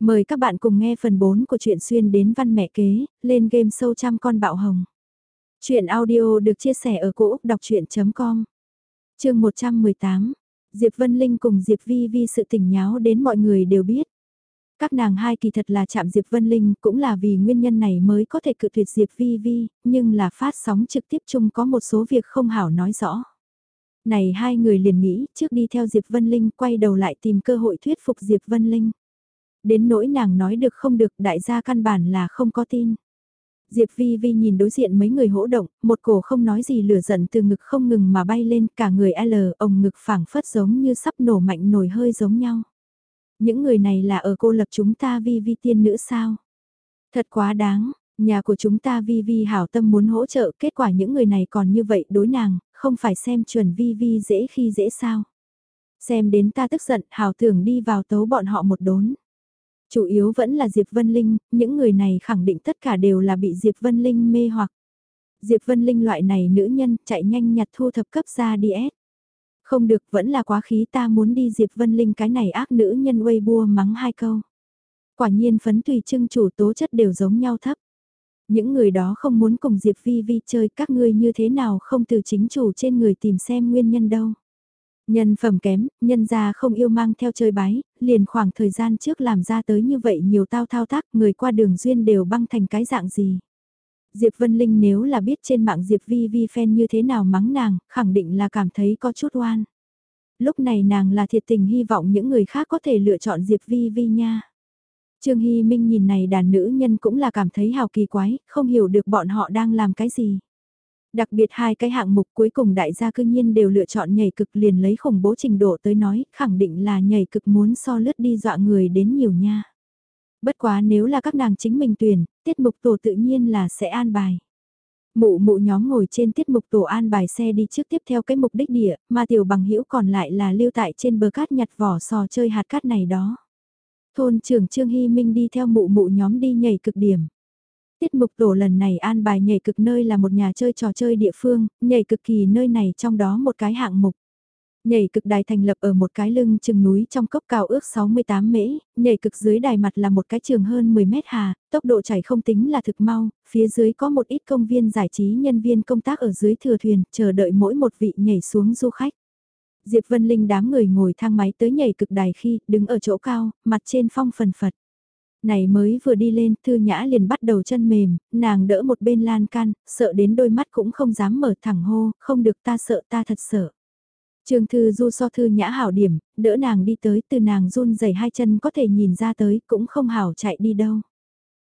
Mời các bạn cùng nghe phần 4 của truyện xuyên đến văn mẹ kế, lên game sâu trăm con bạo hồng. Chuyện audio được chia sẻ ở cỗ đọc chuyện.com Trường 118, Diệp Vân Linh cùng Diệp Vi Vi sự tình nháo đến mọi người đều biết. Các nàng hai kỳ thật là chạm Diệp Vân Linh cũng là vì nguyên nhân này mới có thể cự tuyệt Diệp Vi Vi, nhưng là phát sóng trực tiếp chung có một số việc không hảo nói rõ. Này hai người liền nghĩ trước đi theo Diệp Vân Linh quay đầu lại tìm cơ hội thuyết phục Diệp Vân Linh. Đến nỗi nàng nói được không được đại gia căn bản là không có tin. Diệp Vi Vi nhìn đối diện mấy người hỗ động, một cổ không nói gì lửa giận từ ngực không ngừng mà bay lên cả người L, ồng ngực phảng phất giống như sắp nổ mạnh nổi hơi giống nhau. Những người này là ở cô lập chúng ta Vi Vi tiên nữ sao? Thật quá đáng, nhà của chúng ta Vi Vi hảo tâm muốn hỗ trợ, kết quả những người này còn như vậy đối nàng, không phải xem chuẩn Vi Vi dễ khi dễ sao? Xem đến ta tức giận, hào tưởng đi vào tấu bọn họ một đốn. Chủ yếu vẫn là Diệp Vân Linh, những người này khẳng định tất cả đều là bị Diệp Vân Linh mê hoặc. Diệp Vân Linh loại này nữ nhân chạy nhanh nhặt thu thập cấp ra đi ép. Không được vẫn là quá khí ta muốn đi Diệp Vân Linh cái này ác nữ nhân Weibo mắng hai câu. Quả nhiên phấn tùy trưng chủ tố chất đều giống nhau thấp. Những người đó không muốn cùng Diệp Vi Vi chơi các ngươi như thế nào không từ chính chủ trên người tìm xem nguyên nhân đâu. Nhân phẩm kém, nhân gia không yêu mang theo chơi bái, liền khoảng thời gian trước làm ra tới như vậy nhiều tao thao tác người qua đường duyên đều băng thành cái dạng gì. Diệp Vân Linh nếu là biết trên mạng Diệp Vi Vi fan như thế nào mắng nàng, khẳng định là cảm thấy có chút oan. Lúc này nàng là thiệt tình hy vọng những người khác có thể lựa chọn Diệp Vi Vi nha. Trương Hy Minh nhìn này đàn nữ nhân cũng là cảm thấy hào kỳ quái, không hiểu được bọn họ đang làm cái gì. Đặc biệt hai cái hạng mục cuối cùng đại gia cư nhiên đều lựa chọn nhảy cực liền lấy khủng bố trình độ tới nói, khẳng định là nhảy cực muốn so lướt đi dọa người đến nhiều nha. Bất quá nếu là các nàng chính mình tuyển, tiết mục tổ tự nhiên là sẽ an bài. Mụ mụ nhóm ngồi trên tiết mục tổ an bài xe đi trước tiếp theo cái mục đích địa, mà tiểu bằng hữu còn lại là lưu tại trên bờ cát nhặt vỏ sò chơi hạt cát này đó. Thôn trưởng Trương Hy Minh đi theo mụ mụ nhóm đi nhảy cực điểm. Tiết mục tổ lần này an bài nhảy cực nơi là một nhà chơi trò chơi địa phương, nhảy cực kỳ nơi này trong đó một cái hạng mục. Nhảy cực đài thành lập ở một cái lưng chừng núi trong cốc cao ước 68 mễ, nhảy cực dưới đài mặt là một cái trường hơn 10 mét hà, tốc độ chảy không tính là thực mau, phía dưới có một ít công viên giải trí nhân viên công tác ở dưới thừa thuyền, chờ đợi mỗi một vị nhảy xuống du khách. Diệp Vân Linh đám người ngồi thang máy tới nhảy cực đài khi đứng ở chỗ cao, mặt trên phong phần phật. Này mới vừa đi lên, Thư Nhã liền bắt đầu chân mềm, nàng đỡ một bên lan can, sợ đến đôi mắt cũng không dám mở thẳng hô, không được ta sợ ta thật sợ. Trương Thư Du so Thư Nhã hảo điểm, đỡ nàng đi tới, từ nàng run rẩy hai chân có thể nhìn ra tới, cũng không hảo chạy đi đâu.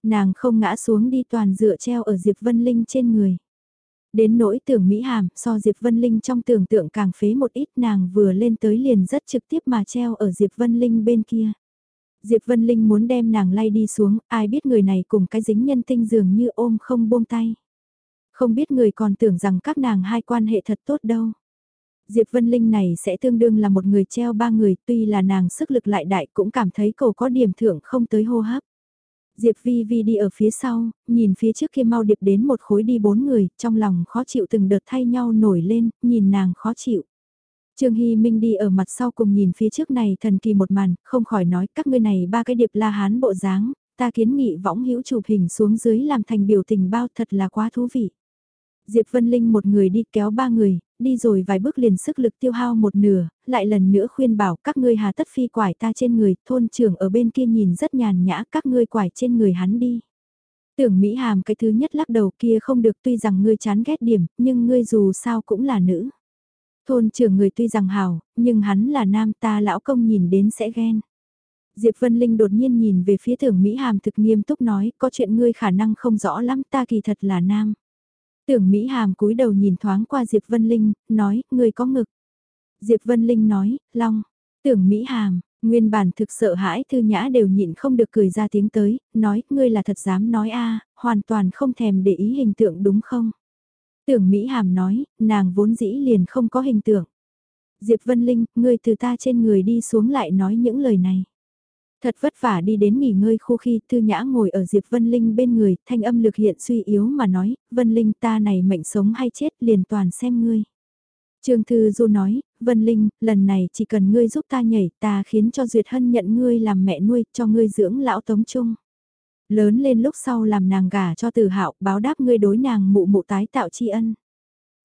Nàng không ngã xuống đi toàn dựa treo ở Diệp Vân Linh trên người. Đến nỗi tưởng Mỹ Hàm, so Diệp Vân Linh trong tưởng tượng càng phế một ít nàng vừa lên tới liền rất trực tiếp mà treo ở Diệp Vân Linh bên kia. Diệp Vân Linh muốn đem nàng lay đi xuống, ai biết người này cùng cái dính nhân tinh dường như ôm không buông tay. Không biết người còn tưởng rằng các nàng hai quan hệ thật tốt đâu. Diệp Vân Linh này sẽ tương đương là một người treo ba người tuy là nàng sức lực lại đại cũng cảm thấy cầu có điểm thưởng không tới hô hấp. Diệp Vi Vi đi ở phía sau, nhìn phía trước kia mau điệp đến một khối đi bốn người, trong lòng khó chịu từng đợt thay nhau nổi lên, nhìn nàng khó chịu. Trương Hy Minh đi ở mặt sau cùng nhìn phía trước này thần kỳ một màn, không khỏi nói các ngươi này ba cái điệp la hán bộ dáng, ta kiến nghị võng hữu chụp hình xuống dưới làm thành biểu tình bao thật là quá thú vị. Diệp Vân Linh một người đi kéo ba người, đi rồi vài bước liền sức lực tiêu hao một nửa, lại lần nữa khuyên bảo các ngươi hà tất phi quải ta trên người, thôn trưởng ở bên kia nhìn rất nhàn nhã các ngươi quải trên người hắn đi. Tưởng Mỹ Hàm cái thứ nhất lắc đầu kia không được tuy rằng ngươi chán ghét điểm, nhưng ngươi dù sao cũng là nữ. Thôn trưởng người tuy rằng hào, nhưng hắn là nam ta lão công nhìn đến sẽ ghen. Diệp Vân Linh đột nhiên nhìn về phía tưởng Mỹ Hàm thực nghiêm túc nói, có chuyện ngươi khả năng không rõ lắm ta kỳ thật là nam. Tưởng Mỹ Hàm cúi đầu nhìn thoáng qua Diệp Vân Linh, nói, ngươi có ngực. Diệp Vân Linh nói, long. Tưởng Mỹ Hàm, nguyên bản thực sợ hãi thư nhã đều nhịn không được cười ra tiếng tới, nói, ngươi là thật dám nói a hoàn toàn không thèm để ý hình tượng đúng không? Tưởng Mỹ Hàm nói, nàng vốn dĩ liền không có hình tượng. Diệp Vân Linh, ngươi từ ta trên người đi xuống lại nói những lời này. Thật vất vả đi đến nghỉ ngơi khu khi Thư Nhã ngồi ở Diệp Vân Linh bên người, thanh âm lực hiện suy yếu mà nói, Vân Linh ta này mệnh sống hay chết liền toàn xem ngươi. Trương Thư Du nói, Vân Linh, lần này chỉ cần ngươi giúp ta nhảy, ta khiến cho Duyệt Hân nhận ngươi làm mẹ nuôi, cho ngươi dưỡng lão tống trung. Lớn lên lúc sau làm nàng gả cho từ hạo báo đáp ngươi đối nàng mụ mụ tái tạo tri ân.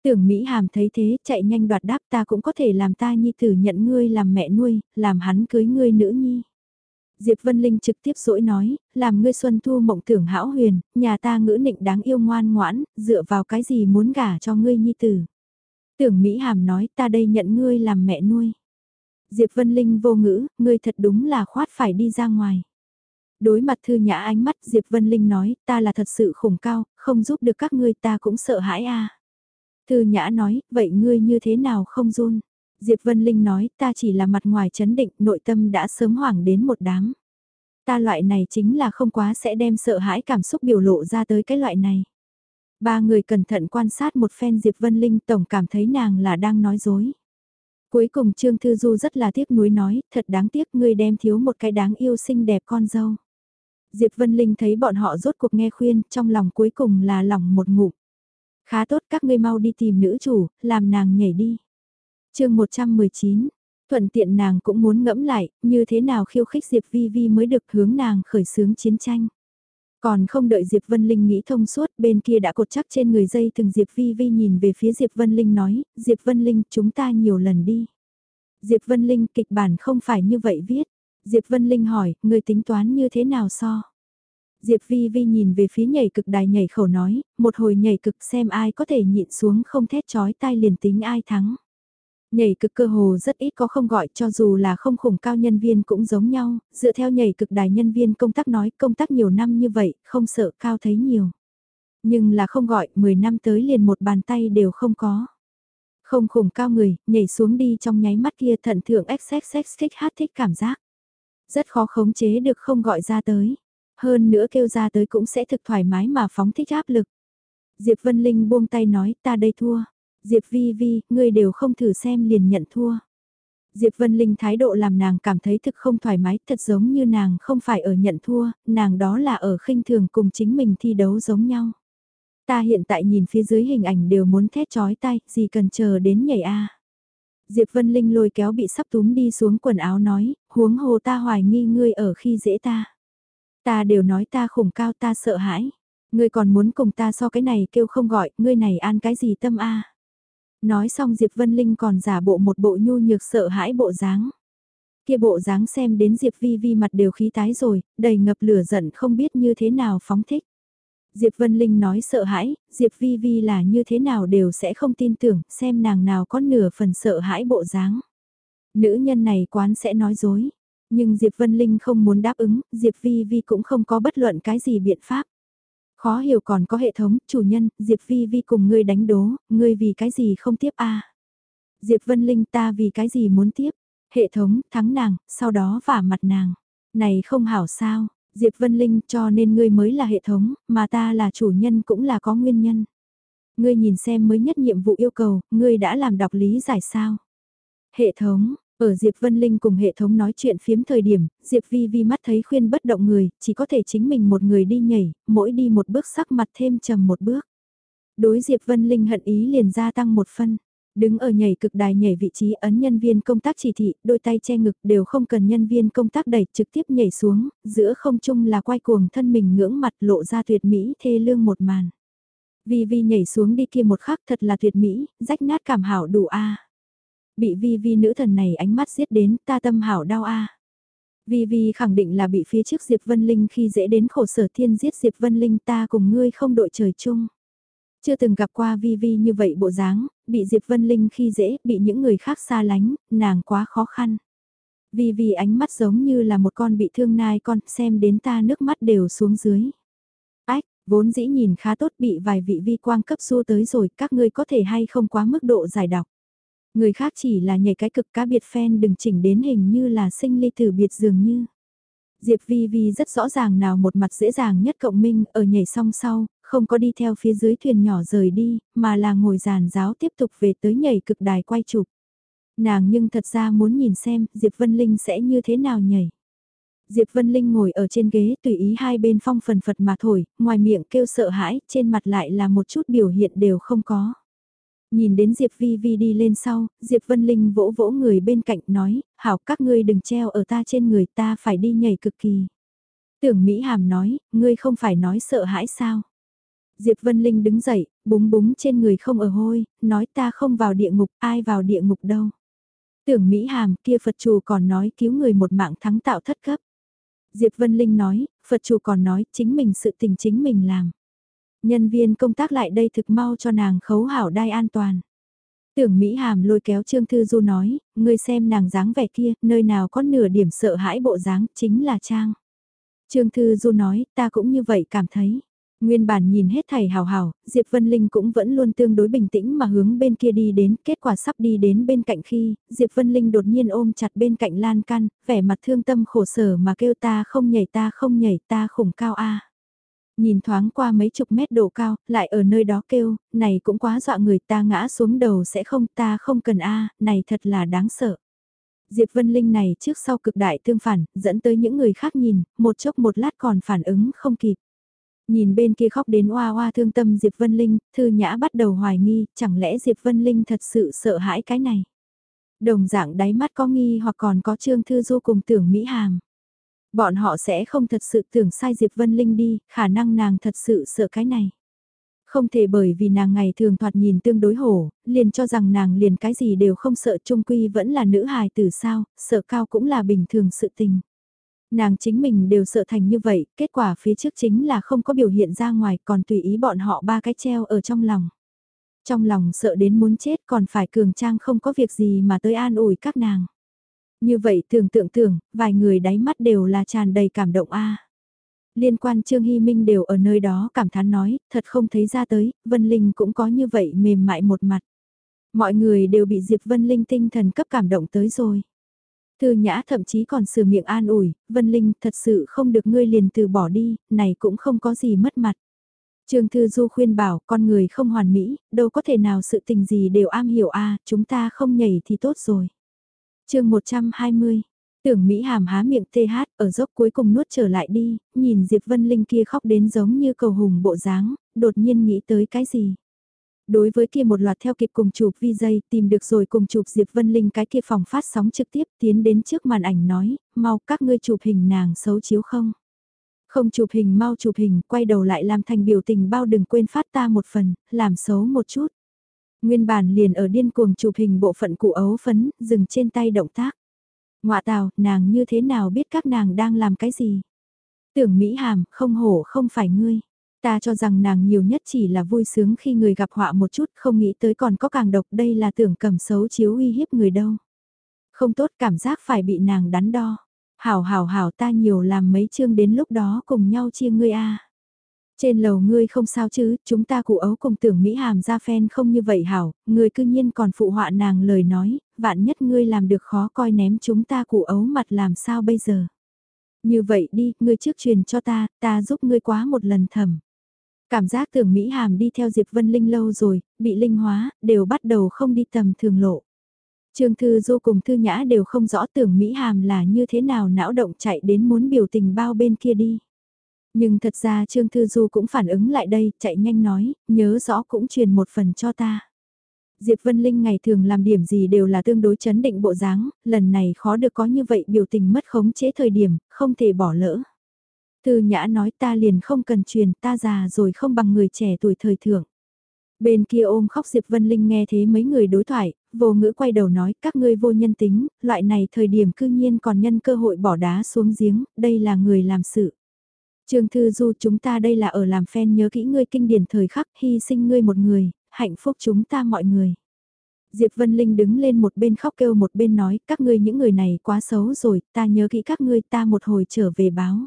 Tưởng Mỹ Hàm thấy thế, chạy nhanh đoạt đáp ta cũng có thể làm ta nhi tử nhận ngươi làm mẹ nuôi, làm hắn cưới ngươi nữ nhi. Diệp Vân Linh trực tiếp dỗi nói, làm ngươi xuân thu mộng tưởng hão huyền, nhà ta ngữ nịnh đáng yêu ngoan ngoãn, dựa vào cái gì muốn gả cho ngươi nhi tử. Tưởng Mỹ Hàm nói ta đây nhận ngươi làm mẹ nuôi. Diệp Vân Linh vô ngữ, ngươi thật đúng là khoát phải đi ra ngoài. Đối mặt thư nhã ánh mắt Diệp Vân Linh nói, ta là thật sự khủng cao, không giúp được các ngươi ta cũng sợ hãi a. Thư nhã nói, vậy ngươi như thế nào không run? Diệp Vân Linh nói, ta chỉ là mặt ngoài chấn định, nội tâm đã sớm hoảng đến một đám. Ta loại này chính là không quá sẽ đem sợ hãi cảm xúc biểu lộ ra tới cái loại này. Ba người cẩn thận quan sát một phen Diệp Vân Linh tổng cảm thấy nàng là đang nói dối. Cuối cùng Trương Thư Du rất là tiếc nuối nói, thật đáng tiếc ngươi đem thiếu một cái đáng yêu xinh đẹp con dâu. Diệp Vân Linh thấy bọn họ rốt cuộc nghe khuyên, trong lòng cuối cùng là lòng một ngụm. Khá tốt các ngươi mau đi tìm nữ chủ, làm nàng nhảy đi. chương 119, thuận tiện nàng cũng muốn ngẫm lại, như thế nào khiêu khích Diệp Vi Vi mới được hướng nàng khởi xướng chiến tranh. Còn không đợi Diệp Vân Linh nghĩ thông suốt, bên kia đã cột chắc trên người dây từng Diệp Vi Vi nhìn về phía Diệp Vân Linh nói, Diệp Vân Linh chúng ta nhiều lần đi. Diệp Vân Linh kịch bản không phải như vậy viết. Diệp Vân Linh hỏi, người tính toán như thế nào so? Diệp Vi Vi nhìn về phía nhảy cực đài nhảy khẩu nói, một hồi nhảy cực xem ai có thể nhịn xuống không thét chói tai liền tính ai thắng. Nhảy cực cơ hồ rất ít có không gọi cho dù là không khủng cao nhân viên cũng giống nhau, dựa theo nhảy cực đài nhân viên công tác nói công tác nhiều năm như vậy, không sợ cao thấy nhiều. Nhưng là không gọi, 10 năm tới liền một bàn tay đều không có. Không khủng cao người, nhảy xuống đi trong nháy mắt kia thận thượng XXX thích hát thích cảm giác. Rất khó khống chế được không gọi ra tới. Hơn nữa kêu ra tới cũng sẽ thực thoải mái mà phóng thích áp lực. Diệp Vân Linh buông tay nói ta đây thua. Diệp Vi Vi, ngươi đều không thử xem liền nhận thua. Diệp Vân Linh thái độ làm nàng cảm thấy thực không thoải mái, thật giống như nàng không phải ở nhận thua, nàng đó là ở khinh thường cùng chính mình thi đấu giống nhau. Ta hiện tại nhìn phía dưới hình ảnh đều muốn thét chói tay, gì cần chờ đến nhảy a. Diệp Vân Linh lôi kéo bị sắp túm đi xuống quần áo nói, huống hồ ta hoài nghi ngươi ở khi dễ ta. Ta đều nói ta khủng cao ta sợ hãi. Ngươi còn muốn cùng ta so cái này kêu không gọi, ngươi này an cái gì tâm a? Nói xong Diệp Vân Linh còn giả bộ một bộ nhu nhược sợ hãi bộ dáng. Kia bộ dáng xem đến Diệp Vi Vi mặt đều khí tái rồi, đầy ngập lửa giận không biết như thế nào phóng thích. Diệp Vân Linh nói sợ hãi, Diệp Vi Vi là như thế nào đều sẽ không tin tưởng, xem nàng nào có nửa phần sợ hãi bộ dáng. Nữ nhân này quán sẽ nói dối, nhưng Diệp Vân Linh không muốn đáp ứng, Diệp Vi Vi cũng không có bất luận cái gì biện pháp. Khó hiểu còn có hệ thống, chủ nhân, Diệp Vi Vi cùng ngươi đánh đố, ngươi vì cái gì không tiếp a Diệp Vân Linh ta vì cái gì muốn tiếp? Hệ thống, thắng nàng, sau đó vả mặt nàng. Này không hảo sao, Diệp Vân Linh cho nên ngươi mới là hệ thống, mà ta là chủ nhân cũng là có nguyên nhân. Ngươi nhìn xem mới nhất nhiệm vụ yêu cầu, ngươi đã làm đọc lý giải sao? Hệ thống, ở Diệp Vân Linh cùng hệ thống nói chuyện phiếm thời điểm, Diệp Vi Vi mắt thấy khuyên bất động người, chỉ có thể chính mình một người đi nhảy, mỗi đi một bước sắc mặt thêm trầm một bước. Đối Diệp Vân Linh hận ý liền gia tăng một phân. Đứng ở nhảy cực đài nhảy vị trí ấn nhân viên công tác chỉ thị, đôi tay che ngực đều không cần nhân viên công tác đẩy trực tiếp nhảy xuống, giữa không trung là quay cuồng thân mình ngưỡng mặt lộ ra tuyệt mỹ thê lương một màn. Vi Vi nhảy xuống đi kia một khắc thật là tuyệt mỹ, rách nát cảm hảo đủ a. Bị Vi Vi nữ thần này ánh mắt giết đến, ta tâm hảo đau a. Vi Vi khẳng định là bị phía trước Diệp Vân Linh khi dễ đến khổ sở thiên giết Diệp Vân Linh ta cùng ngươi không đội trời chung. Chưa từng gặp qua Vi Vi như vậy bộ dáng, bị Diệp Vân Linh khi dễ, bị những người khác xa lánh, nàng quá khó khăn. Vi Vi ánh mắt giống như là một con bị thương nai con, xem đến ta nước mắt đều xuống dưới. Ách, vốn dĩ nhìn khá tốt bị vài vị vi quang cấp xua tới rồi, các ngươi có thể hay không quá mức độ giải đọc Người khác chỉ là nhảy cái cực cá biệt phen đừng chỉnh đến hình như là sinh ly tử biệt dường như. Diệp Vi Vi rất rõ ràng nào một mặt dễ dàng nhất cộng minh ở nhảy song sau, không có đi theo phía dưới thuyền nhỏ rời đi, mà là ngồi giàn giáo tiếp tục về tới nhảy cực đài quay chụp. Nàng nhưng thật ra muốn nhìn xem Diệp Vân Linh sẽ như thế nào nhảy. Diệp Vân Linh ngồi ở trên ghế tùy ý hai bên phong phần phật mà thổi, ngoài miệng kêu sợ hãi, trên mặt lại là một chút biểu hiện đều không có. Nhìn đến Diệp Vi Vi đi lên sau, Diệp Vân Linh vỗ vỗ người bên cạnh nói, hảo các ngươi đừng treo ở ta trên người ta phải đi nhảy cực kỳ. Tưởng Mỹ Hàm nói, ngươi không phải nói sợ hãi sao? Diệp Vân Linh đứng dậy, búng búng trên người không ở hôi, nói ta không vào địa ngục, ai vào địa ngục đâu. Tưởng Mỹ Hàm kia Phật chủ còn nói cứu người một mạng thắng tạo thất cấp. Diệp Vân Linh nói, Phật chủ còn nói chính mình sự tình chính mình làm. Nhân viên công tác lại đây thực mau cho nàng khấu hảo đai an toàn. Tưởng Mỹ Hàm lôi kéo Trương Thư Du nói, ngươi xem nàng dáng vẻ kia, nơi nào có nửa điểm sợ hãi bộ dáng, chính là Trang. Trương Thư Du nói, ta cũng như vậy cảm thấy. Nguyên bản nhìn hết thảy hào hào, Diệp Vân Linh cũng vẫn luôn tương đối bình tĩnh mà hướng bên kia đi đến, kết quả sắp đi đến bên cạnh khi, Diệp Vân Linh đột nhiên ôm chặt bên cạnh lan can, vẻ mặt thương tâm khổ sở mà kêu ta không nhảy ta không nhảy ta khủng cao a. Nhìn thoáng qua mấy chục mét độ cao, lại ở nơi đó kêu, này cũng quá dọa người ta ngã xuống đầu sẽ không ta không cần a này thật là đáng sợ. Diệp Vân Linh này trước sau cực đại tương phản, dẫn tới những người khác nhìn, một chốc một lát còn phản ứng không kịp. Nhìn bên kia khóc đến oa oa thương tâm Diệp Vân Linh, Thư Nhã bắt đầu hoài nghi, chẳng lẽ Diệp Vân Linh thật sự sợ hãi cái này. Đồng dạng đáy mắt có nghi hoặc còn có Trương Thư Du cùng tưởng Mỹ Hàm. Bọn họ sẽ không thật sự tưởng sai Diệp Vân Linh đi, khả năng nàng thật sự sợ cái này. Không thể bởi vì nàng ngày thường thoạt nhìn tương đối hổ, liền cho rằng nàng liền cái gì đều không sợ trung quy vẫn là nữ hài từ sao, sợ cao cũng là bình thường sự tình. Nàng chính mình đều sợ thành như vậy, kết quả phía trước chính là không có biểu hiện ra ngoài còn tùy ý bọn họ ba cái treo ở trong lòng. Trong lòng sợ đến muốn chết còn phải cường trang không có việc gì mà tới an ủi các nàng. Như vậy tưởng tượng tưởng, vài người đáy mắt đều là tràn đầy cảm động a. Liên quan Trương Hy Minh đều ở nơi đó cảm thán nói, thật không thấy ra tới, Vân Linh cũng có như vậy mềm mại một mặt. Mọi người đều bị Diệp Vân Linh tinh thần cấp cảm động tới rồi. Thư Nhã thậm chí còn sửa miệng an ủi, Vân Linh thật sự không được ngươi liền từ bỏ đi, này cũng không có gì mất mặt. Trương Thư Du khuyên bảo con người không hoàn mỹ, đâu có thể nào sự tình gì đều am hiểu a chúng ta không nhảy thì tốt rồi. chương 120 Tưởng Mỹ hàm há miệng thê hát ở dốc cuối cùng nuốt trở lại đi, nhìn Diệp Vân Linh kia khóc đến giống như cầu hùng bộ dáng, đột nhiên nghĩ tới cái gì. Đối với kia một loạt theo kịp cùng chụp vi dây tìm được rồi cùng chụp Diệp Vân Linh cái kia phòng phát sóng trực tiếp tiến đến trước màn ảnh nói, mau các ngươi chụp hình nàng xấu chiếu không. Không chụp hình mau chụp hình, quay đầu lại làm thành biểu tình bao đừng quên phát ta một phần, làm xấu một chút. Nguyên bản liền ở điên cuồng chụp hình bộ phận cụ ấu phấn, dừng trên tay động tác. Ngoạ tào, nàng như thế nào biết các nàng đang làm cái gì? Tưởng Mỹ Hàm, không hổ không phải ngươi. Ta cho rằng nàng nhiều nhất chỉ là vui sướng khi người gặp họa một chút, không nghĩ tới còn có càng độc đây là tưởng cầm xấu chiếu uy hiếp người đâu. Không tốt cảm giác phải bị nàng đắn đo. Hảo hảo hảo ta nhiều làm mấy chương đến lúc đó cùng nhau chia ngươi a. Trên lầu ngươi không sao chứ, chúng ta cụ ấu cùng tưởng Mỹ Hàm ra phen không như vậy hảo, ngươi cư nhiên còn phụ họa nàng lời nói, vạn nhất ngươi làm được khó coi ném chúng ta cụ ấu mặt làm sao bây giờ. Như vậy đi, ngươi trước truyền cho ta, ta giúp ngươi quá một lần thầm. Cảm giác tưởng Mỹ Hàm đi theo Diệp Vân Linh lâu rồi, bị linh hóa, đều bắt đầu không đi tầm thường lộ. Trương Thư Du cùng Thư Nhã đều không rõ tưởng Mỹ Hàm là như thế nào não động chạy đến muốn biểu tình bao bên kia đi. Nhưng thật ra Trương Thư Du cũng phản ứng lại đây, chạy nhanh nói, nhớ rõ cũng truyền một phần cho ta. Diệp Vân Linh ngày thường làm điểm gì đều là tương đối chấn định bộ dáng, lần này khó được có như vậy biểu tình mất khống chế thời điểm, không thể bỏ lỡ từ Nhã nói ta liền không cần truyền, ta già rồi không bằng người trẻ tuổi thời thượng. Bên kia ôm khóc Diệp Vân Linh nghe thế mấy người đối thoại, vô ngữ quay đầu nói các ngươi vô nhân tính, loại này thời điểm cư nhiên còn nhân cơ hội bỏ đá xuống giếng, đây là người làm sự. Trương Thư Du chúng ta đây là ở làm fan nhớ kỹ ngươi kinh điển thời khắc hy sinh ngươi một người, hạnh phúc chúng ta mọi người. Diệp Vân Linh đứng lên một bên khóc kêu một bên nói các ngươi những người này quá xấu rồi, ta nhớ kỹ các ngươi ta một hồi trở về báo.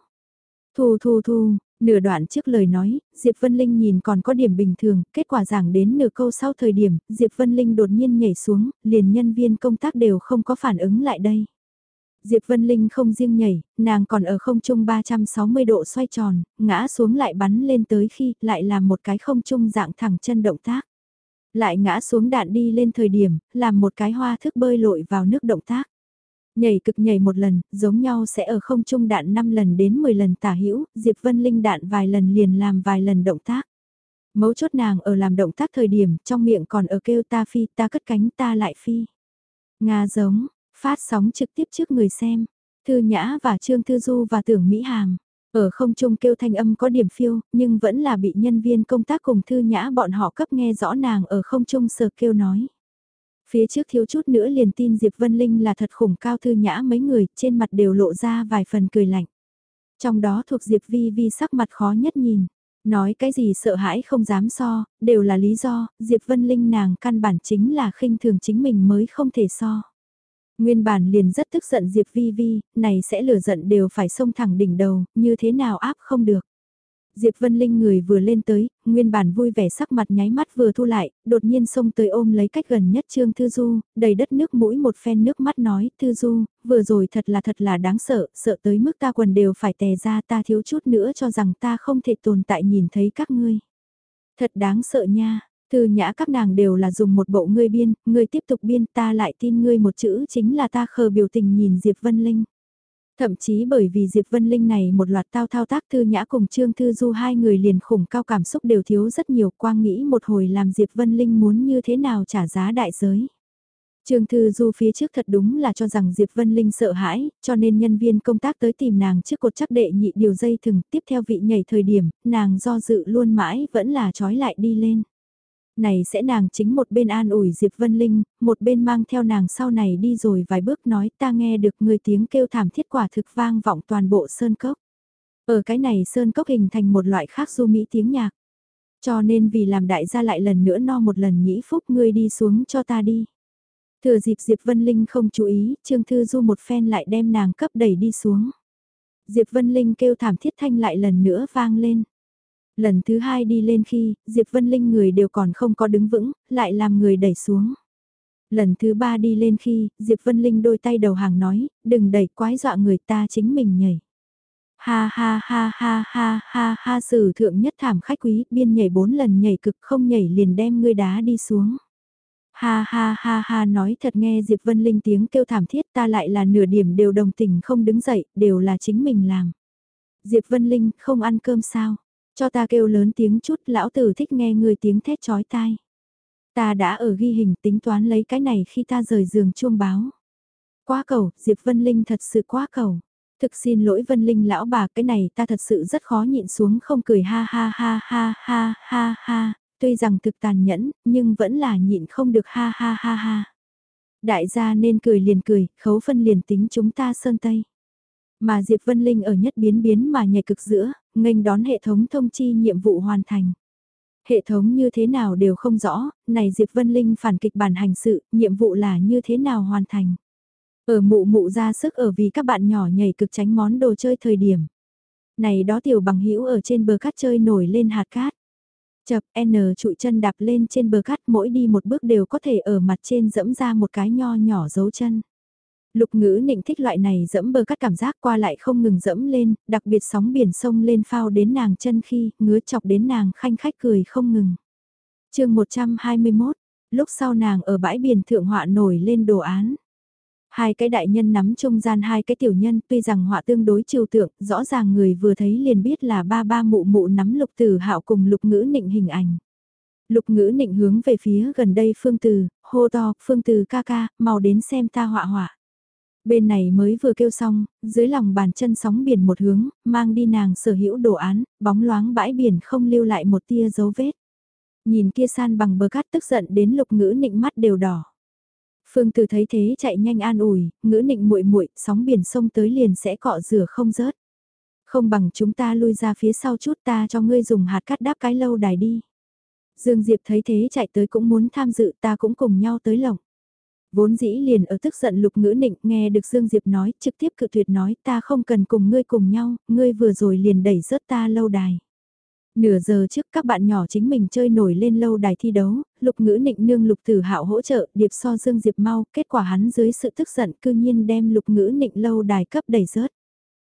Thu thu thu, nửa đoạn trước lời nói, Diệp Vân Linh nhìn còn có điểm bình thường, kết quả giảng đến nửa câu sau thời điểm, Diệp Vân Linh đột nhiên nhảy xuống, liền nhân viên công tác đều không có phản ứng lại đây. Diệp Vân Linh không riêng nhảy, nàng còn ở không trung 360 độ xoay tròn, ngã xuống lại bắn lên tới khi lại làm một cái không trung dạng thẳng chân động tác. Lại ngã xuống đạn đi lên thời điểm, làm một cái hoa thức bơi lội vào nước động tác. Nhảy cực nhảy một lần, giống nhau sẽ ở không trung đạn 5 lần đến 10 lần tả hữu Diệp Vân Linh đạn vài lần liền làm vài lần động tác. Mấu chốt nàng ở làm động tác thời điểm, trong miệng còn ở kêu ta phi, ta cất cánh ta lại phi. Nga giống, phát sóng trực tiếp trước người xem. Thư Nhã và Trương Thư Du và Tưởng Mỹ Hàm. Ở không trung kêu thanh âm có điểm phiêu, nhưng vẫn là bị nhân viên công tác cùng Thư Nhã bọn họ cấp nghe rõ nàng ở không trung sờ kêu nói. Phía trước thiếu chút nữa liền tin Diệp Vân Linh là thật khủng cao Thư Nhã mấy người, trên mặt đều lộ ra vài phần cười lạnh. Trong đó thuộc Diệp Vi Vi sắc mặt khó nhất nhìn. Nói cái gì sợ hãi không dám so, đều là lý do, Diệp Vân Linh nàng căn bản chính là khinh thường chính mình mới không thể so. Nguyên bản liền rất tức giận Diệp Vi Vi, này sẽ lửa giận đều phải xông thẳng đỉnh đầu, như thế nào áp không được. Diệp Vân Linh người vừa lên tới, nguyên bản vui vẻ sắc mặt nháy mắt vừa thu lại, đột nhiên xông tới ôm lấy cách gần nhất Trương Thư Du, đầy đất nước mũi một phen nước mắt nói, Thư Du, vừa rồi thật là thật là đáng sợ, sợ tới mức ta quần đều phải tè ra ta thiếu chút nữa cho rằng ta không thể tồn tại nhìn thấy các ngươi. Thật đáng sợ nha, Thư nhã các nàng đều là dùng một bộ ngươi biên, ngươi tiếp tục biên ta lại tin ngươi một chữ chính là ta khờ biểu tình nhìn Diệp Vân Linh. Thậm chí bởi vì Diệp Vân Linh này một loạt tao thao tác Thư Nhã cùng Trương Thư Du hai người liền khủng cao cảm xúc đều thiếu rất nhiều quang nghĩ một hồi làm Diệp Vân Linh muốn như thế nào trả giá đại giới. Trương Thư Du phía trước thật đúng là cho rằng Diệp Vân Linh sợ hãi, cho nên nhân viên công tác tới tìm nàng trước cột chắc đệ nhị điều dây thừng tiếp theo vị nhảy thời điểm, nàng do dự luôn mãi vẫn là trói lại đi lên này sẽ nàng chính một bên an ủi Diệp Vân Linh, một bên mang theo nàng sau này đi rồi vài bước nói ta nghe được người tiếng kêu thảm thiết quả thực vang vọng toàn bộ sơn cốc. Ở cái này sơn cốc hình thành một loại khác du mỹ tiếng nhạc. Cho nên vì làm đại gia lại lần nữa no một lần nhĩ phúc ngươi đi xuống cho ta đi. Thừa dịp Diệp Vân Linh không chú ý, Trương Thư Du một phen lại đem nàng cấp đẩy đi xuống. Diệp Vân Linh kêu thảm thiết thanh lại lần nữa vang lên. Lần thứ hai đi lên khi, Diệp Vân Linh người đều còn không có đứng vững, lại làm người đẩy xuống. Lần thứ ba đi lên khi, Diệp Vân Linh đôi tay đầu hàng nói, đừng đẩy quái dọa người ta chính mình nhảy. Ha ha ha ha ha ha ha sử thượng nhất thảm khách quý, biên nhảy bốn lần nhảy cực không nhảy liền đem ngươi đá đi xuống. Ha ha ha ha nói thật nghe Diệp Vân Linh tiếng kêu thảm thiết ta lại là nửa điểm đều đồng tình không đứng dậy, đều là chính mình làm. Diệp Vân Linh không ăn cơm sao? Cho ta kêu lớn tiếng chút, lão tử thích nghe người tiếng thét chói tai. Ta đã ở ghi hình tính toán lấy cái này khi ta rời giường chuông báo. Quá cầu, Diệp Vân Linh thật sự quá cầu. Thực xin lỗi Vân Linh lão bà cái này ta thật sự rất khó nhịn xuống không cười ha ha ha ha ha ha ha, tuy rằng thực tàn nhẫn, nhưng vẫn là nhịn không được ha ha ha ha. Đại gia nên cười liền cười, khấu phân liền tính chúng ta sơn tây. Mà Diệp Vân Linh ở nhất biến biến mà nhảy cực giữa, nghênh đón hệ thống thông chi nhiệm vụ hoàn thành. Hệ thống như thế nào đều không rõ, này Diệp Vân Linh phản kịch bản hành sự, nhiệm vụ là như thế nào hoàn thành. Ở mụ mụ ra sức ở vì các bạn nhỏ nhảy cực tránh món đồ chơi thời điểm. Này đó tiểu bằng hữu ở trên bờ cát chơi nổi lên hạt cát. Chập N trụi chân đạp lên trên bờ cát mỗi đi một bước đều có thể ở mặt trên dẫm ra một cái nho nhỏ dấu chân. Lục ngữ nịnh thích loại này dẫm bờ cắt cảm giác qua lại không ngừng dẫm lên, đặc biệt sóng biển sông lên phao đến nàng chân khi, ngứa chọc đến nàng khanh khách cười không ngừng. chương 121, lúc sau nàng ở bãi biển thượng họa nổi lên đồ án. Hai cái đại nhân nắm trung gian hai cái tiểu nhân tuy rằng họa tương đối trừu tượng, rõ ràng người vừa thấy liền biết là ba ba mụ mụ nắm lục tử hạo cùng lục ngữ nịnh hình ảnh. Lục ngữ nịnh hướng về phía gần đây phương từ, hô to, phương từ ca ca, mau đến xem ta họa họa. Bên này mới vừa kêu xong, dưới lòng bàn chân sóng biển một hướng, mang đi nàng sở hữu đồ án, bóng loáng bãi biển không lưu lại một tia dấu vết. Nhìn kia san bằng bờ cát tức giận đến lục ngữ nịnh mắt đều đỏ. Phương Từ thấy thế chạy nhanh an ủi, ngữ nịnh muội muội, sóng biển sông tới liền sẽ cọ rửa không rớt. Không bằng chúng ta lui ra phía sau chút ta cho ngươi dùng hạt cát đáp cái lâu đài đi. Dương Diệp thấy thế chạy tới cũng muốn tham dự ta cũng cùng nhau tới lộng. Vốn dĩ liền ở tức giận lục ngữ nịnh nghe được Dương Diệp nói trực tiếp cự tuyệt nói ta không cần cùng ngươi cùng nhau, ngươi vừa rồi liền đẩy rớt ta lâu đài. Nửa giờ trước các bạn nhỏ chính mình chơi nổi lên lâu đài thi đấu, lục ngữ nịnh nương lục tử hạo hỗ trợ điệp so Dương Diệp mau, kết quả hắn dưới sự tức giận cư nhiên đem lục ngữ nịnh lâu đài cấp đẩy rớt.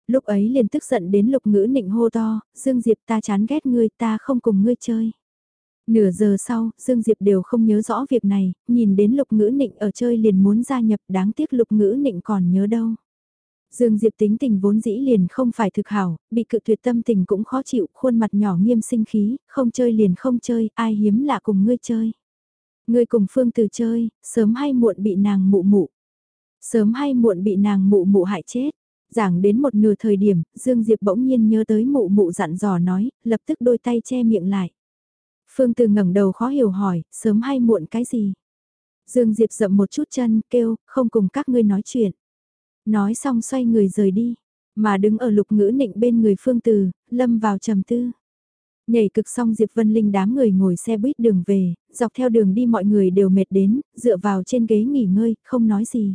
Lúc ấy liền tức giận đến lục ngữ nịnh hô to, Dương Diệp ta chán ghét ngươi ta không cùng ngươi chơi. Nửa giờ sau, Dương Diệp đều không nhớ rõ việc này, nhìn đến lục ngữ nịnh ở chơi liền muốn gia nhập đáng tiếc lục ngữ nịnh còn nhớ đâu. Dương Diệp tính tình vốn dĩ liền không phải thực hảo, bị cự tuyệt tâm tình cũng khó chịu, khuôn mặt nhỏ nghiêm sinh khí, không chơi liền không chơi, ai hiếm lạ cùng ngươi chơi. Ngươi cùng Phương Từ chơi, sớm hay muộn bị nàng mụ mụ. Sớm hay muộn bị nàng mụ mụ hại chết. Giảng đến một nửa thời điểm, Dương Diệp bỗng nhiên nhớ tới mụ mụ dặn dò nói, lập tức đôi tay che miệng lại. Phương Từ ngẩng đầu khó hiểu hỏi, sớm hay muộn cái gì? Dương Diệp dậm một chút chân, kêu, không cùng các ngươi nói chuyện. Nói xong xoay người rời đi, mà đứng ở lục ngữ nịnh bên người Phương Từ, lâm vào trầm tư. Nhảy cực xong Diệp Vân Linh đám người ngồi xe buýt đường về, dọc theo đường đi mọi người đều mệt đến, dựa vào trên ghế nghỉ ngơi, không nói gì.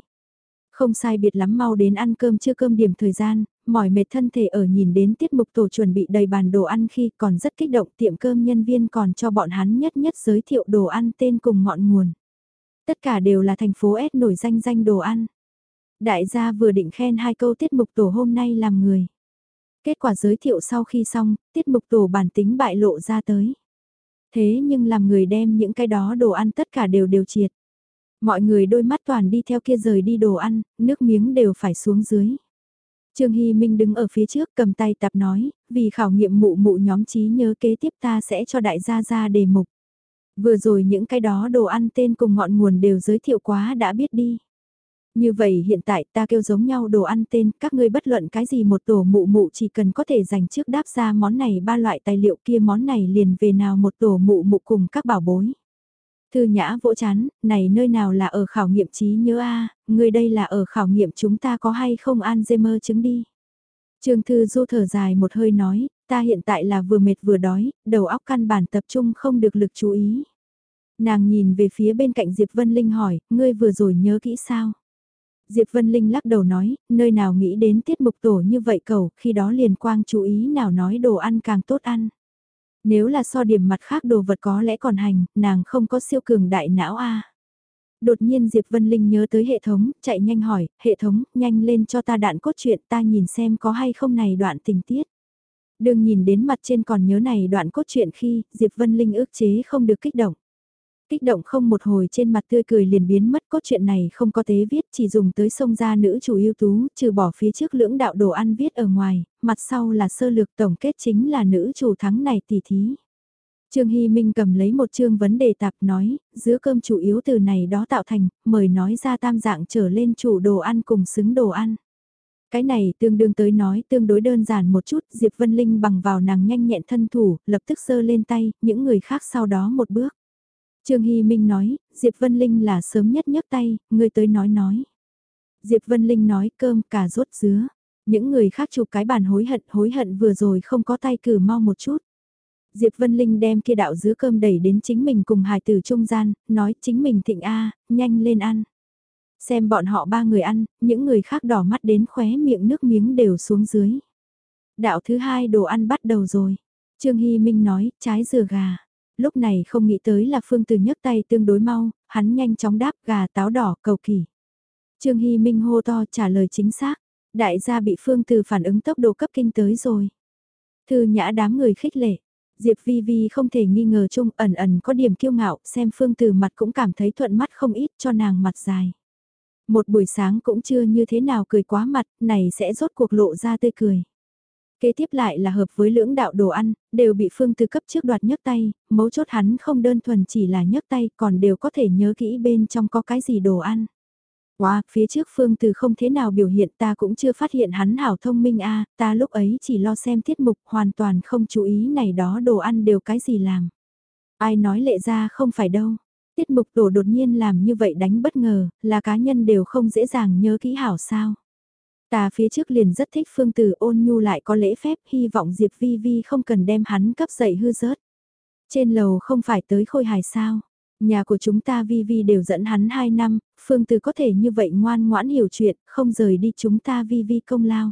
Không sai biệt lắm mau đến ăn cơm chưa cơm điểm thời gian, mỏi mệt thân thể ở nhìn đến tiết mục tổ chuẩn bị đầy bàn đồ ăn khi còn rất kích động tiệm cơm nhân viên còn cho bọn hắn nhất nhất giới thiệu đồ ăn tên cùng ngọn nguồn. Tất cả đều là thành phố S nổi danh danh đồ ăn. Đại gia vừa định khen hai câu tiết mục tổ hôm nay làm người. Kết quả giới thiệu sau khi xong, tiết mục tổ bản tính bại lộ ra tới. Thế nhưng làm người đem những cái đó đồ ăn tất cả đều đều triệt. Mọi người đôi mắt toàn đi theo kia rời đi đồ ăn, nước miếng đều phải xuống dưới. Trương Hy Minh đứng ở phía trước cầm tay tập nói, vì khảo nghiệm mụ mụ nhóm trí nhớ kế tiếp ta sẽ cho đại gia ra đề mục. Vừa rồi những cái đó đồ ăn tên cùng ngọn nguồn đều giới thiệu quá đã biết đi. Như vậy hiện tại ta kêu giống nhau đồ ăn tên, các ngươi bất luận cái gì một tổ mụ mụ chỉ cần có thể dành trước đáp ra món này ba loại tài liệu kia món này liền về nào một tổ mụ mụ cùng các bảo bối. Thư nhã vỗ chán, này nơi nào là ở khảo nghiệm trí nhớ a người đây là ở khảo nghiệm chúng ta có hay không Alzheimer chứng đi. Trương Thư Du thở dài một hơi nói, ta hiện tại là vừa mệt vừa đói, đầu óc căn bản tập trung không được lực chú ý. Nàng nhìn về phía bên cạnh Diệp Vân Linh hỏi, ngươi vừa rồi nhớ kỹ sao? Diệp Vân Linh lắc đầu nói, nơi nào nghĩ đến tiết mục tổ như vậy cầu, khi đó liền quang chú ý nào nói đồ ăn càng tốt ăn. Nếu là so điểm mặt khác đồ vật có lẽ còn hành, nàng không có siêu cường đại não a. Đột nhiên Diệp Vân Linh nhớ tới hệ thống, chạy nhanh hỏi, hệ thống, nhanh lên cho ta đạn cốt truyện ta nhìn xem có hay không này đoạn tình tiết. Đừng nhìn đến mặt trên còn nhớ này đoạn cốt truyện khi Diệp Vân Linh ước chế không được kích động. Kích động không một hồi trên mặt tươi cười liền biến mất cốt truyện này không có tế viết chỉ dùng tới sông ra nữ chủ ưu tú trừ bỏ phía trước lưỡng đạo đồ ăn viết ở ngoài, mặt sau là sơ lược tổng kết chính là nữ chủ thắng này tỷ thí. Trương Hy Minh cầm lấy một chương vấn đề tạp nói, giữa cơm chủ yếu từ này đó tạo thành, mời nói ra tam dạng trở lên chủ đồ ăn cùng xứng đồ ăn. Cái này tương đương tới nói tương đối đơn giản một chút, Diệp Vân Linh bằng vào nàng nhanh nhẹn thân thủ, lập tức sơ lên tay, những người khác sau đó một bước. Trương Hy Minh nói, Diệp Vân Linh là sớm nhất nhấc tay, người tới nói nói. Diệp Vân Linh nói cơm cà rốt dứa. Những người khác chụp cái bàn hối hận, hối hận vừa rồi không có tay cử mau một chút. Diệp Vân Linh đem kia đạo dứa cơm đẩy đến chính mình cùng hài tử trung gian, nói chính mình thịnh A, nhanh lên ăn. Xem bọn họ ba người ăn, những người khác đỏ mắt đến khóe miệng nước miếng đều xuống dưới. Đạo thứ hai đồ ăn bắt đầu rồi. Trương Hy Minh nói, trái dừa gà lúc này không nghĩ tới là Phương Từ nhấc tay tương đối mau, hắn nhanh chóng đáp gà táo đỏ cầu kỳ. Trương Hy Minh hô to trả lời chính xác, đại gia bị Phương Từ phản ứng tốc độ cấp kinh tới rồi. Thư nhã đám người khích lệ, Diệp Vi Vi không thể nghi ngờ chung ẩn ẩn có điểm kiêu ngạo, xem Phương Từ mặt cũng cảm thấy thuận mắt không ít cho nàng mặt dài. Một buổi sáng cũng chưa như thế nào cười quá mặt, này sẽ rốt cuộc lộ ra tươi cười. Kế tiếp lại là hợp với lưỡng đạo đồ ăn, đều bị Phương Tư cấp trước đoạt nhấc tay, mấu chốt hắn không đơn thuần chỉ là nhấc tay còn đều có thể nhớ kỹ bên trong có cái gì đồ ăn. Wow, phía trước Phương Từ không thế nào biểu hiện ta cũng chưa phát hiện hắn hảo thông minh a ta lúc ấy chỉ lo xem tiết mục hoàn toàn không chú ý này đó đồ ăn đều cái gì làm. Ai nói lệ ra không phải đâu. Tiết mục tổ đột nhiên làm như vậy đánh bất ngờ, là cá nhân đều không dễ dàng nhớ kỹ hảo sao. Ta phía trước liền rất thích phương tử ôn nhu lại có lễ phép, hy vọng Diệp Vi Vi không cần đem hắn cấp dậy hư rớt. Trên lầu không phải tới khôi hài sao. Nhà của chúng ta Vi Vi đều dẫn hắn 2 năm, phương tử có thể như vậy ngoan ngoãn hiểu chuyện, không rời đi chúng ta Vi Vi công lao.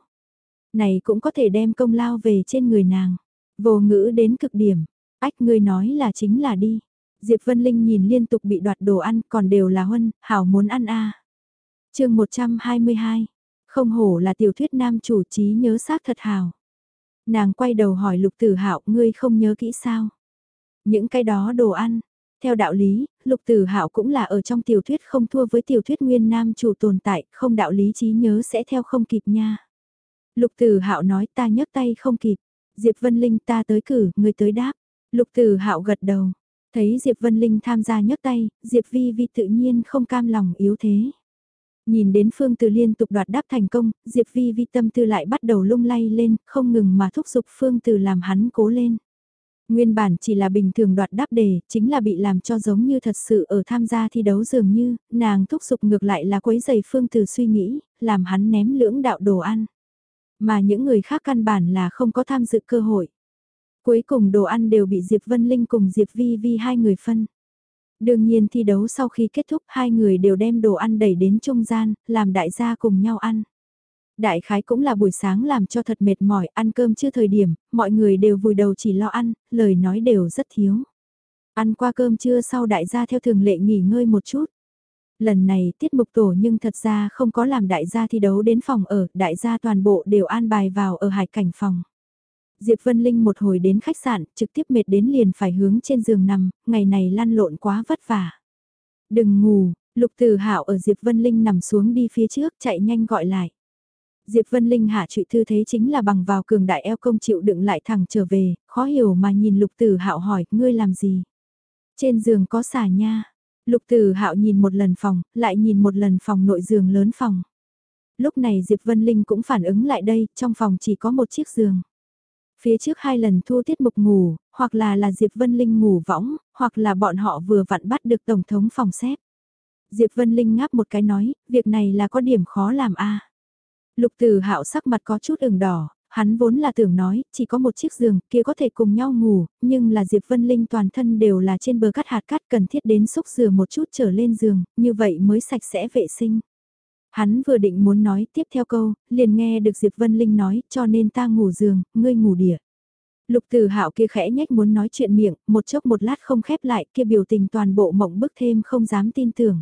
Này cũng có thể đem công lao về trên người nàng. Vô ngữ đến cực điểm, ách người nói là chính là đi. Diệp Vân Linh nhìn liên tục bị đoạt đồ ăn còn đều là huân, hảo muốn ăn a à. chương 122 không hổ là tiểu thuyết nam chủ trí nhớ xác thật hào. Nàng quay đầu hỏi lục tử hạo ngươi không nhớ kỹ sao? Những cái đó đồ ăn, Theo đạo lý, Lục Tử Hạo cũng là ở trong tiểu thuyết không thua với tiểu thuyết nguyên nam chủ tồn tại, không đạo lý trí nhớ sẽ theo không kịp nha. Lục Tử Hạo nói ta nhấc tay không kịp, Diệp Vân Linh ta tới cử, người tới đáp. Lục Tử Hạo gật đầu, thấy Diệp Vân Linh tham gia nhấc tay, Diệp Vi Vi tự nhiên không cam lòng yếu thế. Nhìn đến Phương Từ liên tục đoạt đáp thành công, Diệp Vi Vi tâm tư lại bắt đầu lung lay lên, không ngừng mà thúc giục Phương Từ làm hắn cố lên. Nguyên bản chỉ là bình thường đoạt đáp đề, chính là bị làm cho giống như thật sự ở tham gia thi đấu dường như, nàng thúc giục ngược lại là quấy giày Phương Từ suy nghĩ, làm hắn ném lưỡng đạo đồ ăn. Mà những người khác căn bản là không có tham dự cơ hội. Cuối cùng đồ ăn đều bị Diệp Vân Linh cùng Diệp Vi Vi hai người phân. Đương nhiên thi đấu sau khi kết thúc hai người đều đem đồ ăn đẩy đến trung gian, làm đại gia cùng nhau ăn. Đại khái cũng là buổi sáng làm cho thật mệt mỏi, ăn cơm chưa thời điểm, mọi người đều vùi đầu chỉ lo ăn, lời nói đều rất thiếu. Ăn qua cơm trưa sau đại gia theo thường lệ nghỉ ngơi một chút. Lần này tiết mục tổ nhưng thật ra không có làm đại gia thi đấu đến phòng ở, đại gia toàn bộ đều an bài vào ở hải cảnh phòng. Diệp Vân Linh một hồi đến khách sạn, trực tiếp mệt đến liền phải hướng trên giường nằm, ngày này lăn lộn quá vất vả. Đừng ngủ, Lục Từ Hạo ở Diệp Vân Linh nằm xuống đi phía trước, chạy nhanh gọi lại. Diệp Vân Linh hạ trụy thư thế chính là bằng vào cường đại eo công chịu đựng lại thẳng trở về, khó hiểu mà nhìn Lục Tử Hạo hỏi, ngươi làm gì? Trên giường có xà nha. Lục Tử Hạo nhìn một lần phòng, lại nhìn một lần phòng nội giường lớn phòng. Lúc này Diệp Vân Linh cũng phản ứng lại đây, trong phòng chỉ có một chiếc giường. Phía trước hai lần thu tiết mục ngủ, hoặc là là Diệp Vân Linh ngủ võng, hoặc là bọn họ vừa vặn bắt được Tổng thống phòng xếp. Diệp Vân Linh ngáp một cái nói, việc này là có điểm khó làm a. Lục Từ Hạo sắc mặt có chút ửng đỏ, hắn vốn là tưởng nói, chỉ có một chiếc giường kia có thể cùng nhau ngủ, nhưng là Diệp Vân Linh toàn thân đều là trên bờ cắt hạt cát cần thiết đến xúc rửa một chút trở lên giường, như vậy mới sạch sẽ vệ sinh. Hắn vừa định muốn nói tiếp theo câu, liền nghe được Diệp Vân Linh nói, cho nên ta ngủ giường, ngươi ngủ địa. Lục Từ Hạo kia khẽ nhếch muốn nói chuyện miệng, một chốc một lát không khép lại, kia biểu tình toàn bộ mộng bức thêm không dám tin tưởng.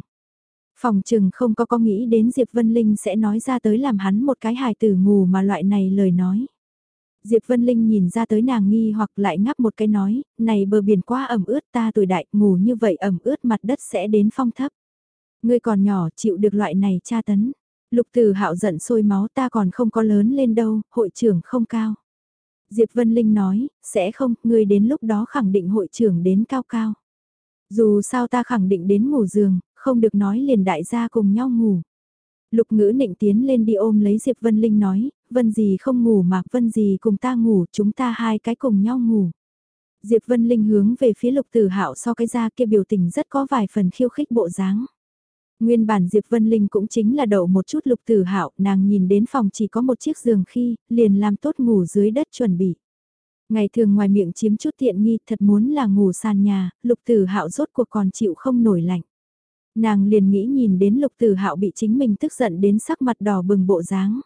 Phòng trừng không có có nghĩ đến Diệp Vân Linh sẽ nói ra tới làm hắn một cái hài tử ngủ mà loại này lời nói. Diệp Vân Linh nhìn ra tới nàng nghi hoặc lại ngắp một cái nói, này bờ biển quá ẩm ướt ta tuổi đại ngủ như vậy ẩm ướt mặt đất sẽ đến phong thấp. Ngươi còn nhỏ chịu được loại này tra tấn. Lục Từ Hạo giận sôi máu ta còn không có lớn lên đâu, hội trưởng không cao. Diệp Vân Linh nói, sẽ không, ngươi đến lúc đó khẳng định hội trưởng đến cao cao. Dù sao ta khẳng định đến ngủ giường, không được nói liền đại gia cùng nhau ngủ. Lục ngữ nịnh tiến lên đi ôm lấy Diệp Vân Linh nói, Vân gì không ngủ mà Vân gì cùng ta ngủ, chúng ta hai cái cùng nhau ngủ. Diệp Vân Linh hướng về phía lục tử hạo so cái ra kia biểu tình rất có vài phần khiêu khích bộ dáng. Nguyên bản Diệp Vân Linh cũng chính là đậu một chút lục tử hạo, nàng nhìn đến phòng chỉ có một chiếc giường khi, liền làm tốt ngủ dưới đất chuẩn bị. Ngày thường ngoài miệng chiếm chút tiện nghi thật muốn là ngủ sàn nhà, lục tử hạo rốt cuộc còn chịu không nổi lạnh. Nàng liền nghĩ nhìn đến lục tử hạo bị chính mình tức giận đến sắc mặt đỏ bừng bộ dáng.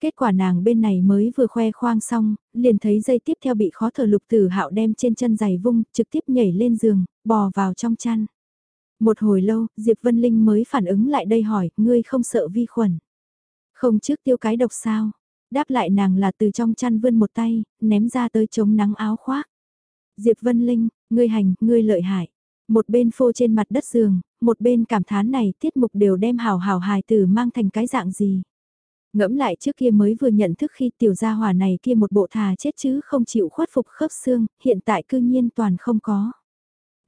Kết quả nàng bên này mới vừa khoe khoang xong, liền thấy dây tiếp theo bị khó thở lục tử hạo đem trên chân giày vung, trực tiếp nhảy lên giường, bò vào trong chăn. Một hồi lâu, Diệp Vân Linh mới phản ứng lại đây hỏi, ngươi không sợ vi khuẩn. Không trước tiêu cái độc sao? Đáp lại nàng là từ trong chăn vươn một tay, ném ra tới chống nắng áo khoác. Diệp Vân Linh, ngươi hành, ngươi lợi hại. Một bên phô trên mặt đất giường, một bên cảm thán này tiết mục đều đem hào hào hài tử mang thành cái dạng gì. Ngẫm lại trước kia mới vừa nhận thức khi tiểu gia hỏa này kia một bộ thà chết chứ không chịu khuất phục khớp xương, hiện tại cư nhiên toàn không có.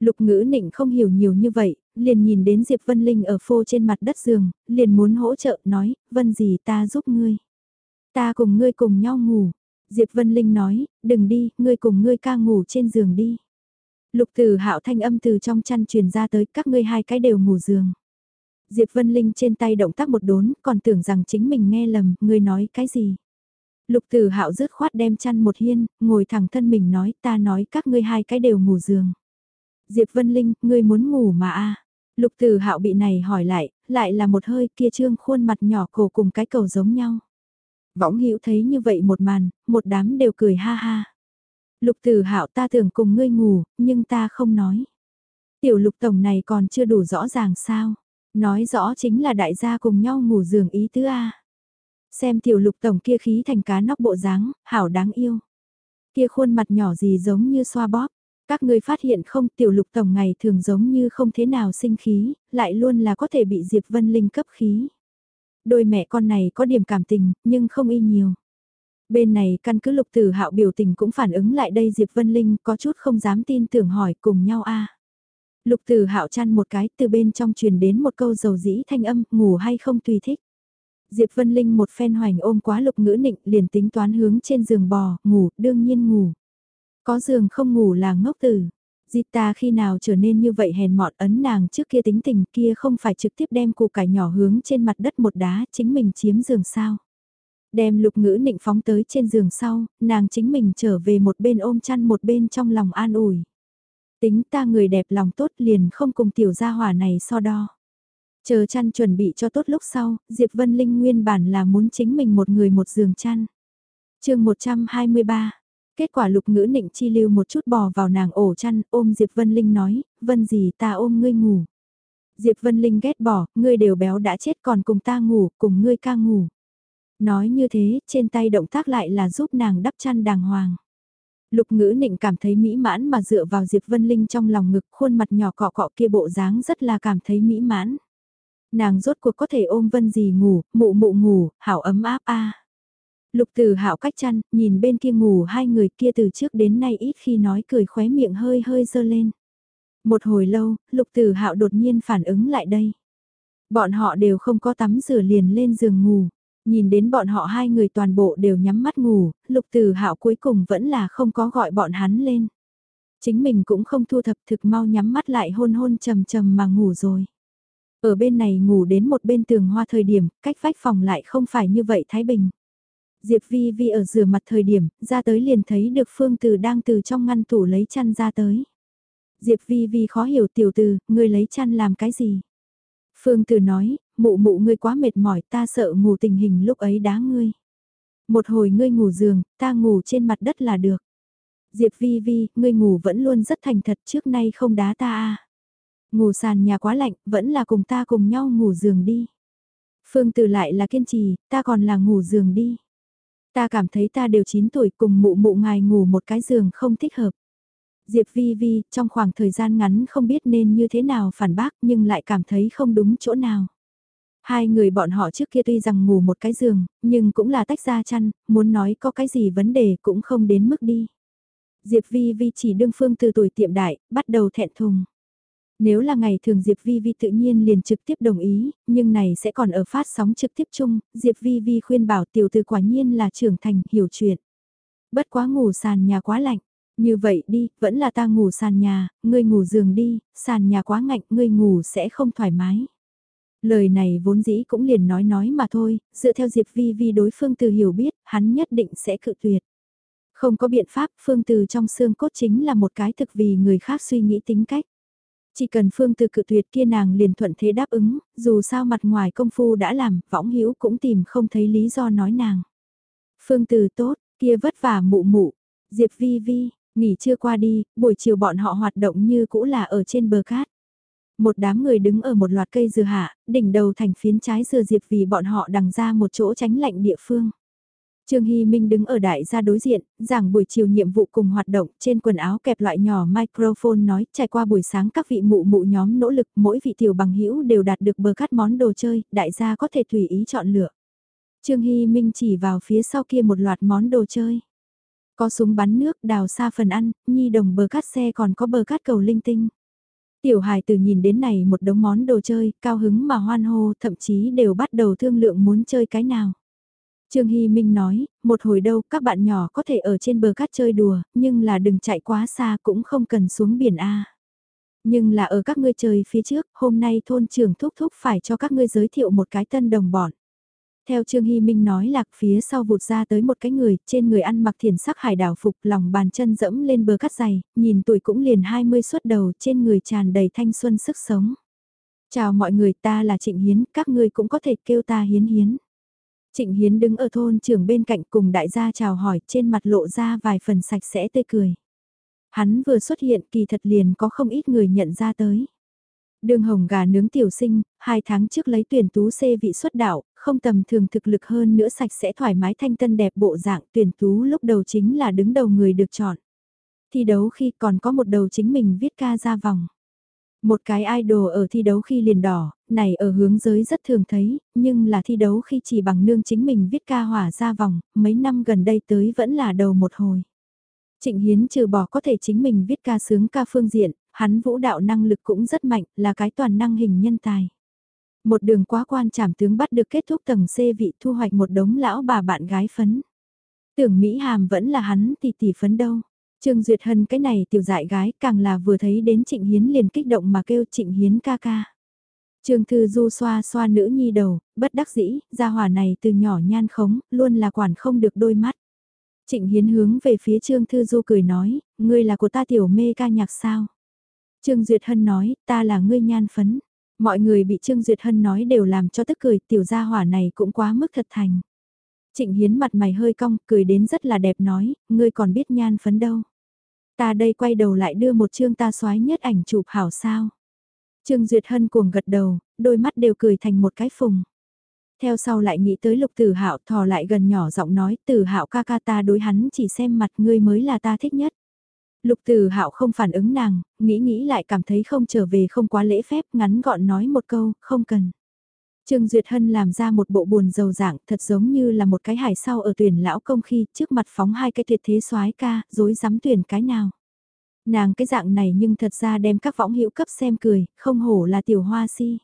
Lục ngữ nịnh không hiểu nhiều như vậy, liền nhìn đến Diệp Vân Linh ở phô trên mặt đất giường, liền muốn hỗ trợ, nói, Vân gì ta giúp ngươi. Ta cùng ngươi cùng nhau ngủ. Diệp Vân Linh nói, đừng đi, ngươi cùng ngươi ca ngủ trên giường đi. Lục Tử Hạo thanh âm từ trong chăn truyền ra tới, các ngươi hai cái đều ngủ giường. Diệp Vân Linh trên tay động tác một đốn, còn tưởng rằng chính mình nghe lầm, ngươi nói cái gì? Lục Tử Hạo rứt khoát đem chăn một hiên, ngồi thẳng thân mình nói, ta nói các ngươi hai cái đều ngủ giường. Diệp Vân Linh, ngươi muốn ngủ mà a? Lục Tử Hạo bị này hỏi lại, lại là một hơi kia trương khuôn mặt nhỏ cổ cùng cái cầu giống nhau. Võng Hữu thấy như vậy một màn, một đám đều cười ha ha. Lục Tử Hạo ta tưởng cùng ngươi ngủ, nhưng ta không nói. Tiểu Lục tổng này còn chưa đủ rõ ràng sao? Nói rõ chính là đại gia cùng nhau ngủ giường ý tứ a. Xem tiểu Lục tổng kia khí thành cá nóc bộ dáng, hảo đáng yêu. Kia khuôn mặt nhỏ gì giống như xoa bóp, các ngươi phát hiện không tiểu lục tổng ngày thường giống như không thế nào sinh khí, lại luôn là có thể bị Diệp Vân Linh cấp khí. Đôi mẹ con này có điểm cảm tình, nhưng không y nhiều. Bên này căn cứ lục tử hạo biểu tình cũng phản ứng lại đây Diệp Vân Linh có chút không dám tin tưởng hỏi cùng nhau a Lục tử hạo chăn một cái từ bên trong truyền đến một câu dầu dĩ thanh âm ngủ hay không tùy thích. Diệp Vân Linh một phen hoành ôm quá lục ngữ nịnh liền tính toán hướng trên giường bò, ngủ, đương nhiên ngủ. Có giường không ngủ là ngốc tử. Zita khi nào trở nên như vậy hèn mọn ấn nàng trước kia tính tình kia không phải trực tiếp đem củ cải nhỏ hướng trên mặt đất một đá chính mình chiếm giường sao. Đem lục ngữ nịnh phóng tới trên giường sau, nàng chính mình trở về một bên ôm chăn một bên trong lòng an ủi. Tính ta người đẹp lòng tốt liền không cùng tiểu gia hỏa này so đo. Chờ chăn chuẩn bị cho tốt lúc sau, Diệp Vân Linh nguyên bản là muốn chính mình một người một giường chăn. chương 123 Kết quả lục ngữ nịnh chi lưu một chút bò vào nàng ổ chăn, ôm Diệp Vân Linh nói, Vân gì ta ôm ngươi ngủ. Diệp Vân Linh ghét bỏ, ngươi đều béo đã chết còn cùng ta ngủ, cùng ngươi ca ngủ. Nói như thế, trên tay động tác lại là giúp nàng đắp chăn đàng hoàng. Lục ngữ nịnh cảm thấy mỹ mãn mà dựa vào Diệp Vân Linh trong lòng ngực khuôn mặt nhỏ cọ cọ kia bộ dáng rất là cảm thấy mỹ mãn. Nàng rốt cuộc có thể ôm Vân gì ngủ, mụ mụ ngủ, hảo ấm áp a. Lục Tử Hạo cách chăn, nhìn bên kia ngủ hai người kia từ trước đến nay ít khi nói cười khóe miệng hơi hơi dơ lên. Một hồi lâu, Lục Tử Hạo đột nhiên phản ứng lại đây. Bọn họ đều không có tắm rửa liền lên giường ngủ. Nhìn đến bọn họ hai người toàn bộ đều nhắm mắt ngủ, Lục Tử Hạo cuối cùng vẫn là không có gọi bọn hắn lên. Chính mình cũng không thu thập thực mau nhắm mắt lại hôn hôn trầm trầm mà ngủ rồi. Ở bên này ngủ đến một bên tường hoa thời điểm, cách vách phòng lại không phải như vậy Thái Bình. Diệp Vi Vi ở rửa mặt thời điểm, ra tới liền thấy được Phương Từ đang từ trong ngăn tủ lấy chăn ra tới. Diệp Vi Vi khó hiểu tiểu từ, ngươi lấy chăn làm cái gì? Phương Từ nói, mụ mụ ngươi quá mệt mỏi ta sợ ngủ tình hình lúc ấy đá ngươi. Một hồi ngươi ngủ giường, ta ngủ trên mặt đất là được. Diệp Vi Vi, ngươi ngủ vẫn luôn rất thành thật trước nay không đá ta à. Ngủ sàn nhà quá lạnh, vẫn là cùng ta cùng nhau ngủ giường đi. Phương Từ lại là kiên trì, ta còn là ngủ giường đi. Ta cảm thấy ta đều 9 tuổi cùng mụ mụ ngài ngủ một cái giường không thích hợp. Diệp Vi Vi, trong khoảng thời gian ngắn không biết nên như thế nào phản bác nhưng lại cảm thấy không đúng chỗ nào. Hai người bọn họ trước kia tuy rằng ngủ một cái giường, nhưng cũng là tách ra chăn, muốn nói có cái gì vấn đề cũng không đến mức đi. Diệp Vi Vi chỉ đương phương từ tuổi tiệm đại, bắt đầu thẹn thùng. Nếu là ngày thường Diệp Vi Vi tự nhiên liền trực tiếp đồng ý, nhưng này sẽ còn ở phát sóng trực tiếp chung, Diệp Vi Vi khuyên bảo tiểu từ quả nhiên là trưởng thành, hiểu chuyện. Bất quá ngủ sàn nhà quá lạnh, như vậy đi, vẫn là ta ngủ sàn nhà, ngươi ngủ giường đi, sàn nhà quá ngạnh, ngươi ngủ sẽ không thoải mái. Lời này vốn dĩ cũng liền nói nói mà thôi, dựa theo Diệp Vi Vi đối phương từ hiểu biết, hắn nhất định sẽ cự tuyệt. Không có biện pháp, phương từ trong xương cốt chính là một cái thực vì người khác suy nghĩ tính cách. Chỉ cần phương từ cự tuyệt kia nàng liền thuận thế đáp ứng, dù sao mặt ngoài công phu đã làm, võng hữu cũng tìm không thấy lý do nói nàng. Phương từ tốt, kia vất vả mụ mụ, Diệp Vi Vi, nghỉ trưa qua đi, buổi chiều bọn họ hoạt động như cũ là ở trên bờ cát. Một đám người đứng ở một loạt cây dừa hạ, đỉnh đầu thành phiến trái dừa diệp vì bọn họ đằng ra một chỗ tránh lạnh địa phương. Trương Hy Minh đứng ở đại gia đối diện, giảng buổi chiều nhiệm vụ cùng hoạt động trên quần áo kẹp loại nhỏ microphone nói trải qua buổi sáng các vị mụ mụ nhóm nỗ lực mỗi vị tiểu bằng hữu đều đạt được bờ cắt món đồ chơi, đại gia có thể tùy ý chọn lựa. Trương Hy Minh chỉ vào phía sau kia một loạt món đồ chơi. Có súng bắn nước đào xa phần ăn, nhi đồng bờ cắt xe còn có bờ cắt cầu linh tinh. Tiểu hài từ nhìn đến này một đống món đồ chơi, cao hứng mà hoan hô, thậm chí đều bắt đầu thương lượng muốn chơi cái nào. Trương Hy Minh nói, một hồi đâu các bạn nhỏ có thể ở trên bờ cát chơi đùa, nhưng là đừng chạy quá xa cũng không cần xuống biển A. Nhưng là ở các ngươi chơi phía trước, hôm nay thôn trưởng thúc thúc phải cho các ngươi giới thiệu một cái tân đồng bọn. Theo Trương Hy Minh nói lạc phía sau vụt ra tới một cái người, trên người ăn mặc thiền sắc hải đảo phục lòng bàn chân dẫm lên bờ cát dày, nhìn tuổi cũng liền 20 xuất đầu trên người tràn đầy thanh xuân sức sống. Chào mọi người ta là Trịnh Hiến, các ngươi cũng có thể kêu ta Hiến Hiến. Trịnh Hiến đứng ở thôn trưởng bên cạnh cùng đại gia chào hỏi trên mặt lộ ra vài phần sạch sẽ tươi cười. Hắn vừa xuất hiện kỳ thật liền có không ít người nhận ra tới. Đường hồng gà nướng tiểu sinh, hai tháng trước lấy tuyển tú C vị xuất đạo, không tầm thường thực lực hơn nữa sạch sẽ thoải mái thanh tân đẹp bộ dạng tuyển tú lúc đầu chính là đứng đầu người được chọn. Thi đấu khi còn có một đầu chính mình viết ca ra vòng. Một cái idol ở thi đấu khi liền đỏ, này ở hướng giới rất thường thấy, nhưng là thi đấu khi chỉ bằng nương chính mình viết ca hỏa ra vòng, mấy năm gần đây tới vẫn là đầu một hồi. Trịnh Hiến trừ bỏ có thể chính mình viết ca sướng ca phương diện, hắn vũ đạo năng lực cũng rất mạnh, là cái toàn năng hình nhân tài. Một đường quá quan trảm tướng bắt được kết thúc tầng C vị thu hoạch một đống lão bà bạn gái phấn. Tưởng Mỹ Hàm vẫn là hắn tỷ tỷ phấn đâu. Trương Duyệt Hân cái này tiểu dại gái càng là vừa thấy đến Trịnh Hiến liền kích động mà kêu Trịnh Hiến ca ca. Trương Thư Du xoa xoa nữ nhi đầu, bất đắc dĩ, gia hỏa này từ nhỏ nhan khống, luôn là quản không được đôi mắt. Trịnh Hiến hướng về phía Trương Thư Du cười nói, ngươi là của ta tiểu mê ca nhạc sao? Trương Duyệt Hân nói, ta là ngươi nhan phấn. Mọi người bị Trương Duyệt Hân nói đều làm cho tức cười, tiểu gia hỏa này cũng quá mức thật thành. Trịnh Hiến mặt mày hơi cong, cười đến rất là đẹp nói, ngươi còn biết nhan phấn đâu. Ta đây quay đầu lại đưa một chương ta xoái nhất ảnh chụp hảo sao. Trương Duyệt Hân cuồng gật đầu, đôi mắt đều cười thành một cái phùng. Theo sau lại nghĩ tới lục tử hạo thò lại gần nhỏ giọng nói tử hạo ca ca ta đối hắn chỉ xem mặt ngươi mới là ta thích nhất. Lục Tử Hạo không phản ứng nàng, nghĩ nghĩ lại cảm thấy không trở về không quá lễ phép, ngắn gọn nói một câu, không cần. Trương Duyệt Hân làm ra một bộ buồn dầu dạng, thật giống như là một cái hải sau ở tuyển lão công khi trước mặt phóng hai cái tuyệt thế soái ca, dối dám tuyển cái nào. Nàng cái dạng này nhưng thật ra đem các võng hữu cấp xem cười, không hổ là tiểu hoa si.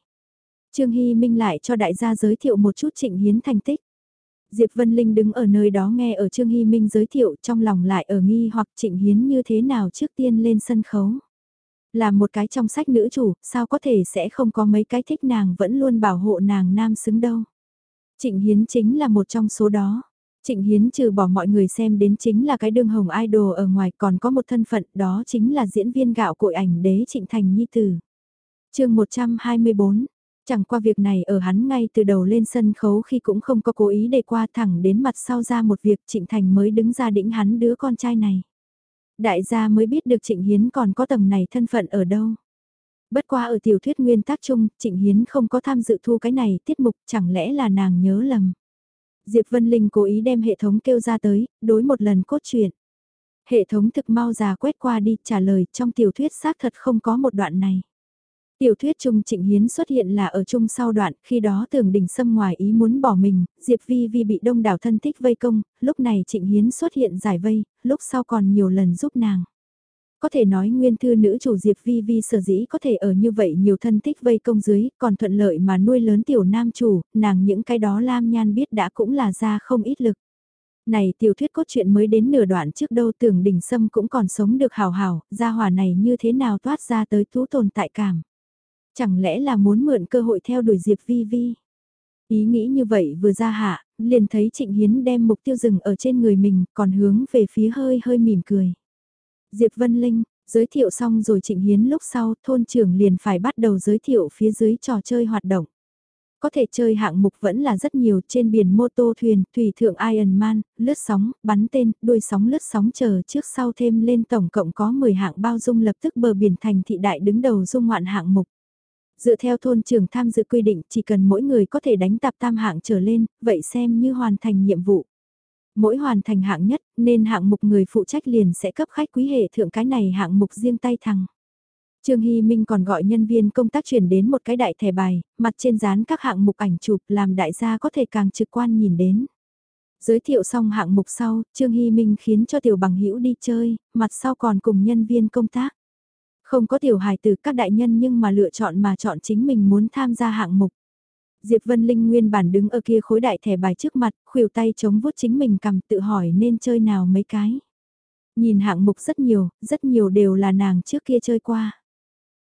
Trương Hy Minh lại cho đại gia giới thiệu một chút trịnh hiến thành tích. Diệp Vân Linh đứng ở nơi đó nghe ở Trương Hy Minh giới thiệu trong lòng lại ở nghi hoặc trịnh hiến như thế nào trước tiên lên sân khấu. Là một cái trong sách nữ chủ, sao có thể sẽ không có mấy cái thích nàng vẫn luôn bảo hộ nàng nam xứng đâu. Trịnh Hiến chính là một trong số đó. Trịnh Hiến trừ bỏ mọi người xem đến chính là cái đương hồng idol ở ngoài còn có một thân phận đó chính là diễn viên gạo cội ảnh đế Trịnh Thành Nhi Tử. chương 124, Chẳng qua việc này ở hắn ngay từ đầu lên sân khấu khi cũng không có cố ý để qua thẳng đến mặt sau ra một việc Trịnh Thành mới đứng ra đĩnh hắn đứa con trai này. Đại gia mới biết được Trịnh Hiến còn có tầng này thân phận ở đâu. Bất qua ở tiểu thuyết nguyên tác chung, Trịnh Hiến không có tham dự thu cái này tiết mục chẳng lẽ là nàng nhớ lầm. Diệp Vân Linh cố ý đem hệ thống kêu ra tới, đối một lần cốt truyện. Hệ thống thực mau già quét qua đi trả lời trong tiểu thuyết xác thật không có một đoạn này. Tiểu thuyết Trung Trịnh Hiến xuất hiện là ở chung sau đoạn, khi đó tưởng đình sâm ngoài ý muốn bỏ mình, Diệp Vi Vi bị đông đảo thân thích vây công, lúc này Trịnh Hiến xuất hiện giải vây, lúc sau còn nhiều lần giúp nàng. Có thể nói nguyên thư nữ chủ Diệp Vi Vi sở dĩ có thể ở như vậy nhiều thân thích vây công dưới, còn thuận lợi mà nuôi lớn tiểu nam chủ, nàng những cái đó Lam Nhan biết đã cũng là ra không ít lực. Này tiểu thuyết cốt truyện mới đến nửa đoạn trước đâu tưởng đỉnh sâm cũng còn sống được hào hào, gia hỏa này như thế nào toát ra tới thú tồn tại cảm. Chẳng lẽ là muốn mượn cơ hội theo đuổi Diệp Vi Vi? Ý nghĩ như vậy vừa ra hạ, liền thấy Trịnh Hiến đem mục tiêu dừng ở trên người mình, còn hướng về phía hơi hơi mỉm cười. Diệp Vân Linh, giới thiệu xong rồi Trịnh Hiến lúc sau, thôn trưởng liền phải bắt đầu giới thiệu phía dưới trò chơi hoạt động. Có thể chơi hạng mục vẫn là rất nhiều trên biển mô tô thuyền, thủy thượng Iron Man lướt sóng, bắn tên, đuôi sóng lướt sóng chờ trước sau thêm lên tổng cộng có 10 hạng bao dung lập tức bờ biển thành thị đại đứng đầu dung ngoạn hạng mục. Dựa theo thôn trưởng tham dự quy định chỉ cần mỗi người có thể đánh tạp tam hạng trở lên, vậy xem như hoàn thành nhiệm vụ. Mỗi hoàn thành hạng nhất nên hạng mục người phụ trách liền sẽ cấp khách quý hệ thượng cái này hạng mục riêng tay thằng. Trương Hy Minh còn gọi nhân viên công tác chuyển đến một cái đại thẻ bài, mặt trên dán các hạng mục ảnh chụp làm đại gia có thể càng trực quan nhìn đến. Giới thiệu xong hạng mục sau, Trương Hy Minh khiến cho tiểu bằng hữu đi chơi, mặt sau còn cùng nhân viên công tác. Không có tiểu hài từ các đại nhân nhưng mà lựa chọn mà chọn chính mình muốn tham gia hạng mục. Diệp Vân Linh nguyên bản đứng ở kia khối đại thẻ bài trước mặt, khuỷu tay chống vuốt chính mình cầm tự hỏi nên chơi nào mấy cái. Nhìn hạng mục rất nhiều, rất nhiều đều là nàng trước kia chơi qua.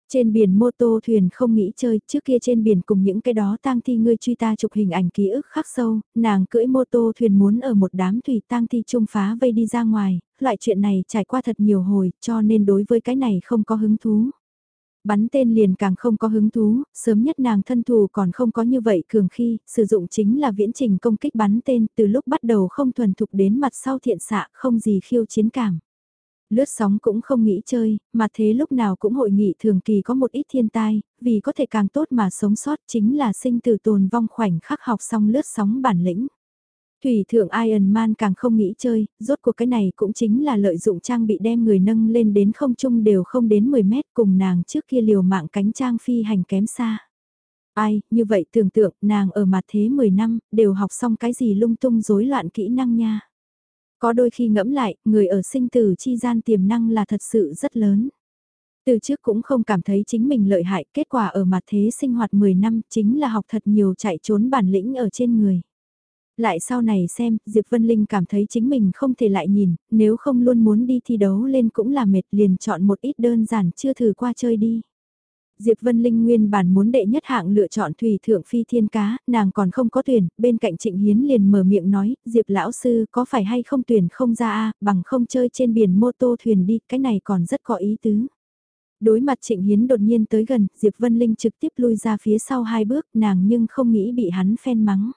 Trên biển mô tô thuyền không nghĩ chơi, trước kia trên biển cùng những cái đó tang thi ngươi truy ta chụp hình ảnh ký ức khắc sâu, nàng cưỡi mô tô thuyền muốn ở một đám thủy tang thi trung phá vây đi ra ngoài, loại chuyện này trải qua thật nhiều hồi, cho nên đối với cái này không có hứng thú. Bắn tên liền càng không có hứng thú, sớm nhất nàng thân thù còn không có như vậy cường khi, sử dụng chính là viễn trình công kích bắn tên từ lúc bắt đầu không thuần thục đến mặt sau thiện xạ không gì khiêu chiến cảm. Lướt sóng cũng không nghĩ chơi, mà thế lúc nào cũng hội nghị thường kỳ có một ít thiên tai, vì có thể càng tốt mà sống sót chính là sinh từ tồn vong khoảnh khắc học xong lướt sóng bản lĩnh. Thủy thượng Iron Man càng không nghĩ chơi, rốt cuộc cái này cũng chính là lợi dụng trang bị đem người nâng lên đến không trung đều không đến 10 mét cùng nàng trước kia liều mạng cánh trang phi hành kém xa. Ai, như vậy tưởng tượng nàng ở mặt thế 10 năm, đều học xong cái gì lung tung rối loạn kỹ năng nha. Có đôi khi ngẫm lại, người ở sinh tử chi gian tiềm năng là thật sự rất lớn. Từ trước cũng không cảm thấy chính mình lợi hại, kết quả ở mặt thế sinh hoạt 10 năm chính là học thật nhiều chạy trốn bản lĩnh ở trên người. Lại sau này xem, Diệp Vân Linh cảm thấy chính mình không thể lại nhìn, nếu không luôn muốn đi thi đấu lên cũng là mệt liền chọn một ít đơn giản chưa thử qua chơi đi. Diệp Vân Linh nguyên bản muốn đệ nhất hạng lựa chọn thủy thượng phi thiên cá, nàng còn không có tuyển, bên cạnh Trịnh Hiến liền mở miệng nói, Diệp lão sư có phải hay không tuyển không ra a bằng không chơi trên biển mô tô thuyền đi, cái này còn rất có ý tứ. Đối mặt Trịnh Hiến đột nhiên tới gần, Diệp Vân Linh trực tiếp lui ra phía sau hai bước, nàng nhưng không nghĩ bị hắn phen mắng.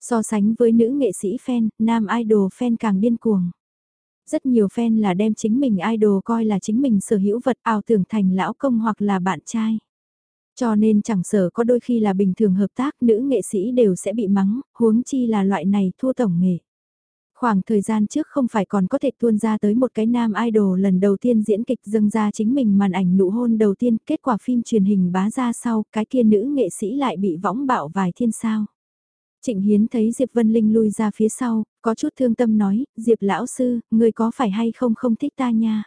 So sánh với nữ nghệ sĩ fan, nam idol fan càng điên cuồng. Rất nhiều fan là đem chính mình idol coi là chính mình sở hữu vật ảo tưởng thành lão công hoặc là bạn trai. Cho nên chẳng sở có đôi khi là bình thường hợp tác nữ nghệ sĩ đều sẽ bị mắng, huống chi là loại này thua tổng nghệ. Khoảng thời gian trước không phải còn có thể tuôn ra tới một cái nam idol lần đầu tiên diễn kịch dâng ra chính mình màn ảnh nụ hôn đầu tiên, kết quả phim truyền hình bá ra sau, cái kia nữ nghệ sĩ lại bị võng bạo vài thiên sao. Trịnh Hiến thấy Diệp Vân Linh lui ra phía sau, có chút thương tâm nói, Diệp lão sư, người có phải hay không không thích ta nha?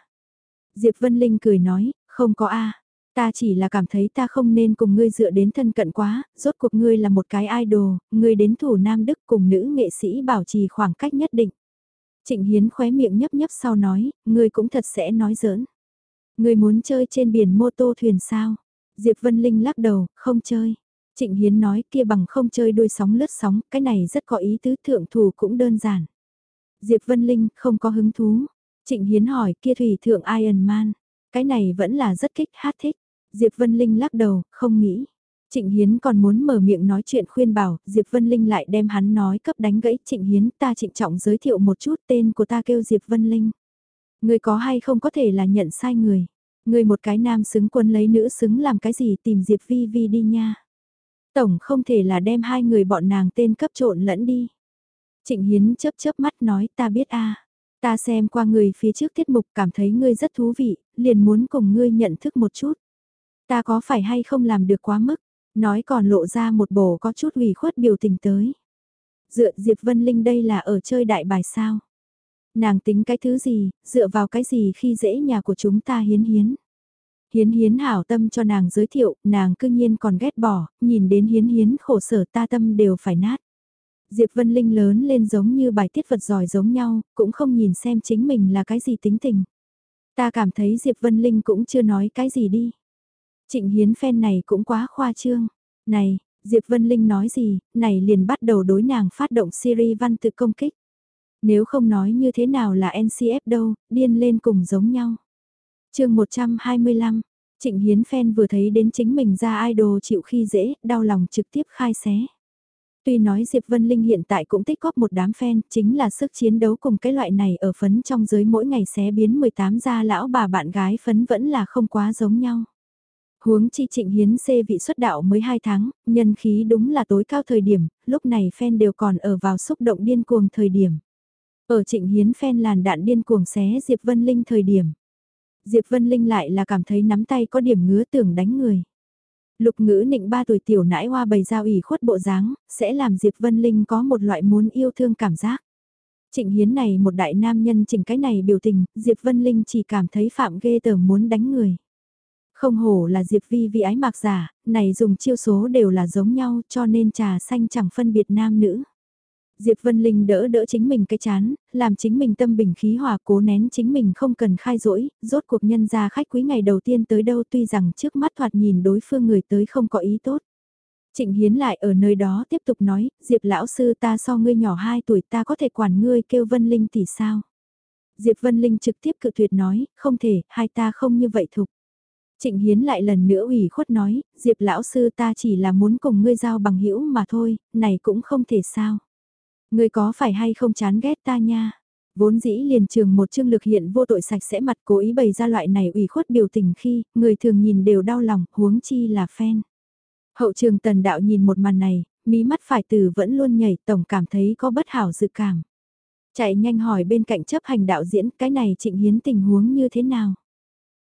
Diệp Vân Linh cười nói, không có a, ta chỉ là cảm thấy ta không nên cùng ngươi dựa đến thân cận quá, rốt cuộc ngươi là một cái idol, ngươi đến thủ Nam Đức cùng nữ nghệ sĩ bảo trì khoảng cách nhất định. Trịnh Hiến khóe miệng nhấp nhấp sau nói, ngươi cũng thật sẽ nói giỡn. Ngươi muốn chơi trên biển mô tô thuyền sao? Diệp Vân Linh lắc đầu, không chơi. Trịnh Hiến nói kia bằng không chơi đuôi sóng lướt sóng, cái này rất có ý tứ thượng thủ cũng đơn giản. Diệp Vân Linh không có hứng thú. Trịnh Hiến hỏi kia thủy thượng Iron Man. Cái này vẫn là rất kích hát thích. Diệp Vân Linh lắc đầu, không nghĩ. Trịnh Hiến còn muốn mở miệng nói chuyện khuyên bảo, Diệp Vân Linh lại đem hắn nói cấp đánh gãy Trịnh Hiến ta trịnh trọng giới thiệu một chút tên của ta kêu Diệp Vân Linh. Người có hay không có thể là nhận sai người. Người một cái nam xứng quân lấy nữ xứng làm cái gì tìm Diệp Vi Vi đi nha. Tổng không thể là đem hai người bọn nàng tên cấp trộn lẫn đi. Trịnh Hiến chớp chớp mắt nói ta biết a Ta xem qua người phía trước tiết mục cảm thấy ngươi rất thú vị, liền muốn cùng ngươi nhận thức một chút. Ta có phải hay không làm được quá mức, nói còn lộ ra một bổ có chút ủy khuất biểu tình tới. Dựa Diệp Vân Linh đây là ở chơi đại bài sao? Nàng tính cái thứ gì, dựa vào cái gì khi dễ nhà của chúng ta hiến hiến. Hiến hiến hảo tâm cho nàng giới thiệu, nàng cương nhiên còn ghét bỏ, nhìn đến hiến hiến khổ sở ta tâm đều phải nát. Diệp Vân Linh lớn lên giống như bài tiết vật giỏi giống nhau, cũng không nhìn xem chính mình là cái gì tính tình. Ta cảm thấy Diệp Vân Linh cũng chưa nói cái gì đi. Trịnh Hiến phen này cũng quá khoa trương. Này, Diệp Vân Linh nói gì, này liền bắt đầu đối nàng phát động Siri văn tự công kích. Nếu không nói như thế nào là NCF đâu, điên lên cùng giống nhau chương 125, Trịnh Hiến Phen vừa thấy đến chính mình ra idol chịu khi dễ, đau lòng trực tiếp khai xé. Tuy nói Diệp Vân Linh hiện tại cũng tích góp một đám fan, chính là sức chiến đấu cùng cái loại này ở phấn trong giới mỗi ngày xé biến 18 gia lão bà bạn gái phấn vẫn là không quá giống nhau. Huống chi trịnh hiến xê vị xuất đạo mới 2 tháng, nhân khí đúng là tối cao thời điểm, lúc này fan đều còn ở vào xúc động điên cuồng thời điểm. Ở trịnh hiến fan làn đạn điên cuồng xé Diệp Vân Linh thời điểm. Diệp Vân Linh lại là cảm thấy nắm tay có điểm ngứa tưởng đánh người. Lục ngữ nịnh ba tuổi tiểu nãi hoa bày giao ủy khuất bộ dáng, sẽ làm Diệp Vân Linh có một loại muốn yêu thương cảm giác. Trịnh Hiến này một đại nam nhân chỉnh cái này biểu tình, Diệp Vân Linh chỉ cảm thấy phạm ghê tởm muốn đánh người. Không hổ là Diệp Vi vì ái mạc giả, này dùng chiêu số đều là giống nhau cho nên trà xanh chẳng phân biệt nam nữ. Diệp Vân Linh đỡ đỡ chính mình cái chán, làm chính mình tâm bình khí hòa cố nén chính mình không cần khai rỗi, rốt cuộc nhân ra khách quý ngày đầu tiên tới đâu tuy rằng trước mắt thoạt nhìn đối phương người tới không có ý tốt. Trịnh Hiến lại ở nơi đó tiếp tục nói, Diệp lão sư ta so ngươi nhỏ 2 tuổi ta có thể quản ngươi kêu Vân Linh tỷ sao. Diệp Vân Linh trực tiếp cự tuyệt nói, không thể, hai ta không như vậy thục. Trịnh Hiến lại lần nữa ủy khuất nói, Diệp lão sư ta chỉ là muốn cùng ngươi giao bằng hữu mà thôi, này cũng không thể sao. Người có phải hay không chán ghét ta nha? Vốn dĩ liền trường một chương lực hiện vô tội sạch sẽ mặt cố ý bày ra loại này ủy khuất biểu tình khi, người thường nhìn đều đau lòng, huống chi là fan. Hậu trường tần đạo nhìn một màn này, mí mắt phải từ vẫn luôn nhảy tổng cảm thấy có bất hảo dự cảm. Chạy nhanh hỏi bên cạnh chấp hành đạo diễn cái này Trịnh Hiến tình huống như thế nào.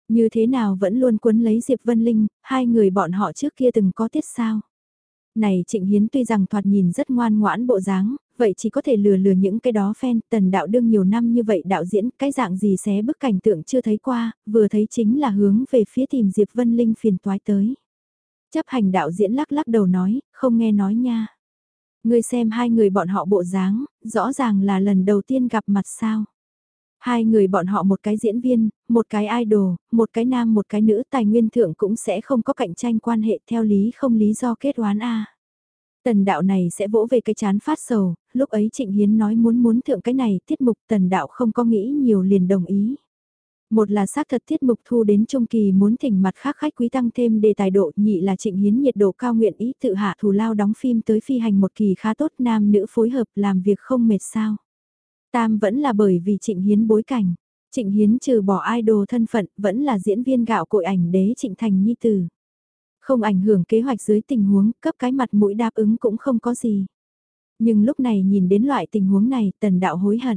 Như thế nào vẫn luôn quấn lấy Diệp Vân Linh, hai người bọn họ trước kia từng có tiết sao. Này Trịnh Hiến tuy rằng thoạt nhìn rất ngoan ngoãn bộ dáng, vậy chỉ có thể lừa lừa những cái đó fan, tần đạo đương nhiều năm như vậy đạo diễn, cái dạng gì xé bức cảnh tượng chưa thấy qua, vừa thấy chính là hướng về phía tìm Diệp Vân Linh phiền toái tới. Chấp hành đạo diễn lắc lắc đầu nói, không nghe nói nha. Ngươi xem hai người bọn họ bộ dáng, rõ ràng là lần đầu tiên gặp mặt sao. Hai người bọn họ một cái diễn viên, một cái idol, một cái nam một cái nữ tài nguyên thượng cũng sẽ không có cạnh tranh quan hệ theo lý không lý do kết oán A. Tần đạo này sẽ vỗ về cái chán phát sầu, lúc ấy Trịnh Hiến nói muốn muốn thượng cái này tiết mục tần đạo không có nghĩ nhiều liền đồng ý. Một là xác thật tiết mục thu đến trung kỳ muốn thỉnh mặt khác khách quý tăng thêm đề tài độ nhị là trịnh hiến nhiệt độ cao nguyện ý tự hạ thù lao đóng phim tới phi hành một kỳ khá tốt nam nữ phối hợp làm việc không mệt sao. Tam vẫn là bởi vì trịnh hiến bối cảnh. Trịnh Hiến trừ bỏ idol thân phận, vẫn là diễn viên gạo cội ảnh đế Trịnh Thành Nhi Tử. Không ảnh hưởng kế hoạch dưới tình huống, cấp cái mặt mũi đáp ứng cũng không có gì. Nhưng lúc này nhìn đến loại tình huống này, tần đạo hối hận.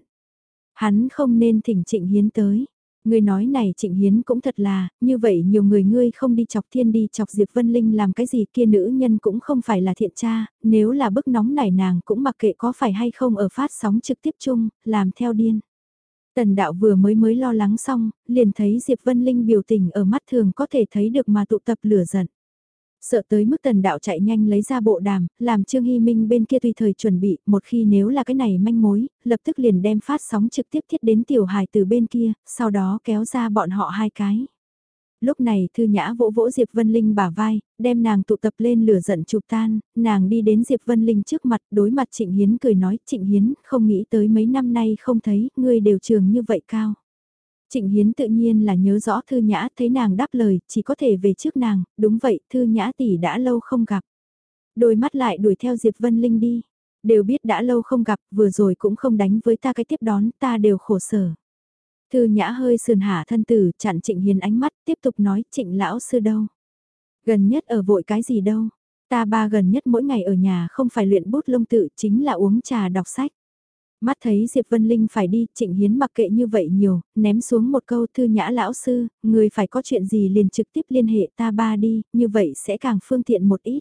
Hắn không nên thỉnh Trịnh Hiến tới. Ngươi nói này Trịnh Hiến cũng thật là, như vậy nhiều người ngươi không đi chọc thiên đi chọc Diệp Vân Linh làm cái gì kia nữ nhân cũng không phải là thiện cha nếu là bức nóng nảy nàng cũng mặc kệ có phải hay không ở phát sóng trực tiếp chung, làm theo điên. Tần đạo vừa mới mới lo lắng xong, liền thấy Diệp Vân Linh biểu tình ở mắt thường có thể thấy được mà tụ tập lửa giận. Sợ tới mức tần đạo chạy nhanh lấy ra bộ đàm, làm Trương Hy Minh bên kia tùy thời chuẩn bị, một khi nếu là cái này manh mối, lập tức liền đem phát sóng trực tiếp thiết đến tiểu hài từ bên kia, sau đó kéo ra bọn họ hai cái. Lúc này Thư Nhã vỗ vỗ Diệp Vân Linh bả vai, đem nàng tụ tập lên lửa giận chụp tan, nàng đi đến Diệp Vân Linh trước mặt đối mặt Trịnh Hiến cười nói Trịnh Hiến không nghĩ tới mấy năm nay không thấy, ngươi đều trường như vậy cao. Trịnh Hiến tự nhiên là nhớ rõ Thư Nhã thấy nàng đáp lời, chỉ có thể về trước nàng, đúng vậy, Thư Nhã tỷ đã lâu không gặp. Đôi mắt lại đuổi theo Diệp Vân Linh đi, đều biết đã lâu không gặp, vừa rồi cũng không đánh với ta cái tiếp đón, ta đều khổ sở. Thư Nhã hơi sườn hả thân tử, chặn Trịnh Hiến ánh mắt, tiếp tục nói, Trịnh lão sư đâu? Gần nhất ở vội cái gì đâu? Ta ba gần nhất mỗi ngày ở nhà không phải luyện bút lông tự, chính là uống trà đọc sách. Mắt thấy Diệp Vân Linh phải đi, Trịnh Hiến mặc kệ như vậy nhiều, ném xuống một câu thư nhã lão sư, người phải có chuyện gì liền trực tiếp liên hệ ta ba đi, như vậy sẽ càng phương tiện một ít.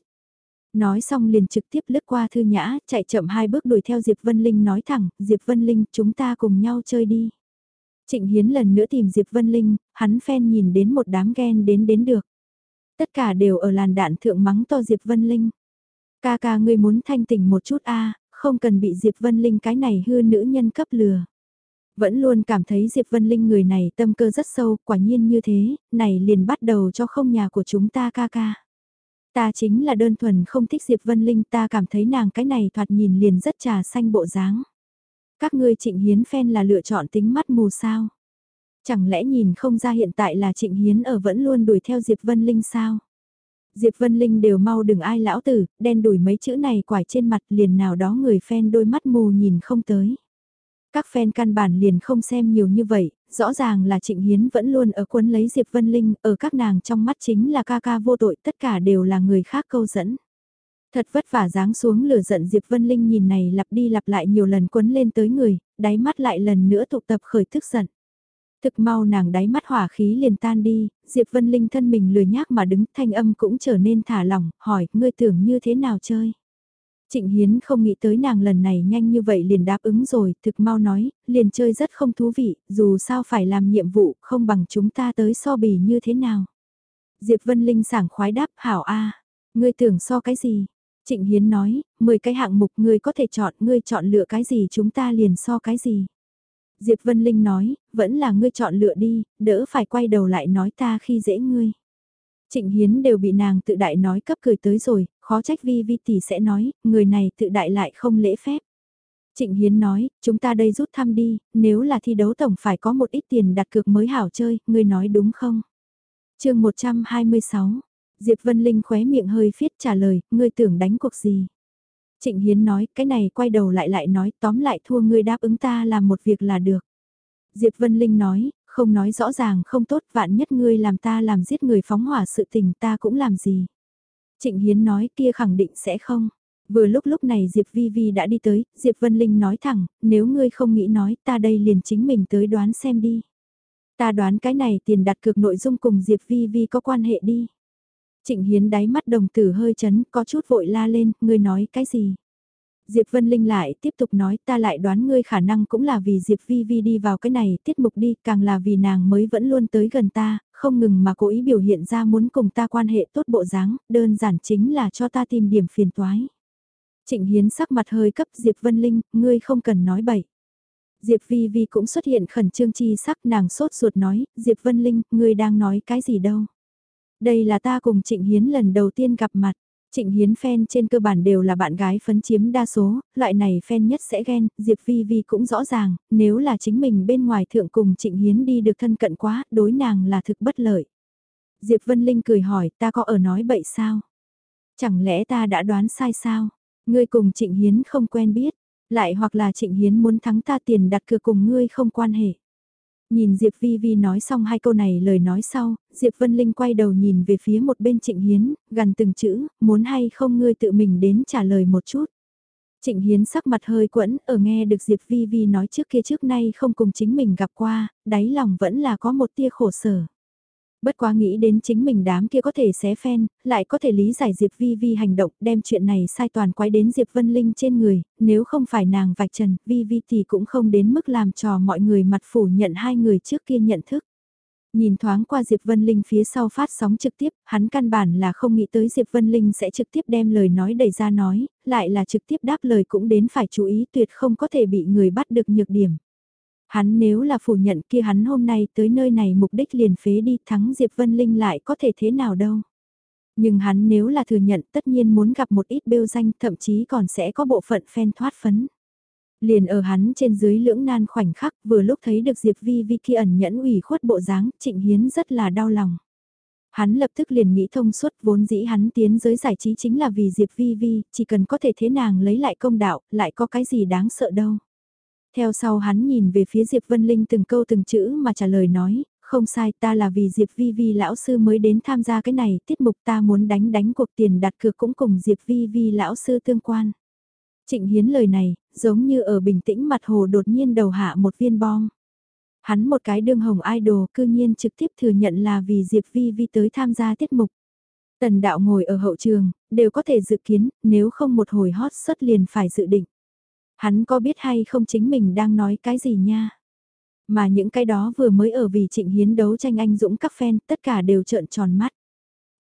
Nói xong liền trực tiếp lướt qua thư nhã, chạy chậm hai bước đuổi theo Diệp Vân Linh nói thẳng, Diệp Vân Linh chúng ta cùng nhau chơi đi. Trịnh Hiến lần nữa tìm Diệp Vân Linh, hắn phen nhìn đến một đám ghen đến đến được. Tất cả đều ở làn đạn thượng mắng to Diệp Vân Linh. Ca ca ngươi muốn thanh tỉnh một chút a không cần bị Diệp Vân Linh cái này hư nữ nhân cấp lừa. Vẫn luôn cảm thấy Diệp Vân Linh người này tâm cơ rất sâu, quả nhiên như thế, này liền bắt đầu cho không nhà của chúng ta ca ca. Ta chính là đơn thuần không thích Diệp Vân Linh ta cảm thấy nàng cái này thoạt nhìn liền rất trà xanh bộ dáng. Các ngươi trịnh hiến phen là lựa chọn tính mắt mù sao? Chẳng lẽ nhìn không ra hiện tại là trịnh hiến ở vẫn luôn đuổi theo Diệp Vân Linh sao? Diệp Vân Linh đều mau đừng ai lão tử, đen đuổi mấy chữ này quải trên mặt liền nào đó người fan đôi mắt mù nhìn không tới. Các fan căn bản liền không xem nhiều như vậy, rõ ràng là Trịnh Hiến vẫn luôn ở quân lấy Diệp Vân Linh, ở các nàng trong mắt chính là ca ca vô tội, tất cả đều là người khác câu dẫn. Thật vất vả dáng xuống lửa giận Diệp Vân Linh nhìn này lặp đi lặp lại nhiều lần quấn lên tới người, đáy mắt lại lần nữa tụ tập khởi thức giận. Thực mau nàng đáy mắt hỏa khí liền tan đi, Diệp Vân Linh thân mình lười nhác mà đứng thanh âm cũng trở nên thả lỏng, hỏi, ngươi tưởng như thế nào chơi? Trịnh Hiến không nghĩ tới nàng lần này nhanh như vậy liền đáp ứng rồi, thực mau nói, liền chơi rất không thú vị, dù sao phải làm nhiệm vụ, không bằng chúng ta tới so bì như thế nào. Diệp Vân Linh sảng khoái đáp, hảo a ngươi tưởng so cái gì? Trịnh Hiến nói, 10 cái hạng mục ngươi có thể chọn, ngươi chọn lựa cái gì chúng ta liền so cái gì. Diệp Vân Linh nói, vẫn là ngươi chọn lựa đi, đỡ phải quay đầu lại nói ta khi dễ ngươi. Trịnh Hiến đều bị nàng tự đại nói cấp cười tới rồi, khó trách vi vi tỷ sẽ nói, người này tự đại lại không lễ phép. Trịnh Hiến nói, chúng ta đây rút thăm đi, nếu là thi đấu tổng phải có một ít tiền đặt cược mới hảo chơi, ngươi nói đúng không? chương 126, Diệp Vân Linh khóe miệng hơi phiết trả lời, ngươi tưởng đánh cuộc gì? Trịnh Hiến nói, cái này quay đầu lại lại nói, tóm lại thua ngươi đáp ứng ta làm một việc là được. Diệp Vân Linh nói, không nói rõ ràng không tốt, vạn nhất ngươi làm ta làm giết người phóng hỏa sự tình ta cũng làm gì. Trịnh Hiến nói kia khẳng định sẽ không. Vừa lúc lúc này Diệp Vi Vi đã đi tới, Diệp Vân Linh nói thẳng, nếu ngươi không nghĩ nói ta đây liền chính mình tới đoán xem đi. Ta đoán cái này tiền đặt cược nội dung cùng Diệp Vi Vi có quan hệ đi. Trịnh Hiến đáy mắt đồng tử hơi chấn, có chút vội la lên, ngươi nói cái gì? Diệp Vân Linh lại tiếp tục nói ta lại đoán ngươi khả năng cũng là vì Diệp Vi Vi đi vào cái này tiết mục đi, càng là vì nàng mới vẫn luôn tới gần ta, không ngừng mà cố ý biểu hiện ra muốn cùng ta quan hệ tốt bộ dáng, đơn giản chính là cho ta tìm điểm phiền toái. Trịnh Hiến sắc mặt hơi cấp Diệp Vân Linh, ngươi không cần nói bậy. Diệp Vi Vi cũng xuất hiện khẩn trương chi sắc nàng sốt ruột nói, Diệp Vân Linh, ngươi đang nói cái gì đâu. Đây là ta cùng Trịnh Hiến lần đầu tiên gặp mặt. Trịnh Hiến fan trên cơ bản đều là bạn gái phấn chiếm đa số, loại này fan nhất sẽ ghen, Diệp Vi Vi cũng rõ ràng, nếu là chính mình bên ngoài thượng cùng Trịnh Hiến đi được thân cận quá, đối nàng là thực bất lợi. Diệp Vân Linh cười hỏi ta có ở nói bậy sao? Chẳng lẽ ta đã đoán sai sao? Ngươi cùng Trịnh Hiến không quen biết, lại hoặc là Trịnh Hiến muốn thắng ta tiền đặt cược cùng ngươi không quan hệ. Nhìn Diệp Vi Vi nói xong hai câu này lời nói sau, Diệp Vân Linh quay đầu nhìn về phía một bên Trịnh Hiến, gần từng chữ, muốn hay không ngươi tự mình đến trả lời một chút. Trịnh Hiến sắc mặt hơi quẫn, ở nghe được Diệp Vi Vi nói trước kia trước nay không cùng chính mình gặp qua, đáy lòng vẫn là có một tia khổ sở. Bất quá nghĩ đến chính mình đám kia có thể xé phen, lại có thể lý giải Diệp Vi Vi hành động đem chuyện này sai toàn quái đến Diệp Vân Linh trên người, nếu không phải nàng vạch trần, Vi Vi thì cũng không đến mức làm trò mọi người mặt phủ nhận hai người trước kia nhận thức. Nhìn thoáng qua Diệp Vân Linh phía sau phát sóng trực tiếp, hắn căn bản là không nghĩ tới Diệp Vân Linh sẽ trực tiếp đem lời nói đẩy ra nói, lại là trực tiếp đáp lời cũng đến phải chú ý tuyệt không có thể bị người bắt được nhược điểm. Hắn nếu là phủ nhận kia hắn hôm nay tới nơi này mục đích liền phế đi thắng Diệp Vân Linh lại có thể thế nào đâu. Nhưng hắn nếu là thừa nhận tất nhiên muốn gặp một ít bêu danh thậm chí còn sẽ có bộ phận phen thoát phấn. Liền ở hắn trên dưới lưỡng nan khoảnh khắc vừa lúc thấy được Diệp Vi Vi kia ẩn nhẫn ủy khuất bộ dáng trịnh hiến rất là đau lòng. Hắn lập tức liền nghĩ thông suốt vốn dĩ hắn tiến giới giải trí chính là vì Diệp Vi Vi, chỉ cần có thể thế nàng lấy lại công đạo, lại có cái gì đáng sợ đâu. Theo sau hắn nhìn về phía Diệp Vân Linh từng câu từng chữ mà trả lời nói, không sai ta là vì Diệp Vi Vi lão sư mới đến tham gia cái này, tiết mục ta muốn đánh đánh cuộc tiền đặt cược cũng cùng Diệp Vi Vi lão sư tương quan. Trịnh Hiến lời này, giống như ở bình tĩnh mặt hồ đột nhiên đầu hạ một viên bom. Hắn một cái đương hồng idol cư nhiên trực tiếp thừa nhận là vì Diệp Vi Vi tới tham gia tiết mục. Tần đạo ngồi ở hậu trường, đều có thể dự kiến, nếu không một hồi hot xuất liền phải dự định. Hắn có biết hay không chính mình đang nói cái gì nha? Mà những cái đó vừa mới ở vì trịnh hiến đấu tranh anh dũng các fan, tất cả đều trợn tròn mắt.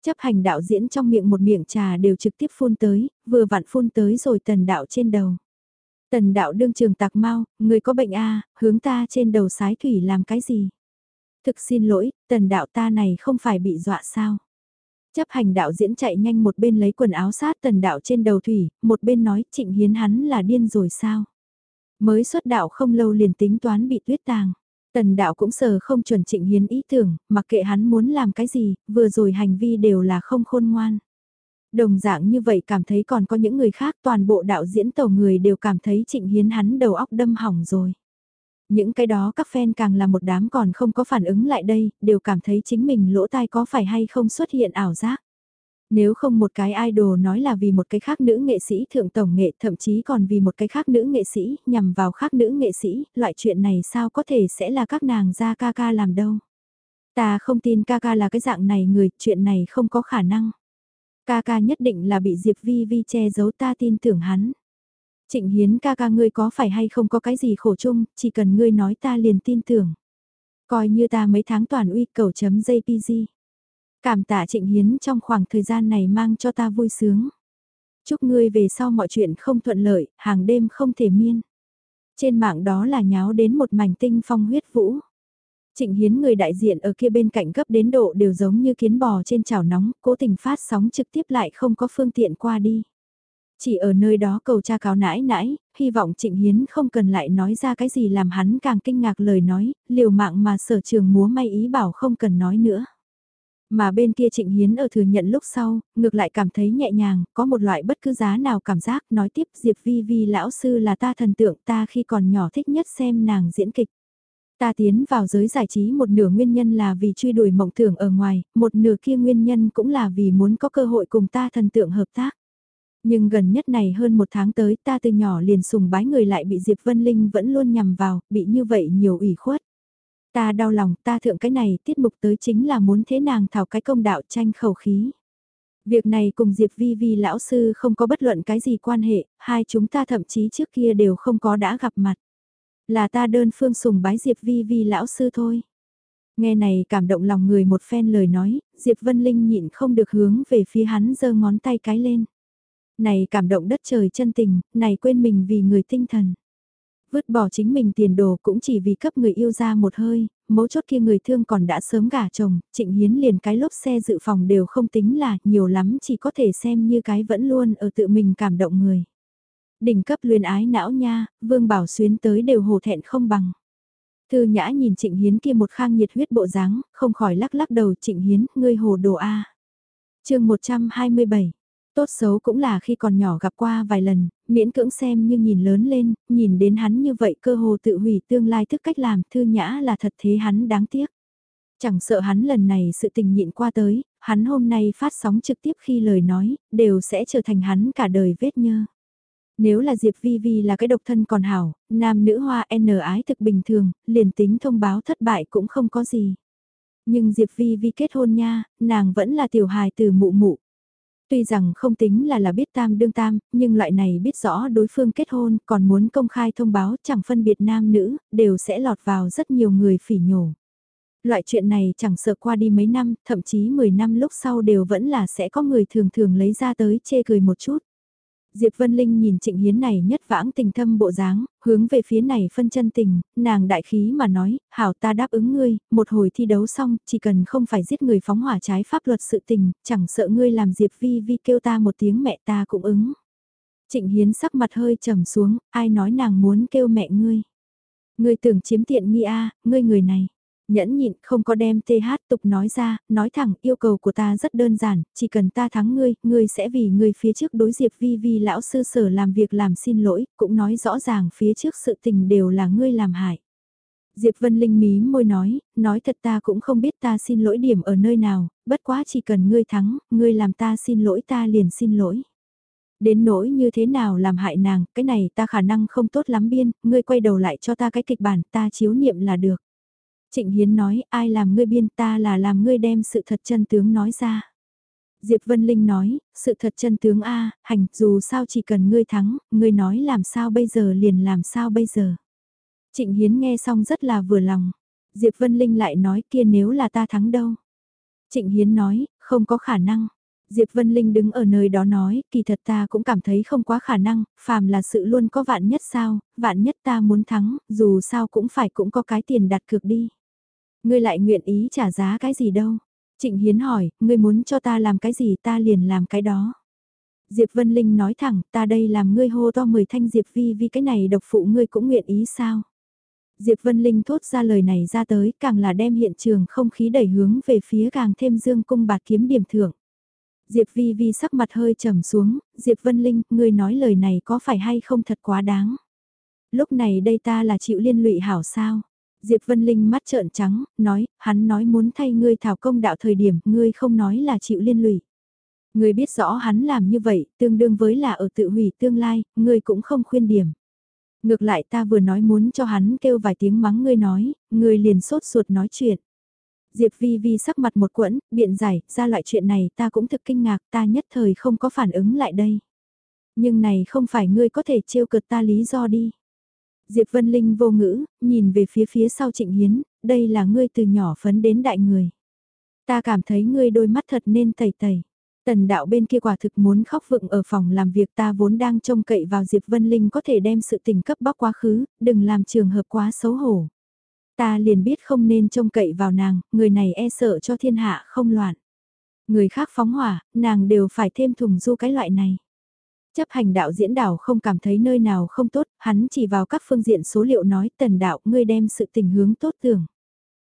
Chấp hành đạo diễn trong miệng một miệng trà đều trực tiếp phun tới, vừa vặn phun tới rồi tần đạo trên đầu. Tần đạo đương trường tạc mau, người có bệnh a hướng ta trên đầu sái thủy làm cái gì? Thực xin lỗi, tần đạo ta này không phải bị dọa sao? Chấp hành đạo diễn chạy nhanh một bên lấy quần áo sát tần đạo trên đầu thủy, một bên nói trịnh hiến hắn là điên rồi sao. Mới xuất đạo không lâu liền tính toán bị tuyết tàng. Tần đạo cũng sờ không chuẩn trịnh hiến ý tưởng, mặc kệ hắn muốn làm cái gì, vừa rồi hành vi đều là không khôn ngoan. Đồng dạng như vậy cảm thấy còn có những người khác toàn bộ đạo diễn tàu người đều cảm thấy trịnh hiến hắn đầu óc đâm hỏng rồi. Những cái đó các fan càng là một đám còn không có phản ứng lại đây, đều cảm thấy chính mình lỗ tai có phải hay không xuất hiện ảo giác. Nếu không một cái idol nói là vì một cái khác nữ nghệ sĩ thượng tổng nghệ thậm chí còn vì một cái khác nữ nghệ sĩ nhằm vào khác nữ nghệ sĩ, loại chuyện này sao có thể sẽ là các nàng ra ca ca làm đâu. Ta không tin ca ca là cái dạng này người, chuyện này không có khả năng. Ca ca nhất định là bị Diệp Vi Vi che giấu ta tin tưởng hắn. Trịnh Hiến ca ca ngươi có phải hay không có cái gì khổ chung, chỉ cần ngươi nói ta liền tin tưởng. Coi như ta mấy tháng toàn uy cầu chấm JPG. Cảm tạ Trịnh Hiến trong khoảng thời gian này mang cho ta vui sướng. Chúc ngươi về sau mọi chuyện không thuận lợi, hàng đêm không thể miên. Trên mạng đó là nháo đến một mảnh tinh phong huyết vũ. Trịnh Hiến người đại diện ở kia bên cạnh gấp đến độ đều giống như kiến bò trên chảo nóng, cố tình phát sóng trực tiếp lại không có phương tiện qua đi. Chỉ ở nơi đó cầu cha cáo nãi nãi, hy vọng Trịnh Hiến không cần lại nói ra cái gì làm hắn càng kinh ngạc lời nói, liều mạng mà sở trường múa may ý bảo không cần nói nữa. Mà bên kia Trịnh Hiến ở thừa nhận lúc sau, ngược lại cảm thấy nhẹ nhàng, có một loại bất cứ giá nào cảm giác, nói tiếp Diệp Vi Vi lão sư là ta thần tượng ta khi còn nhỏ thích nhất xem nàng diễn kịch. Ta tiến vào giới giải trí một nửa nguyên nhân là vì truy đuổi mộng tưởng ở ngoài, một nửa kia nguyên nhân cũng là vì muốn có cơ hội cùng ta thần tượng hợp tác. Nhưng gần nhất này hơn một tháng tới ta từ nhỏ liền sùng bái người lại bị Diệp Vân Linh vẫn luôn nhằm vào, bị như vậy nhiều ủy khuất. Ta đau lòng, ta thượng cái này, tiết mục tới chính là muốn thế nàng thảo cái công đạo tranh khẩu khí. Việc này cùng Diệp Vi Vi lão sư không có bất luận cái gì quan hệ, hai chúng ta thậm chí trước kia đều không có đã gặp mặt. Là ta đơn phương sùng bái Diệp Vi Vi lão sư thôi. Nghe này cảm động lòng người một phen lời nói, Diệp Vân Linh nhịn không được hướng về phía hắn giơ ngón tay cái lên. Này cảm động đất trời chân tình, này quên mình vì người tinh thần. Vứt bỏ chính mình tiền đồ cũng chỉ vì cấp người yêu ra một hơi, mấu chốt kia người thương còn đã sớm gả chồng, trịnh hiến liền cái lốp xe dự phòng đều không tính là nhiều lắm chỉ có thể xem như cái vẫn luôn ở tự mình cảm động người. Đỉnh cấp luyên ái não nha, vương bảo xuyến tới đều hồ thẹn không bằng. Thư nhã nhìn trịnh hiến kia một khang nhiệt huyết bộ dáng, không khỏi lắc lắc đầu trịnh hiến, ngươi hồ đồ A. chương 127 Tốt xấu cũng là khi còn nhỏ gặp qua vài lần, miễn cưỡng xem như nhìn lớn lên, nhìn đến hắn như vậy cơ hồ tự hủy tương lai thức cách làm thư nhã là thật thế hắn đáng tiếc. Chẳng sợ hắn lần này sự tình nhịn qua tới, hắn hôm nay phát sóng trực tiếp khi lời nói, đều sẽ trở thành hắn cả đời vết nhơ. Nếu là Diệp Vi Vi là cái độc thân còn hảo, nam nữ hoa N ái thực bình thường, liền tính thông báo thất bại cũng không có gì. Nhưng Diệp Vi Vi kết hôn nha, nàng vẫn là tiểu hài từ mụ mụ. Tuy rằng không tính là là biết tam đương tam, nhưng loại này biết rõ đối phương kết hôn còn muốn công khai thông báo chẳng phân biệt nam nữ, đều sẽ lọt vào rất nhiều người phỉ nhổ. Loại chuyện này chẳng sợ qua đi mấy năm, thậm chí 10 năm lúc sau đều vẫn là sẽ có người thường thường lấy ra tới chê cười một chút. Diệp Vân Linh nhìn Trịnh Hiến này nhất vãng tình thâm bộ dáng, hướng về phía này phân chân tình, nàng đại khí mà nói, hảo ta đáp ứng ngươi, một hồi thi đấu xong, chỉ cần không phải giết người phóng hỏa trái pháp luật sự tình, chẳng sợ ngươi làm Diệp Vi Vi kêu ta một tiếng mẹ ta cũng ứng. Trịnh Hiến sắc mặt hơi trầm xuống, ai nói nàng muốn kêu mẹ ngươi. Ngươi tưởng chiếm tiện nghi a, ngươi người này. Nhẫn nhịn không có đem TH tục nói ra, nói thẳng yêu cầu của ta rất đơn giản, chỉ cần ta thắng ngươi, ngươi sẽ vì ngươi phía trước đối diệp vi vi lão sư sở làm việc làm xin lỗi, cũng nói rõ ràng phía trước sự tình đều là ngươi làm hại. Diệp Vân Linh mí môi nói, nói thật ta cũng không biết ta xin lỗi điểm ở nơi nào, bất quá chỉ cần ngươi thắng, ngươi làm ta xin lỗi ta liền xin lỗi. Đến nỗi như thế nào làm hại nàng, cái này ta khả năng không tốt lắm biên, ngươi quay đầu lại cho ta cái kịch bản ta chiếu niệm là được. Trịnh Hiến nói, ai làm ngươi biên ta là làm ngươi đem sự thật chân tướng nói ra. Diệp Vân Linh nói, sự thật chân tướng A, hành, dù sao chỉ cần ngươi thắng, ngươi nói làm sao bây giờ liền làm sao bây giờ. Trịnh Hiến nghe xong rất là vừa lòng. Diệp Vân Linh lại nói kia nếu là ta thắng đâu. Trịnh Hiến nói, không có khả năng. Diệp Vân Linh đứng ở nơi đó nói, kỳ thật ta cũng cảm thấy không quá khả năng, phàm là sự luôn có vạn nhất sao, vạn nhất ta muốn thắng, dù sao cũng phải cũng có cái tiền đặt cược đi. Ngươi lại nguyện ý trả giá cái gì đâu? Trịnh Hiến hỏi, ngươi muốn cho ta làm cái gì ta liền làm cái đó. Diệp Vân Linh nói thẳng, ta đây làm ngươi hô to mười thanh Diệp Vi vì cái này độc phụ ngươi cũng nguyện ý sao? Diệp Vân Linh thốt ra lời này ra tới, càng là đem hiện trường không khí đẩy hướng về phía càng thêm dương cung bạt kiếm điểm thưởng. Diệp Vi Vi sắc mặt hơi trầm xuống, Diệp Vân Linh, ngươi nói lời này có phải hay không thật quá đáng. Lúc này đây ta là chịu liên lụy hảo sao? Diệp Vân Linh mắt trợn trắng, nói, hắn nói muốn thay ngươi thảo công đạo thời điểm, ngươi không nói là chịu liên lụy. Ngươi biết rõ hắn làm như vậy, tương đương với là ở tự hủy tương lai, ngươi cũng không khuyên điểm. Ngược lại ta vừa nói muốn cho hắn kêu vài tiếng mắng ngươi nói, ngươi liền sốt ruột nói chuyện. Diệp Vi Vi sắc mặt một quẫn, biện giải, ra loại chuyện này ta cũng thực kinh ngạc, ta nhất thời không có phản ứng lại đây. Nhưng này không phải ngươi có thể trêu cợt ta lý do đi. Diệp Vân Linh vô ngữ, nhìn về phía phía sau Trịnh Hiến, đây là ngươi từ nhỏ phấn đến đại người. Ta cảm thấy ngươi đôi mắt thật nên tẩy tẩy. Tần đạo bên kia quả thực muốn khóc vựng ở phòng làm việc ta vốn đang trông cậy vào Diệp Vân Linh có thể đem sự tình cấp bóc quá khứ, đừng làm trường hợp quá xấu hổ. Ta liền biết không nên trông cậy vào nàng, người này e sợ cho thiên hạ không loạn. Người khác phóng hỏa, nàng đều phải thêm thùng du cái loại này. Chấp hành đạo diễn đảo không cảm thấy nơi nào không tốt, hắn chỉ vào các phương diện số liệu nói tần đạo ngươi đem sự tình hướng tốt tưởng.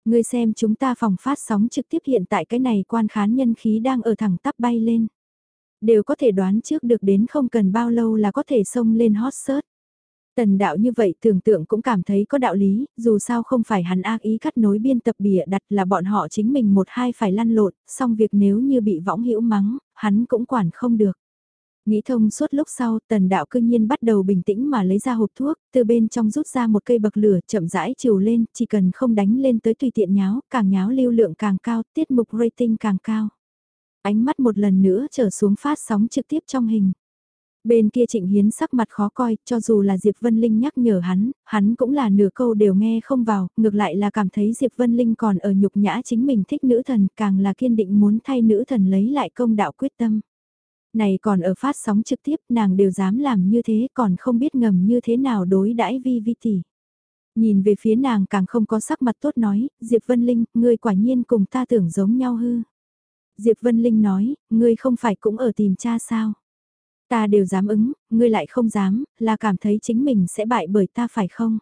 Ngươi xem chúng ta phòng phát sóng trực tiếp hiện tại cái này quan khán nhân khí đang ở thẳng tắp bay lên. Đều có thể đoán trước được đến không cần bao lâu là có thể xông lên hot search. Tần đạo như vậy tưởng tượng cũng cảm thấy có đạo lý, dù sao không phải hắn ác ý cắt nối biên tập bìa đặt là bọn họ chính mình một hai phải lăn lộn, xong việc nếu như bị võng hữu mắng, hắn cũng quản không được. Nghĩ thông suốt lúc sau, tần đạo cư nhiên bắt đầu bình tĩnh mà lấy ra hộp thuốc, từ bên trong rút ra một cây bậc lửa chậm rãi chiều lên, chỉ cần không đánh lên tới tùy tiện nháo, càng nháo lưu lượng càng cao, tiết mục rating càng cao. Ánh mắt một lần nữa trở xuống phát sóng trực tiếp trong hình. Bên kia Trịnh Hiến sắc mặt khó coi, cho dù là Diệp Vân Linh nhắc nhở hắn, hắn cũng là nửa câu đều nghe không vào, ngược lại là cảm thấy Diệp Vân Linh còn ở nhục nhã chính mình thích nữ thần, càng là kiên định muốn thay nữ thần lấy lại công đạo quyết tâm. Này còn ở phát sóng trực tiếp nàng đều dám làm như thế còn không biết ngầm như thế nào đối đãi vi vi tỷ. Nhìn về phía nàng càng không có sắc mặt tốt nói, Diệp Vân Linh, ngươi quả nhiên cùng ta tưởng giống nhau hư. Diệp Vân Linh nói, ngươi không phải cũng ở tìm cha sao? Ta đều dám ứng, ngươi lại không dám, là cảm thấy chính mình sẽ bại bởi ta phải không?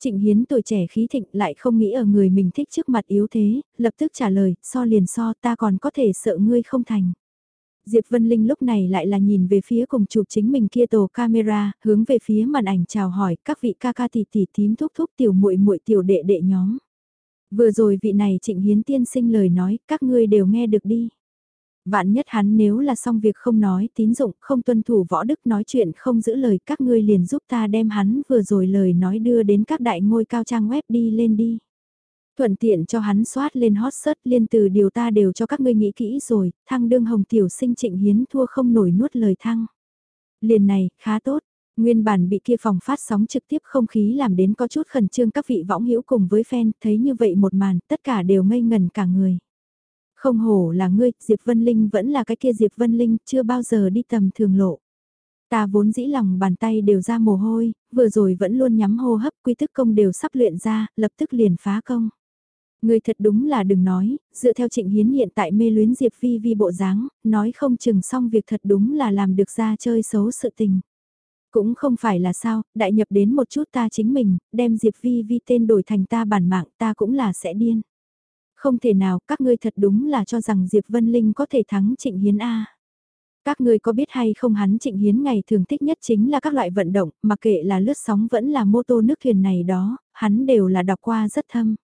Trịnh Hiến tuổi trẻ khí thịnh lại không nghĩ ở người mình thích trước mặt yếu thế, lập tức trả lời, so liền so ta còn có thể sợ ngươi không thành. Diệp Vân Linh lúc này lại là nhìn về phía cùng chụp chính mình kia tổ camera, hướng về phía màn ảnh chào hỏi các vị ca ca tỷ tỷ tím thúc thúc tiểu muội muội tiểu đệ đệ nhóm. Vừa rồi vị này trịnh hiến tiên sinh lời nói, các ngươi đều nghe được đi. Vạn nhất hắn nếu là xong việc không nói tín dụng, không tuân thủ võ đức nói chuyện không giữ lời các ngươi liền giúp ta đem hắn vừa rồi lời nói đưa đến các đại ngôi cao trang web đi lên đi. Thuận tiện cho hắn soát lên hot search liên từ điều ta đều cho các ngươi nghĩ kỹ rồi, thăng đương hồng tiểu sinh trịnh hiến thua không nổi nuốt lời thăng. Liền này, khá tốt. Nguyên bản bị kia phòng phát sóng trực tiếp không khí làm đến có chút khẩn trương các vị võng hữu cùng với fan, thấy như vậy một màn, tất cả đều ngây ngần cả người. Không hổ là ngươi, Diệp Vân Linh vẫn là cái kia Diệp Vân Linh, chưa bao giờ đi tầm thường lộ. Ta vốn dĩ lòng bàn tay đều ra mồ hôi, vừa rồi vẫn luôn nhắm hô hấp quy tức công đều sắp luyện ra, lập tức liền phá công. Người thật đúng là đừng nói, dựa theo trịnh hiến hiện tại mê luyến Diệp Vi Vi bộ dáng, nói không chừng xong việc thật đúng là làm được ra chơi xấu sự tình. Cũng không phải là sao, đại nhập đến một chút ta chính mình, đem Diệp Vi Vi tên đổi thành ta bản mạng ta cũng là sẽ điên. Không thể nào, các ngươi thật đúng là cho rằng Diệp Vân Linh có thể thắng Trịnh Hiến A. Các ngươi có biết hay không hắn Trịnh Hiến ngày thường thích nhất chính là các loại vận động, mà kệ là lướt sóng vẫn là mô tô nước thuyền này đó, hắn đều là đọc qua rất thâm.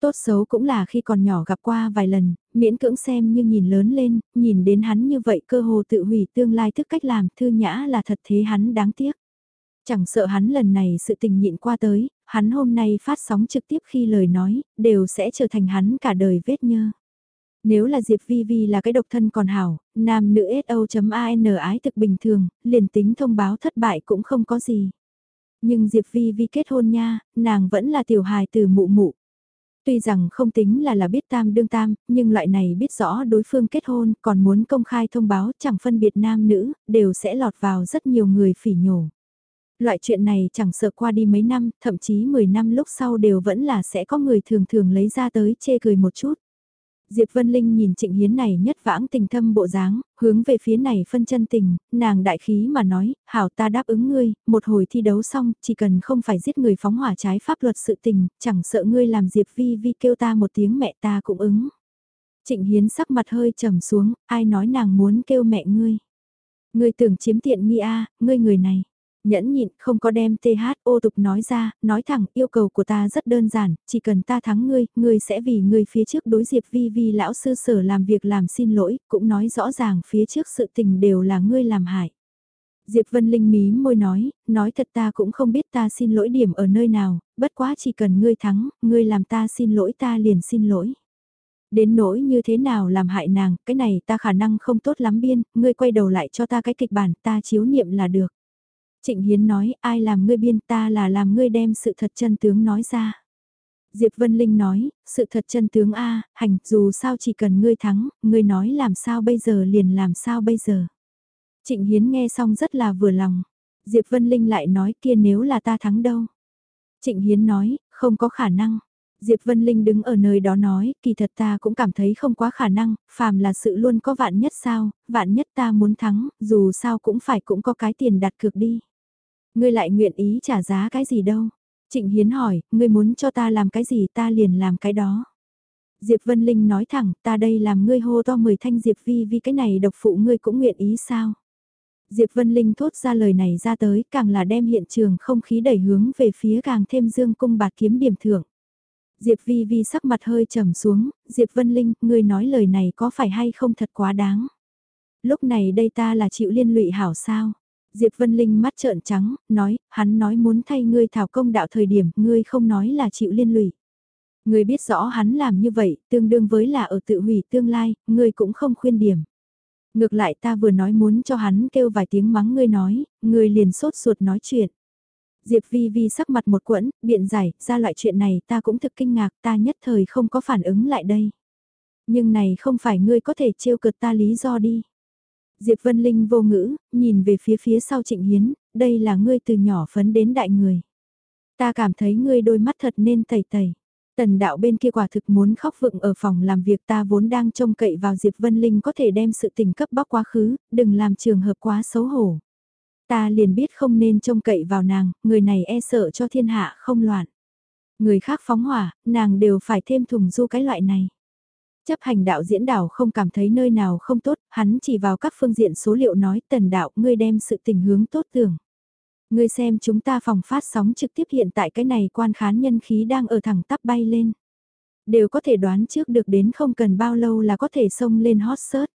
Tốt xấu cũng là khi còn nhỏ gặp qua vài lần, miễn cưỡng xem như nhìn lớn lên, nhìn đến hắn như vậy cơ hồ tự hủy tương lai thức cách làm thư nhã là thật thế hắn đáng tiếc. Chẳng sợ hắn lần này sự tình nhịn qua tới, hắn hôm nay phát sóng trực tiếp khi lời nói, đều sẽ trở thành hắn cả đời vết nhơ. Nếu là Diệp Vi Vi là cái độc thân còn hảo, nam nữ SO.AN ái thực bình thường, liền tính thông báo thất bại cũng không có gì. Nhưng Diệp Vi Vi kết hôn nha, nàng vẫn là tiểu hài từ mụ mụ. Tuy rằng không tính là là biết tam đương tam, nhưng loại này biết rõ đối phương kết hôn còn muốn công khai thông báo chẳng phân biệt nam nữ, đều sẽ lọt vào rất nhiều người phỉ nhổ. Loại chuyện này chẳng sợ qua đi mấy năm, thậm chí 10 năm lúc sau đều vẫn là sẽ có người thường thường lấy ra tới chê cười một chút. Diệp Vân Linh nhìn Trịnh Hiến này nhất vãng tình thâm bộ dáng, hướng về phía này phân chân tình, nàng đại khí mà nói, hảo ta đáp ứng ngươi, một hồi thi đấu xong, chỉ cần không phải giết người phóng hỏa trái pháp luật sự tình, chẳng sợ ngươi làm Diệp Vi Vi kêu ta một tiếng mẹ ta cũng ứng. Trịnh Hiến sắc mặt hơi trầm xuống, ai nói nàng muốn kêu mẹ ngươi. Ngươi tưởng chiếm tiện nghi a, ngươi người này nhẫn nhịn không có đem tho tục nói ra, nói thẳng yêu cầu của ta rất đơn giản, chỉ cần ta thắng ngươi, ngươi sẽ vì ngươi phía trước đối diệp vi vi lão sư sở làm việc làm xin lỗi, cũng nói rõ ràng phía trước sự tình đều là ngươi làm hại. Diệp Vân Linh mí môi nói, nói thật ta cũng không biết ta xin lỗi điểm ở nơi nào, bất quá chỉ cần ngươi thắng, ngươi làm ta xin lỗi ta liền xin lỗi. Đến nỗi như thế nào làm hại nàng, cái này ta khả năng không tốt lắm biên, ngươi quay đầu lại cho ta cái kịch bản ta chiếu niệm là được. Trịnh Hiến nói, ai làm ngươi biên ta là làm ngươi đem sự thật chân tướng nói ra. Diệp Vân Linh nói, sự thật chân tướng A, hành, dù sao chỉ cần ngươi thắng, ngươi nói làm sao bây giờ liền làm sao bây giờ. Trịnh Hiến nghe xong rất là vừa lòng. Diệp Vân Linh lại nói kia nếu là ta thắng đâu. Trịnh Hiến nói, không có khả năng. Diệp Vân Linh đứng ở nơi đó nói, kỳ thật ta cũng cảm thấy không quá khả năng, phàm là sự luôn có vạn nhất sao, vạn nhất ta muốn thắng, dù sao cũng phải cũng có cái tiền đặt cược đi. Ngươi lại nguyện ý trả giá cái gì đâu? Trịnh Hiến hỏi, ngươi muốn cho ta làm cái gì ta liền làm cái đó. Diệp Vân Linh nói thẳng, ta đây làm ngươi hô to mười thanh Diệp Vi vì cái này độc phụ ngươi cũng nguyện ý sao? Diệp Vân Linh thốt ra lời này ra tới, càng là đem hiện trường không khí đẩy hướng về phía càng thêm dương cung bạt kiếm điểm thưởng. Diệp Vi Vi sắc mặt hơi trầm xuống, Diệp Vân Linh, ngươi nói lời này có phải hay không thật quá đáng? Lúc này đây ta là chịu liên lụy hảo sao? Diệp Vân Linh mắt trợn trắng, nói, hắn nói muốn thay ngươi thảo công đạo thời điểm, ngươi không nói là chịu liên lụy. Ngươi biết rõ hắn làm như vậy, tương đương với là ở tự hủy tương lai, ngươi cũng không khuyên điểm. Ngược lại ta vừa nói muốn cho hắn kêu vài tiếng mắng ngươi nói, ngươi liền sốt ruột nói chuyện. Diệp Vi Vi sắc mặt một quẫn, biện giải, ra loại chuyện này ta cũng thực kinh ngạc, ta nhất thời không có phản ứng lại đây. Nhưng này không phải ngươi có thể trêu cợt ta lý do đi. Diệp Vân Linh vô ngữ, nhìn về phía phía sau Trịnh Hiến, đây là ngươi từ nhỏ phấn đến đại người. Ta cảm thấy ngươi đôi mắt thật nên tẩy tẩy. Tần đạo bên kia quả thực muốn khóc vựng ở phòng làm việc ta vốn đang trông cậy vào Diệp Vân Linh có thể đem sự tình cấp bóc quá khứ, đừng làm trường hợp quá xấu hổ. Ta liền biết không nên trông cậy vào nàng, người này e sợ cho thiên hạ không loạn. Người khác phóng hỏa, nàng đều phải thêm thùng du cái loại này. Chấp hành đạo diễn đảo không cảm thấy nơi nào không tốt, hắn chỉ vào các phương diện số liệu nói tần đạo ngươi đem sự tình hướng tốt tưởng. Ngươi xem chúng ta phòng phát sóng trực tiếp hiện tại cái này quan khán nhân khí đang ở thẳng tắp bay lên. Đều có thể đoán trước được đến không cần bao lâu là có thể xông lên hot search.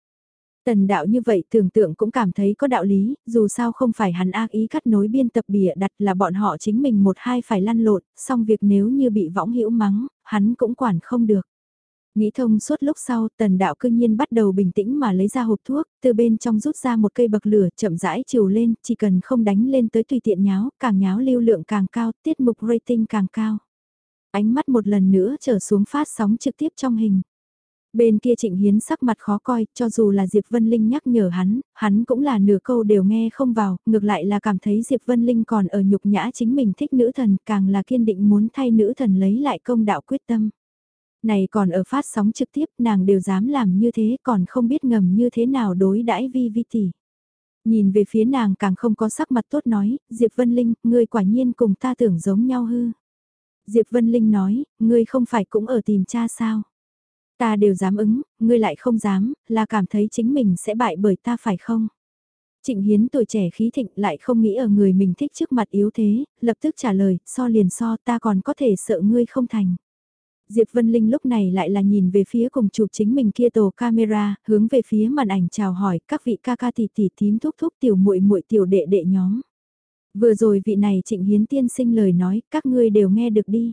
Tần đạo như vậy tưởng tượng cũng cảm thấy có đạo lý, dù sao không phải hắn ác ý cắt nối biên tập bìa đặt là bọn họ chính mình một hai phải lăn lộn, xong việc nếu như bị võng hữu mắng, hắn cũng quản không được. Nghĩ thông suốt lúc sau, tần đạo cư nhiên bắt đầu bình tĩnh mà lấy ra hộp thuốc, từ bên trong rút ra một cây bậc lửa chậm rãi chiều lên, chỉ cần không đánh lên tới tùy tiện nháo, càng nháo lưu lượng càng cao, tiết mục rating càng cao. Ánh mắt một lần nữa trở xuống phát sóng trực tiếp trong hình. Bên kia Trịnh Hiến sắc mặt khó coi, cho dù là Diệp Vân Linh nhắc nhở hắn, hắn cũng là nửa câu đều nghe không vào, ngược lại là cảm thấy Diệp Vân Linh còn ở nhục nhã chính mình thích nữ thần, càng là kiên định muốn thay nữ thần lấy lại công đạo quyết tâm. Này còn ở phát sóng trực tiếp nàng đều dám làm như thế còn không biết ngầm như thế nào đối đãi vi vi tỷ. Nhìn về phía nàng càng không có sắc mặt tốt nói, Diệp Vân Linh, ngươi quả nhiên cùng ta tưởng giống nhau hư. Diệp Vân Linh nói, ngươi không phải cũng ở tìm cha sao? Ta đều dám ứng, ngươi lại không dám, là cảm thấy chính mình sẽ bại bởi ta phải không? Trịnh Hiến tuổi trẻ khí thịnh lại không nghĩ ở người mình thích trước mặt yếu thế, lập tức trả lời, so liền so ta còn có thể sợ ngươi không thành. Diệp Vân Linh lúc này lại là nhìn về phía cùng chụp chính mình kia tổ camera, hướng về phía màn ảnh chào hỏi các vị ca ca tỷ tỷ tím thúc thúc tiểu muội muội tiểu đệ đệ nhóm. Vừa rồi vị này trịnh hiến tiên sinh lời nói, các ngươi đều nghe được đi.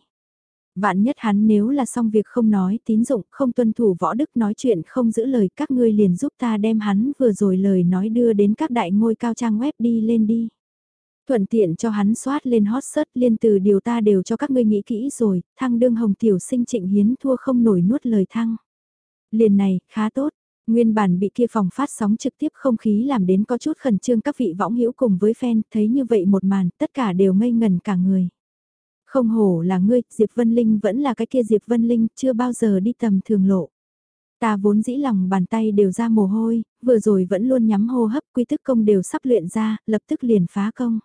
Vạn nhất hắn nếu là xong việc không nói tín dụng, không tuân thủ võ đức nói chuyện không giữ lời các ngươi liền giúp ta đem hắn vừa rồi lời nói đưa đến các đại ngôi cao trang web đi lên đi. Thuận tiện cho hắn soát lên hot search liên từ điều ta đều cho các ngươi nghĩ kỹ rồi, thăng đương hồng tiểu sinh trịnh hiến thua không nổi nuốt lời thăng. Liền này, khá tốt. Nguyên bản bị kia phòng phát sóng trực tiếp không khí làm đến có chút khẩn trương các vị võng hữu cùng với fan, thấy như vậy một màn, tất cả đều ngây ngần cả người. Không hổ là ngươi, Diệp Vân Linh vẫn là cái kia Diệp Vân Linh, chưa bao giờ đi tầm thường lộ. Ta vốn dĩ lòng bàn tay đều ra mồ hôi, vừa rồi vẫn luôn nhắm hô hấp quy tức công đều sắp luyện ra, lập tức liền phá công.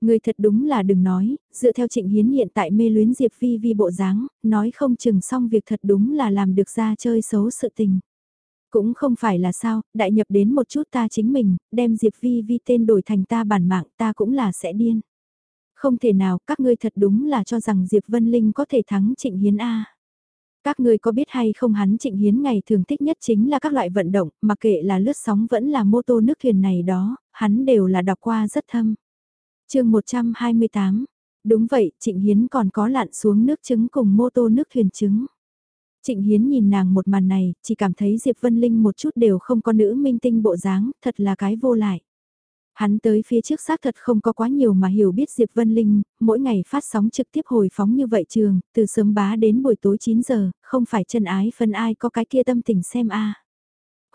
Người thật đúng là đừng nói, dựa theo trịnh hiến hiện tại mê luyến Diệp Vi Vi bộ dáng, nói không chừng xong việc thật đúng là làm được ra chơi xấu sự tình. Cũng không phải là sao, đại nhập đến một chút ta chính mình, đem Diệp Vi Vi tên đổi thành ta bản mạng ta cũng là sẽ điên. Không thể nào, các ngươi thật đúng là cho rằng Diệp Vân Linh có thể thắng Trịnh Hiến A. Các ngươi có biết hay không hắn Trịnh Hiến ngày thường thích nhất chính là các loại vận động, mà kệ là lướt sóng vẫn là mô tô nước thuyền này đó, hắn đều là đọc qua rất thâm chương 128, đúng vậy, Trịnh Hiến còn có lặn xuống nước trứng cùng mô tô nước thuyền trứng. Trịnh Hiến nhìn nàng một màn này, chỉ cảm thấy Diệp Vân Linh một chút đều không có nữ minh tinh bộ dáng, thật là cái vô lại. Hắn tới phía trước xác thật không có quá nhiều mà hiểu biết Diệp Vân Linh, mỗi ngày phát sóng trực tiếp hồi phóng như vậy trường, từ sớm bá đến buổi tối 9 giờ, không phải chân ái phân ai có cái kia tâm tình xem a.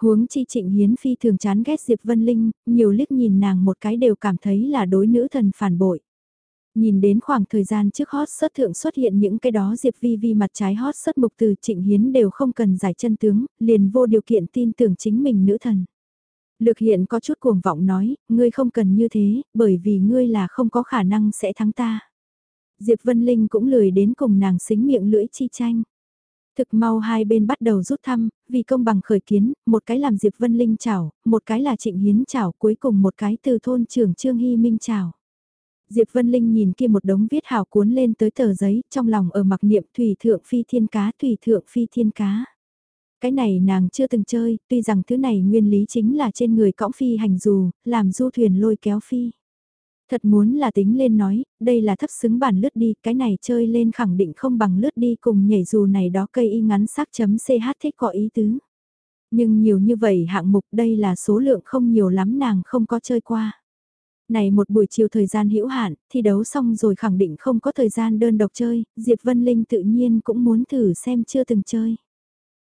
Huống chi trịnh hiến phi thường chán ghét Diệp Vân Linh, nhiều liếc nhìn nàng một cái đều cảm thấy là đối nữ thần phản bội. Nhìn đến khoảng thời gian trước hot sớt thượng xuất hiện những cái đó Diệp Vi Vi mặt trái hot sớt mục từ trịnh hiến đều không cần giải chân tướng, liền vô điều kiện tin tưởng chính mình nữ thần. Lược hiện có chút cuồng vọng nói, ngươi không cần như thế, bởi vì ngươi là không có khả năng sẽ thắng ta. Diệp Vân Linh cũng lười đến cùng nàng xính miệng lưỡi chi tranh. Thực mau hai bên bắt đầu rút thăm, vì công bằng khởi kiến, một cái làm Diệp Vân Linh chào, một cái là Trịnh Hiến chào, cuối cùng một cái từ thôn trưởng Trương Hy Minh chào. Diệp Vân Linh nhìn kia một đống viết hào cuốn lên tới tờ giấy, trong lòng ở mặc niệm thủy thượng phi thiên cá, thủy thượng phi thiên cá. Cái này nàng chưa từng chơi, tuy rằng thứ này nguyên lý chính là trên người cõng phi hành dù, làm du thuyền lôi kéo phi. Thật muốn là tính lên nói, đây là thấp xứng bản lướt đi, cái này chơi lên khẳng định không bằng lướt đi cùng nhảy dù này đó cây y ngắn sắc chấm ch thích có ý tứ. Nhưng nhiều như vậy hạng mục đây là số lượng không nhiều lắm nàng không có chơi qua. Này một buổi chiều thời gian hữu hạn, thi đấu xong rồi khẳng định không có thời gian đơn độc chơi, Diệp Vân Linh tự nhiên cũng muốn thử xem chưa từng chơi.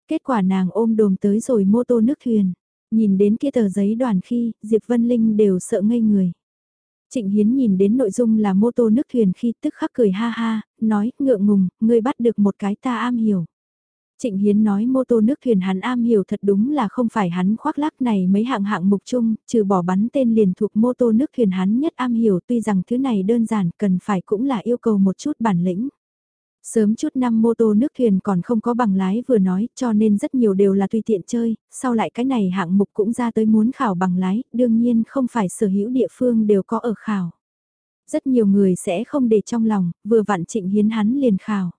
Kết quả nàng ôm đồm tới rồi mô tô nước thuyền, nhìn đến kia tờ giấy đoàn khi, Diệp Vân Linh đều sợ ngây người. Trịnh Hiến nhìn đến nội dung là mô tô nước thuyền khi tức khắc cười ha ha, nói, ngượng ngùng, ngươi bắt được một cái ta am hiểu. Trịnh Hiến nói mô tô nước thuyền hắn am hiểu thật đúng là không phải hắn khoác lác này mấy hạng hạng mục chung, trừ bỏ bắn tên liền thuộc mô tô nước thuyền hắn nhất am hiểu tuy rằng thứ này đơn giản cần phải cũng là yêu cầu một chút bản lĩnh. Sớm chút năm mô tô nước thuyền còn không có bằng lái vừa nói cho nên rất nhiều đều là tùy tiện chơi, sau lại cái này hạng mục cũng ra tới muốn khảo bằng lái, đương nhiên không phải sở hữu địa phương đều có ở khảo. Rất nhiều người sẽ không để trong lòng, vừa vặn trịnh hiến hắn liền khảo.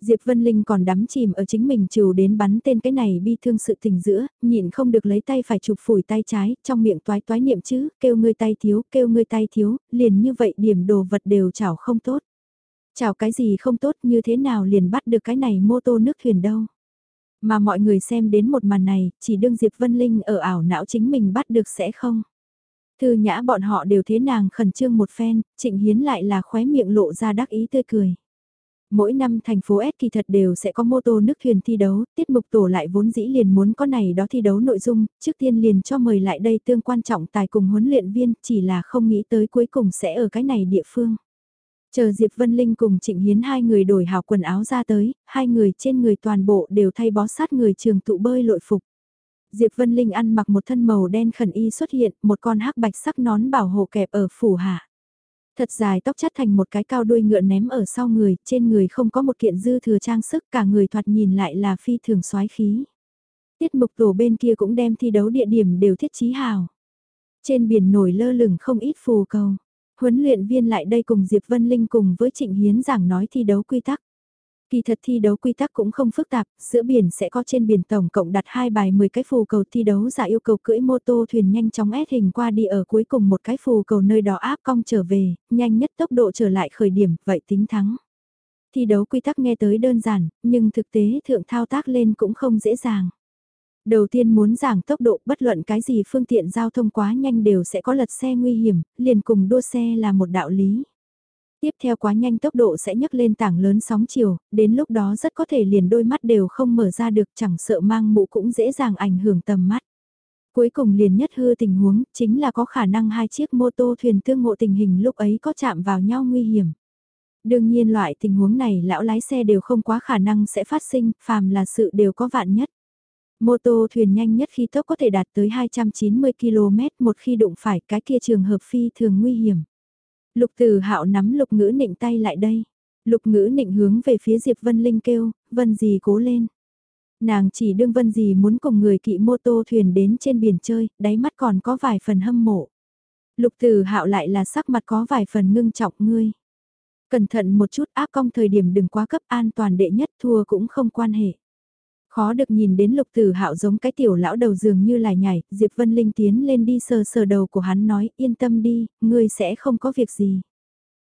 Diệp Vân Linh còn đắm chìm ở chính mình trừ đến bắn tên cái này bi thương sự tình giữa, nhịn không được lấy tay phải chụp phủi tay trái, trong miệng toái toái niệm chứ, kêu ngươi tay thiếu, kêu ngươi tay thiếu, liền như vậy điểm đồ vật đều chảo không tốt chào cái gì không tốt như thế nào liền bắt được cái này mô tô nước thuyền đâu. Mà mọi người xem đến một màn này, chỉ đương Diệp Vân Linh ở ảo não chính mình bắt được sẽ không. Thư nhã bọn họ đều thế nàng khẩn trương một phen, trịnh hiến lại là khóe miệng lộ ra đắc ý tươi cười. Mỗi năm thành phố S kỳ thật đều sẽ có mô tô nước thuyền thi đấu, tiết mục tổ lại vốn dĩ liền muốn có này đó thi đấu nội dung, trước tiên liền cho mời lại đây tương quan trọng tài cùng huấn luyện viên, chỉ là không nghĩ tới cuối cùng sẽ ở cái này địa phương. Chờ Diệp Vân Linh cùng Trịnh Hiến hai người đổi hào quần áo ra tới, hai người trên người toàn bộ đều thay bó sát người trường tụ bơi lội phục. Diệp Vân Linh ăn mặc một thân màu đen khẩn y xuất hiện, một con hắc bạch sắc nón bảo hộ kẹp ở phủ hạ. Thật dài tóc chắt thành một cái cao đuôi ngựa ném ở sau người, trên người không có một kiện dư thừa trang sức, cả người thoạt nhìn lại là phi thường soái khí. Tiết mục tổ bên kia cũng đem thi đấu địa điểm đều thiết trí hào. Trên biển nổi lơ lửng không ít phù cầu. Huấn luyện viên lại đây cùng Diệp Vân Linh cùng với Trịnh Hiến giảng nói thi đấu quy tắc. Kỳ thật thi đấu quy tắc cũng không phức tạp, giữa biển sẽ có trên biển tổng cộng đặt hai bài 10 cái phù cầu thi đấu giả yêu cầu cưỡi mô tô thuyền nhanh chóng ép hình qua đi ở cuối cùng một cái phù cầu nơi đó áp cong trở về, nhanh nhất tốc độ trở lại khởi điểm, vậy tính thắng. Thi đấu quy tắc nghe tới đơn giản, nhưng thực tế thượng thao tác lên cũng không dễ dàng. Đầu tiên muốn giảm tốc độ bất luận cái gì phương tiện giao thông quá nhanh đều sẽ có lật xe nguy hiểm, liền cùng đua xe là một đạo lý. Tiếp theo quá nhanh tốc độ sẽ nhấc lên tảng lớn sóng chiều, đến lúc đó rất có thể liền đôi mắt đều không mở ra được chẳng sợ mang mũ cũng dễ dàng ảnh hưởng tầm mắt. Cuối cùng liền nhất hư tình huống chính là có khả năng hai chiếc mô tô thuyền tương ngộ tình hình lúc ấy có chạm vào nhau nguy hiểm. Đương nhiên loại tình huống này lão lái xe đều không quá khả năng sẽ phát sinh, phàm là sự đều có vạn nhất. Mô tô thuyền nhanh nhất khi tốc có thể đạt tới 290 km một khi đụng phải cái kia trường hợp phi thường nguy hiểm. Lục Tử Hạo nắm Lục Ngữ Nịnh tay lại đây. Lục Ngữ Nịnh hướng về phía Diệp Vân Linh kêu, "Vân gì cố lên." Nàng chỉ đương Vân gì muốn cùng người kỵ mô tô thuyền đến trên biển chơi, đáy mắt còn có vài phần hâm mộ. Lục Tử Hạo lại là sắc mặt có vài phần ngưng trọng ngươi. Cẩn thận một chút áp công thời điểm đừng quá cấp an toàn đệ nhất thua cũng không quan hệ. Khó được nhìn đến lục tử hạo giống cái tiểu lão đầu dường như lại nhảy, Diệp Vân Linh tiến lên đi sờ sờ đầu của hắn nói yên tâm đi, ngươi sẽ không có việc gì.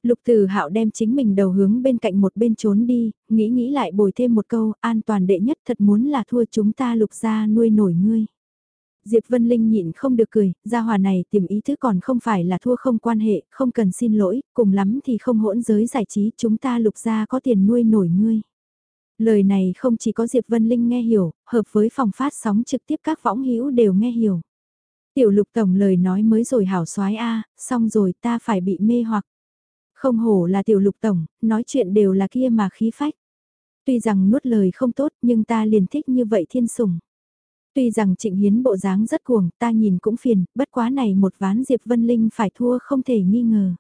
Lục Tử Hạo đem chính mình đầu hướng bên cạnh một bên trốn đi, nghĩ nghĩ lại bồi thêm một câu, an toàn đệ nhất thật muốn là thua chúng ta lục gia nuôi nổi ngươi. Diệp Vân Linh nhịn không được cười, gia hòa này tìm ý thức còn không phải là thua không quan hệ, không cần xin lỗi, cùng lắm thì không hỗn giới giải trí, chúng ta lục gia có tiền nuôi nổi ngươi. Lời này không chỉ có Diệp Vân Linh nghe hiểu, hợp với phòng phát sóng trực tiếp các võng hữu đều nghe hiểu. Tiểu lục tổng lời nói mới rồi hảo soái a, xong rồi ta phải bị mê hoặc. Không hổ là tiểu lục tổng, nói chuyện đều là kia mà khí phách. Tuy rằng nuốt lời không tốt nhưng ta liền thích như vậy thiên sủng. Tuy rằng trịnh hiến bộ dáng rất cuồng, ta nhìn cũng phiền, bất quá này một ván Diệp Vân Linh phải thua không thể nghi ngờ.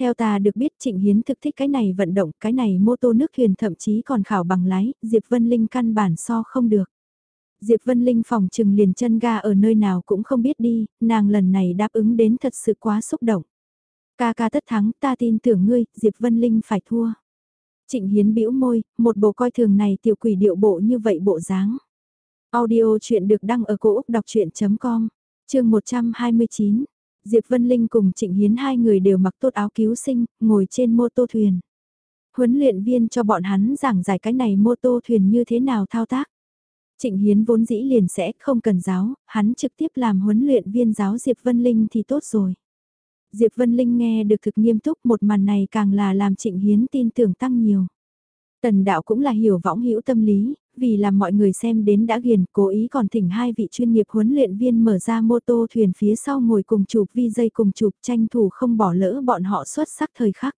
Theo ta được biết Trịnh Hiến thực thích cái này vận động, cái này mô tô nước thuyền thậm chí còn khảo bằng lái, Diệp Vân Linh căn bản so không được. Diệp Vân Linh phòng trừng liền chân ga ở nơi nào cũng không biết đi, nàng lần này đáp ứng đến thật sự quá xúc động. Ca ca tất thắng, ta tin tưởng ngươi, Diệp Vân Linh phải thua. Trịnh Hiến bĩu môi, một bộ coi thường này tiểu quỷ điệu bộ như vậy bộ dáng. Audio chuyện được đăng ở cổ Úc đọc chuyện.com, chương 129. Diệp Vân Linh cùng Trịnh Hiến hai người đều mặc tốt áo cứu sinh, ngồi trên mô tô thuyền. Huấn luyện viên cho bọn hắn giảng giải cái này mô tô thuyền như thế nào thao tác. Trịnh Hiến vốn dĩ liền sẽ không cần giáo, hắn trực tiếp làm huấn luyện viên giáo Diệp Vân Linh thì tốt rồi. Diệp Vân Linh nghe được thực nghiêm túc một màn này càng là làm Trịnh Hiến tin tưởng tăng nhiều. Tần đạo cũng là hiểu võng hữu tâm lý, vì làm mọi người xem đến đã ghiền, cố ý còn thỉnh hai vị chuyên nghiệp huấn luyện viên mở ra mô tô thuyền phía sau ngồi cùng chụp vi dây cùng chụp tranh thủ không bỏ lỡ bọn họ xuất sắc thời khắc.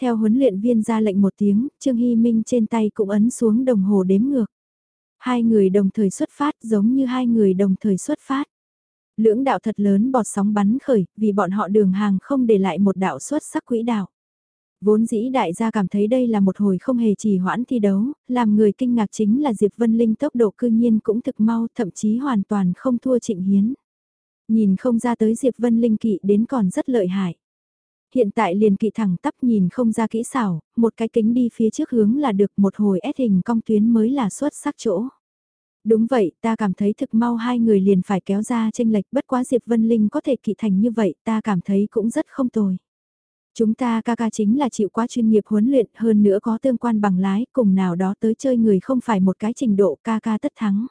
Theo huấn luyện viên ra lệnh một tiếng, Trương Hy Minh trên tay cũng ấn xuống đồng hồ đếm ngược. Hai người đồng thời xuất phát giống như hai người đồng thời xuất phát. Lưỡng đạo thật lớn bọt sóng bắn khởi, vì bọn họ đường hàng không để lại một đạo xuất sắc quỹ đạo. Vốn dĩ đại gia cảm thấy đây là một hồi không hề trì hoãn thi đấu, làm người kinh ngạc chính là Diệp Vân Linh tốc độ cư nhiên cũng thực mau, thậm chí hoàn toàn không thua Trịnh Hiến. Nhìn không ra tới Diệp Vân Linh kỵ đến còn rất lợi hại. Hiện tại liền kỵ thẳng tắp nhìn không ra kỹ xảo, một cái kính đi phía trước hướng là được một hồi ép hình cong tuyến mới là xuất sắc chỗ. Đúng vậy, ta cảm thấy thực mau hai người liền phải kéo ra tranh lệch bất quá Diệp Vân Linh có thể kỵ thành như vậy ta cảm thấy cũng rất không tồi. Chúng ta ca ca chính là chịu quá chuyên nghiệp huấn luyện hơn nữa có tương quan bằng lái cùng nào đó tới chơi người không phải một cái trình độ ca ca tất thắng.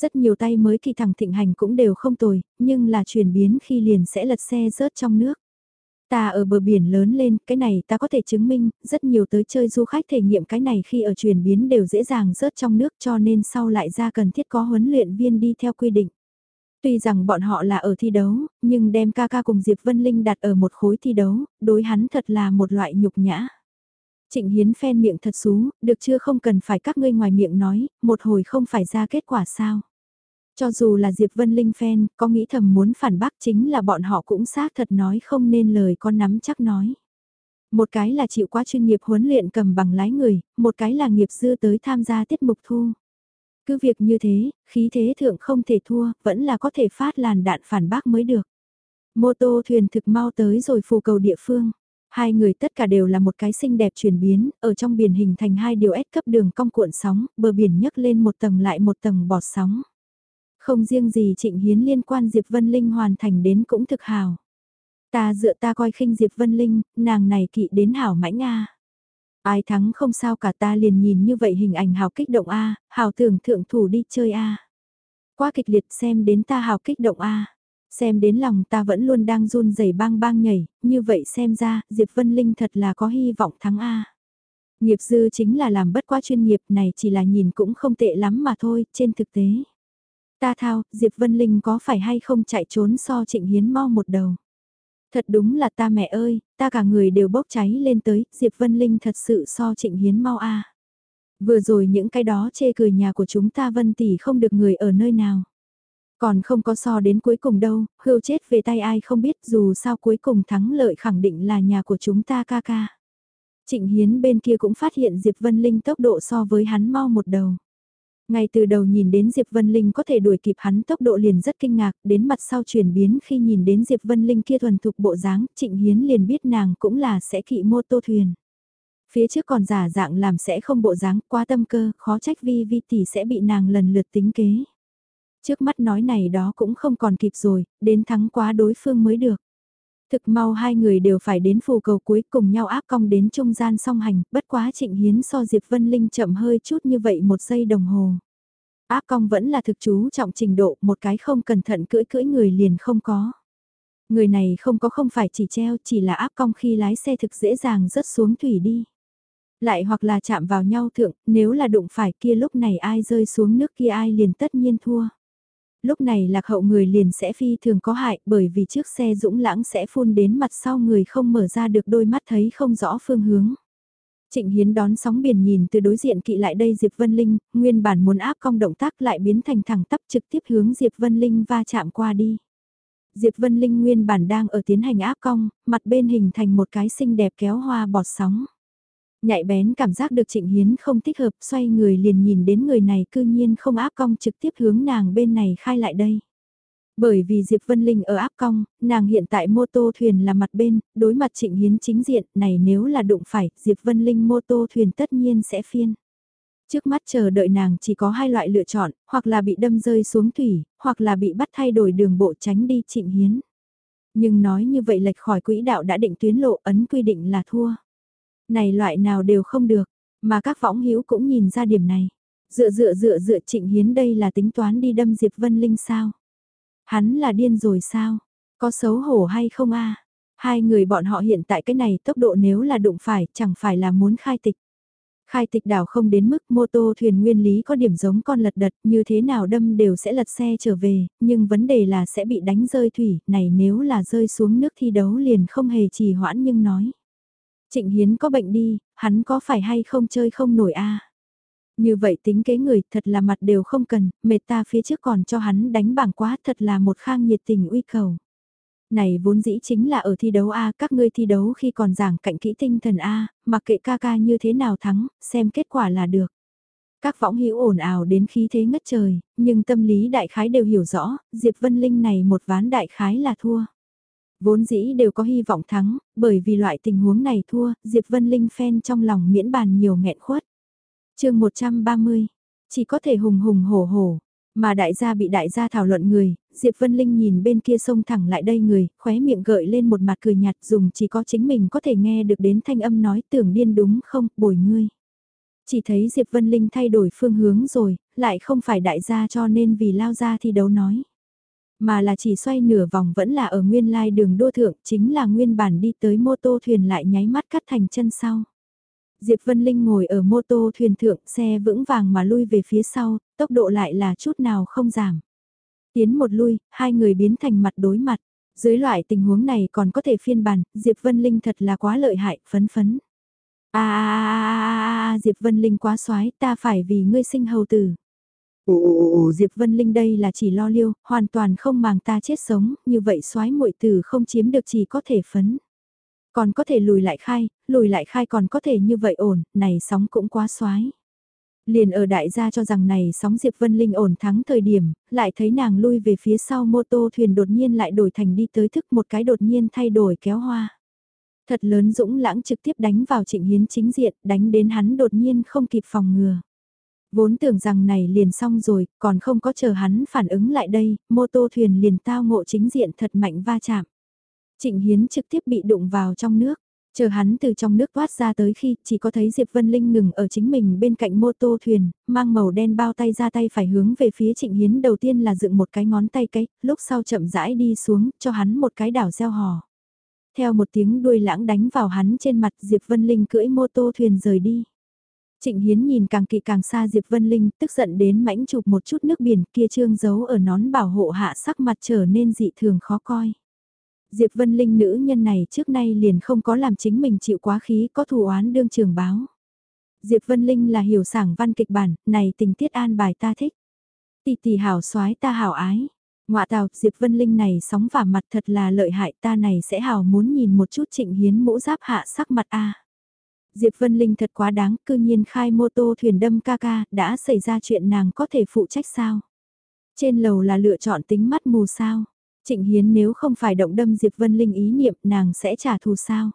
Rất nhiều tay mới kỳ thẳng thịnh hành cũng đều không tồi, nhưng là chuyển biến khi liền sẽ lật xe rớt trong nước. Ta ở bờ biển lớn lên, cái này ta có thể chứng minh, rất nhiều tới chơi du khách thể nghiệm cái này khi ở chuyển biến đều dễ dàng rớt trong nước cho nên sau lại ra cần thiết có huấn luyện viên đi theo quy định. Tuy rằng bọn họ là ở thi đấu, nhưng đem ca ca cùng Diệp Vân Linh đặt ở một khối thi đấu, đối hắn thật là một loại nhục nhã. Trịnh Hiến phen miệng thật xú, được chưa không cần phải các ngươi ngoài miệng nói, một hồi không phải ra kết quả sao. Cho dù là Diệp Vân Linh phen có nghĩ thầm muốn phản bác chính là bọn họ cũng xác thật nói không nên lời con nắm chắc nói. Một cái là chịu quá chuyên nghiệp huấn luyện cầm bằng lái người, một cái là nghiệp dư tới tham gia tiết mục thu. Cứ việc như thế, khí thế thượng không thể thua, vẫn là có thể phát làn đạn phản bác mới được. Mô tô thuyền thực mau tới rồi phù cầu địa phương. Hai người tất cả đều là một cái xinh đẹp chuyển biến, ở trong biển hình thành hai điều S cấp đường cong cuộn sóng, bờ biển nhấc lên một tầng lại một tầng bọt sóng. Không riêng gì Trịnh Hiến liên quan Diệp Vân Linh hoàn thành đến cũng thực hào. Ta dựa ta coi khinh Diệp Vân Linh, nàng này kỵ đến hảo mãnh nga. Ai thắng không sao cả ta liền nhìn như vậy hình ảnh hào kích động a, hào tưởng thượng thủ đi chơi a. Quá kịch liệt xem đến ta hào kích động a. Xem đến lòng ta vẫn luôn đang run rẩy bang bang nhảy, như vậy xem ra, Diệp Vân Linh thật là có hy vọng thắng a. Nghiệp dư chính là làm bất quá chuyên nghiệp này chỉ là nhìn cũng không tệ lắm mà thôi, trên thực tế. Ta thao, Diệp Vân Linh có phải hay không chạy trốn so trịnh hiến mau một đầu. Thật đúng là ta mẹ ơi, ta cả người đều bốc cháy lên tới, Diệp Vân Linh thật sự so trịnh hiến mau a. Vừa rồi những cái đó chê cười nhà của chúng ta Vân Tỷ không được người ở nơi nào. Còn không có so đến cuối cùng đâu, hưu chết về tay ai không biết dù sao cuối cùng thắng lợi khẳng định là nhà của chúng ta ca ca. Trịnh Hiến bên kia cũng phát hiện Diệp Vân Linh tốc độ so với hắn mau một đầu. Ngay từ đầu nhìn đến Diệp Vân Linh có thể đuổi kịp hắn tốc độ liền rất kinh ngạc, đến mặt sau chuyển biến khi nhìn đến Diệp Vân Linh kia thuần thục bộ dáng, Trịnh Hiến liền biết nàng cũng là sẽ kỵ mô tô thuyền. Phía trước còn giả dạng làm sẽ không bộ dáng, quá tâm cơ, khó trách vi vi tỷ sẽ bị nàng lần lượt tính kế. Trước mắt nói này đó cũng không còn kịp rồi, đến thắng quá đối phương mới được. Thực mau hai người đều phải đến phù cầu cuối cùng nhau áp cong đến trung gian song hành, bất quá trịnh hiến so Diệp Vân Linh chậm hơi chút như vậy một giây đồng hồ. Áp cong vẫn là thực chú trọng trình độ, một cái không cẩn thận cưỡi cưỡi người liền không có. Người này không có không phải chỉ treo, chỉ là áp cong khi lái xe thực dễ dàng rớt xuống thủy đi. Lại hoặc là chạm vào nhau thượng, nếu là đụng phải kia lúc này ai rơi xuống nước kia ai liền tất nhiên thua. Lúc này lạc hậu người liền sẽ phi thường có hại bởi vì chiếc xe dũng lãng sẽ phun đến mặt sau người không mở ra được đôi mắt thấy không rõ phương hướng. Trịnh Hiến đón sóng biển nhìn từ đối diện kỵ lại đây Diệp Vân Linh, nguyên bản muốn áp cong động tác lại biến thành thẳng tắp trực tiếp hướng Diệp Vân Linh va chạm qua đi. Diệp Vân Linh nguyên bản đang ở tiến hành áp cong, mặt bên hình thành một cái xinh đẹp kéo hoa bọt sóng. Nhạy bén cảm giác được Trịnh Hiến không thích hợp xoay người liền nhìn đến người này cư nhiên không áp cong trực tiếp hướng nàng bên này khai lại đây. Bởi vì Diệp Vân Linh ở áp cong, nàng hiện tại mô tô thuyền là mặt bên, đối mặt Trịnh Hiến chính diện, này nếu là đụng phải, Diệp Vân Linh mô tô thuyền tất nhiên sẽ phiên. Trước mắt chờ đợi nàng chỉ có hai loại lựa chọn, hoặc là bị đâm rơi xuống thủy, hoặc là bị bắt thay đổi đường bộ tránh đi trịnh hiến. Nhưng nói như vậy lệch khỏi quỹ đạo đã định tuyến lộ ấn quy định là thua. Này loại nào đều không được, mà các võng hữu cũng nhìn ra điểm này. Dựa dựa dựa dựa trịnh hiến đây là tính toán đi đâm Diệp Vân Linh sao? Hắn là điên rồi sao? Có xấu hổ hay không a? Hai người bọn họ hiện tại cái này tốc độ nếu là đụng phải chẳng phải là muốn khai tịch. Khai tịch đảo không đến mức mô tô thuyền nguyên lý có điểm giống con lật đật như thế nào đâm đều sẽ lật xe trở về, nhưng vấn đề là sẽ bị đánh rơi thủy, này nếu là rơi xuống nước thi đấu liền không hề trì hoãn nhưng nói. Trịnh Hiến có bệnh đi, hắn có phải hay không chơi không nổi a Như vậy tính kế người thật là mặt đều không cần, mệt ta phía trước còn cho hắn đánh bảng quá thật là một khang nhiệt tình uy cầu. Này vốn dĩ chính là ở thi đấu A, các ngươi thi đấu khi còn giảng cạnh kỹ tinh thần A, mặc kệ ca ca như thế nào thắng, xem kết quả là được. Các võng hữu ồn ào đến khí thế ngất trời, nhưng tâm lý đại khái đều hiểu rõ, Diệp Vân Linh này một ván đại khái là thua. Vốn dĩ đều có hy vọng thắng, bởi vì loại tình huống này thua, Diệp Vân Linh phen trong lòng miễn bàn nhiều nghẹn khuất. chương 130, chỉ có thể hùng hùng hổ hổ, mà đại gia bị đại gia thảo luận người, Diệp Vân Linh nhìn bên kia sông thẳng lại đây người, khóe miệng gợi lên một mặt cười nhạt dùng chỉ có chính mình có thể nghe được đến thanh âm nói tưởng điên đúng không, bồi ngươi. Chỉ thấy Diệp Vân Linh thay đổi phương hướng rồi, lại không phải đại gia cho nên vì lao ra thi đấu nói. Mà là chỉ xoay nửa vòng vẫn là ở nguyên lai đường đô thượng, chính là nguyên bản đi tới mô tô thuyền lại nháy mắt cắt thành chân sau. Diệp Vân Linh ngồi ở mô tô thuyền thượng xe vững vàng mà lui về phía sau, tốc độ lại là chút nào không giảm. Tiến một lui, hai người biến thành mặt đối mặt. Dưới loại tình huống này còn có thể phiên bản, Diệp Vân Linh thật là quá lợi hại, phấn phấn. À, Diệp Vân Linh quá xoái, ta phải vì ngươi sinh hầu tử. Ồ, Diệp Vân Linh đây là chỉ lo liêu, hoàn toàn không màng ta chết sống, như vậy xoái muội tử không chiếm được chỉ có thể phấn. Còn có thể lùi lại khai, lùi lại khai còn có thể như vậy ổn, này sóng cũng quá xoái. Liền ở đại gia cho rằng này sóng Diệp Vân Linh ổn thắng thời điểm, lại thấy nàng lui về phía sau mô tô thuyền đột nhiên lại đổi thành đi tới thức một cái đột nhiên thay đổi kéo hoa. Thật lớn dũng lãng trực tiếp đánh vào trịnh hiến chính diện, đánh đến hắn đột nhiên không kịp phòng ngừa. Vốn tưởng rằng này liền xong rồi, còn không có chờ hắn phản ứng lại đây, mô tô thuyền liền tao ngộ chính diện thật mạnh va chạm. Trịnh Hiến trực tiếp bị đụng vào trong nước. Chờ hắn từ trong nước thoát ra tới khi chỉ có thấy Diệp Vân Linh ngừng ở chính mình bên cạnh mô tô thuyền, mang màu đen bao tay ra tay phải hướng về phía Trịnh Hiến đầu tiên là dựng một cái ngón tay cái, lúc sau chậm rãi đi xuống, cho hắn một cái đảo gieo hò. Theo một tiếng đuôi lãng đánh vào hắn trên mặt Diệp Vân Linh cưỡi mô tô thuyền rời đi. Trịnh Hiến nhìn càng kỵ càng xa Diệp Vân Linh, tức giận đến mãnh chụp một chút nước biển kia trương giấu ở nón bảo hộ hạ sắc mặt trở nên dị thường khó coi. Diệp Vân Linh nữ nhân này trước nay liền không có làm chính mình chịu quá khí có thù oán đương trường báo. Diệp Vân Linh là hiểu sảng văn kịch bản, này tình tiết an bài ta thích. Tỷ tỷ hảo soái ta hảo ái. Ngoạ tào, Diệp Vân Linh này sóng vả mặt thật là lợi hại ta này sẽ hảo muốn nhìn một chút trịnh hiến mũ giáp hạ sắc mặt a. Diệp Vân Linh thật quá đáng, cư nhiên khai mô tô thuyền đâm ca ca, đã xảy ra chuyện nàng có thể phụ trách sao? Trên lầu là lựa chọn tính mắt mù sao? Trịnh Hiến nếu không phải động đâm Diệp Vân Linh ý niệm nàng sẽ trả thù sao?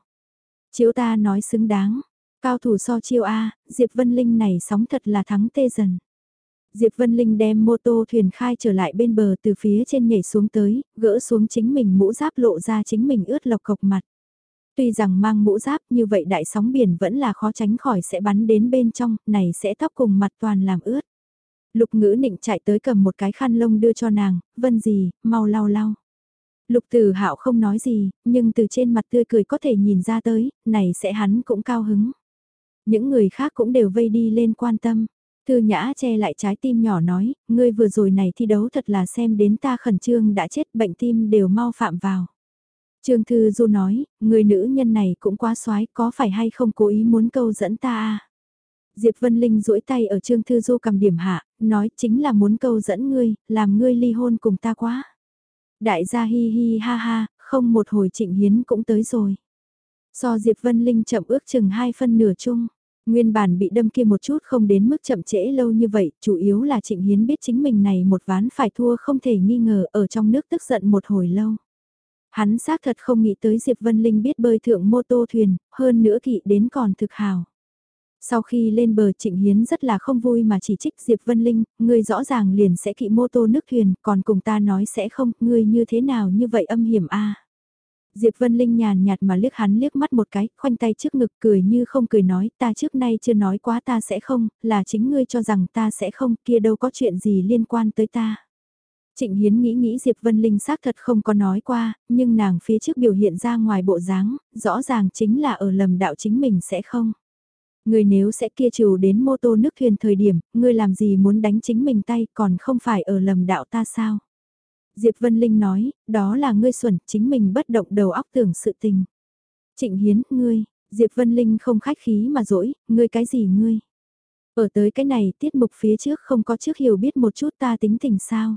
Chiếu ta nói xứng đáng. Cao thủ so chiêu A, Diệp Vân Linh này sóng thật là thắng tê dần. Diệp Vân Linh đem mô tô thuyền khai trở lại bên bờ từ phía trên nhảy xuống tới, gỡ xuống chính mình mũ giáp lộ ra chính mình ướt lọc cọc mặt. Tuy rằng mang mũ giáp như vậy đại sóng biển vẫn là khó tránh khỏi sẽ bắn đến bên trong, này sẽ tóc cùng mặt toàn làm ướt. Lục ngữ nịnh chạy tới cầm một cái khăn lông đưa cho nàng, vân gì, mau lau lau. Lục Tử Hạo không nói gì, nhưng từ trên mặt tươi cười có thể nhìn ra tới, này sẽ hắn cũng cao hứng. Những người khác cũng đều vây đi lên quan tâm. Thư Nhã che lại trái tim nhỏ nói, ngươi vừa rồi này thi đấu thật là xem đến ta khẩn trương đã chết bệnh tim đều mau phạm vào. Trương Thư Du nói, người nữ nhân này cũng quá xoái, có phải hay không cố ý muốn câu dẫn ta à? Diệp Vân Linh duỗi tay ở Trương Thư Du cầm điểm hạ, nói chính là muốn câu dẫn ngươi, làm ngươi ly hôn cùng ta quá. Đại gia hi hi ha ha, không một hồi trịnh hiến cũng tới rồi. So Diệp Vân Linh chậm ước chừng hai phân nửa chung. Nguyên bản bị đâm kia một chút không đến mức chậm trễ lâu như vậy, chủ yếu là Trịnh Hiến biết chính mình này một ván phải thua không thể nghi ngờ ở trong nước tức giận một hồi lâu. Hắn xác thật không nghĩ tới Diệp Vân Linh biết bơi thượng mô tô thuyền, hơn nữa kỵ đến còn thực hào. Sau khi lên bờ Trịnh Hiến rất là không vui mà chỉ trích Diệp Vân Linh, ngươi rõ ràng liền sẽ kỵ mô tô nước thuyền, còn cùng ta nói sẽ không, ngươi như thế nào như vậy âm hiểm a Diệp Vân Linh nhàn nhạt mà liếc hắn liếc mắt một cái, khoanh tay trước ngực cười như không cười nói ta trước nay chưa nói quá ta sẽ không, là chính ngươi cho rằng ta sẽ không, kia đâu có chuyện gì liên quan tới ta. Trịnh Hiến nghĩ nghĩ Diệp Vân Linh xác thật không có nói qua, nhưng nàng phía trước biểu hiện ra ngoài bộ dáng, rõ ràng chính là ở lầm đạo chính mình sẽ không. Người nếu sẽ kia trừ đến mô tô nước thuyền thời điểm, ngươi làm gì muốn đánh chính mình tay còn không phải ở lầm đạo ta sao? Diệp Vân Linh nói, đó là ngươi xuẩn, chính mình bất động đầu óc tưởng sự tình. Trịnh Hiến, ngươi, Diệp Vân Linh không khách khí mà dỗi, ngươi cái gì ngươi? Ở tới cái này tiết mục phía trước không có trước hiểu biết một chút ta tính tình sao?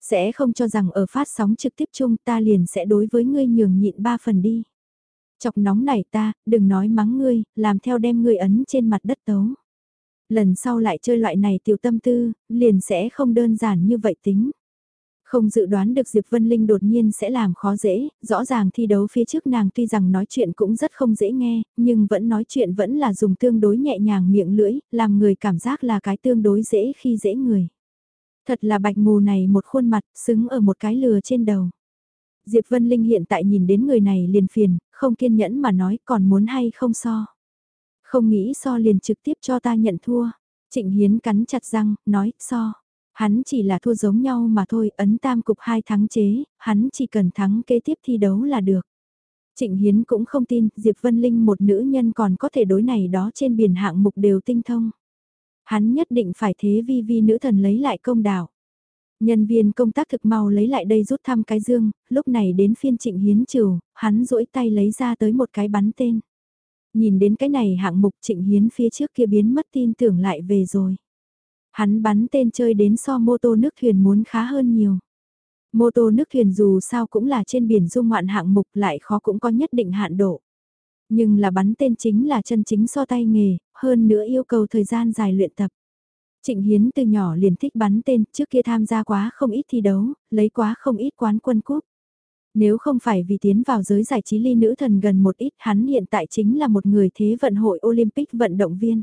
Sẽ không cho rằng ở phát sóng trực tiếp chung ta liền sẽ đối với ngươi nhường nhịn ba phần đi. Chọc nóng này ta, đừng nói mắng ngươi, làm theo đem ngươi ấn trên mặt đất tấu. Lần sau lại chơi loại này tiểu tâm tư, liền sẽ không đơn giản như vậy tính. Không dự đoán được Diệp Vân Linh đột nhiên sẽ làm khó dễ, rõ ràng thi đấu phía trước nàng tuy rằng nói chuyện cũng rất không dễ nghe, nhưng vẫn nói chuyện vẫn là dùng tương đối nhẹ nhàng miệng lưỡi, làm người cảm giác là cái tương đối dễ khi dễ người. Thật là bạch mù này một khuôn mặt, xứng ở một cái lừa trên đầu. Diệp Vân Linh hiện tại nhìn đến người này liền phiền, không kiên nhẫn mà nói còn muốn hay không so. Không nghĩ so liền trực tiếp cho ta nhận thua. Trịnh Hiến cắn chặt răng, nói so. Hắn chỉ là thua giống nhau mà thôi, ấn tam cục hai thắng chế, hắn chỉ cần thắng kế tiếp thi đấu là được. Trịnh Hiến cũng không tin, Diệp Vân Linh một nữ nhân còn có thể đối này đó trên biển hạng mục đều tinh thông. Hắn nhất định phải thế vi vi nữ thần lấy lại công đảo. Nhân viên công tác thực mau lấy lại đây rút thăm cái dương, lúc này đến phiên trịnh hiến trừ, hắn duỗi tay lấy ra tới một cái bắn tên. Nhìn đến cái này hạng mục trịnh hiến phía trước kia biến mất tin tưởng lại về rồi. Hắn bắn tên chơi đến so mô tô nước thuyền muốn khá hơn nhiều. Mô tô nước thuyền dù sao cũng là trên biển dung ngoạn hạng mục lại khó cũng có nhất định hạn độ. Nhưng là bắn tên chính là chân chính so tay nghề, hơn nữa yêu cầu thời gian dài luyện tập. Trịnh Hiến từ nhỏ liền thích bắn tên, trước kia tham gia quá không ít thi đấu, lấy quá không ít quán quân cúp. Nếu không phải vì tiến vào giới giải trí ly nữ thần gần một ít, hắn hiện tại chính là một người thế vận hội Olympic vận động viên.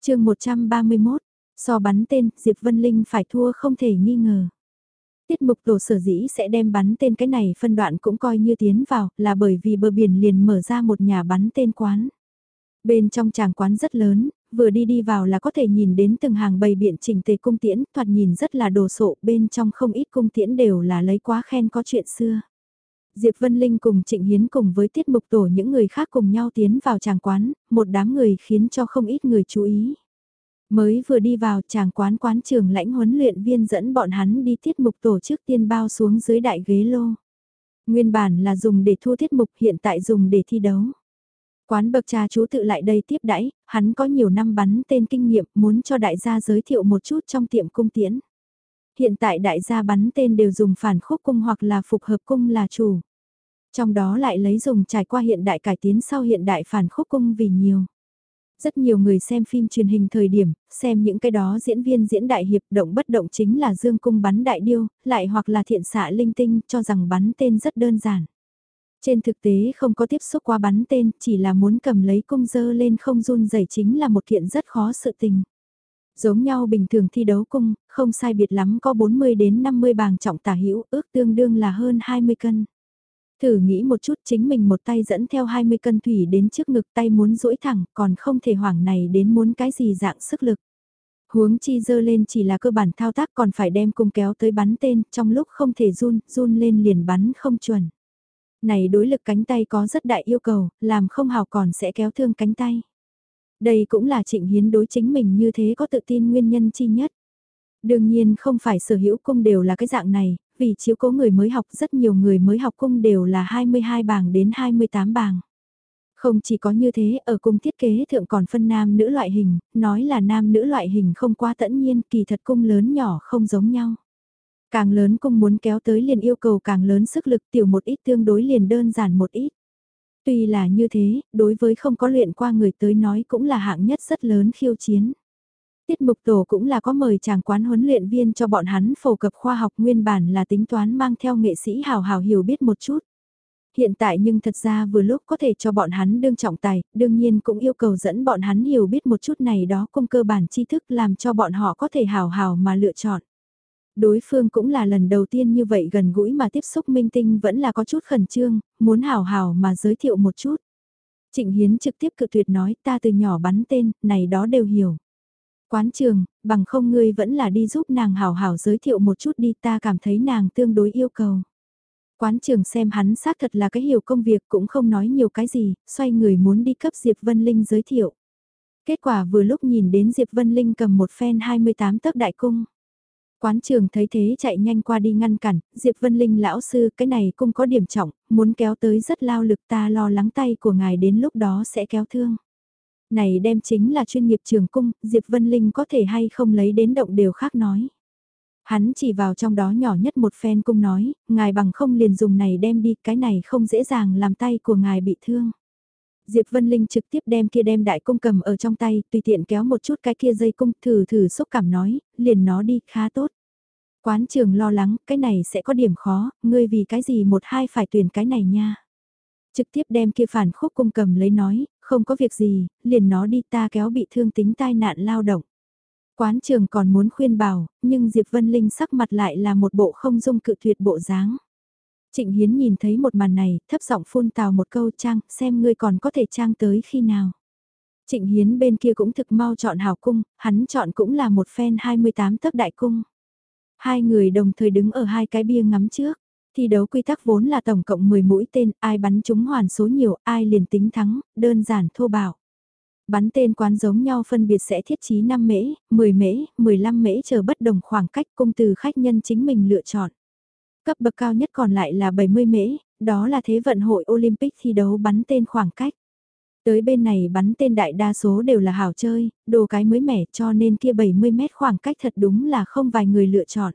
chương 131, so bắn tên, Diệp Vân Linh phải thua không thể nghi ngờ. Tiết mục tổ sở dĩ sẽ đem bắn tên cái này phân đoạn cũng coi như tiến vào, là bởi vì bờ biển liền mở ra một nhà bắn tên quán. Bên trong tràng quán rất lớn, vừa đi đi vào là có thể nhìn đến từng hàng bày biện chỉnh tề cung tiễn, thoạt nhìn rất là đồ sộ, bên trong không ít cung tiễn đều là lấy quá khen có chuyện xưa. Diệp Vân Linh cùng Trịnh Hiến cùng với tiết mục tổ những người khác cùng nhau tiến vào tràng quán, một đám người khiến cho không ít người chú ý. Mới vừa đi vào chàng quán quán trường lãnh huấn luyện viên dẫn bọn hắn đi tiết mục tổ chức tiên bao xuống dưới đại ghế lô. Nguyên bản là dùng để thu tiết mục hiện tại dùng để thi đấu. Quán bậc cha chú tự lại đây tiếp đãi, hắn có nhiều năm bắn tên kinh nghiệm muốn cho đại gia giới thiệu một chút trong tiệm cung tiễn. Hiện tại đại gia bắn tên đều dùng phản khúc cung hoặc là phục hợp cung là chủ. Trong đó lại lấy dùng trải qua hiện đại cải tiến sau hiện đại phản khúc cung vì nhiều. Rất nhiều người xem phim truyền hình thời điểm, xem những cái đó diễn viên diễn đại hiệp động bất động chính là dương cung bắn đại điêu, lại hoặc là thiện xạ linh tinh cho rằng bắn tên rất đơn giản. Trên thực tế không có tiếp xúc qua bắn tên, chỉ là muốn cầm lấy cung dơ lên không run dày chính là một kiện rất khó sự tình. Giống nhau bình thường thi đấu cung, không sai biệt lắm có 40 đến 50 bàng trọng tả hữu ước tương đương là hơn 20 cân. Thử nghĩ một chút chính mình một tay dẫn theo 20 cân thủy đến trước ngực tay muốn duỗi thẳng còn không thể hoảng này đến muốn cái gì dạng sức lực. Huống chi dơ lên chỉ là cơ bản thao tác còn phải đem cung kéo tới bắn tên trong lúc không thể run, run lên liền bắn không chuẩn này đối lực cánh tay có rất đại yêu cầu, làm không hào còn sẽ kéo thương cánh tay. Đây cũng là trịnh hiến đối chính mình như thế có tự tin nguyên nhân chi nhất. Đương nhiên không phải sở hữu cung đều là cái dạng này, vì chiếu cố người mới học rất nhiều người mới học cung đều là 22 bảng đến 28 bảng. Không chỉ có như thế, ở cung thiết kế thượng còn phân nam nữ loại hình, nói là nam nữ loại hình không quá tẫn nhiên, kỳ thật cung lớn nhỏ không giống nhau. Càng lớn cung muốn kéo tới liền yêu cầu càng lớn sức lực tiểu một ít tương đối liền đơn giản một ít. Tuy là như thế, đối với không có luyện qua người tới nói cũng là hạng nhất rất lớn khiêu chiến. Tiết mục tổ cũng là có mời chàng quán huấn luyện viên cho bọn hắn phổ cập khoa học nguyên bản là tính toán mang theo nghệ sĩ hào hào hiểu biết một chút. Hiện tại nhưng thật ra vừa lúc có thể cho bọn hắn đương trọng tài, đương nhiên cũng yêu cầu dẫn bọn hắn hiểu biết một chút này đó cung cơ bản tri thức làm cho bọn họ có thể hào hào mà lựa chọn. Đối phương cũng là lần đầu tiên như vậy gần gũi mà tiếp xúc minh tinh vẫn là có chút khẩn trương, muốn hào hào mà giới thiệu một chút. Trịnh Hiến trực tiếp cự tuyệt nói ta từ nhỏ bắn tên, này đó đều hiểu. Quán trường, bằng không ngươi vẫn là đi giúp nàng hảo hảo giới thiệu một chút đi ta cảm thấy nàng tương đối yêu cầu. Quán trường xem hắn xác thật là cái hiểu công việc cũng không nói nhiều cái gì, xoay người muốn đi cấp Diệp Vân Linh giới thiệu. Kết quả vừa lúc nhìn đến Diệp Vân Linh cầm một phen 28 tấc đại cung. Quán trường thấy thế chạy nhanh qua đi ngăn cản, Diệp Vân Linh lão sư cái này cung có điểm trọng, muốn kéo tới rất lao lực ta lo lắng tay của ngài đến lúc đó sẽ kéo thương. Này đem chính là chuyên nghiệp trường cung, Diệp Vân Linh có thể hay không lấy đến động đều khác nói. Hắn chỉ vào trong đó nhỏ nhất một phen cung nói, ngài bằng không liền dùng này đem đi, cái này không dễ dàng làm tay của ngài bị thương. Diệp Vân Linh trực tiếp đem kia đem đại cung cầm ở trong tay, tùy tiện kéo một chút cái kia dây cung thử thử xúc cảm nói, liền nó đi, khá tốt. Quán trường lo lắng, cái này sẽ có điểm khó, ngươi vì cái gì một hai phải tuyển cái này nha. Trực tiếp đem kia phản khúc cung cầm lấy nói, không có việc gì, liền nó đi ta kéo bị thương tính tai nạn lao động. Quán trường còn muốn khuyên bảo, nhưng Diệp Vân Linh sắc mặt lại là một bộ không dung cự tuyệt bộ dáng. Trịnh Hiến nhìn thấy một màn này, thấp giọng phun tào một câu trang, xem ngươi còn có thể trang tới khi nào. Trịnh Hiến bên kia cũng thực mau chọn hào cung, hắn chọn cũng là một phen 28 tấc đại cung. Hai người đồng thời đứng ở hai cái bia ngắm trước. Thi đấu quy tắc vốn là tổng cộng 10 mũi tên, ai bắn trúng hoàn số nhiều, ai liền tính thắng, đơn giản thô bạo. Bắn tên quán giống nhau phân biệt sẽ thiết trí 5 mễ, 10 mễ, 15 mễ chờ bất đồng khoảng cách cung từ khách nhân chính mình lựa chọn. Cấp bậc cao nhất còn lại là 70 mễ, đó là Thế vận hội Olympic thi đấu bắn tên khoảng cách. Tới bên này bắn tên đại đa số đều là hảo chơi, đồ cái mới mẻ cho nên kia 70 mét khoảng cách thật đúng là không vài người lựa chọn.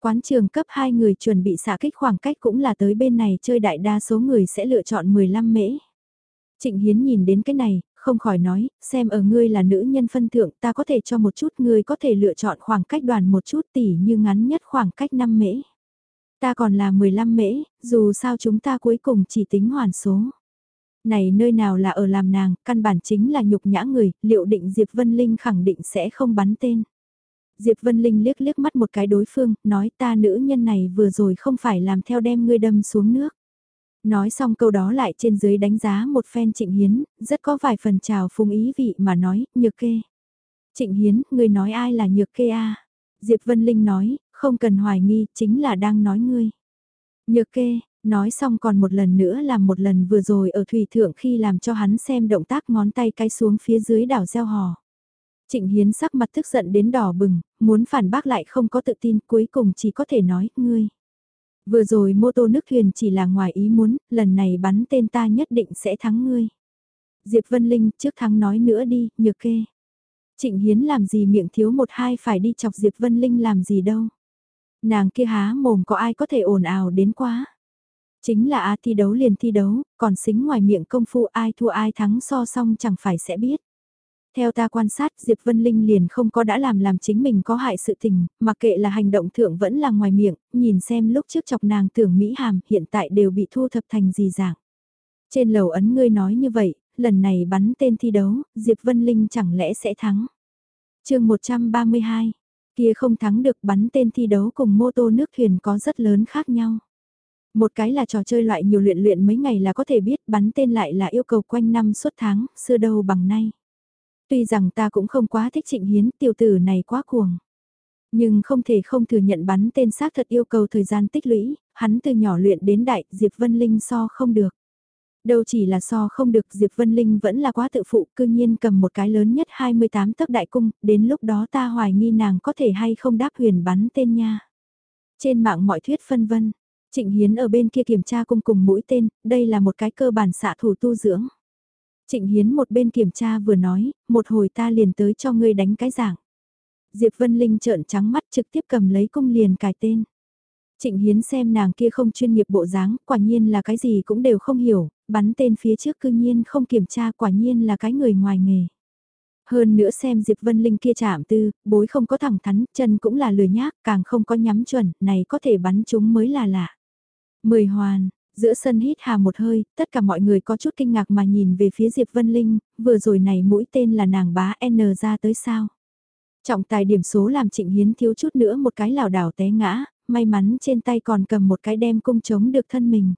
Quán trường cấp 2 người chuẩn bị xả kích khoảng cách cũng là tới bên này chơi đại đa số người sẽ lựa chọn 15 mễ. Trịnh Hiến nhìn đến cái này, không khỏi nói, xem ở ngươi là nữ nhân phân thượng ta có thể cho một chút ngươi có thể lựa chọn khoảng cách đoàn một chút tỉ như ngắn nhất khoảng cách 5 mễ. Ta còn là 15 mễ, dù sao chúng ta cuối cùng chỉ tính hoàn số. Này nơi nào là ở làm nàng, căn bản chính là nhục nhã người, liệu định Diệp Vân Linh khẳng định sẽ không bắn tên. Diệp Vân Linh liếc liếc mắt một cái đối phương, nói ta nữ nhân này vừa rồi không phải làm theo đem ngươi đâm xuống nước. Nói xong câu đó lại trên dưới đánh giá một phen Trịnh Hiến, rất có vài phần trào phung ý vị mà nói, nhược kê. Trịnh Hiến, ngươi nói ai là nhược kê a Diệp Vân Linh nói, không cần hoài nghi, chính là đang nói ngươi. Nhược kê, nói xong còn một lần nữa làm một lần vừa rồi ở thủy thượng khi làm cho hắn xem động tác ngón tay cái xuống phía dưới đảo gieo hò. Trịnh Hiến sắc mặt tức giận đến đỏ bừng, muốn phản bác lại không có tự tin cuối cùng chỉ có thể nói, ngươi. Vừa rồi mô tô nước thuyền chỉ là ngoài ý muốn, lần này bắn tên ta nhất định sẽ thắng ngươi. Diệp Vân Linh trước thắng nói nữa đi, nhược kê. Trịnh Hiến làm gì miệng thiếu một hai phải đi chọc Diệp Vân Linh làm gì đâu. Nàng kia há mồm có ai có thể ồn ào đến quá. Chính là a thi đấu liền thi đấu, còn xính ngoài miệng công phu ai thua ai thắng so xong chẳng phải sẽ biết. Theo ta quan sát Diệp Vân Linh liền không có đã làm làm chính mình có hại sự tình, mặc kệ là hành động thượng vẫn là ngoài miệng, nhìn xem lúc trước chọc nàng tưởng Mỹ Hàm hiện tại đều bị thu thập thành gì dạng. Trên lầu ấn ngươi nói như vậy, lần này bắn tên thi đấu, Diệp Vân Linh chẳng lẽ sẽ thắng. chương 132, kia không thắng được bắn tên thi đấu cùng mô tô nước thuyền có rất lớn khác nhau. Một cái là trò chơi loại nhiều luyện luyện mấy ngày là có thể biết bắn tên lại là yêu cầu quanh năm suốt tháng, xưa đâu bằng nay. Tuy rằng ta cũng không quá thích trịnh hiến tiểu tử này quá cuồng. Nhưng không thể không thừa nhận bắn tên xác thật yêu cầu thời gian tích lũy, hắn từ nhỏ luyện đến đại, Diệp Vân Linh so không được. Đâu chỉ là so không được Diệp Vân Linh vẫn là quá tự phụ, cư nhiên cầm một cái lớn nhất 28 tấc đại cung, đến lúc đó ta hoài nghi nàng có thể hay không đáp huyền bắn tên nha. Trên mạng mọi thuyết phân vân, Trịnh Hiến ở bên kia kiểm tra cung cùng mũi tên, đây là một cái cơ bản xạ thủ tu dưỡng. Trịnh Hiến một bên kiểm tra vừa nói, một hồi ta liền tới cho ngươi đánh cái giảng. Diệp Vân Linh trợn trắng mắt trực tiếp cầm lấy cung liền cài tên. Trịnh Hiến xem nàng kia không chuyên nghiệp bộ dáng, quả nhiên là cái gì cũng đều không hiểu, bắn tên phía trước cư nhiên không kiểm tra quả nhiên là cái người ngoài nghề. Hơn nữa xem Diệp Vân Linh kia chạm tư, bối không có thẳng thắn, chân cũng là lười nhác, càng không có nhắm chuẩn, này có thể bắn chúng mới là lạ. Mười hoàn, Giữa sân hít hà một hơi, tất cả mọi người có chút kinh ngạc mà nhìn về phía Diệp Vân Linh, vừa rồi này mũi tên là nàng bá N ra tới sao. Trọng tài điểm số làm Trịnh Hiến thiếu chút nữa một cái lảo đảo té ngã, may mắn trên tay còn cầm một cái đem cung chống được thân mình.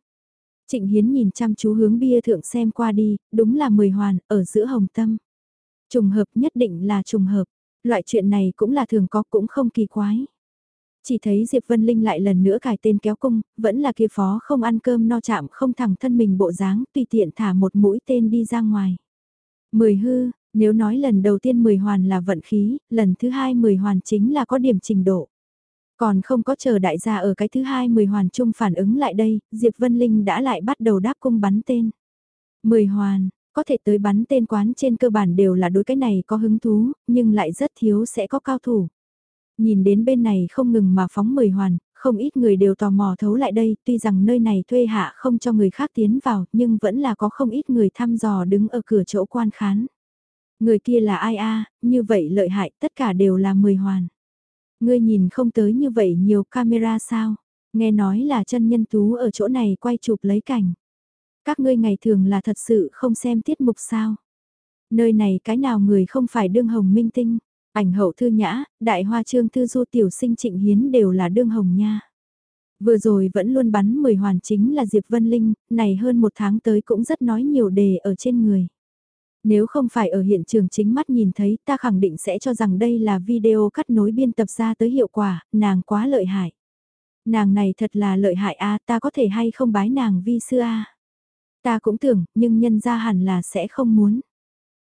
Trịnh Hiến nhìn chăm chú hướng bia thượng xem qua đi, đúng là mười hoàn, ở giữa hồng tâm. Trùng hợp nhất định là trùng hợp, loại chuyện này cũng là thường có cũng không kỳ quái. Chỉ thấy Diệp Vân Linh lại lần nữa cài tên kéo cung, vẫn là kia phó không ăn cơm no chạm không thẳng thân mình bộ dáng, tùy tiện thả một mũi tên đi ra ngoài. Mười hư, nếu nói lần đầu tiên mười hoàn là vận khí, lần thứ hai mười hoàn chính là có điểm trình độ. Còn không có chờ đại gia ở cái thứ hai mười hoàn chung phản ứng lại đây, Diệp Vân Linh đã lại bắt đầu đáp cung bắn tên. Mười hoàn, có thể tới bắn tên quán trên cơ bản đều là đối cái này có hứng thú, nhưng lại rất thiếu sẽ có cao thủ. Nhìn đến bên này không ngừng mà phóng mười hoàn, không ít người đều tò mò thấu lại đây, tuy rằng nơi này thuê hạ không cho người khác tiến vào, nhưng vẫn là có không ít người thăm dò đứng ở cửa chỗ quan khán. Người kia là ai a như vậy lợi hại, tất cả đều là mười hoàn. Ngươi nhìn không tới như vậy nhiều camera sao? Nghe nói là chân nhân tú ở chỗ này quay chụp lấy cảnh. Các ngươi ngày thường là thật sự không xem tiết mục sao? Nơi này cái nào người không phải đương hồng minh tinh? Ảnh hậu thư nhã, đại hoa trương thư du tiểu sinh trịnh hiến đều là đương hồng nha. Vừa rồi vẫn luôn bắn mười hoàn chính là Diệp Vân Linh, này hơn một tháng tới cũng rất nói nhiều đề ở trên người. Nếu không phải ở hiện trường chính mắt nhìn thấy ta khẳng định sẽ cho rằng đây là video cắt nối biên tập ra tới hiệu quả, nàng quá lợi hại. Nàng này thật là lợi hại a ta có thể hay không bái nàng vi sư a Ta cũng tưởng, nhưng nhân ra hẳn là sẽ không muốn.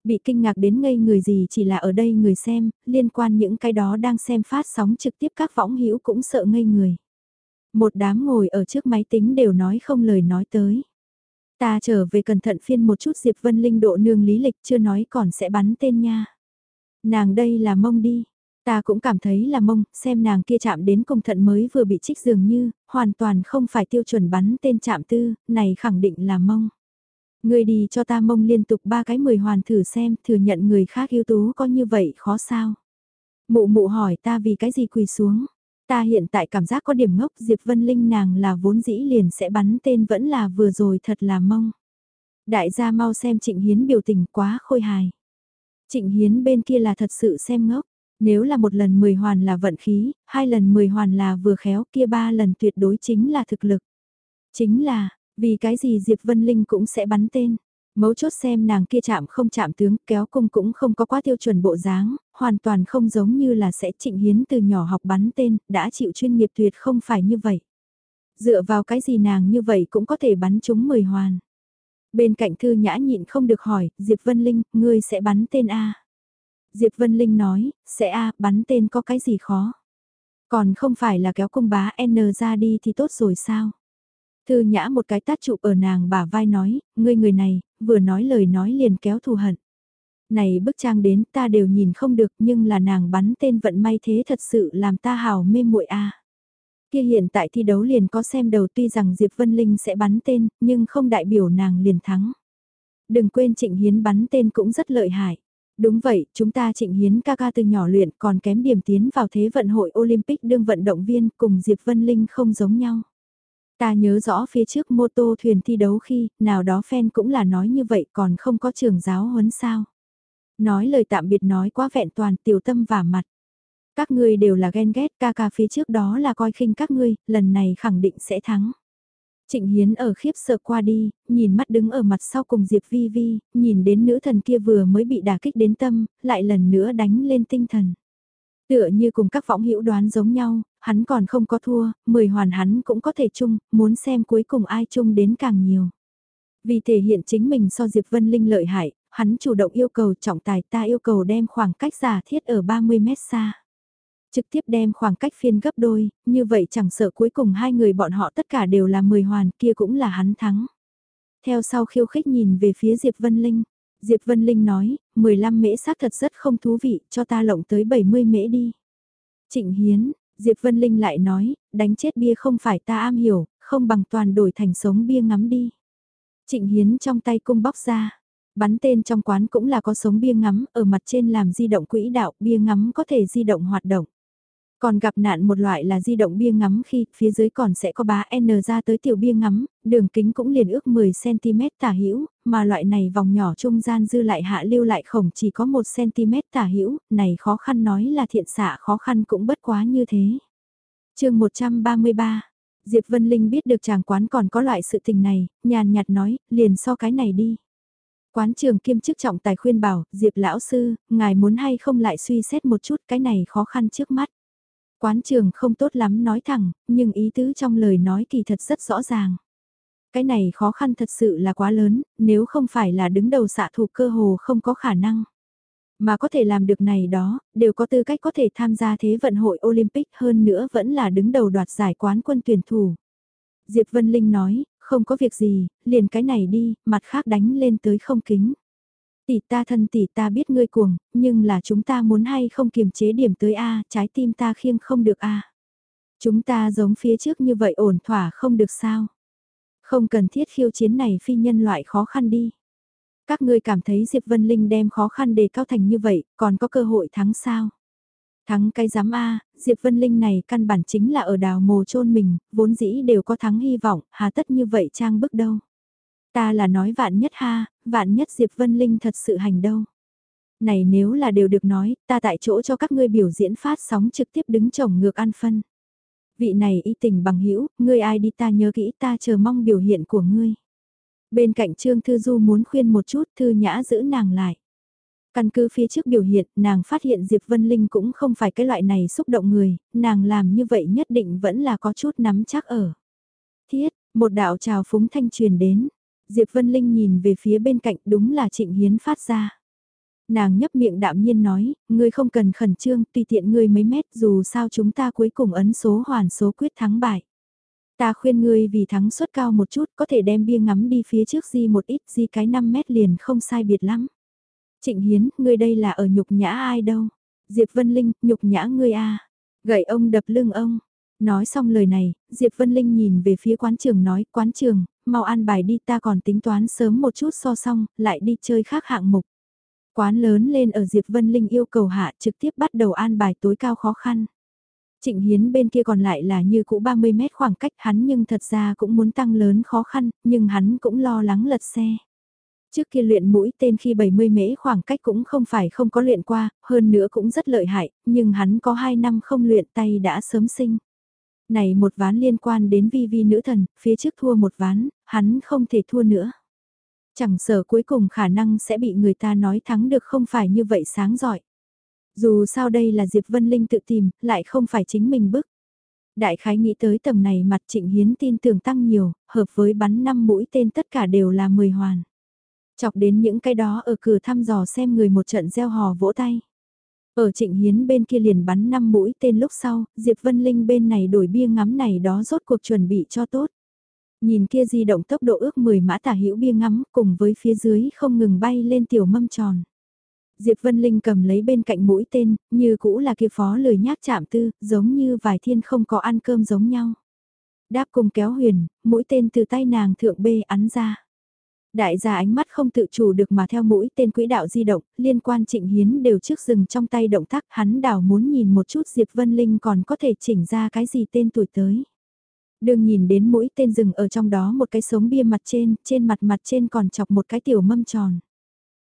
Bị kinh ngạc đến ngây người gì chỉ là ở đây người xem, liên quan những cái đó đang xem phát sóng trực tiếp các võng hữu cũng sợ ngây người. Một đám ngồi ở trước máy tính đều nói không lời nói tới. Ta trở về cẩn thận phiên một chút Diệp Vân Linh độ nương lý lịch chưa nói còn sẽ bắn tên nha. Nàng đây là mông đi. Ta cũng cảm thấy là mông, xem nàng kia chạm đến công thận mới vừa bị trích dường như, hoàn toàn không phải tiêu chuẩn bắn tên chạm tư, này khẳng định là mông. Người đi cho ta mông liên tục ba cái mười hoàn thử xem, thừa nhận người khác ưu tú có như vậy khó sao. Mụ mụ hỏi ta vì cái gì quỳ xuống. Ta hiện tại cảm giác có điểm ngốc Diệp Vân Linh nàng là vốn dĩ liền sẽ bắn tên vẫn là vừa rồi thật là mông. Đại gia mau xem Trịnh Hiến biểu tình quá khôi hài. Trịnh Hiến bên kia là thật sự xem ngốc. Nếu là một lần 10 hoàn là vận khí, hai lần 10 hoàn là vừa khéo kia ba lần tuyệt đối chính là thực lực. Chính là, vì cái gì Diệp Vân Linh cũng sẽ bắn tên. Mấu chốt xem nàng kia chạm không chạm tướng kéo cung cũng không có quá tiêu chuẩn bộ dáng, hoàn toàn không giống như là sẽ trịnh hiến từ nhỏ học bắn tên, đã chịu chuyên nghiệp tuyệt không phải như vậy. Dựa vào cái gì nàng như vậy cũng có thể bắn chúng mười hoàn. Bên cạnh thư nhã nhịn không được hỏi, Diệp Vân Linh, ngươi sẽ bắn tên A. Diệp Vân Linh nói, sẽ A, bắn tên có cái gì khó. Còn không phải là kéo cung bá N ra đi thì tốt rồi sao? Thư nhã một cái tát chụp ở nàng bả vai nói, ngươi người này, vừa nói lời nói liền kéo thù hận. Này bức trang đến ta đều nhìn không được nhưng là nàng bắn tên vận may thế thật sự làm ta hào mê muội a. Kia hiện tại thi đấu liền có xem đầu tuy rằng Diệp Vân Linh sẽ bắn tên, nhưng không đại biểu nàng liền thắng. Đừng quên Trịnh Hiến bắn tên cũng rất lợi hại. Đúng vậy, chúng ta Trịnh Hiến ca ca từ nhỏ luyện còn kém điểm tiến vào thế vận hội Olympic đương vận động viên cùng Diệp Vân Linh không giống nhau. Ta nhớ rõ phía trước mô tô thuyền thi đấu khi, nào đó fan cũng là nói như vậy còn không có trường giáo huấn sao. Nói lời tạm biệt nói quá vẹn toàn tiểu tâm và mặt. Các ngươi đều là ghen ghét ca ca phía trước đó là coi khinh các ngươi, lần này khẳng định sẽ thắng. Trịnh Hiến ở khiếp sợ qua đi, nhìn mắt đứng ở mặt sau cùng Diệp Vi Vi, nhìn đến nữ thần kia vừa mới bị đả kích đến tâm, lại lần nữa đánh lên tinh thần. Tựa như cùng các võng hữu đoán giống nhau, hắn còn không có thua, mười hoàn hắn cũng có thể chung, muốn xem cuối cùng ai chung đến càng nhiều. Vì thể hiện chính mình so Diệp Vân Linh lợi hại, hắn chủ động yêu cầu trọng tài ta yêu cầu đem khoảng cách giả thiết ở 30 mét xa. Trực tiếp đem khoảng cách phiên gấp đôi, như vậy chẳng sợ cuối cùng hai người bọn họ tất cả đều là 10 hoàn kia cũng là hắn thắng. Theo sau khiêu khích nhìn về phía Diệp Vân Linh, Diệp Vân Linh nói, 15 mễ xác thật rất không thú vị, cho ta lộng tới 70 mễ đi. Trịnh Hiến, Diệp Vân Linh lại nói, đánh chết bia không phải ta am hiểu, không bằng toàn đổi thành sống bia ngắm đi. Trịnh Hiến trong tay cung bóc ra, bắn tên trong quán cũng là có sống bia ngắm, ở mặt trên làm di động quỹ đạo, bia ngắm có thể di động hoạt động. Còn gặp nạn một loại là di động bia ngắm khi phía dưới còn sẽ có bá N ra tới tiểu bia ngắm, đường kính cũng liền ước 10cm tả hữu mà loại này vòng nhỏ trung gian dư lại hạ lưu lại khổng chỉ có 1cm tả hữu này khó khăn nói là thiện xạ khó khăn cũng bất quá như thế. chương 133 Diệp Vân Linh biết được chàng quán còn có loại sự tình này, nhàn nhạt nói, liền so cái này đi. Quán trường kiêm chức trọng tài khuyên bảo, Diệp lão sư, ngài muốn hay không lại suy xét một chút cái này khó khăn trước mắt. Quán trường không tốt lắm nói thẳng, nhưng ý tứ trong lời nói kỳ thật rất rõ ràng. Cái này khó khăn thật sự là quá lớn, nếu không phải là đứng đầu xạ thủ cơ hồ không có khả năng. Mà có thể làm được này đó, đều có tư cách có thể tham gia thế vận hội Olympic hơn nữa vẫn là đứng đầu đoạt giải quán quân tuyển thủ. Diệp Vân Linh nói, không có việc gì, liền cái này đi, mặt khác đánh lên tới không kính. Tỷ ta thân tỷ ta biết ngươi cuồng, nhưng là chúng ta muốn hay không kiềm chế điểm tới A, trái tim ta khiêng không được A. Chúng ta giống phía trước như vậy ổn thỏa không được sao. Không cần thiết khiêu chiến này phi nhân loại khó khăn đi. Các ngươi cảm thấy Diệp Vân Linh đem khó khăn đề cao thành như vậy, còn có cơ hội thắng sao? Thắng cái giám A, Diệp Vân Linh này căn bản chính là ở đào mồ chôn mình, vốn dĩ đều có thắng hy vọng, hà tất như vậy trang bức đâu. Ta là nói vạn nhất ha, vạn nhất Diệp Vân Linh thật sự hành đâu. Này nếu là đều được nói, ta tại chỗ cho các ngươi biểu diễn phát sóng trực tiếp đứng chồng ngược ăn phân. Vị này y tình bằng hữu ngươi ai đi ta nhớ kỹ ta chờ mong biểu hiện của ngươi. Bên cạnh Trương Thư Du muốn khuyên một chút Thư Nhã giữ nàng lại. Căn cứ phía trước biểu hiện, nàng phát hiện Diệp Vân Linh cũng không phải cái loại này xúc động người, nàng làm như vậy nhất định vẫn là có chút nắm chắc ở. Thiết, một đạo trào phúng thanh truyền đến, Diệp Vân Linh nhìn về phía bên cạnh đúng là Trịnh Hiến phát ra. Nàng nhấp miệng đạm nhiên nói, ngươi không cần khẩn trương, tùy tiện ngươi mấy mét dù sao chúng ta cuối cùng ấn số hoàn số quyết thắng bại. Ta khuyên ngươi vì thắng suất cao một chút có thể đem bia ngắm đi phía trước di một ít di cái 5 mét liền không sai biệt lắm. Trịnh Hiến, ngươi đây là ở nhục nhã ai đâu? Diệp Vân Linh, nhục nhã ngươi a à. Gậy ông đập lưng ông. Nói xong lời này, Diệp Vân Linh nhìn về phía quán trường nói, quán trường, mau an bài đi ta còn tính toán sớm một chút so xong, lại đi chơi khác hạng mục. Quán lớn lên ở Diệp Vân Linh yêu cầu hạ trực tiếp bắt đầu an bài tối cao khó khăn. Trịnh Hiến bên kia còn lại là như cũ 30 mét khoảng cách hắn nhưng thật ra cũng muốn tăng lớn khó khăn, nhưng hắn cũng lo lắng lật xe. Trước kia luyện mũi tên khi 70 mễ khoảng cách cũng không phải không có luyện qua, hơn nữa cũng rất lợi hại, nhưng hắn có 2 năm không luyện tay đã sớm sinh. Này một ván liên quan đến vi vi nữ thần, phía trước thua một ván, hắn không thể thua nữa. Chẳng sợ cuối cùng khả năng sẽ bị người ta nói thắng được không phải như vậy sáng giỏi. Dù sao đây là Diệp Vân Linh tự tìm, lại không phải chính mình bức. Đại khái nghĩ tới tầm này mặt Trịnh Hiến tin tưởng tăng nhiều, hợp với bắn 5 mũi tên tất cả đều là 10 hoàn. Chọc đến những cái đó ở cửa thăm dò xem người một trận gieo hò vỗ tay. Ở Trịnh Hiến bên kia liền bắn 5 mũi tên lúc sau, Diệp Vân Linh bên này đổi bia ngắm này đó rốt cuộc chuẩn bị cho tốt. Nhìn kia di động tốc độ ước 10 mã tả hữu bia ngắm cùng với phía dưới không ngừng bay lên tiểu mâm tròn. Diệp Vân Linh cầm lấy bên cạnh mũi tên, như cũ là kia phó lười nhác chạm tư, giống như vài thiên không có ăn cơm giống nhau. Đáp cùng kéo huyền, mũi tên từ tay nàng thượng bê ắn ra. Đại gia ánh mắt không tự chủ được mà theo mũi tên quỹ đạo di động, liên quan trịnh hiến đều trước rừng trong tay động tác hắn đảo muốn nhìn một chút Diệp Vân Linh còn có thể chỉnh ra cái gì tên tuổi tới. Đừng nhìn đến mũi tên rừng ở trong đó một cái sống bia mặt trên, trên mặt mặt trên còn chọc một cái tiểu mâm tròn.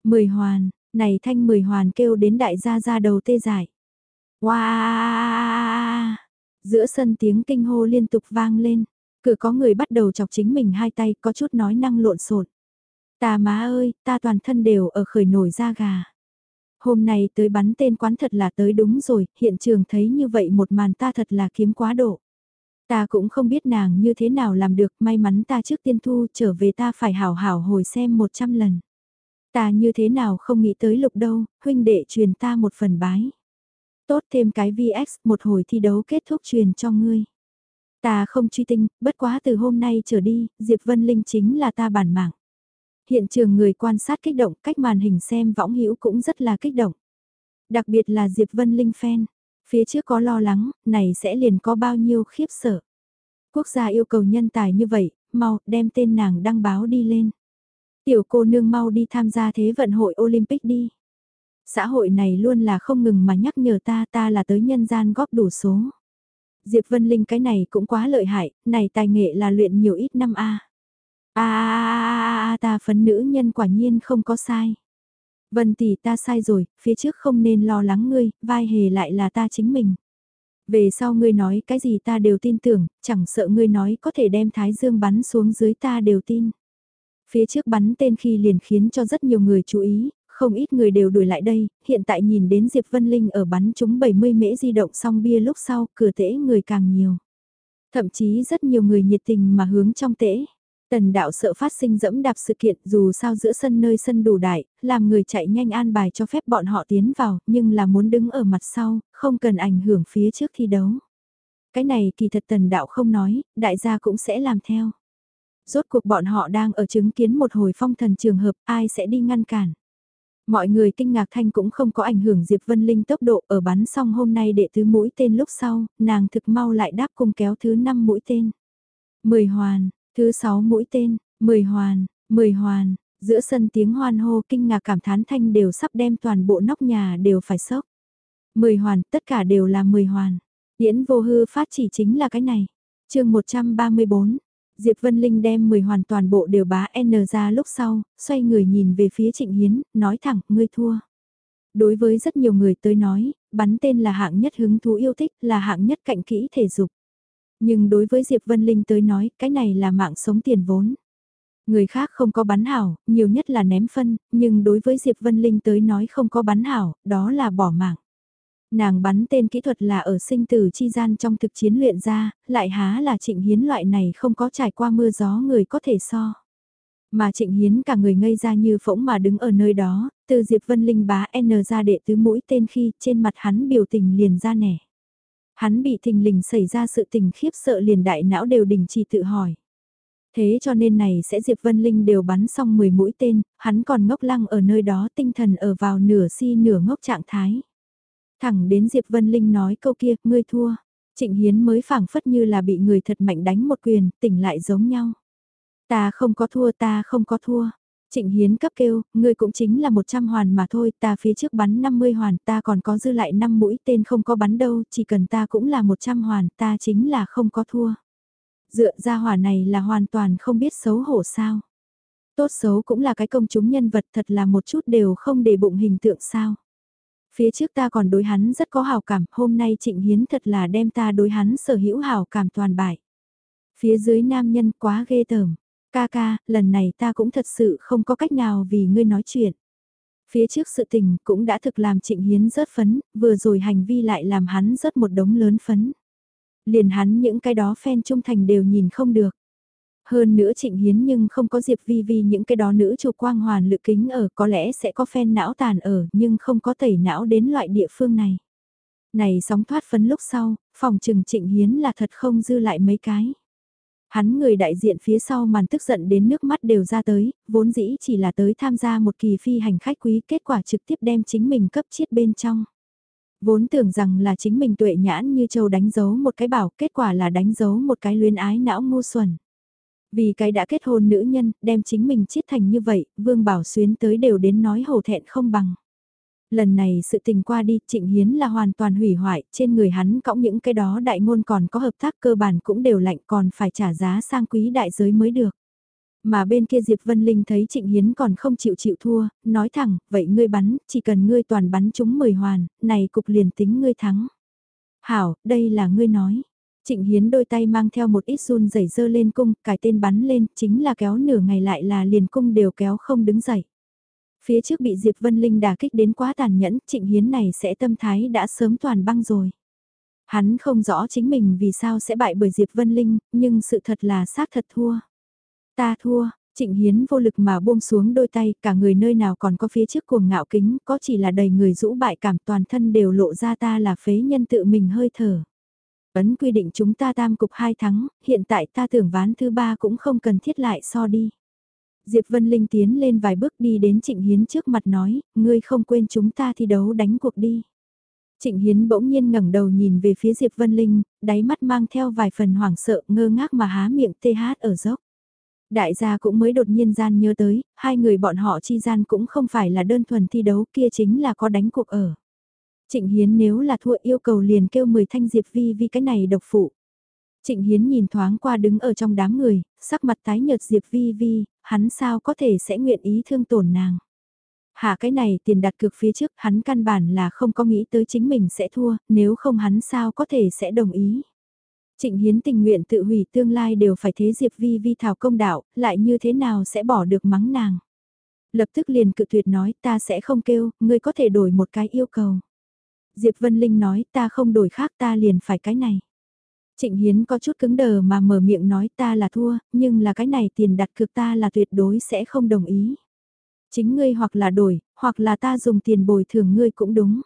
Mười hoàn, này thanh mười hoàn kêu đến đại gia ra đầu tê giải. Wow! Giữa sân tiếng kinh hô liên tục vang lên. Cửa có người bắt đầu chọc chính mình hai tay có chút nói năng lộn xộn. Ta má ơi, ta toàn thân đều ở khởi nổi da gà. Hôm nay tới bắn tên quán thật là tới đúng rồi, hiện trường thấy như vậy một màn ta thật là kiếm quá độ. Ta cũng không biết nàng như thế nào làm được, may mắn ta trước tiên thu trở về ta phải hảo hảo hồi xem 100 lần. Ta như thế nào không nghĩ tới lục đâu, huynh đệ truyền ta một phần bái. Tốt thêm cái VX, một hồi thi đấu kết thúc truyền cho ngươi. Ta không truy tinh, bất quá từ hôm nay trở đi, Diệp Vân Linh chính là ta bản mạng. Hiện trường người quan sát kích động, cách màn hình xem võng hữu cũng rất là kích động. Đặc biệt là Diệp Vân Linh fan, phía trước có lo lắng, này sẽ liền có bao nhiêu khiếp sợ. Quốc gia yêu cầu nhân tài như vậy, mau đem tên nàng đăng báo đi lên. Tiểu cô nương mau đi tham gia thế vận hội Olympic đi. Xã hội này luôn là không ngừng mà nhắc nhở ta ta là tới nhân gian góp đủ số. Diệp Vân Linh cái này cũng quá lợi hại, này tài nghệ là luyện nhiều ít năm a. A a a ta phấn nữ nhân quả nhiên không có sai. Vân tỷ ta sai rồi, phía trước không nên lo lắng ngươi, vai hề lại là ta chính mình. Về sau ngươi nói cái gì ta đều tin tưởng, chẳng sợ ngươi nói có thể đem thái dương bắn xuống dưới ta đều tin. Phía trước bắn tên khi liền khiến cho rất nhiều người chú ý, không ít người đều đuổi lại đây, hiện tại nhìn đến Diệp Vân Linh ở bắn chúng 70 mễ di động xong bia lúc sau, cửa tễ người càng nhiều. Thậm chí rất nhiều người nhiệt tình mà hướng trong tễ. Tần đạo sợ phát sinh dẫm đạp sự kiện dù sao giữa sân nơi sân đủ đại, làm người chạy nhanh an bài cho phép bọn họ tiến vào, nhưng là muốn đứng ở mặt sau, không cần ảnh hưởng phía trước thi đấu. Cái này kỳ thật tần đạo không nói, đại gia cũng sẽ làm theo. Rốt cuộc bọn họ đang ở chứng kiến một hồi phong thần trường hợp, ai sẽ đi ngăn cản. Mọi người kinh ngạc thanh cũng không có ảnh hưởng Diệp Vân Linh tốc độ ở bắn xong hôm nay đệ thứ mũi tên lúc sau, nàng thực mau lại đáp cung kéo thứ 5 mũi tên. 10 hoàn, thứ sáu mũi tên, 10 hoàn, 10 hoàn, giữa sân tiếng hoan hô kinh ngạc cảm thán thanh đều sắp đem toàn bộ nóc nhà đều phải sốc. 10 hoàn, tất cả đều là 10 hoàn. Điễn vô hư phát chỉ chính là cái này. chương 134, Diệp Vân Linh đem 10 hoàn toàn bộ đều bá N ra lúc sau, xoay người nhìn về phía Trịnh Hiến, nói thẳng, ngươi thua. Đối với rất nhiều người tới nói, bắn tên là hạng nhất hứng thú yêu thích, là hạng nhất cạnh kỹ thể dục. Nhưng đối với Diệp Vân Linh tới nói, cái này là mạng sống tiền vốn. Người khác không có bắn hảo, nhiều nhất là ném phân, nhưng đối với Diệp Vân Linh tới nói không có bắn hảo, đó là bỏ mạng. Nàng bắn tên kỹ thuật là ở sinh tử chi gian trong thực chiến luyện ra, lại há là trịnh hiến loại này không có trải qua mưa gió người có thể so. Mà trịnh hiến cả người ngây ra như phỗng mà đứng ở nơi đó, từ Diệp Vân Linh bá N ra đệ tứ mũi tên khi trên mặt hắn biểu tình liền ra nẻ. Hắn bị thình lình xảy ra sự tình khiếp sợ liền đại não đều đình chỉ tự hỏi. Thế cho nên này sẽ Diệp Vân Linh đều bắn xong 10 mũi tên, hắn còn ngốc lăng ở nơi đó tinh thần ở vào nửa si nửa ngốc trạng thái. Thẳng đến Diệp Vân Linh nói câu kia, ngươi thua. Trịnh Hiến mới phảng phất như là bị người thật mạnh đánh một quyền, tỉnh lại giống nhau. Ta không có thua, ta không có thua. Trịnh Hiến cấp kêu, ngươi cũng chính là 100 hoàn mà thôi, ta phía trước bắn 50 hoàn, ta còn có dư lại 5 mũi tên không có bắn đâu, chỉ cần ta cũng là 100 hoàn, ta chính là không có thua. Dựa ra hỏa này là hoàn toàn không biết xấu hổ sao. Tốt xấu cũng là cái công chúng nhân vật thật là một chút đều không để bụng hình tượng sao. Phía trước ta còn đối hắn rất có hào cảm, hôm nay Trịnh Hiến thật là đem ta đối hắn sở hữu hào cảm toàn bại. Phía dưới nam nhân quá ghê tởm. Ca ca, lần này ta cũng thật sự không có cách nào vì ngươi nói chuyện. Phía trước sự tình cũng đã thực làm Trịnh Hiến rớt phấn, vừa rồi hành vi lại làm hắn rớt một đống lớn phấn. Liền hắn những cái đó fan trung thành đều nhìn không được. Hơn nữa Trịnh Hiến nhưng không có Diệp Vi Vi những cái đó nữ chủ quang hoàn lự kính ở có lẽ sẽ có phen não tàn ở nhưng không có tẩy não đến loại địa phương này. Này sóng thoát phấn lúc sau, phòng trừng Trịnh Hiến là thật không dư lại mấy cái. Hắn người đại diện phía sau màn tức giận đến nước mắt đều ra tới, vốn dĩ chỉ là tới tham gia một kỳ phi hành khách quý kết quả trực tiếp đem chính mình cấp chiết bên trong. Vốn tưởng rằng là chính mình tuệ nhãn như châu đánh dấu một cái bảo, kết quả là đánh dấu một cái luyến ái não ngu xuẩn. Vì cái đã kết hôn nữ nhân, đem chính mình chiết thành như vậy, Vương Bảo Xuyến tới đều đến nói hổ thẹn không bằng. Lần này sự tình qua đi, Trịnh Hiến là hoàn toàn hủy hoại, trên người hắn cõng những cái đó đại ngôn còn có hợp tác cơ bản cũng đều lạnh còn phải trả giá sang quý đại giới mới được. Mà bên kia Diệp Vân Linh thấy Trịnh Hiến còn không chịu chịu thua, nói thẳng, vậy ngươi bắn, chỉ cần ngươi toàn bắn chúng mười hoàn, này cục liền tính ngươi thắng. Hảo, đây là ngươi nói. Trịnh Hiến đôi tay mang theo một ít run rẩy dơ lên cung, cài tên bắn lên, chính là kéo nửa ngày lại là liền cung đều kéo không đứng dậy. Phía trước bị Diệp Vân Linh đả kích đến quá tàn nhẫn, Trịnh Hiến này sẽ tâm thái đã sớm toàn băng rồi. Hắn không rõ chính mình vì sao sẽ bại bởi Diệp Vân Linh, nhưng sự thật là xác thật thua. Ta thua, Trịnh Hiến vô lực mà buông xuống đôi tay, cả người nơi nào còn có phía trước cuồng ngạo kính, có chỉ là đầy người rũ bại cảm toàn thân đều lộ ra ta là phế nhân tự mình hơi thở. Ấn quy định chúng ta tam cục hai thắng, hiện tại ta tưởng ván thứ ba cũng không cần thiết lại so đi. Diệp Vân Linh tiến lên vài bước đi đến Trịnh Hiến trước mặt nói, ngươi không quên chúng ta thi đấu đánh cuộc đi. Trịnh Hiến bỗng nhiên ngẩng đầu nhìn về phía Diệp Vân Linh, đáy mắt mang theo vài phần hoảng sợ ngơ ngác mà há miệng tê hát ở dốc. Đại gia cũng mới đột nhiên gian nhớ tới, hai người bọn họ chi gian cũng không phải là đơn thuần thi đấu kia chính là có đánh cuộc ở. Trịnh Hiến nếu là thua yêu cầu liền kêu 10 thanh Diệp Vi vì cái này độc phụ. Trịnh Hiến nhìn thoáng qua đứng ở trong đám người, sắc mặt tái nhợt Diệp Vi Vi, hắn sao có thể sẽ nguyện ý thương tổn nàng. Hạ cái này tiền đặt cược phía trước hắn căn bản là không có nghĩ tới chính mình sẽ thua, nếu không hắn sao có thể sẽ đồng ý. Trịnh Hiến tình nguyện tự hủy tương lai đều phải thế Diệp Vi Vi thảo công đạo, lại như thế nào sẽ bỏ được mắng nàng. Lập tức liền cự tuyệt nói ta sẽ không kêu, ngươi có thể đổi một cái yêu cầu. Diệp Vân Linh nói ta không đổi khác ta liền phải cái này. Trịnh Hiến có chút cứng đờ mà mở miệng nói ta là thua, nhưng là cái này tiền đặt cược ta là tuyệt đối sẽ không đồng ý. Chính ngươi hoặc là đổi, hoặc là ta dùng tiền bồi thường ngươi cũng đúng.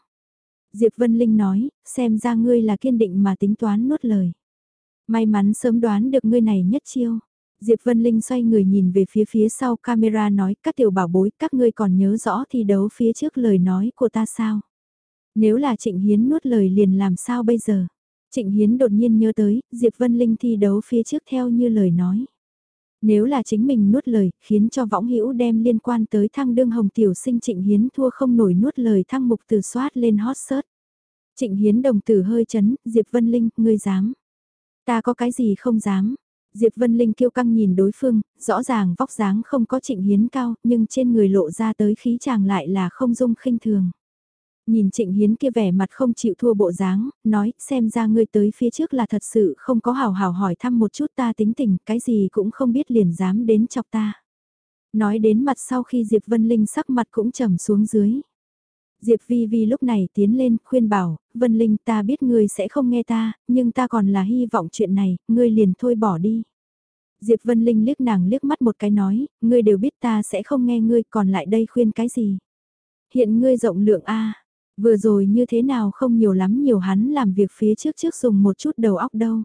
Diệp Vân Linh nói, xem ra ngươi là kiên định mà tính toán nuốt lời. May mắn sớm đoán được ngươi này nhất chiêu. Diệp Vân Linh xoay người nhìn về phía phía sau camera nói các tiểu bảo bối các ngươi còn nhớ rõ thi đấu phía trước lời nói của ta sao. Nếu là Trịnh Hiến nuốt lời liền làm sao bây giờ? Trịnh Hiến đột nhiên nhớ tới, Diệp Vân Linh thi đấu phía trước theo như lời nói. Nếu là chính mình nuốt lời, khiến cho võng hữu đem liên quan tới thăng đương hồng tiểu sinh Trịnh Hiến thua không nổi nuốt lời thăng mục từ soát lên hot search. Trịnh Hiến đồng tử hơi chấn, Diệp Vân Linh, ngươi dám. Ta có cái gì không dám. Diệp Vân Linh kiêu căng nhìn đối phương, rõ ràng vóc dáng không có Trịnh Hiến cao, nhưng trên người lộ ra tới khí chàng lại là không dung khinh thường. Nhìn Trịnh Hiến kia vẻ mặt không chịu thua bộ dáng, nói xem ra ngươi tới phía trước là thật sự không có hào hào hỏi thăm một chút ta tính tình, cái gì cũng không biết liền dám đến chọc ta. Nói đến mặt sau khi Diệp Vân Linh sắc mặt cũng trầm xuống dưới. Diệp Vi Vi lúc này tiến lên khuyên bảo, Vân Linh ta biết ngươi sẽ không nghe ta, nhưng ta còn là hy vọng chuyện này, ngươi liền thôi bỏ đi. Diệp Vân Linh liếc nàng liếc mắt một cái nói, ngươi đều biết ta sẽ không nghe ngươi còn lại đây khuyên cái gì. Hiện ngươi rộng lượng A, Vừa rồi như thế nào không nhiều lắm nhiều hắn làm việc phía trước trước dùng một chút đầu óc đâu.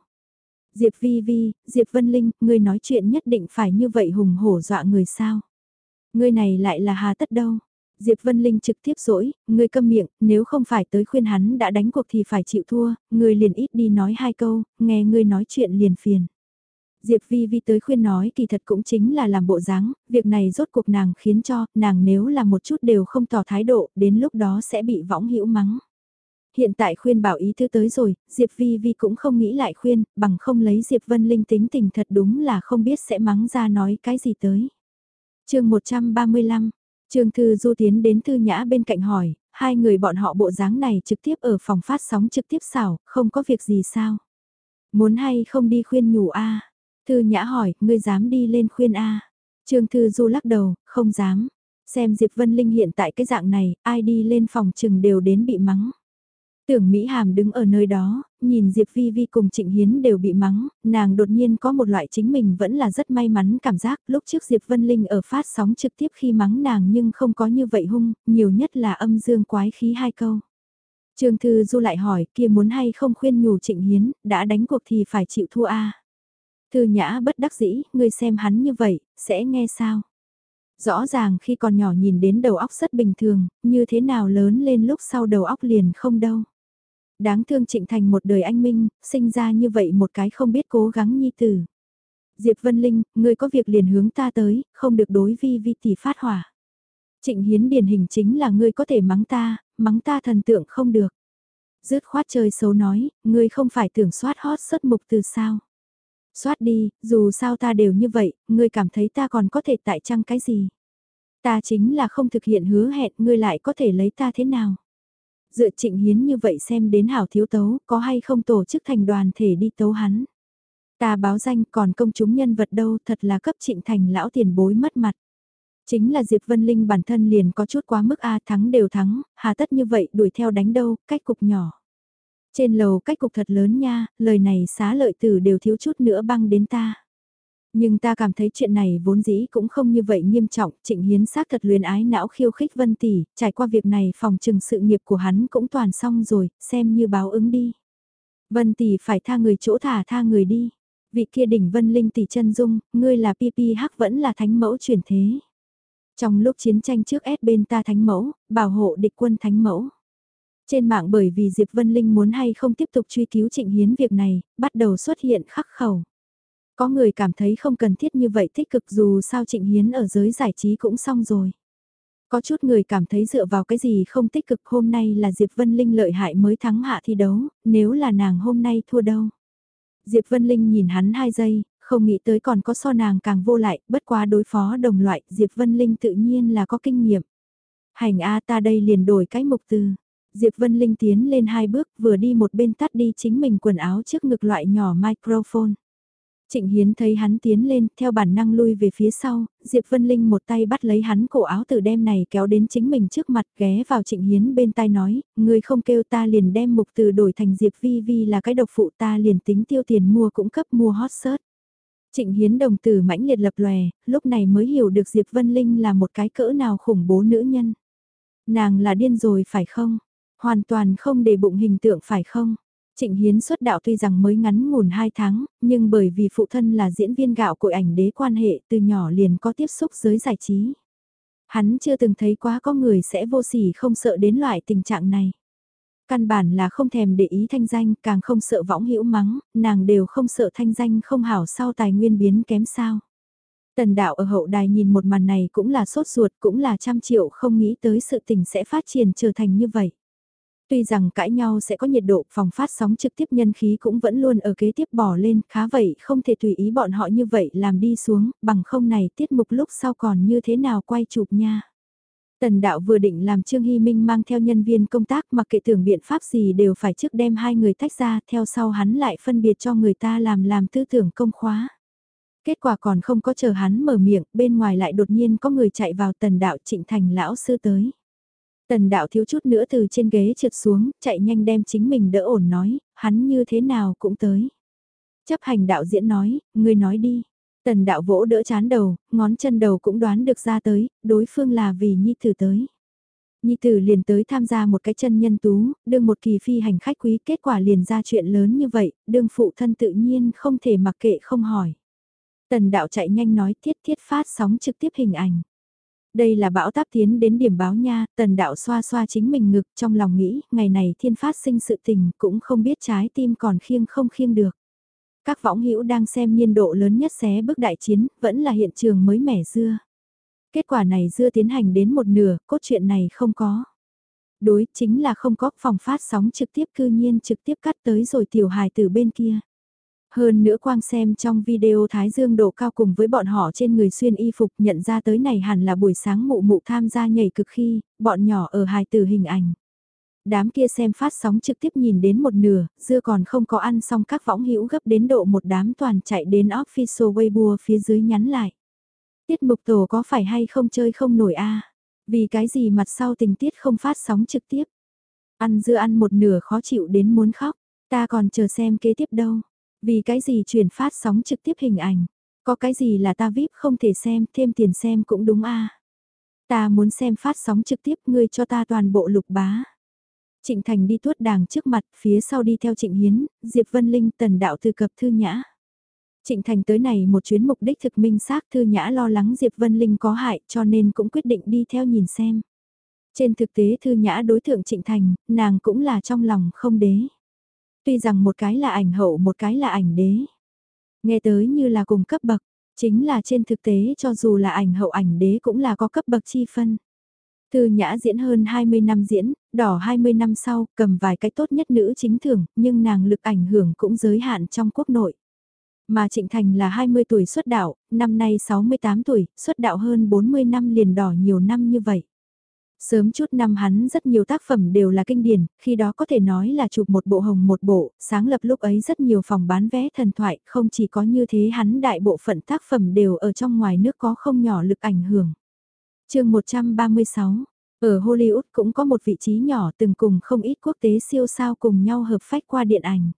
Diệp Vi Vi, Diệp Vân Linh, ngươi nói chuyện nhất định phải như vậy hùng hổ dọa người sao. Ngươi này lại là hà tất đâu. Diệp Vân Linh trực tiếp dỗi, ngươi câm miệng, nếu không phải tới khuyên hắn đã đánh cuộc thì phải chịu thua, ngươi liền ít đi nói hai câu, nghe ngươi nói chuyện liền phiền. Diệp Vi Vi tới khuyên nói kỳ thật cũng chính là làm bộ dáng, việc này rốt cuộc nàng khiến cho, nàng nếu là một chút đều không tỏ thái độ, đến lúc đó sẽ bị võng hữu mắng. Hiện tại khuyên bảo ý thứ tới rồi, Diệp Vi Vi cũng không nghĩ lại khuyên, bằng không lấy Diệp Vân Linh tính tình thật đúng là không biết sẽ mắng ra nói cái gì tới. chương 135, Trương Thư Du tiến đến Thư Nhã bên cạnh hỏi, hai người bọn họ bộ dáng này trực tiếp ở phòng phát sóng trực tiếp xảo, không có việc gì sao? Muốn hay không đi khuyên nhủ a Thư Nhã hỏi, ngươi dám đi lên khuyên A. Trương Thư Du lắc đầu, không dám. Xem Diệp Vân Linh hiện tại cái dạng này, ai đi lên phòng trừng đều đến bị mắng. Tưởng Mỹ Hàm đứng ở nơi đó, nhìn Diệp Vi Vi cùng Trịnh Hiến đều bị mắng, nàng đột nhiên có một loại chính mình vẫn là rất may mắn cảm giác lúc trước Diệp Vân Linh ở phát sóng trực tiếp khi mắng nàng nhưng không có như vậy hung, nhiều nhất là âm dương quái khí hai câu. Trương Thư Du lại hỏi kia muốn hay không khuyên nhủ Trịnh Hiến, đã đánh cuộc thì phải chịu thua a Thư nhã bất đắc dĩ, ngươi xem hắn như vậy, sẽ nghe sao? Rõ ràng khi còn nhỏ nhìn đến đầu óc rất bình thường, như thế nào lớn lên lúc sau đầu óc liền không đâu. Đáng thương trịnh thành một đời anh minh, sinh ra như vậy một cái không biết cố gắng nhi tử. Diệp Vân Linh, ngươi có việc liền hướng ta tới, không được đối vi vi tỷ phát hỏa. Trịnh Hiến điển hình chính là ngươi có thể mắng ta, mắng ta thần tượng không được. Dứt khoát chơi xấu nói, ngươi không phải tưởng soát hot sất mục từ sao. Xoát đi, dù sao ta đều như vậy, ngươi cảm thấy ta còn có thể tại trăng cái gì? Ta chính là không thực hiện hứa hẹn, ngươi lại có thể lấy ta thế nào? Dựa trịnh hiến như vậy xem đến hảo thiếu tấu, có hay không tổ chức thành đoàn thể đi tấu hắn? Ta báo danh còn công chúng nhân vật đâu thật là cấp trịnh thành lão tiền bối mất mặt. Chính là Diệp Vân Linh bản thân liền có chút quá mức A thắng đều thắng, hà tất như vậy đuổi theo đánh đâu, cách cục nhỏ. Trên lầu cách cục thật lớn nha, lời này xá lợi tử đều thiếu chút nữa băng đến ta. Nhưng ta cảm thấy chuyện này vốn dĩ cũng không như vậy nghiêm trọng, trịnh hiến xác thật luyến ái não khiêu khích vân tỷ, trải qua việc này phòng trừng sự nghiệp của hắn cũng toàn xong rồi, xem như báo ứng đi. Vân tỷ phải tha người chỗ thả tha người đi. Vị kia đỉnh vân linh tỷ chân dung, ngươi là PPH vẫn là thánh mẫu chuyển thế. Trong lúc chiến tranh trước S bên ta thánh mẫu, bảo hộ địch quân thánh mẫu. Trên mạng bởi vì Diệp Vân Linh muốn hay không tiếp tục truy cứu Trịnh Hiến việc này, bắt đầu xuất hiện khắc khẩu. Có người cảm thấy không cần thiết như vậy tích cực dù sao Trịnh Hiến ở giới giải trí cũng xong rồi. Có chút người cảm thấy dựa vào cái gì không tích cực hôm nay là Diệp Vân Linh lợi hại mới thắng hạ thi đấu, nếu là nàng hôm nay thua đâu. Diệp Vân Linh nhìn hắn hai giây, không nghĩ tới còn có so nàng càng vô lại, bất quá đối phó đồng loại, Diệp Vân Linh tự nhiên là có kinh nghiệm. Hành A ta đây liền đổi cái mục từ. Diệp Vân Linh tiến lên hai bước vừa đi một bên tắt đi chính mình quần áo trước ngực loại nhỏ microphone. Trịnh Hiến thấy hắn tiến lên, theo bản năng lui về phía sau, Diệp Vân Linh một tay bắt lấy hắn cổ áo từ đem này kéo đến chính mình trước mặt ghé vào Trịnh Hiến bên tai nói, người không kêu ta liền đem mục từ đổi thành Diệp Vi Vi là cái độc phụ ta liền tính tiêu tiền mua cũng cấp mua hot search. Trịnh Hiến đồng tử mãnh liệt lập lòe, lúc này mới hiểu được Diệp Vân Linh là một cái cỡ nào khủng bố nữ nhân. Nàng là điên rồi phải không? Hoàn toàn không để bụng hình tượng phải không? Trịnh Hiến xuất đạo tuy rằng mới ngắn ngủn 2 tháng, nhưng bởi vì phụ thân là diễn viên gạo cội ảnh đế quan hệ từ nhỏ liền có tiếp xúc giới giải trí. Hắn chưa từng thấy quá có người sẽ vô sỉ không sợ đến loại tình trạng này. Căn bản là không thèm để ý thanh danh, càng không sợ võng hữu mắng, nàng đều không sợ thanh danh không hảo sau tài nguyên biến kém sao. Tần đạo ở hậu đài nhìn một màn này cũng là sốt ruột, cũng là trăm triệu không nghĩ tới sự tình sẽ phát triển trở thành như vậy. Tuy rằng cãi nhau sẽ có nhiệt độ, phòng phát sóng trực tiếp nhân khí cũng vẫn luôn ở kế tiếp bỏ lên, khá vậy không thể tùy ý bọn họ như vậy làm đi xuống, bằng không này tiết mục lúc sau còn như thế nào quay chụp nha. Tần đạo vừa định làm Trương Hy Minh mang theo nhân viên công tác mặc kệ tưởng biện pháp gì đều phải trước đem hai người tách ra, theo sau hắn lại phân biệt cho người ta làm làm tư tưởng công khóa. Kết quả còn không có chờ hắn mở miệng, bên ngoài lại đột nhiên có người chạy vào tần đạo trịnh thành lão sư tới. Tần đạo thiếu chút nữa từ trên ghế trượt xuống, chạy nhanh đem chính mình đỡ ổn nói, hắn như thế nào cũng tới. Chấp hành đạo diễn nói, người nói đi. Tần đạo vỗ đỡ chán đầu, ngón chân đầu cũng đoán được ra tới, đối phương là vì Nhi Tử tới. Nhi Tử liền tới tham gia một cái chân nhân tú, đương một kỳ phi hành khách quý kết quả liền ra chuyện lớn như vậy, đương phụ thân tự nhiên không thể mặc kệ không hỏi. Tần đạo chạy nhanh nói thiết thiết phát sóng trực tiếp hình ảnh. Đây là bão táp tiến đến điểm báo nha, tần đạo xoa xoa chính mình ngực trong lòng nghĩ, ngày này thiên phát sinh sự tình cũng không biết trái tim còn khiêng không khiêng được. Các võng hữu đang xem niên độ lớn nhất xé bước đại chiến, vẫn là hiện trường mới mẻ dưa. Kết quả này dưa tiến hành đến một nửa, cốt truyện này không có. Đối chính là không có phòng phát sóng trực tiếp cư nhiên trực tiếp cắt tới rồi tiểu hài từ bên kia. Hơn nữa quang xem trong video Thái Dương độ cao cùng với bọn họ trên người xuyên y phục nhận ra tới này hẳn là buổi sáng mụ mụ tham gia nhảy cực khi, bọn nhỏ ở hài tử hình ảnh. Đám kia xem phát sóng trực tiếp nhìn đến một nửa, dưa còn không có ăn xong các võng hữu gấp đến độ một đám toàn chạy đến official Weibo phía dưới nhắn lại. Tiết mục tổ có phải hay không chơi không nổi a Vì cái gì mặt sau tình tiết không phát sóng trực tiếp. Ăn dưa ăn một nửa khó chịu đến muốn khóc, ta còn chờ xem kế tiếp đâu. Vì cái gì truyền phát sóng trực tiếp hình ảnh, có cái gì là ta VIP không thể xem, thêm tiền xem cũng đúng a. Ta muốn xem phát sóng trực tiếp ngươi cho ta toàn bộ lục bá. Trịnh Thành đi tuốt đàng trước mặt, phía sau đi theo Trịnh Hiến, Diệp Vân Linh tần đạo từ cập thư nhã. Trịnh Thành tới này một chuyến mục đích thực minh xác thư nhã lo lắng Diệp Vân Linh có hại cho nên cũng quyết định đi theo nhìn xem. Trên thực tế thư nhã đối tượng Trịnh Thành, nàng cũng là trong lòng không đế. Tuy rằng một cái là ảnh hậu một cái là ảnh đế. Nghe tới như là cùng cấp bậc, chính là trên thực tế cho dù là ảnh hậu ảnh đế cũng là có cấp bậc chi phân. từ Nhã diễn hơn 20 năm diễn, đỏ 20 năm sau, cầm vài cái tốt nhất nữ chính thưởng, nhưng nàng lực ảnh hưởng cũng giới hạn trong quốc nội. Mà Trịnh Thành là 20 tuổi xuất đạo, năm nay 68 tuổi, xuất đạo hơn 40 năm liền đỏ nhiều năm như vậy. Sớm chút năm hắn rất nhiều tác phẩm đều là kinh điển, khi đó có thể nói là chụp một bộ hồng một bộ, sáng lập lúc ấy rất nhiều phòng bán vé thần thoại, không chỉ có như thế hắn đại bộ phận tác phẩm đều ở trong ngoài nước có không nhỏ lực ảnh hưởng. chương 136, ở Hollywood cũng có một vị trí nhỏ từng cùng không ít quốc tế siêu sao cùng nhau hợp phách qua điện ảnh.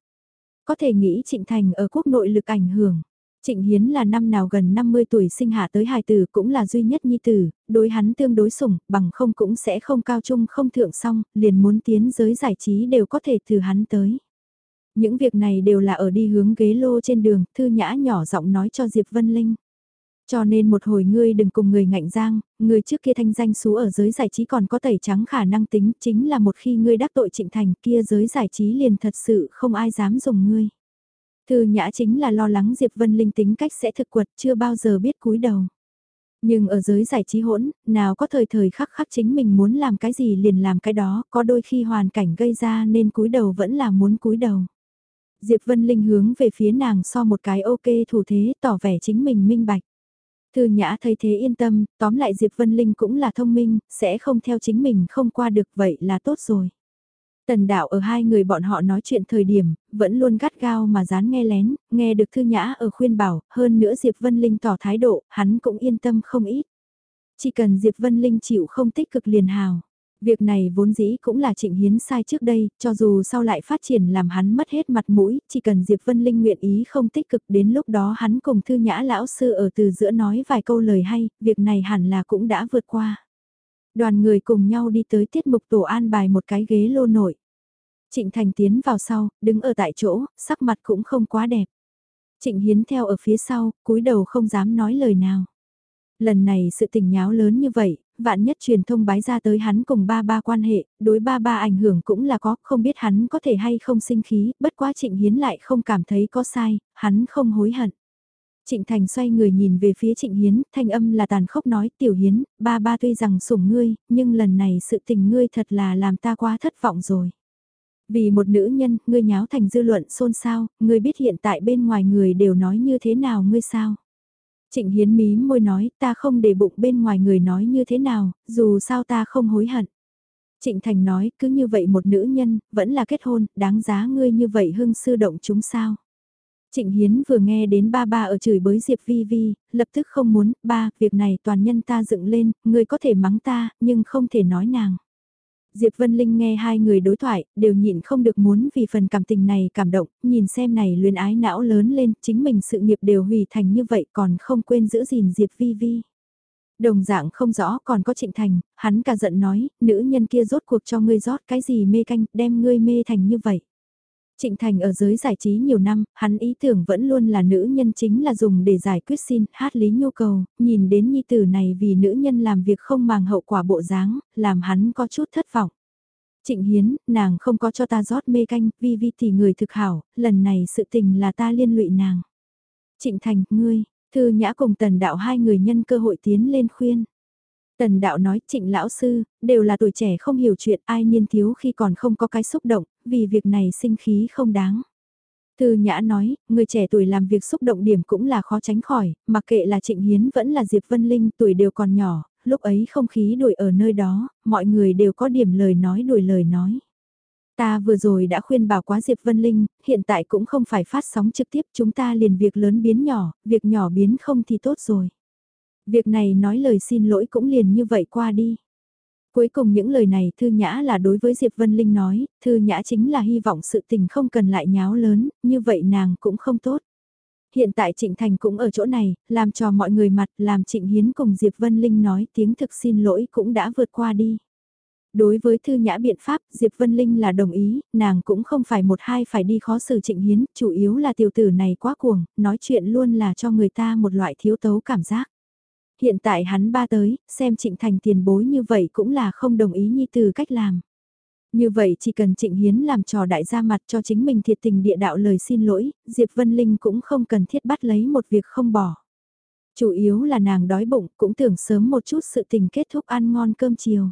Có thể nghĩ Trịnh Thành ở quốc nội lực ảnh hưởng. Trịnh Hiến là năm nào gần 50 tuổi sinh hạ tới hài tử cũng là duy nhất nhi tử, đối hắn tương đối sủng, bằng không cũng sẽ không cao trung không thượng xong, liền muốn tiến giới giải trí đều có thể từ hắn tới. Những việc này đều là ở đi hướng ghế lô trên đường, thư nhã nhỏ giọng nói cho Diệp Vân Linh. Cho nên một hồi ngươi đừng cùng người ngạnh giang, người trước kia thanh danh xú ở giới giải trí còn có tẩy trắng khả năng tính, chính là một khi ngươi đắc tội trịnh thành kia giới giải trí liền thật sự không ai dám dùng ngươi. Thư Nhã chính là lo lắng Diệp Vân Linh tính cách sẽ thực quật chưa bao giờ biết cúi đầu. Nhưng ở giới giải trí hỗn, nào có thời thời khắc khắc chính mình muốn làm cái gì liền làm cái đó, có đôi khi hoàn cảnh gây ra nên cúi đầu vẫn là muốn cúi đầu. Diệp Vân Linh hướng về phía nàng so một cái ok thủ thế tỏ vẻ chính mình minh bạch. Thư Nhã thấy thế yên tâm, tóm lại Diệp Vân Linh cũng là thông minh, sẽ không theo chính mình không qua được vậy là tốt rồi. Tần đạo ở hai người bọn họ nói chuyện thời điểm, vẫn luôn gắt gao mà dán nghe lén, nghe được Thư Nhã ở khuyên bảo, hơn nữa Diệp Vân Linh tỏ thái độ, hắn cũng yên tâm không ít. Chỉ cần Diệp Vân Linh chịu không tích cực liền hào. Việc này vốn dĩ cũng là Trịnh Hiến sai trước đây, cho dù sau lại phát triển làm hắn mất hết mặt mũi, chỉ cần Diệp Vân Linh nguyện ý không tích cực đến lúc đó hắn cùng Thư Nhã lão sư ở từ giữa nói vài câu lời hay, việc này hẳn là cũng đã vượt qua. Đoàn người cùng nhau đi tới tiết mục tổ an bài một cái ghế lô nổi. Trịnh Thành tiến vào sau, đứng ở tại chỗ, sắc mặt cũng không quá đẹp. Trịnh Hiến theo ở phía sau, cúi đầu không dám nói lời nào. Lần này sự tình nháo lớn như vậy, vạn nhất truyền thông bái ra tới hắn cùng ba ba quan hệ, đối ba ba ảnh hưởng cũng là có, không biết hắn có thể hay không sinh khí, bất quá Trịnh Hiến lại không cảm thấy có sai, hắn không hối hận. Trịnh Thành xoay người nhìn về phía Trịnh Hiến, thanh âm là tàn khốc nói, tiểu Hiến, ba ba tuy rằng sủng ngươi, nhưng lần này sự tình ngươi thật là làm ta quá thất vọng rồi. Vì một nữ nhân, ngươi nháo thành dư luận xôn xao, ngươi biết hiện tại bên ngoài người đều nói như thế nào ngươi sao? Trịnh Hiến mí môi nói, ta không để bụng bên ngoài người nói như thế nào, dù sao ta không hối hận. Trịnh Thành nói, cứ như vậy một nữ nhân, vẫn là kết hôn, đáng giá ngươi như vậy hưng sư động chúng sao. Trịnh Hiến vừa nghe đến ba ba ở chửi bới Diệp Vi Vi, lập tức không muốn, ba, việc này toàn nhân ta dựng lên, ngươi có thể mắng ta, nhưng không thể nói nàng. Diệp Vân Linh nghe hai người đối thoại, đều nhịn không được muốn vì phần cảm tình này cảm động, nhìn xem này luyến ái não lớn lên, chính mình sự nghiệp đều hủy thành như vậy còn không quên giữ gìn Diệp Vi Vi. Đồng dạng không rõ còn có Trịnh Thành, hắn cả giận nói, nữ nhân kia rốt cuộc cho ngươi rót cái gì mê canh, đem ngươi mê thành như vậy. Trịnh Thành ở giới giải trí nhiều năm, hắn ý tưởng vẫn luôn là nữ nhân chính là dùng để giải quyết xin, hát lý nhu cầu, nhìn đến nhi tử này vì nữ nhân làm việc không màng hậu quả bộ dáng, làm hắn có chút thất vọng. Trịnh Hiến, nàng không có cho ta rót mê canh, vi vi thì người thực hảo, lần này sự tình là ta liên lụy nàng. Trịnh Thành, ngươi, thư nhã cùng tần đạo hai người nhân cơ hội tiến lên khuyên. Tần đạo nói trịnh lão sư, đều là tuổi trẻ không hiểu chuyện ai niên thiếu khi còn không có cái xúc động, vì việc này sinh khí không đáng. Thư Nhã nói, người trẻ tuổi làm việc xúc động điểm cũng là khó tránh khỏi, mặc kệ là Trịnh Hiến vẫn là Diệp Vân Linh tuổi đều còn nhỏ, lúc ấy không khí đuổi ở nơi đó, mọi người đều có điểm lời nói đuổi lời nói. Ta vừa rồi đã khuyên bảo quá Diệp Vân Linh, hiện tại cũng không phải phát sóng trực tiếp chúng ta liền việc lớn biến nhỏ, việc nhỏ biến không thì tốt rồi. Việc này nói lời xin lỗi cũng liền như vậy qua đi. Cuối cùng những lời này Thư Nhã là đối với Diệp Vân Linh nói, Thư Nhã chính là hy vọng sự tình không cần lại nháo lớn, như vậy nàng cũng không tốt. Hiện tại Trịnh Thành cũng ở chỗ này, làm cho mọi người mặt, làm Trịnh Hiến cùng Diệp Vân Linh nói tiếng thực xin lỗi cũng đã vượt qua đi. Đối với Thư Nhã biện pháp, Diệp Vân Linh là đồng ý, nàng cũng không phải một hai phải đi khó xử Trịnh Hiến, chủ yếu là tiểu tử này quá cuồng, nói chuyện luôn là cho người ta một loại thiếu tấu cảm giác. Hiện tại hắn ba tới, xem Trịnh Thành tiền bối như vậy cũng là không đồng ý nhi từ cách làm. Như vậy chỉ cần Trịnh Hiến làm trò đại gia mặt cho chính mình thiệt tình địa đạo lời xin lỗi, Diệp Vân Linh cũng không cần thiết bắt lấy một việc không bỏ. Chủ yếu là nàng đói bụng cũng tưởng sớm một chút sự tình kết thúc ăn ngon cơm chiều.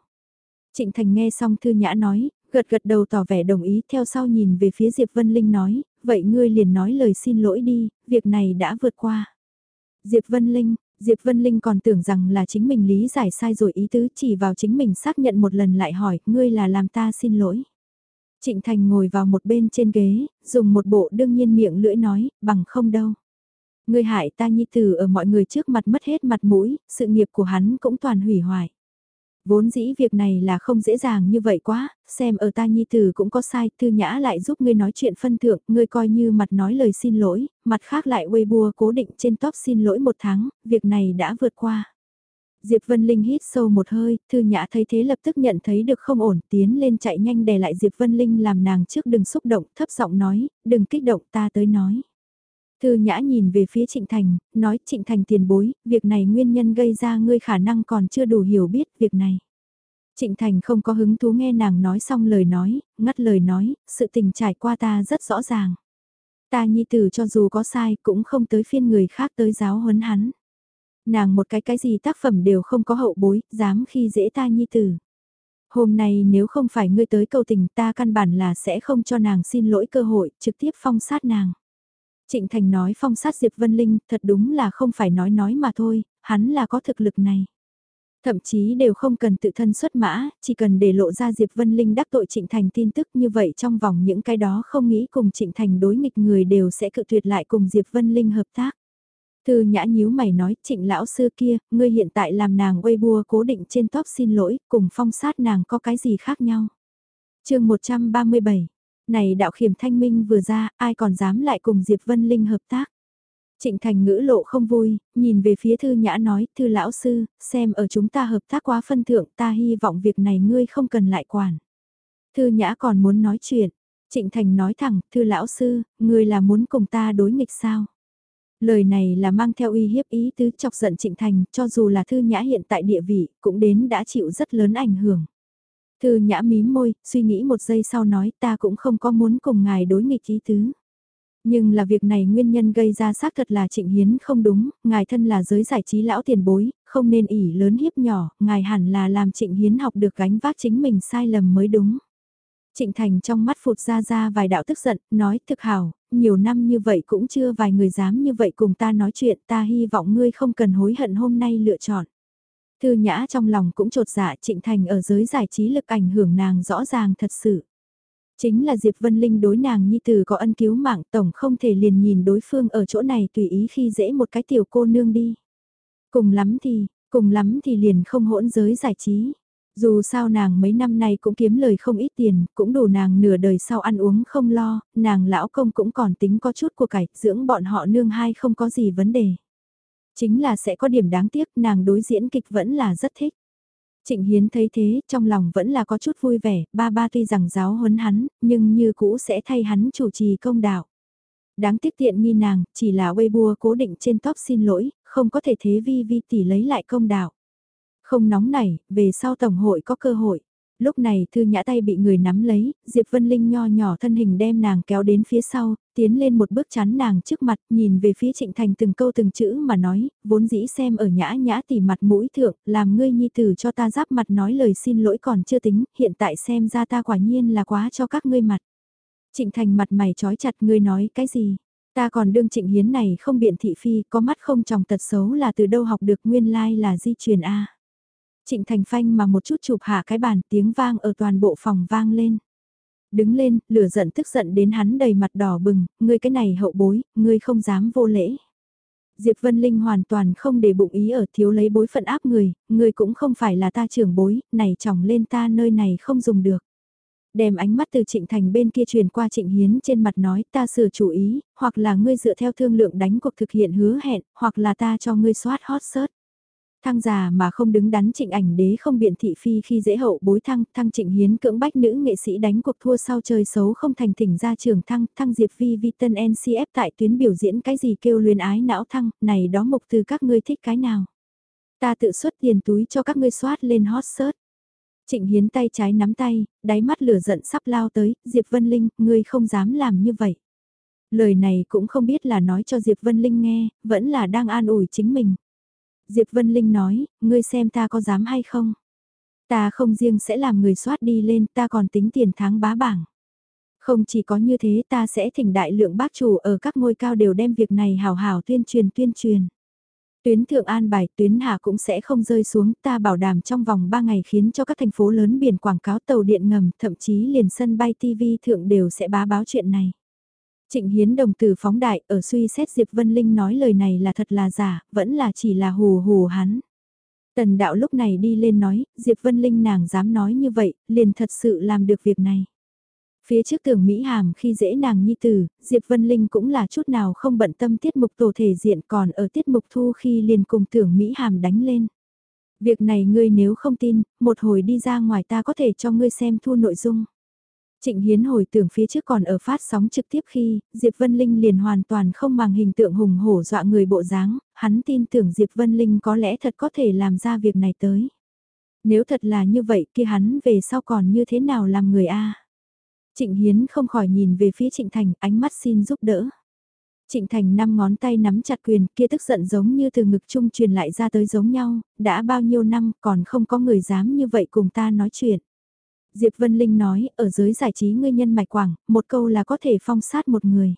Trịnh Thành nghe xong Thư Nhã nói, gật gật đầu tỏ vẻ đồng ý theo sau nhìn về phía Diệp Vân Linh nói, vậy ngươi liền nói lời xin lỗi đi, việc này đã vượt qua. Diệp Vân Linh, Diệp Vân Linh còn tưởng rằng là chính mình lý giải sai rồi ý tứ chỉ vào chính mình xác nhận một lần lại hỏi, ngươi là làm ta xin lỗi. Trịnh Thành ngồi vào một bên trên ghế, dùng một bộ đương nhiên miệng lưỡi nói, bằng không đâu. Ngươi hại ta nhi tử ở mọi người trước mặt mất hết mặt mũi, sự nghiệp của hắn cũng toàn hủy hoại. Vốn dĩ việc này là không dễ dàng như vậy quá, xem ở ta nhi tử cũng có sai, thư nhã lại giúp ngươi nói chuyện phân thượng, ngươi coi như mặt nói lời xin lỗi, mặt khác lại Weibo cố định trên top xin lỗi một tháng, việc này đã vượt qua. Diệp Vân Linh hít sâu một hơi, thư nhã thấy thế lập tức nhận thấy được không ổn, tiến lên chạy nhanh đè lại Diệp Vân Linh làm nàng trước đừng xúc động, thấp giọng nói, đừng kích động ta tới nói. Thư Nhã nhìn về phía Trịnh Thành, nói Trịnh Thành tiền bối, việc này nguyên nhân gây ra ngươi khả năng còn chưa đủ hiểu biết việc này. Trịnh Thành không có hứng thú nghe nàng nói xong lời nói, ngắt lời nói, sự tình trải qua ta rất rõ ràng. Ta nhi tử cho dù có sai cũng không tới phiên người khác tới giáo huấn hắn. Nàng một cái cái gì tác phẩm đều không có hậu bối, dám khi dễ ta nhi tử. Hôm nay nếu không phải ngươi tới cầu tình ta căn bản là sẽ không cho nàng xin lỗi cơ hội, trực tiếp phong sát nàng. Trịnh Thành nói phong sát Diệp Vân Linh thật đúng là không phải nói nói mà thôi, hắn là có thực lực này. Thậm chí đều không cần tự thân xuất mã, chỉ cần để lộ ra Diệp Vân Linh đắc tội Trịnh Thành tin tức như vậy trong vòng những cái đó không nghĩ cùng Trịnh Thành đối nghịch người đều sẽ cự tuyệt lại cùng Diệp Vân Linh hợp tác. Thư nhã nhíu mày nói trịnh lão sư kia, ngươi hiện tại làm nàng Weibo cố định trên top xin lỗi, cùng phong sát nàng có cái gì khác nhau. chương 137, này đạo khiểm thanh minh vừa ra, ai còn dám lại cùng Diệp Vân Linh hợp tác. Trịnh Thành ngữ lộ không vui, nhìn về phía thư nhã nói, thư lão sư, xem ở chúng ta hợp tác quá phân thượng ta hy vọng việc này ngươi không cần lại quản. Thư nhã còn muốn nói chuyện, Trịnh Thành nói thẳng, thư lão sư, ngươi là muốn cùng ta đối nghịch sao? Lời này là mang theo uy hiếp ý tứ chọc giận Trịnh Thành, cho dù là thư nhã hiện tại địa vị, cũng đến đã chịu rất lớn ảnh hưởng. Thư nhã mím môi, suy nghĩ một giây sau nói ta cũng không có muốn cùng ngài đối nghịch ý tứ. Nhưng là việc này nguyên nhân gây ra xác thật là trịnh hiến không đúng, ngài thân là giới giải trí lão tiền bối, không nên ỉ lớn hiếp nhỏ, ngài hẳn là làm trịnh hiến học được gánh vác chính mình sai lầm mới đúng. Trịnh Thành trong mắt phụt ra ra vài đạo tức giận, nói thực hảo, nhiều năm như vậy cũng chưa vài người dám như vậy cùng ta nói chuyện, ta hy vọng ngươi không cần hối hận hôm nay lựa chọn. Thư Nhã trong lòng cũng trột dạ Trịnh Thành ở giới giải trí lực ảnh hưởng nàng rõ ràng thật sự. Chính là Diệp Vân Linh đối nàng nhi từ có ân cứu mạng tổng không thể liền nhìn đối phương ở chỗ này tùy ý khi dễ một cái tiểu cô nương đi. Cùng lắm thì, cùng lắm thì liền không hỗn giới giải trí. Dù sao nàng mấy năm nay cũng kiếm lời không ít tiền, cũng đủ nàng nửa đời sau ăn uống không lo, nàng lão công cũng còn tính có chút của cải, dưỡng bọn họ nương hai không có gì vấn đề. Chính là sẽ có điểm đáng tiếc, nàng đối diễn kịch vẫn là rất thích. Trịnh Hiến thấy thế, trong lòng vẫn là có chút vui vẻ, ba ba tuy rằng giáo huấn hắn, nhưng như cũ sẽ thay hắn chủ trì công đạo. Đáng tiếc tiện nghi nàng, chỉ là Weibo cố định trên top xin lỗi, không có thể thế vi vi tỷ lấy lại công đạo. Không nóng nảy, về sau tổng hội có cơ hội. Lúc này thư nhã tay bị người nắm lấy, Diệp Vân Linh nho nhỏ thân hình đem nàng kéo đến phía sau, tiến lên một bước chắn nàng trước mặt, nhìn về phía Trịnh Thành từng câu từng chữ mà nói, vốn dĩ xem ở nhã nhã tỉ mặt mũi thượng, làm ngươi nhi tử cho ta giáp mặt nói lời xin lỗi còn chưa tính, hiện tại xem ra ta quả nhiên là quá cho các ngươi mặt. Trịnh Thành mặt mày trói chặt ngươi nói cái gì? Ta còn đương trịnh hiến này không biện thị phi, có mắt không tròng tật xấu là từ đâu học được nguyên lai like là di truyền A. Trịnh Thành Phanh mà một chút chụp hạ cái bàn tiếng vang ở toàn bộ phòng vang lên. Đứng lên, lửa giận tức giận đến hắn đầy mặt đỏ bừng, ngươi cái này hậu bối, ngươi không dám vô lễ. Diệp Vân Linh hoàn toàn không để bụng ý ở thiếu lấy bối phận áp người, ngươi cũng không phải là ta trưởng bối, này chồng lên ta nơi này không dùng được. Đem ánh mắt từ Trịnh Thành bên kia truyền qua Trịnh Hiến trên mặt nói ta sửa chủ ý, hoặc là ngươi dựa theo thương lượng đánh cuộc thực hiện hứa hẹn, hoặc là ta cho ngươi soát hot search. Thăng già mà không đứng đắn trịnh ảnh đế không biện thị phi khi dễ hậu bối thăng, thăng trịnh hiến cưỡng bách nữ nghệ sĩ đánh cuộc thua sau chơi xấu không thành thỉnh ra trường thăng, thăng diệp vi vi tân NCF tại tuyến biểu diễn cái gì kêu luyến ái não thăng, này đó mục từ các ngươi thích cái nào. Ta tự xuất tiền túi cho các ngươi soát lên hot search. Trịnh Hiến tay trái nắm tay, đáy mắt lửa giận sắp lao tới, Diệp Vân Linh, ngươi không dám làm như vậy. Lời này cũng không biết là nói cho Diệp Vân Linh nghe, vẫn là đang an ủi chính mình. Diệp Vân Linh nói, ngươi xem ta có dám hay không? Ta không riêng sẽ làm người soát đi lên, ta còn tính tiền tháng bá bảng. Không chỉ có như thế ta sẽ thỉnh đại lượng bác chủ ở các ngôi cao đều đem việc này hào hào tuyên truyền tuyên truyền. Tuyến thượng an bài tuyến hạ cũng sẽ không rơi xuống ta bảo đảm trong vòng 3 ngày khiến cho các thành phố lớn biển quảng cáo tàu điện ngầm thậm chí liền sân bay TV thượng đều sẽ bá báo chuyện này. Trịnh Hiến đồng tử phóng đại ở suy xét Diệp Vân Linh nói lời này là thật là giả, vẫn là chỉ là hù hù hắn. Tần đạo lúc này đi lên nói, Diệp Vân Linh nàng dám nói như vậy, liền thật sự làm được việc này. Phía trước tưởng Mỹ Hàm khi dễ nàng nhi tử, Diệp Vân Linh cũng là chút nào không bận tâm tiết mục tổ thể diện còn ở tiết mục thu khi liền cùng tưởng Mỹ Hàm đánh lên. Việc này ngươi nếu không tin, một hồi đi ra ngoài ta có thể cho ngươi xem thu nội dung. Trịnh Hiến hồi tưởng phía trước còn ở phát sóng trực tiếp khi, Diệp Vân Linh liền hoàn toàn không màng hình tượng hùng hổ dọa người bộ dáng, hắn tin tưởng Diệp Vân Linh có lẽ thật có thể làm ra việc này tới. Nếu thật là như vậy kia hắn về sau còn như thế nào làm người A. Trịnh Hiến không khỏi nhìn về phía Trịnh Thành ánh mắt xin giúp đỡ. Trịnh Thành năm ngón tay nắm chặt quyền kia tức giận giống như từ ngực trung truyền lại ra tới giống nhau, đã bao nhiêu năm còn không có người dám như vậy cùng ta nói chuyện. Diệp Vân Linh nói, ở giới giải trí ngươi nhân mạch quảng, một câu là có thể phong sát một người.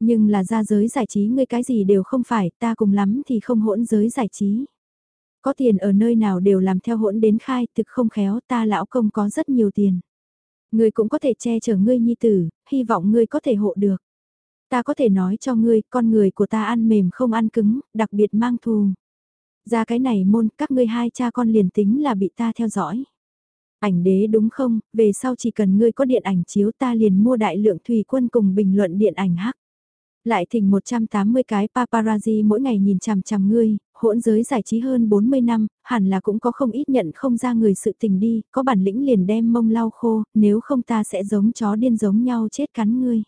Nhưng là ra giới giải trí ngươi cái gì đều không phải, ta cùng lắm thì không hỗn giới giải trí. Có tiền ở nơi nào đều làm theo hỗn đến khai, thực không khéo ta lão công có rất nhiều tiền. Ngươi cũng có thể che chở ngươi nhi tử, hy vọng ngươi có thể hộ được. Ta có thể nói cho ngươi, con người của ta ăn mềm không ăn cứng, đặc biệt mang thù. Ra cái này môn, các ngươi hai cha con liền tính là bị ta theo dõi. Ảnh đế đúng không, về sau chỉ cần ngươi có điện ảnh chiếu ta liền mua đại lượng thủy quân cùng bình luận điện ảnh hắc. Lại thỉnh 180 cái paparazzi mỗi ngày nhìn chằm chằm ngươi, hỗn giới giải trí hơn 40 năm, hẳn là cũng có không ít nhận không ra người sự tình đi, có bản lĩnh liền đem mông lau khô, nếu không ta sẽ giống chó điên giống nhau chết cắn ngươi.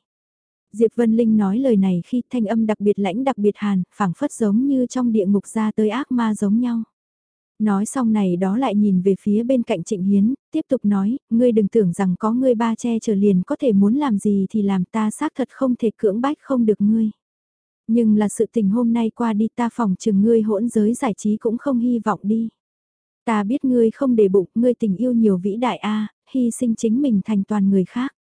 Diệp Vân Linh nói lời này khi thanh âm đặc biệt lãnh đặc biệt hàn, phảng phất giống như trong địa ngục ra tới ác ma giống nhau. Nói xong này đó lại nhìn về phía bên cạnh Trịnh Hiến, tiếp tục nói, ngươi đừng tưởng rằng có ngươi ba che chở liền có thể muốn làm gì thì làm ta xác thật không thể cưỡng bách không được ngươi. Nhưng là sự tình hôm nay qua đi ta phòng chừng ngươi hỗn giới giải trí cũng không hy vọng đi. Ta biết ngươi không để bụng, ngươi tình yêu nhiều vĩ đại a, hy sinh chính mình thành toàn người khác.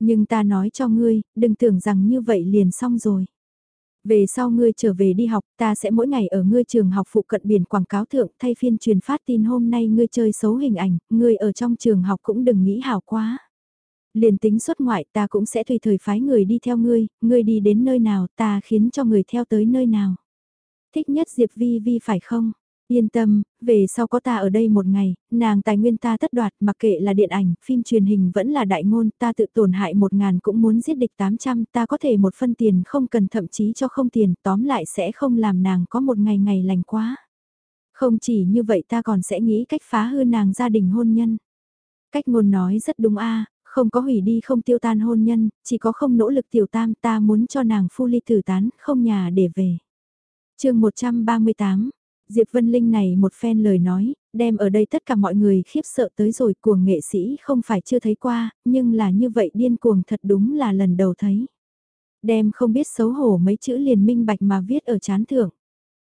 Nhưng ta nói cho ngươi, đừng tưởng rằng như vậy liền xong rồi. Về sau ngươi trở về đi học, ta sẽ mỗi ngày ở ngươi trường học phụ cận biển quảng cáo thượng thay phiên truyền phát tin hôm nay ngươi chơi xấu hình ảnh, ngươi ở trong trường học cũng đừng nghĩ hảo quá. Liền tính xuất ngoại ta cũng sẽ tùy thời phái người đi theo ngươi, ngươi đi đến nơi nào ta khiến cho người theo tới nơi nào. Thích nhất Diệp Vi Vi phải không? Yên tâm, về sau có ta ở đây một ngày, nàng tài nguyên ta tất đoạt mặc kệ là điện ảnh, phim truyền hình vẫn là đại ngôn, ta tự tổn hại một ngàn cũng muốn giết địch 800, ta có thể một phân tiền không cần thậm chí cho không tiền, tóm lại sẽ không làm nàng có một ngày ngày lành quá. Không chỉ như vậy ta còn sẽ nghĩ cách phá hư nàng gia đình hôn nhân. Cách ngôn nói rất đúng a không có hủy đi không tiêu tan hôn nhân, chỉ có không nỗ lực tiểu tam ta muốn cho nàng phu ly tử tán, không nhà để về. chương 138 Diệp Vân Linh này một phen lời nói, đem ở đây tất cả mọi người khiếp sợ tới rồi cuồng nghệ sĩ không phải chưa thấy qua, nhưng là như vậy điên cuồng thật đúng là lần đầu thấy. Đem không biết xấu hổ mấy chữ liền minh bạch mà viết ở chán thưởng.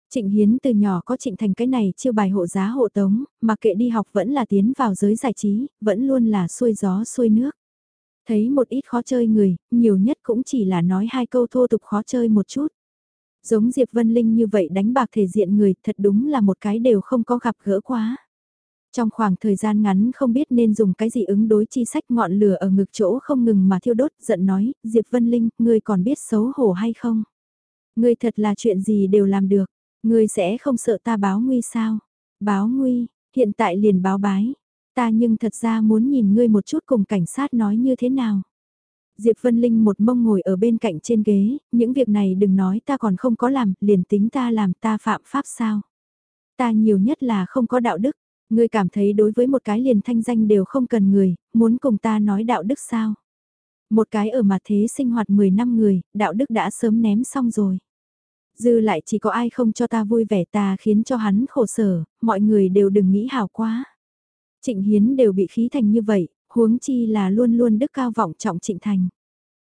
Trịnh Hiến từ nhỏ có trịnh thành cái này chiêu bài hộ giá hộ tống, mà kệ đi học vẫn là tiến vào giới giải trí, vẫn luôn là xuôi gió xuôi nước. Thấy một ít khó chơi người, nhiều nhất cũng chỉ là nói hai câu thô tục khó chơi một chút. Giống Diệp Vân Linh như vậy đánh bạc thể diện người thật đúng là một cái đều không có gặp gỡ quá. Trong khoảng thời gian ngắn không biết nên dùng cái gì ứng đối chi sách ngọn lửa ở ngực chỗ không ngừng mà thiêu đốt, giận nói, Diệp Vân Linh, ngươi còn biết xấu hổ hay không? Ngươi thật là chuyện gì đều làm được, ngươi sẽ không sợ ta báo nguy sao? Báo nguy, hiện tại liền báo bái, ta nhưng thật ra muốn nhìn ngươi một chút cùng cảnh sát nói như thế nào. Diệp Vân Linh một mông ngồi ở bên cạnh trên ghế, những việc này đừng nói ta còn không có làm, liền tính ta làm ta phạm pháp sao. Ta nhiều nhất là không có đạo đức, ngươi cảm thấy đối với một cái liền thanh danh đều không cần người, muốn cùng ta nói đạo đức sao. Một cái ở mà thế sinh hoạt 10 năm người, đạo đức đã sớm ném xong rồi. Dư lại chỉ có ai không cho ta vui vẻ ta khiến cho hắn khổ sở, mọi người đều đừng nghĩ hảo quá. Trịnh Hiến đều bị khí thành như vậy, huống chi là luôn luôn đức cao vọng trọng trịnh thành.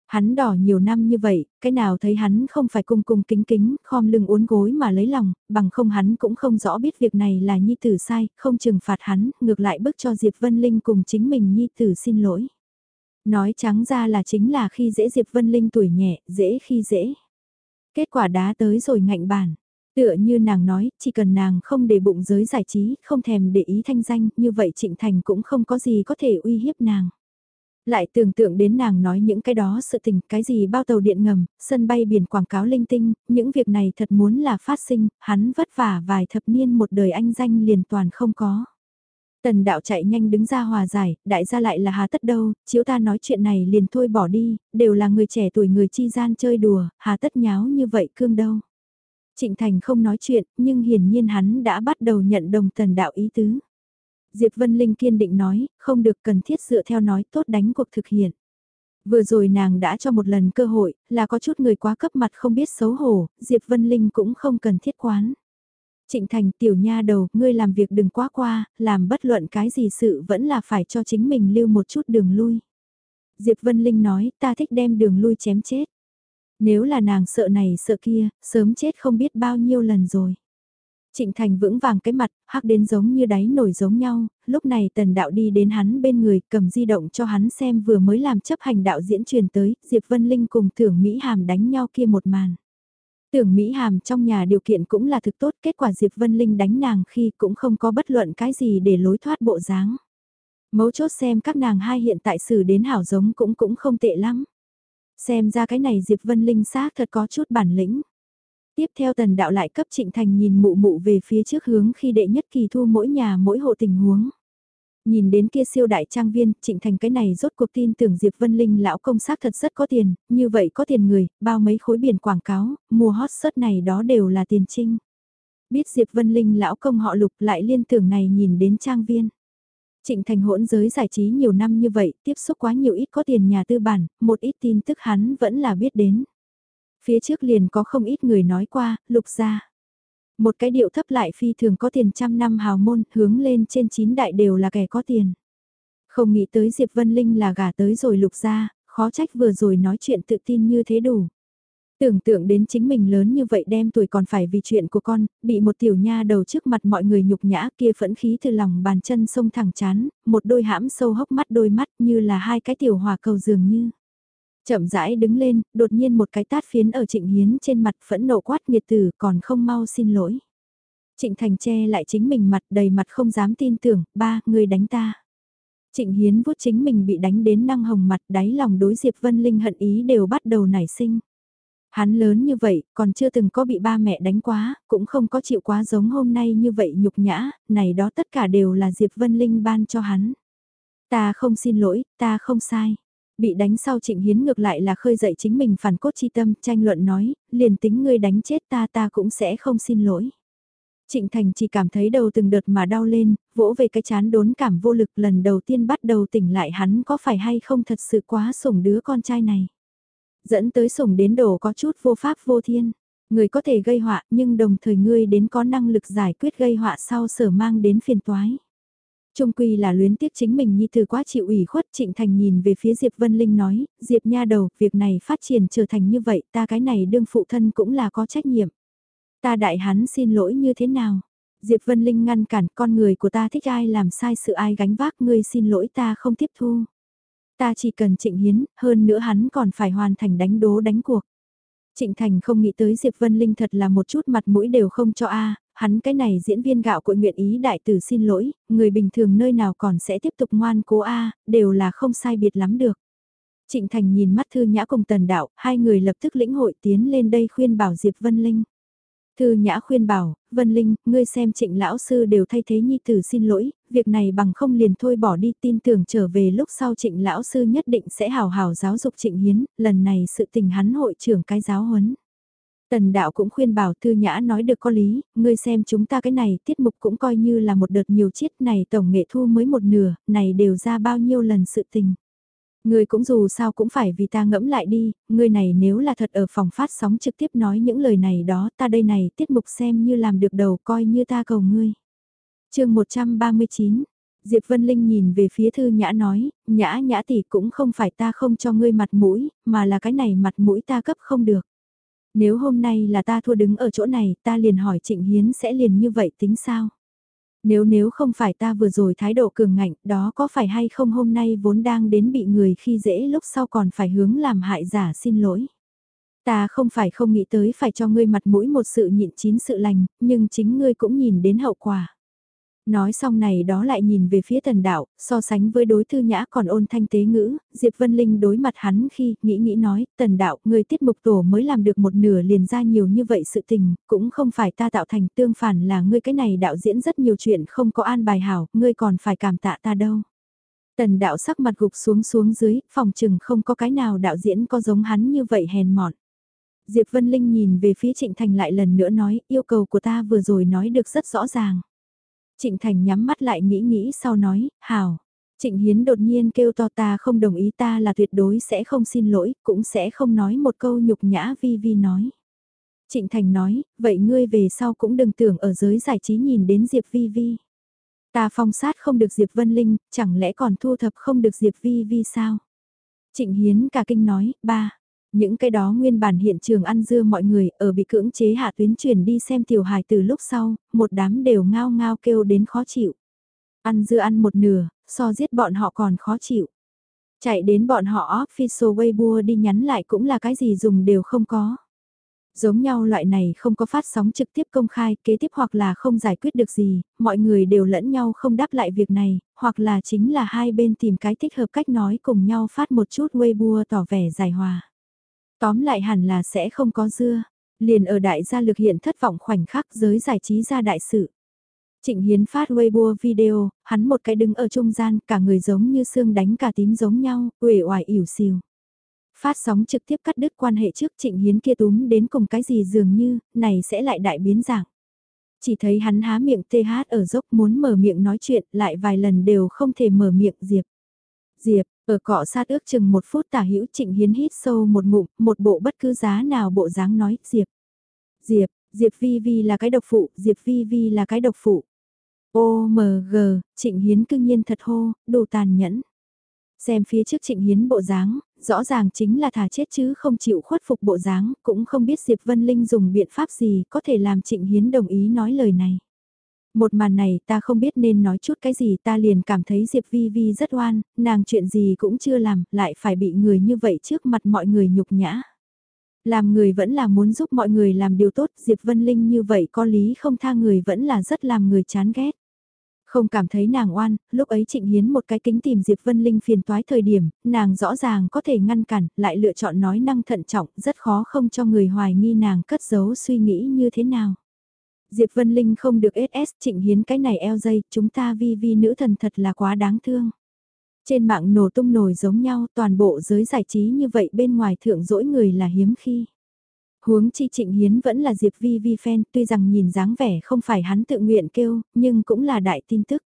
Hắn đỏ nhiều năm như vậy, cái nào thấy hắn không phải cung cung kính kính, khom lưng uốn gối mà lấy lòng, bằng không hắn cũng không rõ biết việc này là Nhi Tử sai, không trừng phạt hắn, ngược lại bức cho Diệp Vân Linh cùng chính mình Nhi Tử xin lỗi. Nói trắng ra là chính là khi dễ Diệp Vân Linh tuổi nhẹ, dễ khi dễ. Kết quả đá tới rồi ngạnh bản. Tựa như nàng nói, chỉ cần nàng không để bụng giới giải trí, không thèm để ý thanh danh, như vậy Trịnh Thành cũng không có gì có thể uy hiếp nàng. Lại tưởng tượng đến nàng nói những cái đó sự tình, cái gì bao tàu điện ngầm, sân bay biển quảng cáo linh tinh, những việc này thật muốn là phát sinh, hắn vất vả vài thập niên một đời anh danh liền toàn không có. Tần đạo chạy nhanh đứng ra hòa giải, đại gia lại là hà tất đâu, chiếu ta nói chuyện này liền thôi bỏ đi, đều là người trẻ tuổi người chi gian chơi đùa, hà tất nháo như vậy cương đâu. Trịnh Thành không nói chuyện, nhưng hiển nhiên hắn đã bắt đầu nhận đồng tần đạo ý tứ. Diệp Vân Linh kiên định nói, không được cần thiết dựa theo nói tốt đánh cuộc thực hiện. Vừa rồi nàng đã cho một lần cơ hội, là có chút người quá cấp mặt không biết xấu hổ, Diệp Vân Linh cũng không cần thiết quán. Trịnh Thành tiểu nha đầu, ngươi làm việc đừng quá qua, làm bất luận cái gì sự vẫn là phải cho chính mình lưu một chút đường lui. Diệp Vân Linh nói, ta thích đem đường lui chém chết. Nếu là nàng sợ này sợ kia, sớm chết không biết bao nhiêu lần rồi. Trịnh Thành vững vàng cái mặt, hắc đến giống như đáy nổi giống nhau, lúc này tần đạo đi đến hắn bên người cầm di động cho hắn xem vừa mới làm chấp hành đạo diễn truyền tới, Diệp Vân Linh cùng thưởng Mỹ Hàm đánh nhau kia một màn. Tưởng Mỹ Hàm trong nhà điều kiện cũng là thực tốt, kết quả Diệp Vân Linh đánh nàng khi cũng không có bất luận cái gì để lối thoát bộ dáng. Mấu chốt xem các nàng hai hiện tại xử đến hảo giống cũng cũng không tệ lắm. Xem ra cái này Diệp Vân Linh xác thật có chút bản lĩnh. Tiếp theo tần đạo lại cấp trịnh thành nhìn mụ mụ về phía trước hướng khi đệ nhất kỳ thu mỗi nhà mỗi hộ tình huống. Nhìn đến kia siêu đại trang viên, trịnh thành cái này rốt cuộc tin tưởng Diệp Vân Linh lão công xác thật rất có tiền, như vậy có tiền người, bao mấy khối biển quảng cáo, mua hot sớt này đó đều là tiền trinh. Biết Diệp Vân Linh lão công họ lục lại liên tưởng này nhìn đến trang viên. Trịnh Thành hỗn giới giải trí nhiều năm như vậy, tiếp xúc quá nhiều ít có tiền nhà tư bản, một ít tin tức hắn vẫn là biết đến. Phía trước liền có không ít người nói qua, lục gia. Một cái điệu thấp lại phi thường có tiền trăm năm hào môn, hướng lên trên chín đại đều là kẻ có tiền. Không nghĩ tới Diệp Vân Linh là gả tới rồi lục gia, khó trách vừa rồi nói chuyện tự tin như thế đủ. Tưởng tượng đến chính mình lớn như vậy đem tuổi còn phải vì chuyện của con, bị một tiểu nha đầu trước mặt mọi người nhục nhã kia phẫn khí từ lòng bàn chân sông thẳng chán, một đôi hãm sâu hốc mắt đôi mắt như là hai cái tiểu hòa cầu dường như. Chậm rãi đứng lên, đột nhiên một cái tát phiến ở trịnh hiến trên mặt phẫn nộ quát nghiệt tử còn không mau xin lỗi. Trịnh Thành che lại chính mình mặt đầy mặt không dám tin tưởng, ba, người đánh ta. Trịnh Hiến vuốt chính mình bị đánh đến năng hồng mặt đáy lòng đối Diệp Vân Linh hận ý đều bắt đầu nảy sinh. Hắn lớn như vậy, còn chưa từng có bị ba mẹ đánh quá, cũng không có chịu quá giống hôm nay như vậy nhục nhã, này đó tất cả đều là Diệp Vân Linh ban cho hắn. Ta không xin lỗi, ta không sai. Bị đánh sau trịnh hiến ngược lại là khơi dậy chính mình phản cốt chi tâm, tranh luận nói, liền tính ngươi đánh chết ta ta cũng sẽ không xin lỗi. Trịnh Thành chỉ cảm thấy đầu từng đợt mà đau lên, vỗ về cái chán đốn cảm vô lực lần đầu tiên bắt đầu tỉnh lại hắn có phải hay không thật sự quá sủng đứa con trai này. Dẫn tới sủng đến đồ có chút vô pháp vô thiên. Người có thể gây họa nhưng đồng thời ngươi đến có năng lực giải quyết gây họa sau sở mang đến phiền toái. Trung quy là luyến tiếc chính mình như từ quá chịu ủy khuất Trịnh Thành nhìn về phía Diệp Vân Linh nói, Diệp nha đầu, việc này phát triển trở thành như vậy, ta cái này đương phụ thân cũng là có trách nhiệm. Ta đại hắn xin lỗi như thế nào? Diệp Vân Linh ngăn cản con người của ta thích ai làm sai sự ai gánh vác ngươi xin lỗi ta không tiếp thu. Ta chỉ cần trịnh hiến, hơn nữa hắn còn phải hoàn thành đánh đố đánh cuộc. Trịnh Thành không nghĩ tới Diệp Vân Linh thật là một chút mặt mũi đều không cho a hắn cái này diễn viên gạo cội nguyện ý đại tử xin lỗi, người bình thường nơi nào còn sẽ tiếp tục ngoan cố a đều là không sai biệt lắm được. Trịnh Thành nhìn mắt Thư Nhã cùng Tần Đạo, hai người lập tức lĩnh hội tiến lên đây khuyên bảo Diệp Vân Linh. Thư Nhã khuyên bảo, Vân Linh, ngươi xem trịnh lão sư đều thay thế nhi tử xin lỗi, việc này bằng không liền thôi bỏ đi tin tưởng trở về lúc sau trịnh lão sư nhất định sẽ hào hào giáo dục trịnh hiến, lần này sự tình hắn hội trưởng cái giáo huấn. Tần đạo cũng khuyên bảo Thư Nhã nói được có lý, ngươi xem chúng ta cái này tiết mục cũng coi như là một đợt nhiều chiết này tổng nghệ thu mới một nửa, này đều ra bao nhiêu lần sự tình. Ngươi cũng dù sao cũng phải vì ta ngẫm lại đi, ngươi này nếu là thật ở phòng phát sóng trực tiếp nói những lời này đó ta đây này tiết mục xem như làm được đầu coi như ta cầu ngươi. chương 139 Diệp Vân Linh nhìn về phía thư nhã nói, nhã nhã tỷ cũng không phải ta không cho ngươi mặt mũi, mà là cái này mặt mũi ta cấp không được. Nếu hôm nay là ta thua đứng ở chỗ này, ta liền hỏi Trịnh Hiến sẽ liền như vậy tính sao? Nếu nếu không phải ta vừa rồi thái độ cường ngạnh, đó có phải hay không hôm nay vốn đang đến bị người khi dễ lúc sau còn phải hướng làm hại giả xin lỗi. Ta không phải không nghĩ tới phải cho ngươi mặt mũi một sự nhịn chín sự lành, nhưng chính ngươi cũng nhìn đến hậu quả. Nói xong này đó lại nhìn về phía tần đạo, so sánh với đối thư nhã còn ôn thanh tế ngữ, Diệp Vân Linh đối mặt hắn khi nghĩ nghĩ nói, tần đạo, người tiết mục tổ mới làm được một nửa liền ra nhiều như vậy sự tình, cũng không phải ta tạo thành tương phản là ngươi cái này đạo diễn rất nhiều chuyện không có an bài hảo, ngươi còn phải cảm tạ ta đâu. Tần đạo sắc mặt gục xuống xuống dưới, phòng chừng không có cái nào đạo diễn có giống hắn như vậy hèn mọn. Diệp Vân Linh nhìn về phía Trịnh Thành lại lần nữa nói, yêu cầu của ta vừa rồi nói được rất rõ ràng. Trịnh Thành nhắm mắt lại nghĩ nghĩ sau nói, hào. Trịnh Hiến đột nhiên kêu to ta không đồng ý ta là tuyệt đối sẽ không xin lỗi, cũng sẽ không nói một câu nhục nhã vi vi nói. Trịnh Thành nói, vậy ngươi về sau cũng đừng tưởng ở giới giải trí nhìn đến Diệp Vi Vi. Ta phong sát không được Diệp Vân Linh, chẳng lẽ còn thu thập không được Diệp Vi Vi sao? Trịnh Hiến cả kinh nói, ba, những cái đó nguyên bản hiện trường ăn dưa mọi người ở bị cưỡng chế hạ tuyến chuyển đi xem tiểu hài từ lúc sau, một đám đều ngao ngao kêu đến khó chịu. Ăn dưa ăn một nửa, so giết bọn họ còn khó chịu. Chạy đến bọn họ official Weibo đi nhắn lại cũng là cái gì dùng đều không có. Giống nhau loại này không có phát sóng trực tiếp công khai, kế tiếp hoặc là không giải quyết được gì, mọi người đều lẫn nhau không đáp lại việc này, hoặc là chính là hai bên tìm cái thích hợp cách nói cùng nhau phát một chút Weibo tỏ vẻ giải hòa. Tóm lại hẳn là sẽ không có dưa, liền ở đại gia lực hiện thất vọng khoảnh khắc giới giải trí ra đại sự. Trịnh Hiến phát Weibo video, hắn một cái đứng ở trung gian, cả người giống như xương đánh cả tím giống nhau, uể oải ỉu xìu. Phát sóng trực tiếp cắt đứt quan hệ trước Trịnh Hiến kia túm đến cùng cái gì dường như, này sẽ lại đại biến dạng. Chỉ thấy hắn há miệng TH hát ở dốc muốn mở miệng nói chuyện, lại vài lần đều không thể mở miệng Diệp. Diệp, ở cọ sát ước chừng một phút tả hữu Trịnh Hiến hít sâu một ngụm, một bộ bất cứ giá nào bộ dáng nói, Diệp. Diệp, Diệp Vi Vi là cái độc phụ, Diệp Vi Vi là cái độc phụ. OMG, Trịnh Hiến cương nhiên thật hô, đồ tàn nhẫn. Xem phía trước Trịnh Hiến bộ dáng, rõ ràng chính là thả chết chứ không chịu khuất phục bộ dáng, cũng không biết Diệp Vân Linh dùng biện pháp gì có thể làm Trịnh Hiến đồng ý nói lời này. Một màn này ta không biết nên nói chút cái gì ta liền cảm thấy Diệp Vi Vi rất oan, nàng chuyện gì cũng chưa làm, lại phải bị người như vậy trước mặt mọi người nhục nhã. Làm người vẫn là muốn giúp mọi người làm điều tốt, Diệp Vân Linh như vậy có lý không tha người vẫn là rất làm người chán ghét. Không cảm thấy nàng oan, lúc ấy Trịnh Hiến một cái kính tìm Diệp Vân Linh phiền toái thời điểm, nàng rõ ràng có thể ngăn cản, lại lựa chọn nói năng thận trọng, rất khó không cho người hoài nghi nàng cất giấu suy nghĩ như thế nào. Diệp Vân Linh không được SS Trịnh Hiến cái này eo dây, chúng ta vi vi nữ thần thật là quá đáng thương. Trên mạng nổ tung nổi giống nhau, toàn bộ giới giải trí như vậy bên ngoài thượng dỗi người là hiếm khi. Huống chi trịnh hiến vẫn là Diệp Vi Vi fan, tuy rằng nhìn dáng vẻ không phải hắn tự nguyện kêu, nhưng cũng là đại tin tức.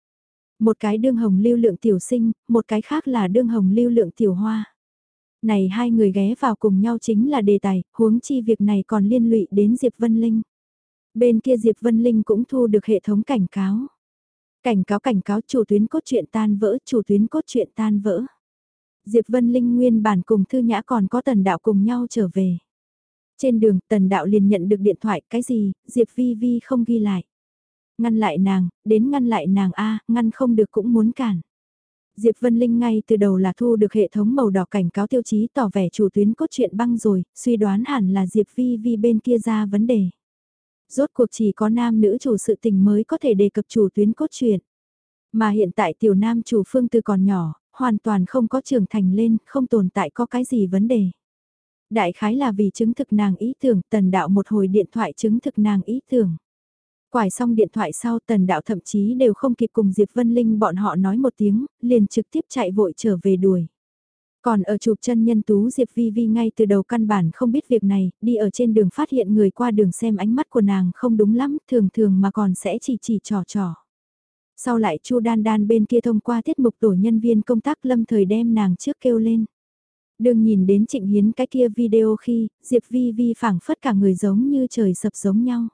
Một cái đương hồng lưu lượng tiểu sinh, một cái khác là đương hồng lưu lượng tiểu hoa. Này hai người ghé vào cùng nhau chính là đề tài, huống chi việc này còn liên lụy đến Diệp Vân Linh. Bên kia Diệp Vân Linh cũng thu được hệ thống cảnh cáo. Cảnh cáo cảnh cáo chủ tuyến cốt truyện tan vỡ, chủ tuyến cốt truyện tan vỡ. Diệp Vân Linh nguyên bản cùng Thư Nhã còn có tần đạo cùng nhau trở về. Trên đường tần đạo liền nhận được điện thoại cái gì, Diệp Vi Vi không ghi lại. Ngăn lại nàng, đến ngăn lại nàng A, ngăn không được cũng muốn cản. Diệp Vân Linh ngay từ đầu là thu được hệ thống màu đỏ cảnh cáo tiêu chí tỏ vẻ chủ tuyến cốt truyện băng rồi, suy đoán hẳn là Diệp Vi Vi bên kia ra vấn đề. Rốt cuộc chỉ có nam nữ chủ sự tình mới có thể đề cập chủ tuyến cốt truyện. Mà hiện tại tiểu nam chủ phương từ còn nhỏ, hoàn toàn không có trưởng thành lên, không tồn tại có cái gì vấn đề. Đại khái là vì chứng thực nàng ý tưởng, tần đạo một hồi điện thoại chứng thực nàng ý tưởng. Quải xong điện thoại sau tần đạo thậm chí đều không kịp cùng Diệp Vân Linh bọn họ nói một tiếng, liền trực tiếp chạy vội trở về đuổi. Còn ở chụp chân nhân tú Diệp Vi Vi ngay từ đầu căn bản không biết việc này, đi ở trên đường phát hiện người qua đường xem ánh mắt của nàng không đúng lắm, thường thường mà còn sẽ chỉ chỉ trò trò. Sau lại Chu Đan Đan bên kia thông qua tiết mục tổ nhân viên công tác lâm thời đem nàng trước kêu lên. Đừng nhìn đến Trịnh Hiến cái kia video khi, Diệp Vi Vi phảng phất cả người giống như trời sập giống nhau.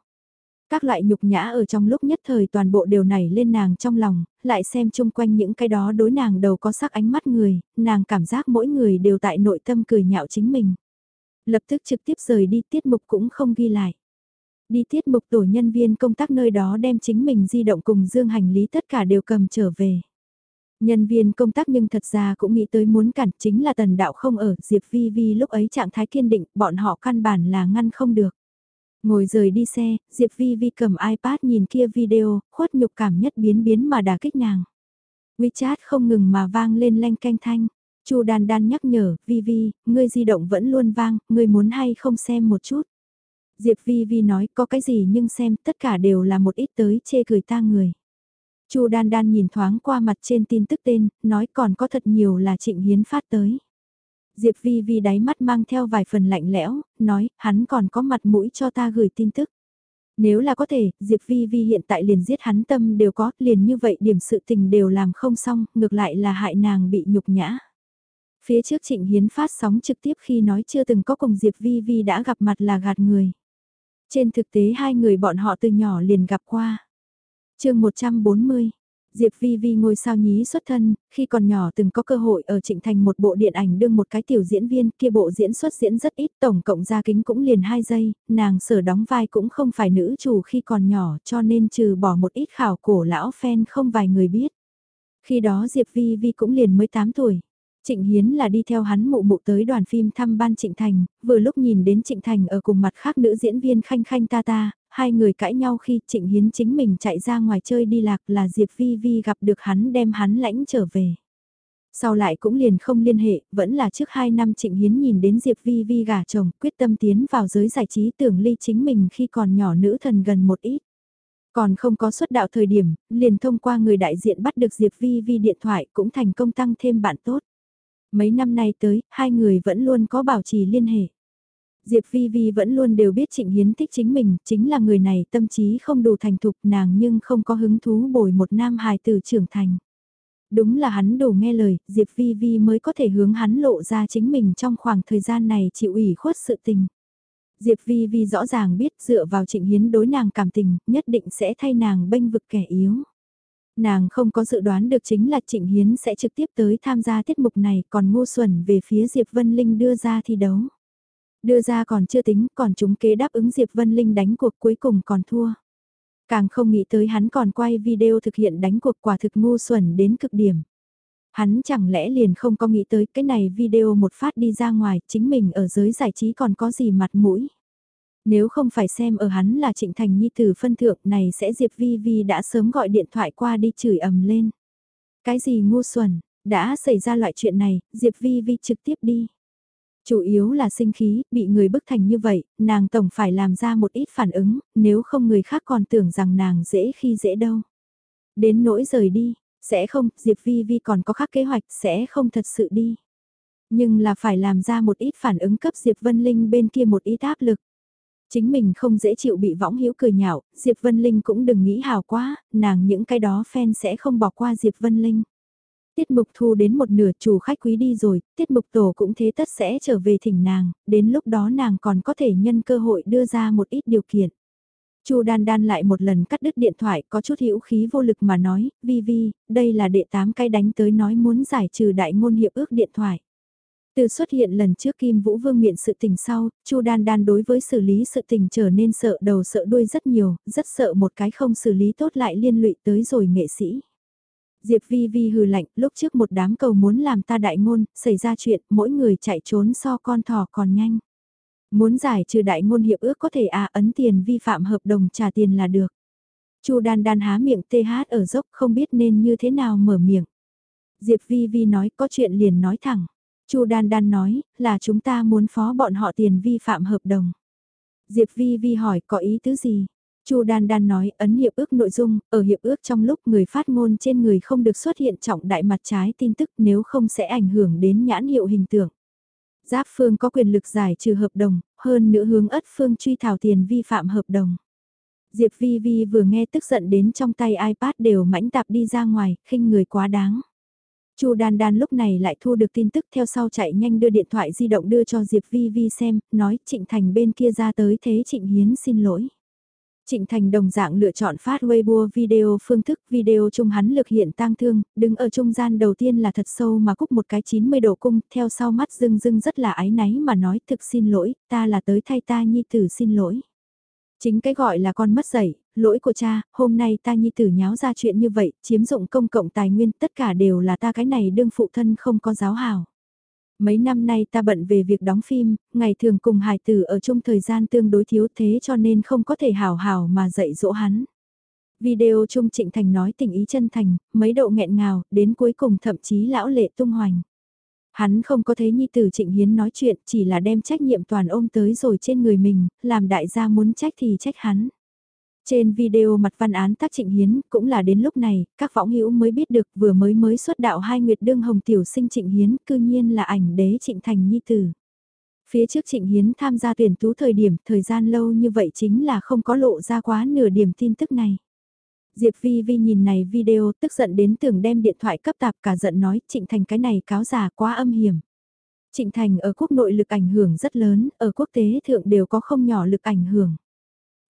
Các loại nhục nhã ở trong lúc nhất thời toàn bộ đều nảy lên nàng trong lòng, lại xem chung quanh những cái đó đối nàng đầu có sắc ánh mắt người, nàng cảm giác mỗi người đều tại nội tâm cười nhạo chính mình. Lập tức trực tiếp rời đi tiết mục cũng không ghi lại. Đi tiết mục tổ nhân viên công tác nơi đó đem chính mình di động cùng dương hành lý tất cả đều cầm trở về. Nhân viên công tác nhưng thật ra cũng nghĩ tới muốn cản chính là tần đạo không ở, Diệp Vi Vi lúc ấy trạng thái kiên định, bọn họ căn bản là ngăn không được. Ngồi rời đi xe, Diệp Vi Vi cầm iPad nhìn kia video, khuất nhục cảm nhất biến biến mà đả kích nàng. WeChat không ngừng mà vang lên lanh canh thanh. Chu Đan Đan nhắc nhở, Vi Vi, ngươi di động vẫn luôn vang, ngươi muốn hay không xem một chút. Diệp Vi Vi nói có cái gì nhưng xem tất cả đều là một ít tới chê cười ta người. Chu Đan Đan nhìn thoáng qua mặt trên tin tức tên, nói còn có thật nhiều là Trịnh Hiến phát tới. Diệp Vi Vi đáy mắt mang theo vài phần lạnh lẽo, nói, hắn còn có mặt mũi cho ta gửi tin tức. Nếu là có thể, Diệp Vi Vi hiện tại liền giết hắn tâm đều có, liền như vậy điểm sự tình đều làm không xong, ngược lại là hại nàng bị nhục nhã. Phía trước Trịnh Hiến phát sóng trực tiếp khi nói chưa từng có cùng Diệp Vi Vi đã gặp mặt là gạt người. Trên thực tế hai người bọn họ từ nhỏ liền gặp qua chương 140, Diệp Vi Vi ngôi sao nhí xuất thân, khi còn nhỏ từng có cơ hội ở Trịnh Thành một bộ điện ảnh đương một cái tiểu diễn viên kia bộ diễn xuất diễn rất ít tổng cộng ra kính cũng liền 2 giây, nàng sở đóng vai cũng không phải nữ chủ khi còn nhỏ cho nên trừ bỏ một ít khảo cổ lão fan không vài người biết. Khi đó Diệp Vi Vi cũng liền mới 8 tuổi. Trịnh Hiến là đi theo hắn mụ mụ tới đoàn phim thăm ban Trịnh Thành, vừa lúc nhìn đến Trịnh Thành ở cùng mặt khác nữ diễn viên khanh khanh ta ta, hai người cãi nhau khi Trịnh Hiến chính mình chạy ra ngoài chơi đi lạc là Diệp Vi Vi gặp được hắn đem hắn lãnh trở về. Sau lại cũng liền không liên hệ, vẫn là trước hai năm Trịnh Hiến nhìn đến Diệp Vi Vi gả chồng, quyết tâm tiến vào giới giải trí tưởng ly chính mình khi còn nhỏ nữ thần gần một ít. Còn không có xuất đạo thời điểm, liền thông qua người đại diện bắt được Diệp Vi Vi điện thoại cũng thành công tăng thêm bạn tốt. Mấy năm nay tới, hai người vẫn luôn có bảo trì liên hệ. Diệp Vi Vi vẫn luôn đều biết Trịnh Hiến thích chính mình, chính là người này tâm trí không đủ thành thục nàng nhưng không có hứng thú bồi một nam hài tử trưởng thành. Đúng là hắn đủ nghe lời, Diệp Vi Vi mới có thể hướng hắn lộ ra chính mình trong khoảng thời gian này chịu ủy khuất sự tình. Diệp Vi Vi rõ ràng biết dựa vào Trịnh Hiến đối nàng cảm tình, nhất định sẽ thay nàng bênh vực kẻ yếu. Nàng không có dự đoán được chính là Trịnh Hiến sẽ trực tiếp tới tham gia tiết mục này còn ngu xuẩn về phía Diệp Vân Linh đưa ra thi đấu. Đưa ra còn chưa tính, còn chúng kế đáp ứng Diệp Vân Linh đánh cuộc cuối cùng còn thua. Càng không nghĩ tới hắn còn quay video thực hiện đánh cuộc quả thực ngu xuẩn đến cực điểm. Hắn chẳng lẽ liền không có nghĩ tới cái này video một phát đi ra ngoài, chính mình ở giới giải trí còn có gì mặt mũi. Nếu không phải xem ở hắn là Trịnh Thành Nhi tử phân thượng này sẽ Diệp Vi Vi đã sớm gọi điện thoại qua đi chửi ầm lên. Cái gì ngu xuẩn, đã xảy ra loại chuyện này, Diệp Vi Vi trực tiếp đi. Chủ yếu là sinh khí, bị người bức thành như vậy, nàng tổng phải làm ra một ít phản ứng, nếu không người khác còn tưởng rằng nàng dễ khi dễ đâu. Đến nỗi rời đi, sẽ không, Diệp Vi Vi còn có khác kế hoạch, sẽ không thật sự đi. Nhưng là phải làm ra một ít phản ứng cấp Diệp Vân Linh bên kia một ít áp lực. Chính mình không dễ chịu bị võng hiếu cười nhạo, Diệp Vân Linh cũng đừng nghĩ hào quá, nàng những cái đó fan sẽ không bỏ qua Diệp Vân Linh. Tiết mục thu đến một nửa chủ khách quý đi rồi, tiết mục tổ cũng thế tất sẽ trở về thỉnh nàng, đến lúc đó nàng còn có thể nhân cơ hội đưa ra một ít điều kiện. Chu Đan Đan lại một lần cắt đứt điện thoại có chút hữu khí vô lực mà nói, Vi Vi, đây là đệ tám cái đánh tới nói muốn giải trừ đại ngôn hiệp ước điện thoại. Từ xuất hiện lần trước Kim Vũ Vương miệng sự tình sau, Chu Đan Đan đối với xử lý sự tình trở nên sợ đầu sợ đuôi rất nhiều, rất sợ một cái không xử lý tốt lại liên lụy tới rồi nghệ sĩ. Diệp Vi Vi hừ lạnh, lúc trước một đám cầu muốn làm ta đại ngôn, xảy ra chuyện, mỗi người chạy trốn so con thỏ còn nhanh. Muốn giải trừ đại ngôn hiệp ước có thể à ấn tiền vi phạm hợp đồng trả tiền là được. Chu đan đan há miệng tê hát ở dốc không biết nên như thế nào mở miệng. Diệp Vi Vi nói có chuyện liền nói thẳng. Chu đan đan nói là chúng ta muốn phó bọn họ tiền vi phạm hợp đồng. Diệp Vi Vi hỏi có ý tứ gì? Chu Đan Đan nói ấn hiệp ước nội dung, ở hiệp ước trong lúc người phát ngôn trên người không được xuất hiện trọng đại mặt trái tin tức nếu không sẽ ảnh hưởng đến nhãn hiệu hình tượng. Giáp Phương có quyền lực giải trừ hợp đồng, hơn nữa hướng ất Phương truy thảo tiền vi phạm hợp đồng. Diệp Vi Vi vừa nghe tức giận đến trong tay iPad đều mãnh tạp đi ra ngoài, khinh người quá đáng. Chu Đan Đan lúc này lại thu được tin tức theo sau chạy nhanh đưa điện thoại di động đưa cho Diệp Vi Vi xem, nói Trịnh Thành bên kia ra tới thế Trịnh Hiến xin lỗi. Trịnh Thành đồng dạng lựa chọn phát Weibo video phương thức video chung hắn lực hiện tang thương, đứng ở trung gian đầu tiên là thật sâu mà cúc một cái 90 độ cung, theo sau mắt dưng dưng rất là ái náy mà nói thực xin lỗi, ta là tới thay ta nhi tử xin lỗi. Chính cái gọi là con mất dạy, lỗi của cha, hôm nay ta nhi tử nháo ra chuyện như vậy, chiếm dụng công cộng tài nguyên, tất cả đều là ta cái này đương phụ thân không có giáo hào. Mấy năm nay ta bận về việc đóng phim, ngày thường cùng hài tử ở chung thời gian tương đối thiếu thế cho nên không có thể hào hào mà dạy dỗ hắn. Video chung Trịnh Thành nói tình ý chân thành, mấy độ nghẹn ngào, đến cuối cùng thậm chí lão lệ tung hoành. Hắn không có thấy Nhi Tử Trịnh Hiến nói chuyện, chỉ là đem trách nhiệm toàn ôm tới rồi trên người mình, làm đại gia muốn trách thì trách hắn. Trên video mặt văn án tác trịnh hiến, cũng là đến lúc này, các võng hữu mới biết được vừa mới mới xuất đạo hai nguyệt đương hồng tiểu sinh trịnh hiến, cư nhiên là ảnh đế trịnh thành nhi tử. Phía trước trịnh hiến tham gia tuyển tú thời điểm, thời gian lâu như vậy chính là không có lộ ra quá nửa điểm tin tức này. Diệp Vi Vi nhìn này video tức giận đến tưởng đem điện thoại cấp tạp cả giận nói Trịnh Thành cái này cáo giả quá âm hiểm. Trịnh Thành ở quốc nội lực ảnh hưởng rất lớn, ở quốc tế thượng đều có không nhỏ lực ảnh hưởng.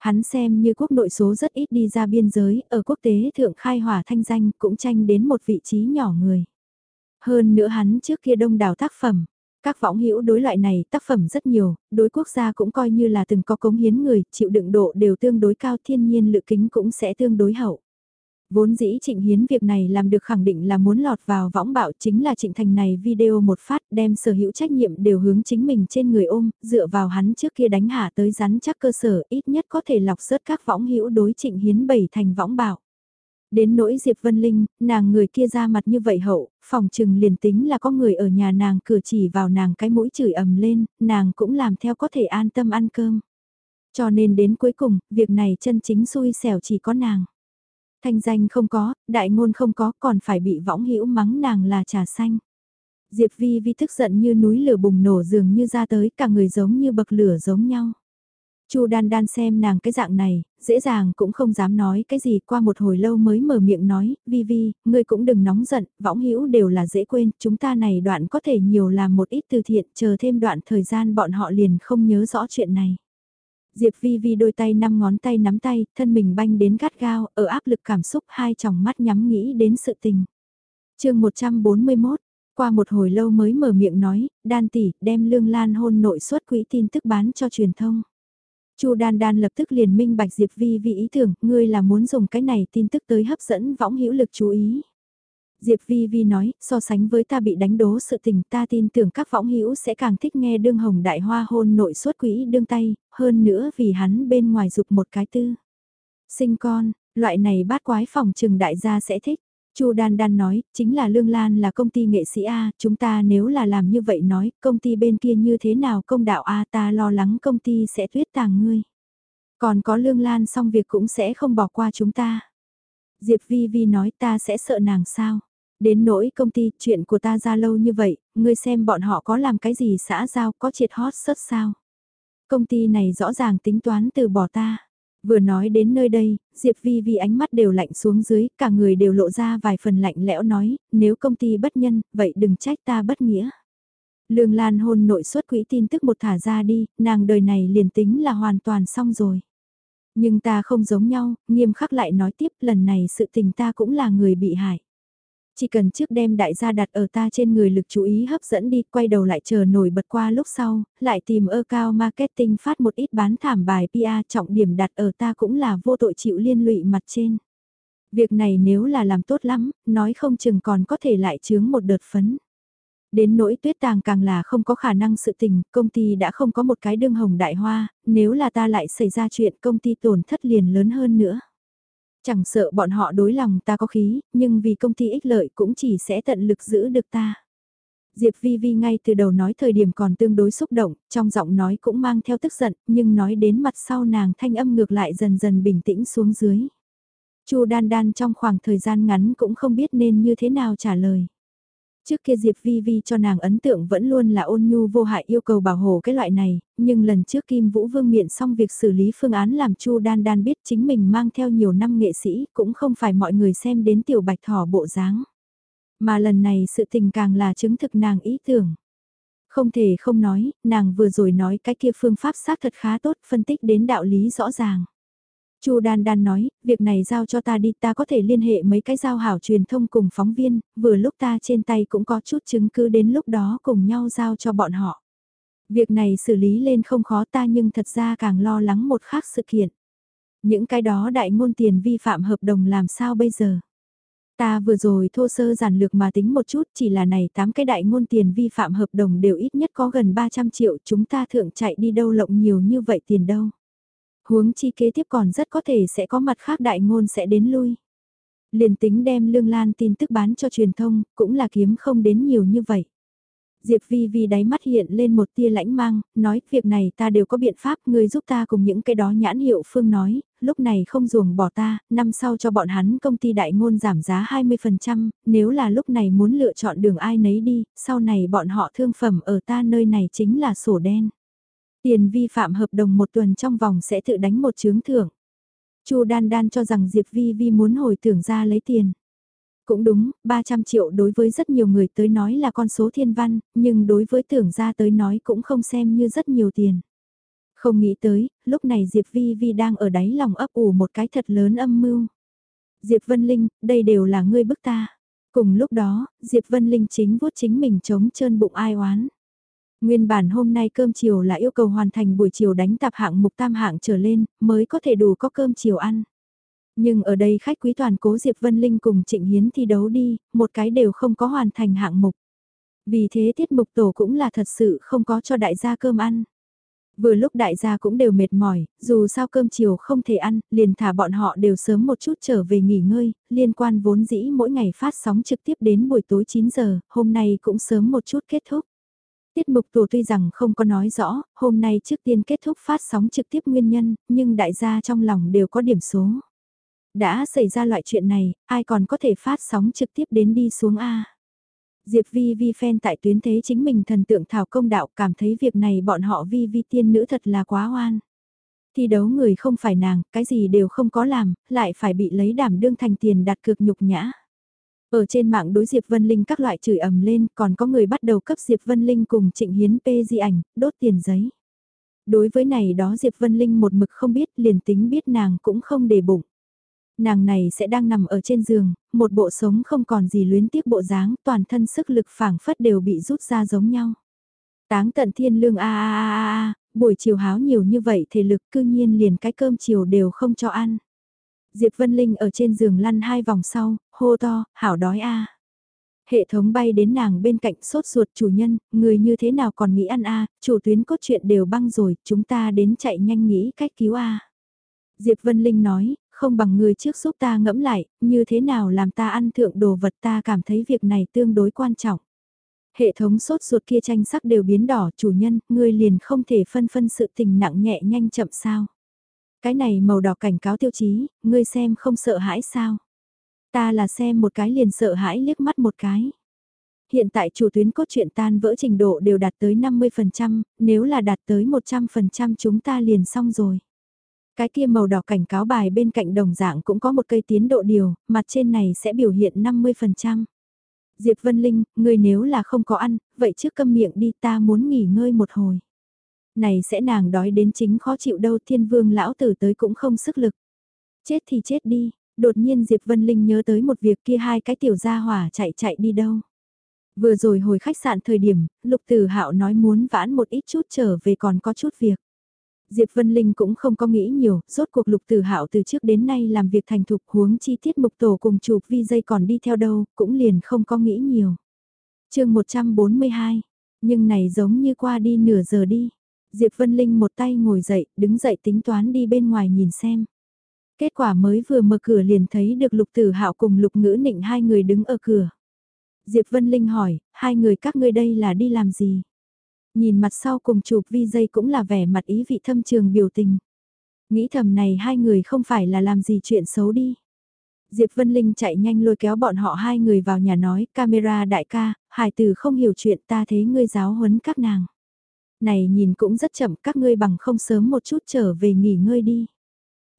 Hắn xem như quốc nội số rất ít đi ra biên giới, ở quốc tế thượng khai hỏa thanh danh cũng tranh đến một vị trí nhỏ người. Hơn nữa hắn trước kia đông đảo tác phẩm, các võng hữu đối loại này tác phẩm rất nhiều, đối quốc gia cũng coi như là từng có cống hiến người, chịu đựng độ đều tương đối cao thiên nhiên lự kính cũng sẽ tương đối hậu. Vốn dĩ Trịnh Hiến việc này làm được khẳng định là muốn lọt vào võng bạo chính là Trịnh Thành này video một phát đem sở hữu trách nhiệm đều hướng chính mình trên người ôm, dựa vào hắn trước kia đánh hạ tới rắn chắc cơ sở ít nhất có thể lọc rớt các võng hữu đối Trịnh Hiến bảy thành võng bạo. Đến nỗi Diệp Vân Linh, nàng người kia ra mặt như vậy hậu, phòng trừng liền tính là có người ở nhà nàng cửa chỉ vào nàng cái mũi chửi ầm lên, nàng cũng làm theo có thể an tâm ăn cơm. Cho nên đến cuối cùng, việc này chân chính xui xẻo chỉ có nàng. Thanh danh không có, đại ngôn không có, còn phải bị võng hữu mắng nàng là trà xanh. Diệp Vi Vi tức giận như núi lửa bùng nổ dường như ra tới cả người giống như bậc lửa giống nhau. Chu Đan Đan xem nàng cái dạng này, dễ dàng cũng không dám nói cái gì qua một hồi lâu mới mở miệng nói, Vi Vi, ngươi cũng đừng nóng giận, võng hữu đều là dễ quên, chúng ta này đoạn có thể nhiều làm một ít từ thiện, chờ thêm đoạn thời gian bọn họ liền không nhớ rõ chuyện này. Diệp Vi Vi đôi tay năm ngón tay nắm tay, thân mình banh đến gắt gao, ở áp lực cảm xúc hai tròng mắt nhắm nghĩ đến sự tình. chương 141, qua một hồi lâu mới mở miệng nói, đan tỷ, đem lương lan hôn nội suất quỹ tin tức bán cho truyền thông. Chu Đan Đan lập tức liền minh bạch Diệp Vi Vi ý tưởng, ngươi là muốn dùng cái này tin tức tới hấp dẫn võng hữu lực chú ý. Diệp Vi Vi nói, so sánh với ta bị đánh đố sự tình ta tin tưởng các võng hữu sẽ càng thích nghe đương hồng đại hoa hôn nội suốt quỹ đương tay, hơn nữa vì hắn bên ngoài dục một cái tư. Sinh con, loại này bát quái phòng trừng đại gia sẽ thích. Chu Đan Đan nói, chính là Lương Lan là công ty nghệ sĩ A, chúng ta nếu là làm như vậy nói, công ty bên kia như thế nào công đạo A ta lo lắng công ty sẽ tuyết tàng ngươi. Còn có Lương Lan xong việc cũng sẽ không bỏ qua chúng ta. Diệp Vi Vi nói ta sẽ sợ nàng sao. Đến nỗi công ty, chuyện của ta ra lâu như vậy, ngươi xem bọn họ có làm cái gì xã giao, có triệt hot sớt sao. Công ty này rõ ràng tính toán từ bỏ ta. Vừa nói đến nơi đây, Diệp Vi Vi ánh mắt đều lạnh xuống dưới, cả người đều lộ ra vài phần lạnh lẽo nói, nếu công ty bất nhân, vậy đừng trách ta bất nghĩa. Lương Lan hôn nội xuất quỹ tin tức một thả ra đi, nàng đời này liền tính là hoàn toàn xong rồi. Nhưng ta không giống nhau, nghiêm khắc lại nói tiếp lần này sự tình ta cũng là người bị hại. Chỉ cần trước đem đại gia đặt ở ta trên người lực chú ý hấp dẫn đi, quay đầu lại chờ nổi bật qua lúc sau, lại tìm ơ cao marketing phát một ít bán thảm bài PR trọng điểm đặt ở ta cũng là vô tội chịu liên lụy mặt trên. Việc này nếu là làm tốt lắm, nói không chừng còn có thể lại chướng một đợt phấn. Đến nỗi tuyết tàng càng là không có khả năng sự tình, công ty đã không có một cái đương hồng đại hoa, nếu là ta lại xảy ra chuyện công ty tổn thất liền lớn hơn nữa. Chẳng sợ bọn họ đối lòng ta có khí, nhưng vì công ty ích lợi cũng chỉ sẽ tận lực giữ được ta. Diệp Vi Vi ngay từ đầu nói thời điểm còn tương đối xúc động, trong giọng nói cũng mang theo tức giận, nhưng nói đến mặt sau nàng thanh âm ngược lại dần dần bình tĩnh xuống dưới. Chu Đan Đan trong khoảng thời gian ngắn cũng không biết nên như thế nào trả lời. Trước kia Diệp Vi Vi cho nàng ấn tượng vẫn luôn là ôn nhu vô hại yêu cầu bảo hộ cái loại này, nhưng lần trước Kim Vũ Vương miệng xong việc xử lý phương án làm Chu Đan Đan biết chính mình mang theo nhiều năm nghệ sĩ cũng không phải mọi người xem đến tiểu bạch thỏ bộ dáng. Mà lần này sự tình càng là chứng thực nàng ý tưởng. Không thể không nói, nàng vừa rồi nói cái kia phương pháp xác thật khá tốt, phân tích đến đạo lý rõ ràng. Chu Đan Đan nói, việc này giao cho ta đi, ta có thể liên hệ mấy cái giao hảo truyền thông cùng phóng viên, vừa lúc ta trên tay cũng có chút chứng cứ đến lúc đó cùng nhau giao cho bọn họ. Việc này xử lý lên không khó ta nhưng thật ra càng lo lắng một khác sự kiện. Những cái đó đại ngôn tiền vi phạm hợp đồng làm sao bây giờ? Ta vừa rồi thô sơ giản lược mà tính một chút chỉ là này 8 cái đại ngôn tiền vi phạm hợp đồng đều ít nhất có gần 300 triệu chúng ta thượng chạy đi đâu lộng nhiều như vậy tiền đâu. Huống chi kế tiếp còn rất có thể sẽ có mặt khác đại ngôn sẽ đến lui. Liền tính đem lương lan tin tức bán cho truyền thông, cũng là kiếm không đến nhiều như vậy. Diệp Vi Vi đáy mắt hiện lên một tia lãnh mang, nói việc này ta đều có biện pháp, người giúp ta cùng những cái đó nhãn hiệu phương nói, lúc này không ruồng bỏ ta, năm sau cho bọn hắn công ty đại ngôn giảm giá 20%, nếu là lúc này muốn lựa chọn đường ai nấy đi, sau này bọn họ thương phẩm ở ta nơi này chính là sổ đen. Tiền vi phạm hợp đồng một tuần trong vòng sẽ tự đánh một chướng thưởng. Chu Đan Đan cho rằng Diệp Vi Vi muốn hồi tưởng ra lấy tiền. Cũng đúng, 300 triệu đối với rất nhiều người tới nói là con số thiên văn, nhưng đối với tưởng ra tới nói cũng không xem như rất nhiều tiền. Không nghĩ tới, lúc này Diệp Vi Vi đang ở đáy lòng ấp ủ một cái thật lớn âm mưu. Diệp Vân Linh, đây đều là ngươi bức ta. Cùng lúc đó, Diệp Vân Linh chính vuốt chính mình chống trơn bụng ai oán. Nguyên bản hôm nay cơm chiều là yêu cầu hoàn thành buổi chiều đánh tạp hạng mục tam hạng trở lên, mới có thể đủ có cơm chiều ăn. Nhưng ở đây khách quý toàn cố Diệp Vân Linh cùng Trịnh Hiến thi đấu đi, một cái đều không có hoàn thành hạng mục. Vì thế tiết mục tổ cũng là thật sự không có cho đại gia cơm ăn. Vừa lúc đại gia cũng đều mệt mỏi, dù sao cơm chiều không thể ăn, liền thả bọn họ đều sớm một chút trở về nghỉ ngơi, liên quan vốn dĩ mỗi ngày phát sóng trực tiếp đến buổi tối 9 giờ, hôm nay cũng sớm một chút kết thúc. Tiết mục tổ tuy rằng không có nói rõ, hôm nay trước tiên kết thúc phát sóng trực tiếp nguyên nhân, nhưng đại gia trong lòng đều có điểm số. Đã xảy ra loại chuyện này, ai còn có thể phát sóng trực tiếp đến đi xuống A. Diệp Vi Vi fan tại tuyến thế chính mình thần tượng thảo công đạo cảm thấy việc này bọn họ Vi Vi tiên nữ thật là quá oan. Thi đấu người không phải nàng, cái gì đều không có làm, lại phải bị lấy đảm đương thành tiền đặt cược nhục nhã. Ở trên mạng đối Diệp Vân Linh các loại chửi ầm lên, còn có người bắt đầu cấp Diệp Vân Linh cùng Trịnh Hiến P di ảnh, đốt tiền giấy. Đối với này đó Diệp Vân Linh một mực không biết, liền tính biết nàng cũng không để bụng nàng này sẽ đang nằm ở trên giường, một bộ sống không còn gì luyến tiếc bộ dáng, toàn thân sức lực phảng phất đều bị rút ra giống nhau. Táng tận thiên lương a a a a, buổi chiều háo nhiều như vậy thể lực cư nhiên liền cái cơm chiều đều không cho ăn. Diệp Vân Linh ở trên giường lăn hai vòng sau, hô to, hảo đói a. Hệ thống bay đến nàng bên cạnh sốt ruột chủ nhân, người như thế nào còn nghĩ ăn a, chủ tuyến cốt truyện đều băng rồi, chúng ta đến chạy nhanh nghĩ cách cứu a. Diệp Vân Linh nói, không bằng người trước giúp ta ngẫm lại, như thế nào làm ta ăn thượng đồ vật ta cảm thấy việc này tương đối quan trọng. Hệ thống sốt ruột kia tranh sắc đều biến đỏ chủ nhân, ngươi liền không thể phân phân sự tình nặng nhẹ nhanh chậm sao. Cái này màu đỏ cảnh cáo tiêu chí, ngươi xem không sợ hãi sao. Ta là xem một cái liền sợ hãi liếc mắt một cái. Hiện tại chủ tuyến cốt truyện tan vỡ trình độ đều đạt tới 50%, nếu là đạt tới 100% chúng ta liền xong rồi. Cái kia màu đỏ cảnh cáo bài bên cạnh đồng dạng cũng có một cây tiến độ điều, mặt trên này sẽ biểu hiện 50%. Diệp Vân Linh, người nếu là không có ăn, vậy trước câm miệng đi ta muốn nghỉ ngơi một hồi. Này sẽ nàng đói đến chính khó chịu đâu thiên vương lão tử tới cũng không sức lực. Chết thì chết đi, đột nhiên Diệp Vân Linh nhớ tới một việc kia hai cái tiểu gia hỏa chạy chạy đi đâu. Vừa rồi hồi khách sạn thời điểm, Lục Tử Hạo nói muốn vãn một ít chút trở về còn có chút việc. Diệp Vân Linh cũng không có nghĩ nhiều, rốt cuộc lục tử hạo từ trước đến nay làm việc thành thục huống chi tiết mục tổ cùng chụp vi dây còn đi theo đâu, cũng liền không có nghĩ nhiều. chương 142, nhưng này giống như qua đi nửa giờ đi. Diệp Vân Linh một tay ngồi dậy, đứng dậy tính toán đi bên ngoài nhìn xem. Kết quả mới vừa mở cửa liền thấy được lục tử hạo cùng lục ngữ nịnh hai người đứng ở cửa. Diệp Vân Linh hỏi, hai người các ngươi đây là đi làm gì? Nhìn mặt sau cùng chụp vi dây cũng là vẻ mặt ý vị thâm trường biểu tình. Nghĩ thầm này hai người không phải là làm gì chuyện xấu đi. Diệp Vân Linh chạy nhanh lôi kéo bọn họ hai người vào nhà nói, camera đại ca, hải tử không hiểu chuyện ta thế ngươi giáo huấn các nàng. Này nhìn cũng rất chậm, các ngươi bằng không sớm một chút trở về nghỉ ngơi đi.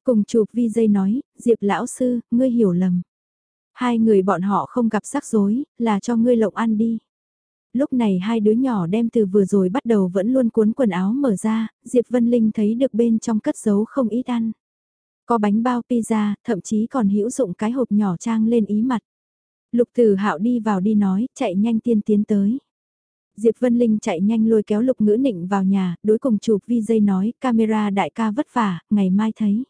Cùng chụp vi dây nói, Diệp lão sư, ngươi hiểu lầm. Hai người bọn họ không gặp rắc rối, là cho ngươi lộng ăn đi lúc này hai đứa nhỏ đem từ vừa rồi bắt đầu vẫn luôn cuốn quần áo mở ra, Diệp Vân Linh thấy được bên trong cất giấu không ít ăn. Có bánh bao pizza, thậm chí còn hữu dụng cái hộp nhỏ trang lên ý mặt. Lục Tử Hạo đi vào đi nói, chạy nhanh tiên tiến tới. Diệp Vân Linh chạy nhanh lôi kéo Lục Ngữ Nịnh vào nhà, đối cùng chụp vi dây nói, camera đại ca vất vả, ngày mai thấy.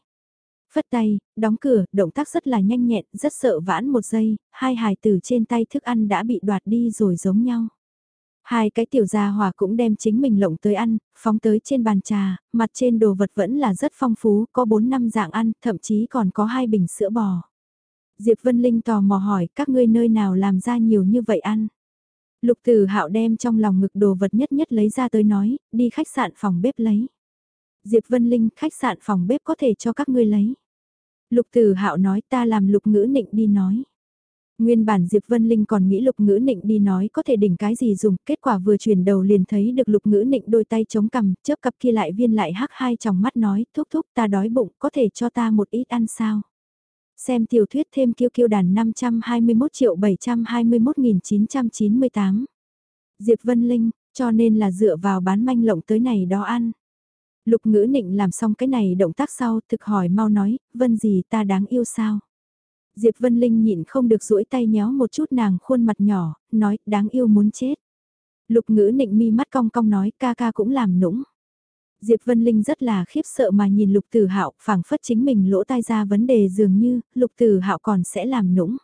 Phất tay, đóng cửa, động tác rất là nhanh nhẹn, rất sợ vãn một giây, hai hài tử trên tay thức ăn đã bị đoạt đi rồi giống nhau. Hai cái tiểu gia hòa cũng đem chính mình lộng tới ăn, phóng tới trên bàn trà, mặt trên đồ vật vẫn là rất phong phú, có 4 năm dạng ăn, thậm chí còn có hai bình sữa bò. Diệp Vân Linh tò mò hỏi các ngươi nơi nào làm ra nhiều như vậy ăn. Lục Tử Hạo đem trong lòng ngực đồ vật nhất nhất lấy ra tới nói, đi khách sạn phòng bếp lấy. Diệp Vân Linh, khách sạn phòng bếp có thể cho các ngươi lấy. Lục Tử Hạo nói ta làm Lục Ngữ Nịnh đi nói. Nguyên bản Diệp Vân Linh còn nghĩ lục ngữ nịnh đi nói có thể đỉnh cái gì dùng, kết quả vừa chuyển đầu liền thấy được lục ngữ nịnh đôi tay chống cằm, chớp cặp kia lại viên lại hắc hai trong mắt nói, thúc thúc ta đói bụng, có thể cho ta một ít ăn sao. Xem tiểu thuyết thêm kiêu kiêu đàn 521 triệu 721.998. Diệp Vân Linh, cho nên là dựa vào bán manh lộng tới này đó ăn. Lục ngữ nịnh làm xong cái này động tác sau thực hỏi mau nói, vân gì ta đáng yêu sao? Diệp Vân Linh nhịn không được duỗi tay nhéo một chút nàng khuôn mặt nhỏ, nói đáng yêu muốn chết. Lục ngữ nịnh mi mắt cong cong nói ca ca cũng làm nũng. Diệp Vân Linh rất là khiếp sợ mà nhìn Lục Tử Hạo, phảng phất chính mình lỗ tai ra vấn đề dường như Lục Tử Hạo còn sẽ làm nũng.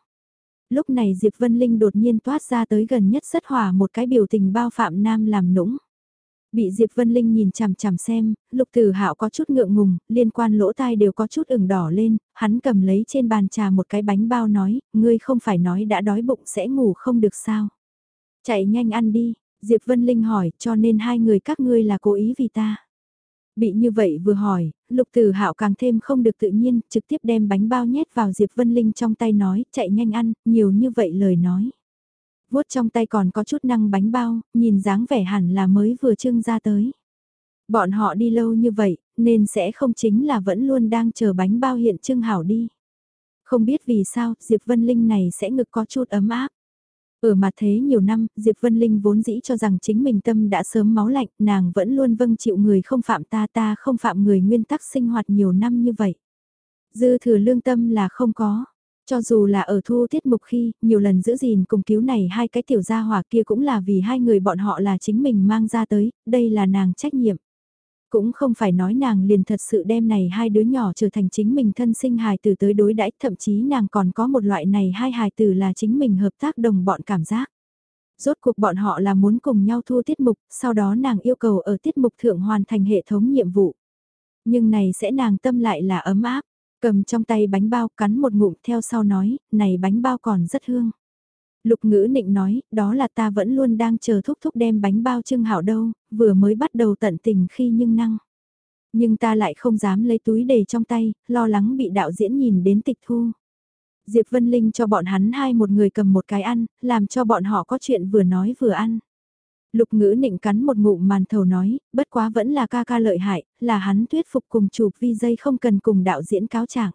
Lúc này Diệp Vân Linh đột nhiên toát ra tới gần nhất rất hòa một cái biểu tình bao phạm nam làm nũng. Bị Diệp Vân Linh nhìn chằm chằm xem, Lục Tử Hạo có chút ngượng ngùng, liên quan lỗ tai đều có chút ửng đỏ lên, hắn cầm lấy trên bàn trà một cái bánh bao nói, ngươi không phải nói đã đói bụng sẽ ngủ không được sao? Chạy nhanh ăn đi, Diệp Vân Linh hỏi, cho nên hai người các ngươi là cố ý vì ta. Bị như vậy vừa hỏi, Lục Tử Hạo càng thêm không được tự nhiên, trực tiếp đem bánh bao nhét vào Diệp Vân Linh trong tay nói, chạy nhanh ăn, nhiều như vậy lời nói. Vuốt trong tay còn có chút năng bánh bao, nhìn dáng vẻ hẳn là mới vừa trưng ra tới. Bọn họ đi lâu như vậy, nên sẽ không chính là vẫn luôn đang chờ bánh bao hiện trưng hảo đi. Không biết vì sao, Diệp Vân Linh này sẽ ngực có chút ấm áp. Ừ ở mặt thế nhiều năm, Diệp Vân Linh vốn dĩ cho rằng chính mình tâm đã sớm máu lạnh, nàng vẫn luôn vâng chịu người không phạm ta ta không phạm người nguyên tắc sinh hoạt nhiều năm như vậy. Dư thừa lương tâm là không có. Cho dù là ở thu tiết mục khi, nhiều lần giữ gìn cùng cứu này hai cái tiểu gia hỏa kia cũng là vì hai người bọn họ là chính mình mang ra tới, đây là nàng trách nhiệm. Cũng không phải nói nàng liền thật sự đem này hai đứa nhỏ trở thành chính mình thân sinh hài tử tới đối đãi thậm chí nàng còn có một loại này hai hài tử là chính mình hợp tác đồng bọn cảm giác. Rốt cuộc bọn họ là muốn cùng nhau thu tiết mục, sau đó nàng yêu cầu ở tiết mục thượng hoàn thành hệ thống nhiệm vụ. Nhưng này sẽ nàng tâm lại là ấm áp, cầm trong tay bánh bao cắn một ngụm theo sau nói, này bánh bao còn rất hương. Lục ngữ nịnh nói, đó là ta vẫn luôn đang chờ thúc thúc đem bánh bao trưng hảo đâu, vừa mới bắt đầu tận tình khi nhưng năng. Nhưng ta lại không dám lấy túi để trong tay, lo lắng bị đạo diễn nhìn đến tịch thu. Diệp Vân Linh cho bọn hắn hai một người cầm một cái ăn, làm cho bọn họ có chuyện vừa nói vừa ăn. Lục ngữ nịnh cắn một ngụm màn thầu nói, bất quá vẫn là ca ca lợi hại, là hắn thuyết phục cùng chụp vi dây không cần cùng đạo diễn cáo trạng.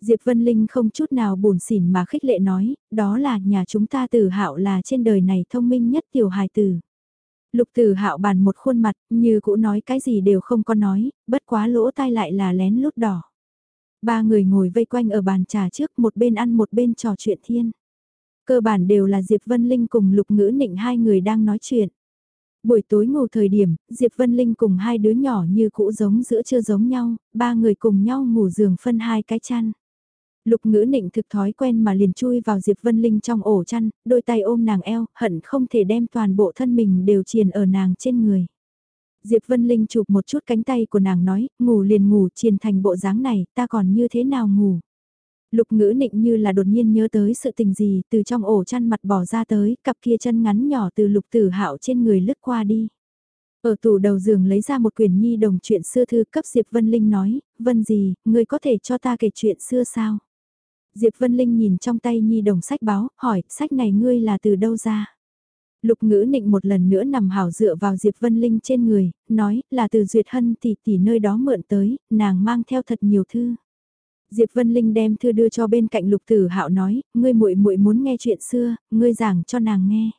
Diệp Vân Linh không chút nào buồn xỉn mà khích lệ nói, đó là nhà chúng ta tử hạo là trên đời này thông minh nhất tiểu hài tử. Lục tử hạo bàn một khuôn mặt, như cũ nói cái gì đều không có nói, bất quá lỗ tai lại là lén lút đỏ. Ba người ngồi vây quanh ở bàn trà trước một bên ăn một bên trò chuyện thiên. Cơ bản đều là Diệp Vân Linh cùng Lục Ngữ Nịnh hai người đang nói chuyện. Buổi tối ngủ thời điểm, Diệp Vân Linh cùng hai đứa nhỏ như cũ giống giữa chưa giống nhau, ba người cùng nhau ngủ giường phân hai cái chăn. Lục ngữ nịnh thực thói quen mà liền chui vào Diệp Vân Linh trong ổ chăn, đôi tay ôm nàng eo, hận không thể đem toàn bộ thân mình đều triền ở nàng trên người. Diệp Vân Linh chụp một chút cánh tay của nàng nói, ngủ liền ngủ triền thành bộ dáng này, ta còn như thế nào ngủ. Lục ngữ nịnh như là đột nhiên nhớ tới sự tình gì, từ trong ổ chăn mặt bỏ ra tới, cặp kia chân ngắn nhỏ từ lục tử hạo trên người lướt qua đi. Ở tủ đầu giường lấy ra một quyển nhi đồng chuyện xưa thư cấp Diệp Vân Linh nói, Vân gì, người có thể cho ta kể chuyện xưa sao? Diệp Vân Linh nhìn trong tay nhi đồng sách báo, hỏi, sách này ngươi là từ đâu ra? Lục ngữ nịnh một lần nữa nằm hảo dựa vào Diệp Vân Linh trên người, nói, là từ Duyệt Hân tỷ tỷ nơi đó mượn tới, nàng mang theo thật nhiều thư. Diệp Vân Linh đem thư đưa cho bên cạnh Lục Tử Hạo nói, ngươi muội muội muốn nghe chuyện xưa, ngươi giảng cho nàng nghe.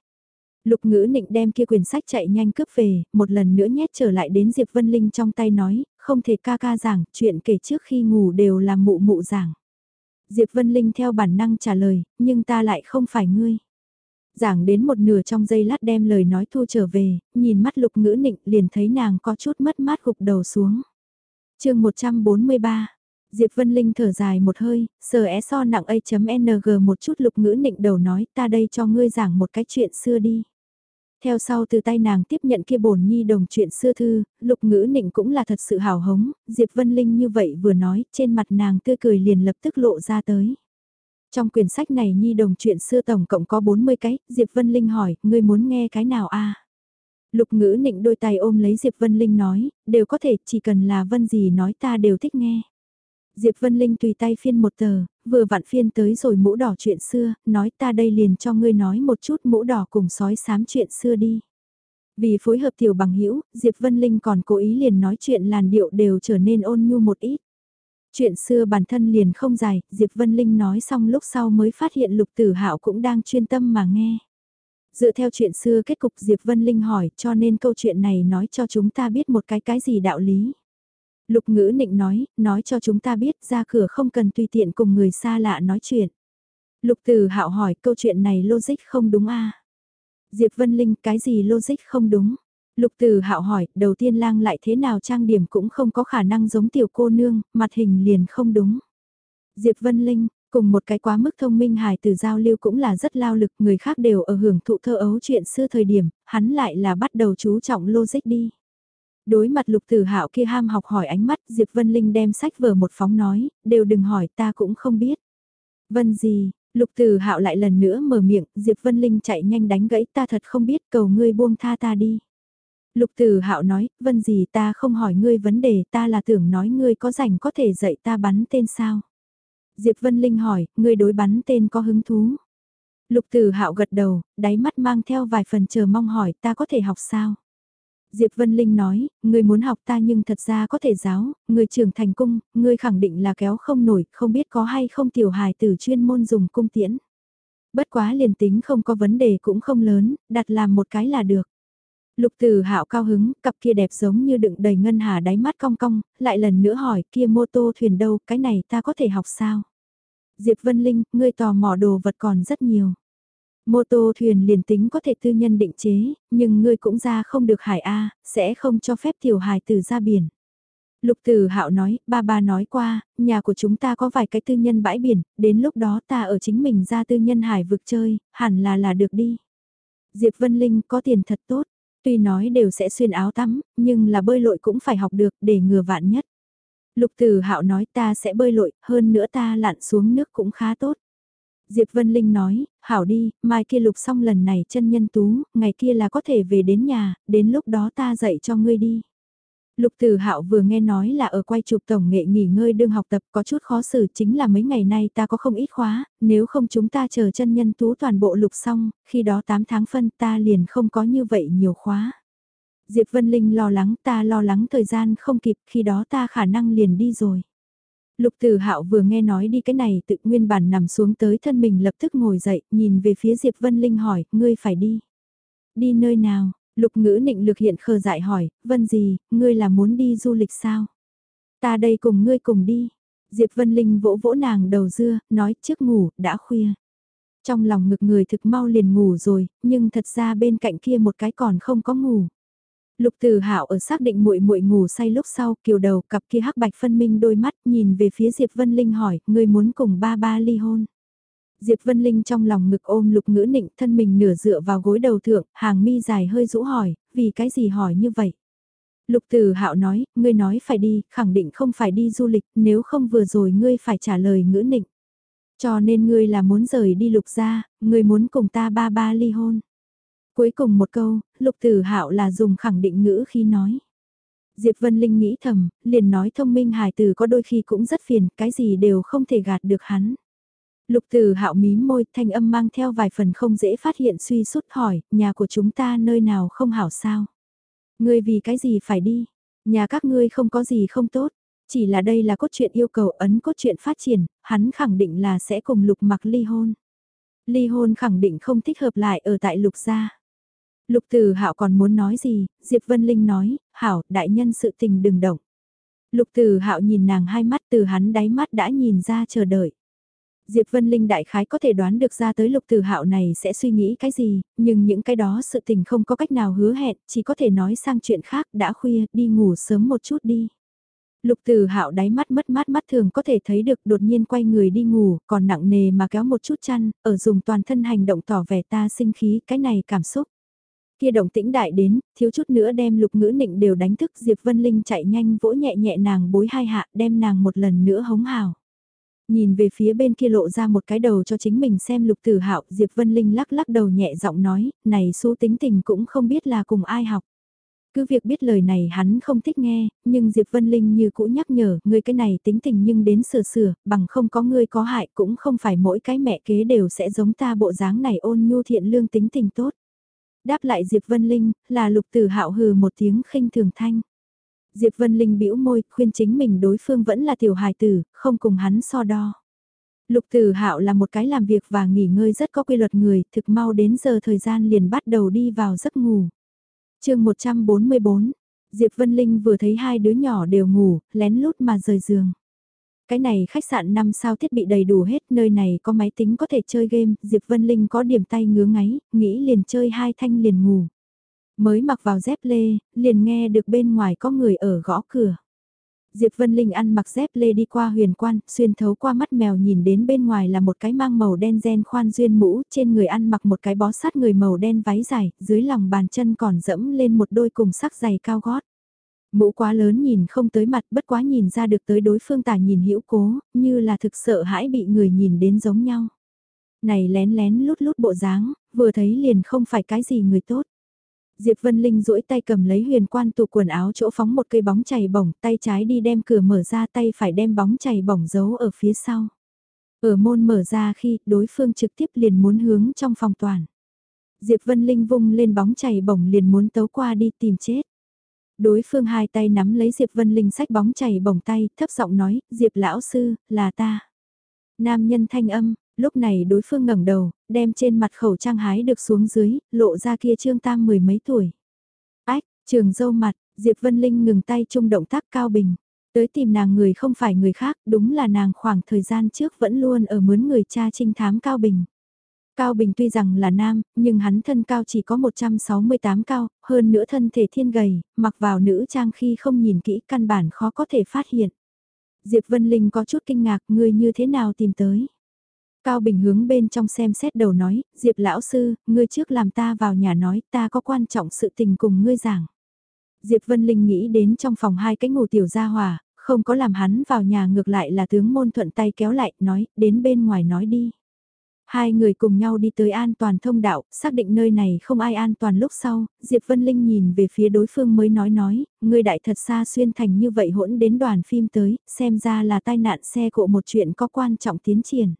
Lục ngữ nịnh đem kia quyển sách chạy nhanh cướp về, một lần nữa nhét trở lại đến Diệp Vân Linh trong tay nói, không thể ca ca giảng, chuyện kể trước khi ngủ đều là mụ mụ giảng. Diệp Vân Linh theo bản năng trả lời, nhưng ta lại không phải ngươi. Giảng đến một nửa trong giây lát đem lời nói thu trở về, nhìn mắt lục ngữ nịnh liền thấy nàng có chút mất mát gục đầu xuống. chương 143 Diệp Vân Linh thở dài một hơi, sờ é so nặng A.ng một chút lục ngữ nịnh đầu nói ta đây cho ngươi giảng một cái chuyện xưa đi. Theo sau từ tay nàng tiếp nhận kia bổn nhi đồng chuyện xưa thư, lục ngữ nịnh cũng là thật sự hào hống, Diệp Vân Linh như vậy vừa nói, trên mặt nàng tươi cười liền lập tức lộ ra tới. Trong quyển sách này nhi đồng chuyện xưa tổng cộng có 40 cái, Diệp Vân Linh hỏi, ngươi muốn nghe cái nào a? Lục ngữ nịnh đôi tay ôm lấy Diệp Vân Linh nói, đều có thể, chỉ cần là Vân gì nói ta đều thích nghe. Diệp Vân Linh tùy tay phiên một tờ, vừa vặn phiên tới rồi mũ đỏ chuyện xưa, nói ta đây liền cho ngươi nói một chút mũ đỏ cùng sói sám chuyện xưa đi. Vì phối hợp tiểu bằng hữu Diệp Vân Linh còn cố ý liền nói chuyện làn điệu đều trở nên ôn nhu một ít. Chuyện xưa bản thân liền không dài, Diệp Vân Linh nói xong lúc sau mới phát hiện Lục Tử Hạo cũng đang chuyên tâm mà nghe. Dựa theo chuyện xưa kết cục Diệp Vân Linh hỏi cho nên câu chuyện này nói cho chúng ta biết một cái cái gì đạo lý. Lục ngữ nịnh nói, nói cho chúng ta biết ra cửa không cần tùy tiện cùng người xa lạ nói chuyện. Lục từ hạo hỏi câu chuyện này logic không đúng à? Diệp Vân Linh cái gì logic không đúng? Lục từ hạo hỏi, đầu tiên lang lại thế nào trang điểm cũng không có khả năng giống tiểu cô nương, mặt hình liền không đúng. Diệp Vân Linh, cùng một cái quá mức thông minh hài từ giao lưu cũng là rất lao lực, người khác đều ở hưởng thụ thơ ấu chuyện xưa thời điểm, hắn lại là bắt đầu chú trọng logic đi. Đối mặt lục tử hạo kia ham học hỏi ánh mắt, Diệp Vân Linh đem sách vở một phóng nói, đều đừng hỏi ta cũng không biết. Vân gì, lục tử hạo lại lần nữa mở miệng, Diệp Vân Linh chạy nhanh đánh gãy ta thật không biết cầu ngươi buông tha ta đi. Lục Tử Hạo nói, vân gì ta không hỏi ngươi vấn đề ta là tưởng nói ngươi có rảnh có thể dạy ta bắn tên sao. Diệp Vân Linh hỏi, ngươi đối bắn tên có hứng thú. Lục Tử Hạo gật đầu, đáy mắt mang theo vài phần chờ mong hỏi ta có thể học sao. Diệp Vân Linh nói, ngươi muốn học ta nhưng thật ra có thể giáo, ngươi trưởng thành cung, ngươi khẳng định là kéo không nổi, không biết có hay không tiểu hài tử chuyên môn dùng cung tiễn. Bất quá liền tính không có vấn đề cũng không lớn, đặt làm một cái là được. Lục Tử Hạo cao hứng, cặp kia đẹp giống như đựng đầy ngân hà đáy mắt cong cong, lại lần nữa hỏi, kia mô tô thuyền đâu, cái này ta có thể học sao? Diệp Vân Linh, ngươi tò mò đồ vật còn rất nhiều. Mô tô thuyền liền tính có thể tư nhân định chế, nhưng ngươi cũng ra không được hải A, sẽ không cho phép tiểu hải tử ra biển. Lục tử Hạo nói, ba ba nói qua, nhà của chúng ta có vài cái tư nhân bãi biển, đến lúc đó ta ở chính mình ra tư nhân hải vực chơi, hẳn là là được đi. Diệp Vân Linh có tiền thật tốt, Tuy nói đều sẽ xuyên áo tắm, nhưng là bơi lội cũng phải học được để ngừa vạn nhất. Lục Tử Hạo nói ta sẽ bơi lội, hơn nữa ta lặn xuống nước cũng khá tốt. Diệp Vân Linh nói, hảo đi, mai kia lục xong lần này chân nhân tú, ngày kia là có thể về đến nhà, đến lúc đó ta dạy cho ngươi đi. Lục Tử Hạo vừa nghe nói là ở quay chụp tổng nghệ nghỉ ngơi đương học tập có chút khó xử chính là mấy ngày nay ta có không ít khóa, nếu không chúng ta chờ chân nhân tú toàn bộ lục xong, khi đó 8 tháng phân ta liền không có như vậy nhiều khóa. Diệp Vân Linh lo lắng ta lo lắng thời gian không kịp khi đó ta khả năng liền đi rồi. Lục Tử Hạo vừa nghe nói đi cái này tự nguyên bản nằm xuống tới thân mình lập tức ngồi dậy, nhìn về phía Diệp Vân Linh hỏi, ngươi phải đi. Đi nơi nào? Lục ngữ nịnh lực hiện khờ dại hỏi, Vân gì, ngươi là muốn đi du lịch sao? Ta đây cùng ngươi cùng đi. Diệp Vân Linh vỗ vỗ nàng đầu dưa, nói trước ngủ, đã khuya. Trong lòng ngực người thực mau liền ngủ rồi, nhưng thật ra bên cạnh kia một cái còn không có ngủ. Lục Từ Hạo ở xác định muội muội ngủ say lúc sau, kiều đầu cặp kia hắc bạch phân minh đôi mắt, nhìn về phía Diệp Vân Linh hỏi, ngươi muốn cùng ba ba ly hôn? Diệp Vân Linh trong lòng ngực ôm lục ngữ nịnh thân mình nửa dựa vào gối đầu thượng, hàng mi dài hơi rũ hỏi, vì cái gì hỏi như vậy? Lục Tử Hạo nói, ngươi nói phải đi, khẳng định không phải đi du lịch, nếu không vừa rồi ngươi phải trả lời ngữ nịnh. Cho nên ngươi là muốn rời đi lục gia, ngươi muốn cùng ta ba ba ly hôn. Cuối cùng một câu, lục tử hạo là dùng khẳng định ngữ khi nói. Diệp Vân Linh nghĩ thầm, liền nói thông minh hài tử có đôi khi cũng rất phiền, cái gì đều không thể gạt được hắn. Lục tử Hạo mím môi, thanh âm mang theo vài phần không dễ phát hiện suy sút hỏi, nhà của chúng ta nơi nào không hảo sao? Ngươi vì cái gì phải đi? Nhà các ngươi không có gì không tốt, chỉ là đây là cốt truyện yêu cầu ấn cốt truyện phát triển, hắn khẳng định là sẽ cùng Lục Mặc ly hôn. Ly hôn khẳng định không thích hợp lại ở tại Lục gia. Lục Từ Hạo còn muốn nói gì, Diệp Vân Linh nói, "Hảo, đại nhân sự tình đừng động." Lục Từ Hạo nhìn nàng hai mắt từ hắn đáy mắt đã nhìn ra chờ đợi. Diệp Vân Linh đại khái có thể đoán được ra tới lục tử hạo này sẽ suy nghĩ cái gì, nhưng những cái đó sự tình không có cách nào hứa hẹn, chỉ có thể nói sang chuyện khác, đã khuya, đi ngủ sớm một chút đi. Lục Tử Hạo đáy mắt mất mát mắt thường có thể thấy được đột nhiên quay người đi ngủ, còn nặng nề mà kéo một chút chăn, ở dùng toàn thân hành động tỏ vẻ ta sinh khí, cái này cảm xúc. Kia động tĩnh đại đến, thiếu chút nữa đem lục ngữ nịnh đều đánh thức Diệp Vân Linh chạy nhanh vỗ nhẹ nhẹ nàng bối hai hạ đem nàng một lần nữa hống hào. Nhìn về phía bên kia lộ ra một cái đầu cho chính mình xem lục tử hạo Diệp Vân Linh lắc lắc đầu nhẹ giọng nói, này su tính tình cũng không biết là cùng ai học. Cứ việc biết lời này hắn không thích nghe, nhưng Diệp Vân Linh như cũ nhắc nhở, ngươi cái này tính tình nhưng đến sửa sửa, bằng không có ngươi có hại cũng không phải mỗi cái mẹ kế đều sẽ giống ta bộ dáng này ôn nhu thiện lương tính tình tốt. Đáp lại Diệp Vân Linh, là lục tử hạo hừ một tiếng khinh thường thanh. Diệp Vân Linh bĩu môi, khuyên chính mình đối phương vẫn là tiểu hài tử, không cùng hắn so đo. Lục Tử Hạo là một cái làm việc và nghỉ ngơi rất có quy luật người, thực mau đến giờ thời gian liền bắt đầu đi vào giấc ngủ. Chương 144. Diệp Vân Linh vừa thấy hai đứa nhỏ đều ngủ, lén lút mà rời giường. Cái này khách sạn 5 sao thiết bị đầy đủ hết, nơi này có máy tính có thể chơi game, Diệp Vân Linh có điểm tay ngứa ngáy, nghĩ liền chơi hai thanh liền ngủ. Mới mặc vào dép lê, liền nghe được bên ngoài có người ở gõ cửa. Diệp Vân Linh ăn mặc dép lê đi qua huyền quan, xuyên thấu qua mắt mèo nhìn đến bên ngoài là một cái mang màu đen gen khoan duyên mũ, trên người ăn mặc một cái bó sát người màu đen váy dài, dưới lòng bàn chân còn dẫm lên một đôi cùng sắc giày cao gót. Mũ quá lớn nhìn không tới mặt bất quá nhìn ra được tới đối phương tả nhìn hữu cố, như là thực sợ hãi bị người nhìn đến giống nhau. Này lén lén lút lút bộ dáng, vừa thấy liền không phải cái gì người tốt. Diệp Vân Linh duỗi tay cầm lấy huyền quan tủ quần áo chỗ phóng một cây bóng chày bổng, tay trái đi đem cửa mở ra tay phải đem bóng chày bổng giấu ở phía sau. Ở môn mở ra khi đối phương trực tiếp liền muốn hướng trong phòng toàn. Diệp Vân Linh vung lên bóng chày bổng liền muốn tấu qua đi tìm chết. Đối phương hai tay nắm lấy Diệp Vân Linh sách bóng chảy bổng tay, thấp giọng nói, Diệp lão sư, là ta. Nam nhân thanh âm, lúc này đối phương ngẩng đầu, đem trên mặt khẩu trang hái được xuống dưới, lộ ra kia trương tam mười mấy tuổi. Ách, trường dâu mặt, Diệp Vân Linh ngừng tay chung động tác cao bình. Tới tìm nàng người không phải người khác, đúng là nàng khoảng thời gian trước vẫn luôn ở mướn người cha trinh thám Cao Bình. Cao Bình tuy rằng là nam, nhưng hắn thân cao chỉ có 168 cao, hơn nữa thân thể thiên gầy, mặc vào nữ trang khi không nhìn kỹ căn bản khó có thể phát hiện. Diệp Vân Linh có chút kinh ngạc ngươi như thế nào tìm tới. Cao Bình hướng bên trong xem xét đầu nói, Diệp lão sư, ngươi trước làm ta vào nhà nói ta có quan trọng sự tình cùng ngươi giảng. Diệp Vân Linh nghĩ đến trong phòng hai cái ngủ tiểu gia hòa, không có làm hắn vào nhà ngược lại là tướng môn thuận tay kéo lại, nói, đến bên ngoài nói đi. Hai người cùng nhau đi tới an toàn thông đạo, xác định nơi này không ai an toàn lúc sau, Diệp Vân Linh nhìn về phía đối phương mới nói nói, người đại thật xa xuyên thành như vậy hỗn đến đoàn phim tới, xem ra là tai nạn xe cộ một chuyện có quan trọng tiến triển.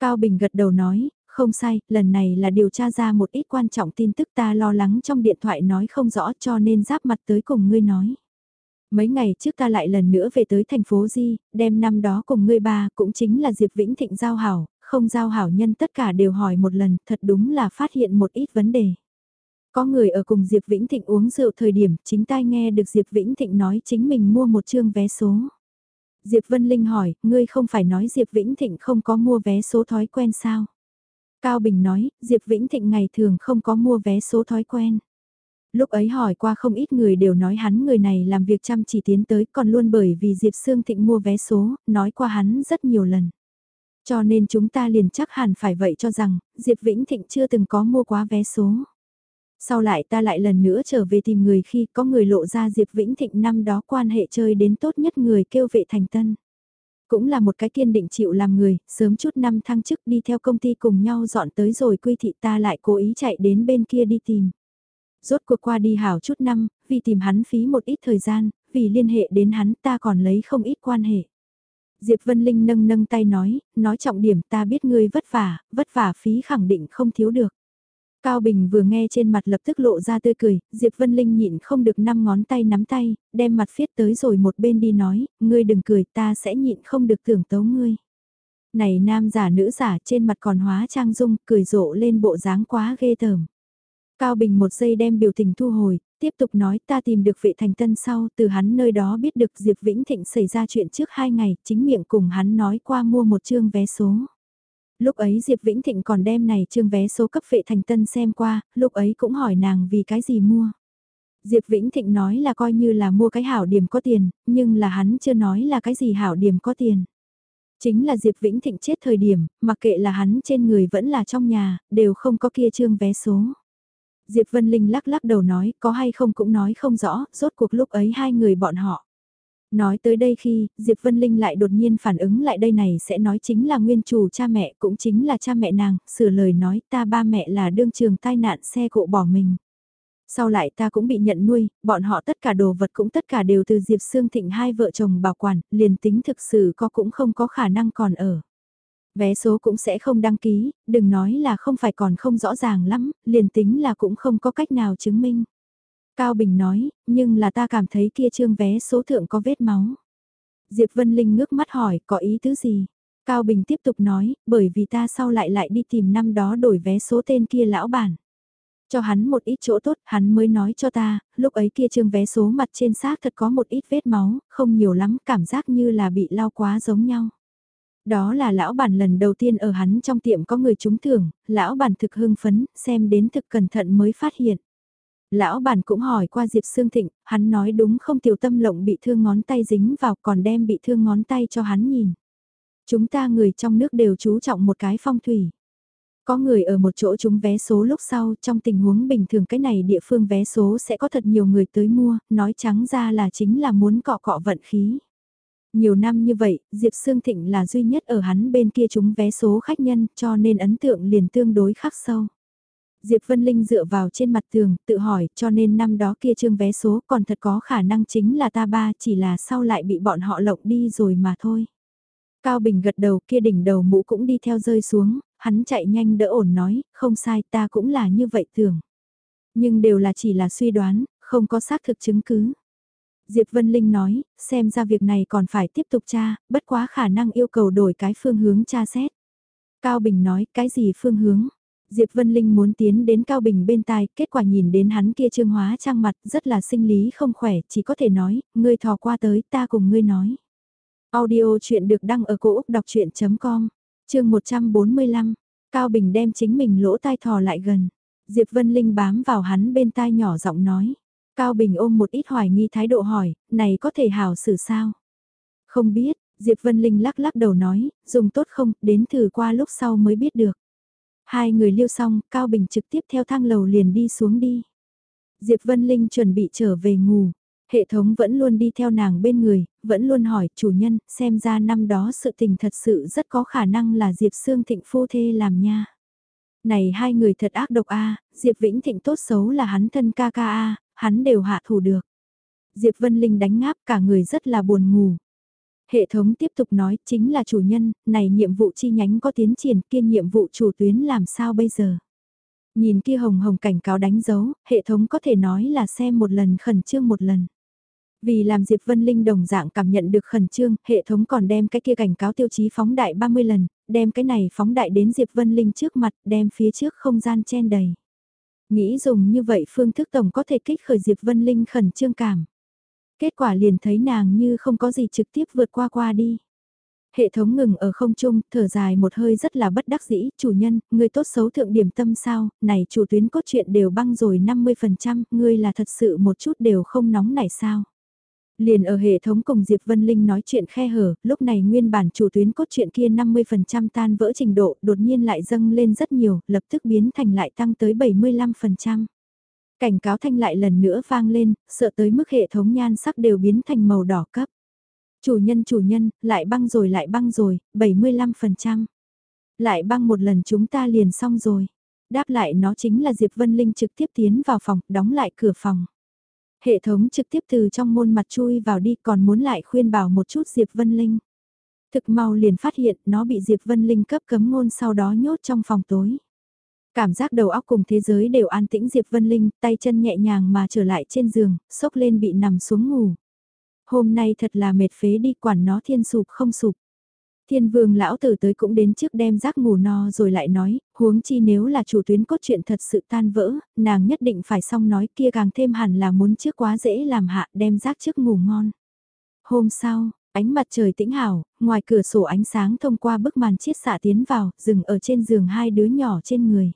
Cao Bình gật đầu nói, không sai, lần này là điều tra ra một ít quan trọng tin tức ta lo lắng trong điện thoại nói không rõ cho nên giáp mặt tới cùng ngươi nói. Mấy ngày trước ta lại lần nữa về tới thành phố Di, đem năm đó cùng ngươi ba cũng chính là Diệp Vĩnh Thịnh giao hảo, không giao hảo nhân tất cả đều hỏi một lần, thật đúng là phát hiện một ít vấn đề. Có người ở cùng Diệp Vĩnh Thịnh uống rượu thời điểm, chính tai nghe được Diệp Vĩnh Thịnh nói chính mình mua một chương vé số. Diệp Vân Linh hỏi, ngươi không phải nói Diệp Vĩnh Thịnh không có mua vé số thói quen sao? Cao Bình nói, Diệp Vĩnh Thịnh ngày thường không có mua vé số thói quen. Lúc ấy hỏi qua không ít người đều nói hắn người này làm việc chăm chỉ tiến tới còn luôn bởi vì Diệp Sương Thịnh mua vé số, nói qua hắn rất nhiều lần. Cho nên chúng ta liền chắc hẳn phải vậy cho rằng, Diệp Vĩnh Thịnh chưa từng có mua quá vé số. Sau lại ta lại lần nữa trở về tìm người khi có người lộ ra Diệp Vĩnh Thịnh năm đó quan hệ chơi đến tốt nhất người kêu vệ thành tân. Cũng là một cái kiên định chịu làm người, sớm chút năm thăng chức đi theo công ty cùng nhau dọn tới rồi quy thị ta lại cố ý chạy đến bên kia đi tìm. Rốt cuộc qua đi hảo chút năm, vì tìm hắn phí một ít thời gian, vì liên hệ đến hắn ta còn lấy không ít quan hệ. Diệp Vân Linh nâng nâng tay nói, nói trọng điểm ta biết ngươi vất vả, vất vả phí khẳng định không thiếu được. Cao Bình vừa nghe trên mặt lập tức lộ ra tươi cười, Diệp Vân Linh nhịn không được năm ngón tay nắm tay, đem mặt phiết tới rồi một bên đi nói, ngươi đừng cười ta sẽ nhịn không được tưởng tấu ngươi. Này nam giả nữ giả trên mặt còn hóa trang dung, cười rộ lên bộ dáng quá ghê tởm. Cao Bình một giây đem biểu tình thu hồi, tiếp tục nói ta tìm được vệ thành tân sau, từ hắn nơi đó biết được Diệp Vĩnh Thịnh xảy ra chuyện trước hai ngày, chính miệng cùng hắn nói qua mua một chương vé số. Lúc ấy Diệp Vĩnh Thịnh còn đem này chương vé số cấp vệ thành tân xem qua, lúc ấy cũng hỏi nàng vì cái gì mua. Diệp Vĩnh Thịnh nói là coi như là mua cái hảo điểm có tiền, nhưng là hắn chưa nói là cái gì hảo điểm có tiền. Chính là Diệp Vĩnh Thịnh chết thời điểm, mặc kệ là hắn trên người vẫn là trong nhà, đều không có kia chương vé số. Diệp Vân Linh lắc lắc đầu nói, có hay không cũng nói không rõ, rốt cuộc lúc ấy hai người bọn họ. Nói tới đây khi, Diệp Vân Linh lại đột nhiên phản ứng lại đây này sẽ nói chính là nguyên chủ cha mẹ cũng chính là cha mẹ nàng, sửa lời nói ta ba mẹ là đương trường tai nạn xe cộ bỏ mình. Sau lại ta cũng bị nhận nuôi, bọn họ tất cả đồ vật cũng tất cả đều từ Diệp Sương Thịnh hai vợ chồng bảo quản, liền tính thực sự có cũng không có khả năng còn ở. Vé số cũng sẽ không đăng ký, đừng nói là không phải còn không rõ ràng lắm, liền tính là cũng không có cách nào chứng minh. Cao Bình nói, nhưng là ta cảm thấy kia trương vé số thượng có vết máu. Diệp Vân Linh ngước mắt hỏi, có ý tứ gì? Cao Bình tiếp tục nói, bởi vì ta sau lại lại đi tìm năm đó đổi vé số tên kia lão bản. Cho hắn một ít chỗ tốt, hắn mới nói cho ta, lúc ấy kia trương vé số mặt trên xác thật có một ít vết máu, không nhiều lắm, cảm giác như là bị lao quá giống nhau. Đó là lão bản lần đầu tiên ở hắn trong tiệm có người trúng thưởng, lão bản thực hưng phấn, xem đến thực cẩn thận mới phát hiện. Lão bản cũng hỏi qua Diệp Sương Thịnh, hắn nói đúng không tiểu tâm lộng bị thương ngón tay dính vào còn đem bị thương ngón tay cho hắn nhìn. Chúng ta người trong nước đều chú trọng một cái phong thủy. Có người ở một chỗ chúng vé số lúc sau trong tình huống bình thường cái này địa phương vé số sẽ có thật nhiều người tới mua, nói trắng ra là chính là muốn cọ cọ vận khí. Nhiều năm như vậy, Diệp Sương Thịnh là duy nhất ở hắn bên kia chúng vé số khách nhân cho nên ấn tượng liền tương đối khắc sâu. Diệp Vân Linh dựa vào trên mặt tường, tự hỏi, cho nên năm đó kia trương vé số còn thật có khả năng chính là ta ba, chỉ là sau lại bị bọn họ lộng đi rồi mà thôi. Cao Bình gật đầu kia đỉnh đầu mũ cũng đi theo rơi xuống, hắn chạy nhanh đỡ ổn nói, không sai ta cũng là như vậy tưởng. Nhưng đều là chỉ là suy đoán, không có xác thực chứng cứ. Diệp Vân Linh nói, xem ra việc này còn phải tiếp tục tra, bất quá khả năng yêu cầu đổi cái phương hướng tra xét. Cao Bình nói, cái gì phương hướng? Diệp Vân Linh muốn tiến đến Cao Bình bên tai, kết quả nhìn đến hắn kia trương hóa trang mặt rất là sinh lý không khỏe, chỉ có thể nói, ngươi thò qua tới ta cùng ngươi nói. Audio chuyện được đăng ở cổ Úc đọc chuyện.com, chương 145, Cao Bình đem chính mình lỗ tai thò lại gần. Diệp Vân Linh bám vào hắn bên tai nhỏ giọng nói. Cao Bình ôm một ít hoài nghi thái độ hỏi, này có thể hảo xử sao? Không biết, Diệp Vân Linh lắc lắc đầu nói, dùng tốt không, đến thử qua lúc sau mới biết được. Hai người liêu xong, Cao Bình trực tiếp theo thang lầu liền đi xuống đi. Diệp Vân Linh chuẩn bị trở về ngủ. Hệ thống vẫn luôn đi theo nàng bên người, vẫn luôn hỏi chủ nhân, xem ra năm đó sự tình thật sự rất có khả năng là Diệp Sương Thịnh phu thê làm nha. Này hai người thật ác độc a, Diệp Vĩnh Thịnh tốt xấu là hắn thân ca ca a, hắn đều hạ thủ được. Diệp Vân Linh đánh ngáp cả người rất là buồn ngủ. Hệ thống tiếp tục nói chính là chủ nhân, này nhiệm vụ chi nhánh có tiến triển kia nhiệm vụ chủ tuyến làm sao bây giờ. Nhìn kia hồng hồng cảnh cáo đánh dấu, hệ thống có thể nói là xem một lần khẩn trương một lần. Vì làm Diệp Vân Linh đồng dạng cảm nhận được khẩn trương, hệ thống còn đem cái kia cảnh cáo tiêu chí phóng đại 30 lần, đem cái này phóng đại đến Diệp Vân Linh trước mặt, đem phía trước không gian chen đầy. Nghĩ dùng như vậy phương thức tổng có thể kích khởi Diệp Vân Linh khẩn trương cảm. Kết quả liền thấy nàng như không có gì trực tiếp vượt qua qua đi. Hệ thống ngừng ở không trung, thở dài một hơi rất là bất đắc dĩ, chủ nhân, người tốt xấu thượng điểm tâm sao, này chủ tuyến cốt truyện đều băng rồi 50%, ngươi là thật sự một chút đều không nóng này sao. Liền ở hệ thống cùng Diệp Vân Linh nói chuyện khe hở, lúc này nguyên bản chủ tuyến cốt truyện kia 50% tan vỡ trình độ đột nhiên lại dâng lên rất nhiều, lập tức biến thành lại tăng tới 75%. Cảnh cáo thanh lại lần nữa vang lên, sợ tới mức hệ thống nhan sắc đều biến thành màu đỏ cấp. Chủ nhân chủ nhân, lại băng rồi lại băng rồi, 75%. Lại băng một lần chúng ta liền xong rồi. Đáp lại nó chính là Diệp Vân Linh trực tiếp tiến vào phòng, đóng lại cửa phòng. Hệ thống trực tiếp từ trong môn mặt chui vào đi còn muốn lại khuyên bảo một chút Diệp Vân Linh. Thực mau liền phát hiện nó bị Diệp Vân Linh cấp cấm ngôn sau đó nhốt trong phòng tối. Cảm giác đầu óc cùng thế giới đều an tĩnh Diệp Vân Linh, tay chân nhẹ nhàng mà trở lại trên giường, sốc lên bị nằm xuống ngủ. Hôm nay thật là mệt phế đi quản nó thiên sụp không sụp. Thiên vương lão tử tới cũng đến trước đem rác ngủ no rồi lại nói, huống chi nếu là chủ tuyến cốt truyện thật sự tan vỡ, nàng nhất định phải xong nói kia càng thêm hẳn là muốn trước quá dễ làm hạ đem rác trước ngủ ngon. Hôm sau, ánh mặt trời tĩnh hảo, ngoài cửa sổ ánh sáng thông qua bức màn chiết xạ tiến vào, dừng ở trên giường hai đứa nhỏ trên người.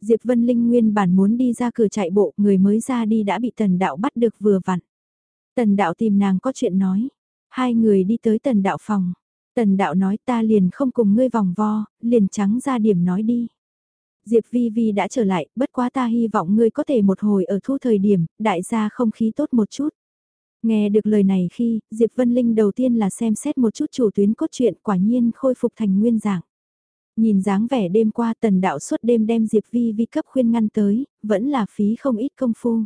Diệp Vân Linh nguyên bản muốn đi ra cửa chạy bộ, người mới ra đi đã bị tần đạo bắt được vừa vặn. Tần đạo tìm nàng có chuyện nói. Hai người đi tới tần đạo phòng. Tần đạo nói ta liền không cùng ngươi vòng vo, liền trắng ra điểm nói đi. Diệp Vi Vi đã trở lại, bất quá ta hy vọng ngươi có thể một hồi ở thu thời điểm, đại gia không khí tốt một chút. Nghe được lời này khi, Diệp Vân Linh đầu tiên là xem xét một chút chủ tuyến cốt truyện quả nhiên khôi phục thành nguyên dạng. Nhìn dáng vẻ đêm qua tần đạo suốt đêm đem Diệp Vi Vi cấp khuyên ngăn tới, vẫn là phí không ít công phu.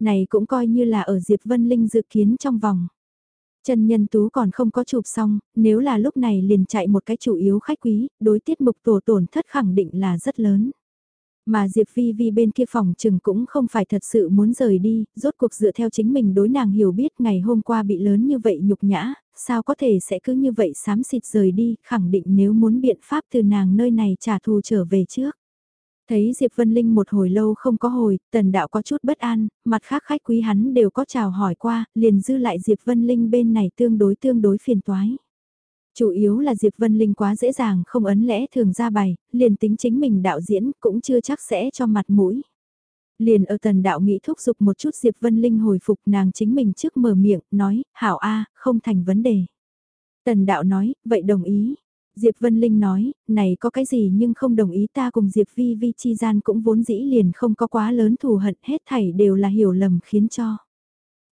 Này cũng coi như là ở Diệp Vân Linh dự kiến trong vòng. Chân nhân tú còn không có chụp xong, nếu là lúc này liền chạy một cái chủ yếu khách quý, đối tiết mục tổ tổn thất khẳng định là rất lớn. Mà Diệp Vi Vi bên kia phòng trừng cũng không phải thật sự muốn rời đi, rốt cuộc dựa theo chính mình đối nàng hiểu biết ngày hôm qua bị lớn như vậy nhục nhã, sao có thể sẽ cứ như vậy xám xịt rời đi, khẳng định nếu muốn biện pháp từ nàng nơi này trả thù trở về trước. Thấy Diệp Vân Linh một hồi lâu không có hồi, tần đạo có chút bất an, mặt khác khách quý hắn đều có chào hỏi qua, liền dư lại Diệp Vân Linh bên này tương đối tương đối phiền toái. Chủ yếu là Diệp Vân Linh quá dễ dàng không ấn lẽ thường ra bài, liền tính chính mình đạo diễn cũng chưa chắc sẽ cho mặt mũi. Liền ở tần đạo nghĩ thúc giục một chút Diệp Vân Linh hồi phục nàng chính mình trước mở miệng, nói, hảo A, không thành vấn đề. Tần đạo nói, vậy đồng ý. Diệp Vân Linh nói, này có cái gì nhưng không đồng ý ta cùng Diệp Vi Vi chi gian cũng vốn dĩ liền không có quá lớn thù hận hết thảy đều là hiểu lầm khiến cho.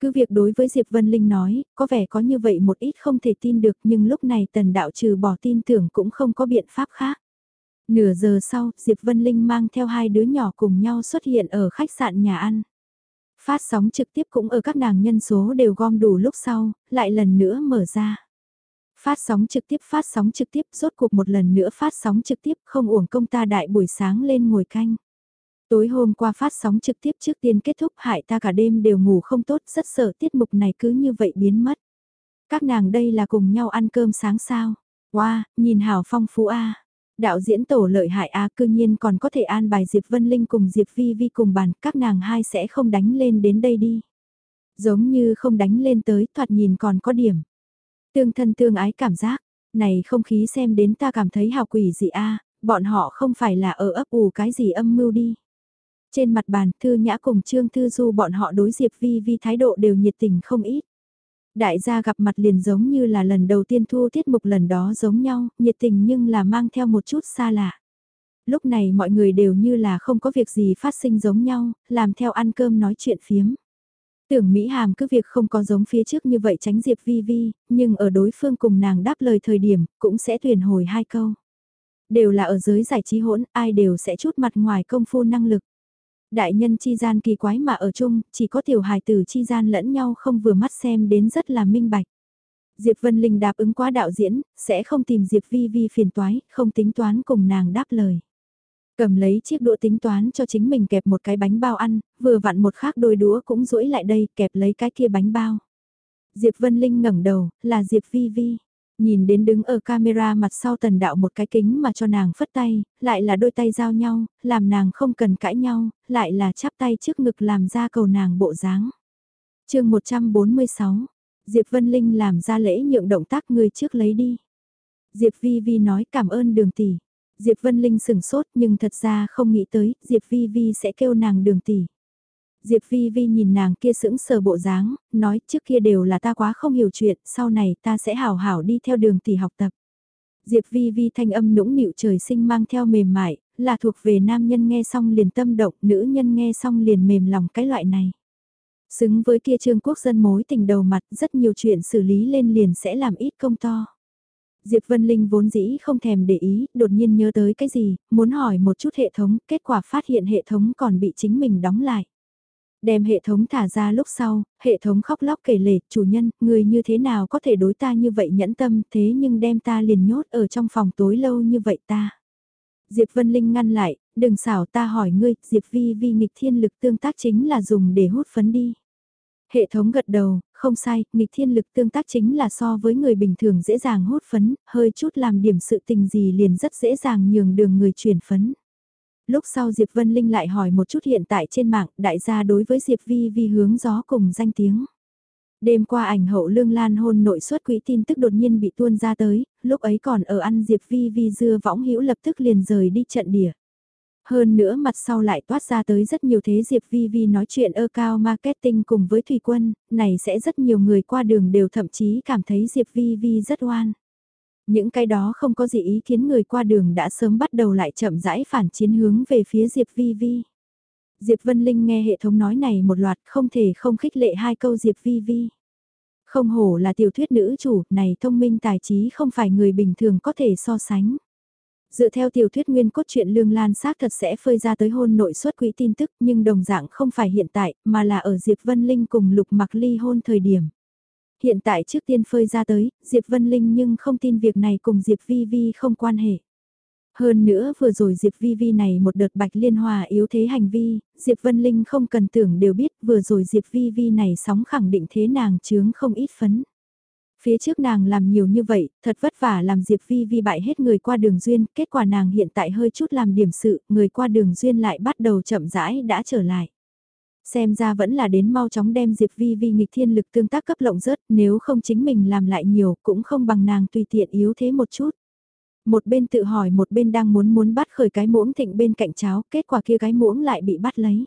Cứ việc đối với Diệp Vân Linh nói, có vẻ có như vậy một ít không thể tin được nhưng lúc này tần đạo trừ bỏ tin tưởng cũng không có biện pháp khác. Nửa giờ sau, Diệp Vân Linh mang theo hai đứa nhỏ cùng nhau xuất hiện ở khách sạn nhà ăn. Phát sóng trực tiếp cũng ở các nàng nhân số đều gom đủ lúc sau, lại lần nữa mở ra. Phát sóng trực tiếp phát sóng trực tiếp rốt cuộc một lần nữa phát sóng trực tiếp không uổng công ta đại buổi sáng lên ngồi canh. Tối hôm qua phát sóng trực tiếp trước tiên kết thúc hại ta cả đêm đều ngủ không tốt rất sợ tiết mục này cứ như vậy biến mất. Các nàng đây là cùng nhau ăn cơm sáng sao. Wow, nhìn hào phong phú A. Đạo diễn tổ lợi hại A cư nhiên còn có thể an bài Diệp Vân Linh cùng Diệp Vi Vi cùng bàn các nàng hai sẽ không đánh lên đến đây đi. Giống như không đánh lên tới thoạt nhìn còn có điểm. Tương thân tương ái cảm giác, này không khí xem đến ta cảm thấy hào quỷ gì a bọn họ không phải là ở ấp ủ cái gì âm mưu đi. Trên mặt bàn, Thư Nhã cùng Trương Thư Du bọn họ đối Diệp Vi Vi thái độ đều nhiệt tình không ít. Đại gia gặp mặt liền giống như là lần đầu tiên thu tiết mục lần đó giống nhau, nhiệt tình nhưng là mang theo một chút xa lạ. Lúc này mọi người đều như là không có việc gì phát sinh giống nhau, làm theo ăn cơm nói chuyện phiếm. Tưởng Mỹ Hàm cứ việc không có giống phía trước như vậy tránh Diệp Vi Vi, nhưng ở đối phương cùng nàng đáp lời thời điểm, cũng sẽ tuyển hồi hai câu. Đều là ở giới giải trí hỗn, ai đều sẽ chút mặt ngoài công phu năng lực. Đại nhân chi gian kỳ quái mà ở chung, chỉ có tiểu hài tử chi gian lẫn nhau không vừa mắt xem đến rất là minh bạch. Diệp Vân Linh đáp ứng quá đạo diễn, sẽ không tìm Diệp Vi Vi phiền toái, không tính toán cùng nàng đáp lời. Cầm lấy chiếc đũa tính toán cho chính mình kẹp một cái bánh bao ăn, vừa vặn một khác đôi đũa cũng duỗi lại đây kẹp lấy cái kia bánh bao. Diệp Vân Linh ngẩng đầu, là Diệp Vi Vi. Nhìn đến đứng ở camera mặt sau tần đạo một cái kính mà cho nàng phất tay, lại là đôi tay giao nhau, làm nàng không cần cãi nhau, lại là chắp tay trước ngực làm ra cầu nàng bộ dáng. chương 146, Diệp Vân Linh làm ra lễ nhượng động tác người trước lấy đi. Diệp Vi Vi nói cảm ơn đường tỷ. Diệp Vân Linh sừng sốt nhưng thật ra không nghĩ tới Diệp Vi Vi sẽ kêu nàng đường tỷ. Diệp Vi Vi nhìn nàng kia sững sờ bộ dáng, nói trước kia đều là ta quá không hiểu chuyện, sau này ta sẽ hảo hảo đi theo đường tỷ học tập. Diệp Vi Vi thanh âm nũng nịu trời sinh mang theo mềm mại, là thuộc về nam nhân nghe xong liền tâm động, nữ nhân nghe xong liền mềm lòng cái loại này. Xứng với kia trương quốc dân mối tình đầu mặt rất nhiều chuyện xử lý lên liền sẽ làm ít công to. Diệp Vân Linh vốn dĩ không thèm để ý, đột nhiên nhớ tới cái gì, muốn hỏi một chút hệ thống, kết quả phát hiện hệ thống còn bị chính mình đóng lại. Đem hệ thống thả ra lúc sau, hệ thống khóc lóc kể lể, chủ nhân, người như thế nào có thể đối ta như vậy nhẫn tâm thế nhưng đem ta liền nhốt ở trong phòng tối lâu như vậy ta. Diệp Vân Linh ngăn lại, đừng xảo ta hỏi ngươi, Diệp Vi Vi nghịch thiên lực tương tác chính là dùng để hút phấn đi. Hệ thống gật đầu, không sai, nghịch thiên lực tương tác chính là so với người bình thường dễ dàng hút phấn, hơi chút làm điểm sự tình gì liền rất dễ dàng nhường đường người chuyển phấn. Lúc sau Diệp Vân Linh lại hỏi một chút hiện tại trên mạng, đại gia đối với Diệp Vi Vi hướng gió cùng danh tiếng. Đêm qua ảnh hậu lương lan hôn nội xuất quỹ tin tức đột nhiên bị tuôn ra tới, lúc ấy còn ở ăn Diệp Vi Vi dưa võng hữu lập tức liền rời đi trận địa. Hơn nữa mặt sau lại toát ra tới rất nhiều thế Diệp Vi Vi nói chuyện ơ cao marketing cùng với Thủy Quân, này sẽ rất nhiều người qua đường đều thậm chí cảm thấy Diệp Vi Vi rất oan. Những cái đó không có gì ý kiến người qua đường đã sớm bắt đầu lại chậm rãi phản chiến hướng về phía Diệp Vi Vi. Diệp Vân Linh nghe hệ thống nói này một loạt không thể không khích lệ hai câu Diệp Vi Vi. Không hổ là tiểu thuyết nữ chủ, này thông minh tài trí không phải người bình thường có thể so sánh. Dựa theo tiểu thuyết nguyên cốt truyện Lương Lan xác thật sẽ phơi ra tới hôn nội xuất quỹ tin tức nhưng đồng dạng không phải hiện tại mà là ở Diệp Vân Linh cùng Lục Mặc ly hôn thời điểm. Hiện tại trước tiên phơi ra tới, Diệp Vân Linh nhưng không tin việc này cùng Diệp Vi Vi không quan hệ. Hơn nữa vừa rồi Diệp Vi Vi này một đợt bạch liên hòa yếu thế hành vi, Diệp Vân Linh không cần tưởng đều biết vừa rồi Diệp Vi Vi này sóng khẳng định thế nàng chướng không ít phấn. Phía trước nàng làm nhiều như vậy, thật vất vả làm Diệp Vi Vi bại hết người qua đường duyên, kết quả nàng hiện tại hơi chút làm điểm sự, người qua đường duyên lại bắt đầu chậm rãi đã trở lại. Xem ra vẫn là đến mau chóng đem Diệp Vi Vi nghịch thiên lực tương tác cấp lộng rớt, nếu không chính mình làm lại nhiều cũng không bằng nàng tùy tiện yếu thế một chút. Một bên tự hỏi một bên đang muốn muốn bắt khởi cái muỗng thịnh bên cạnh cháo, kết quả kia cái muỗng lại bị bắt lấy.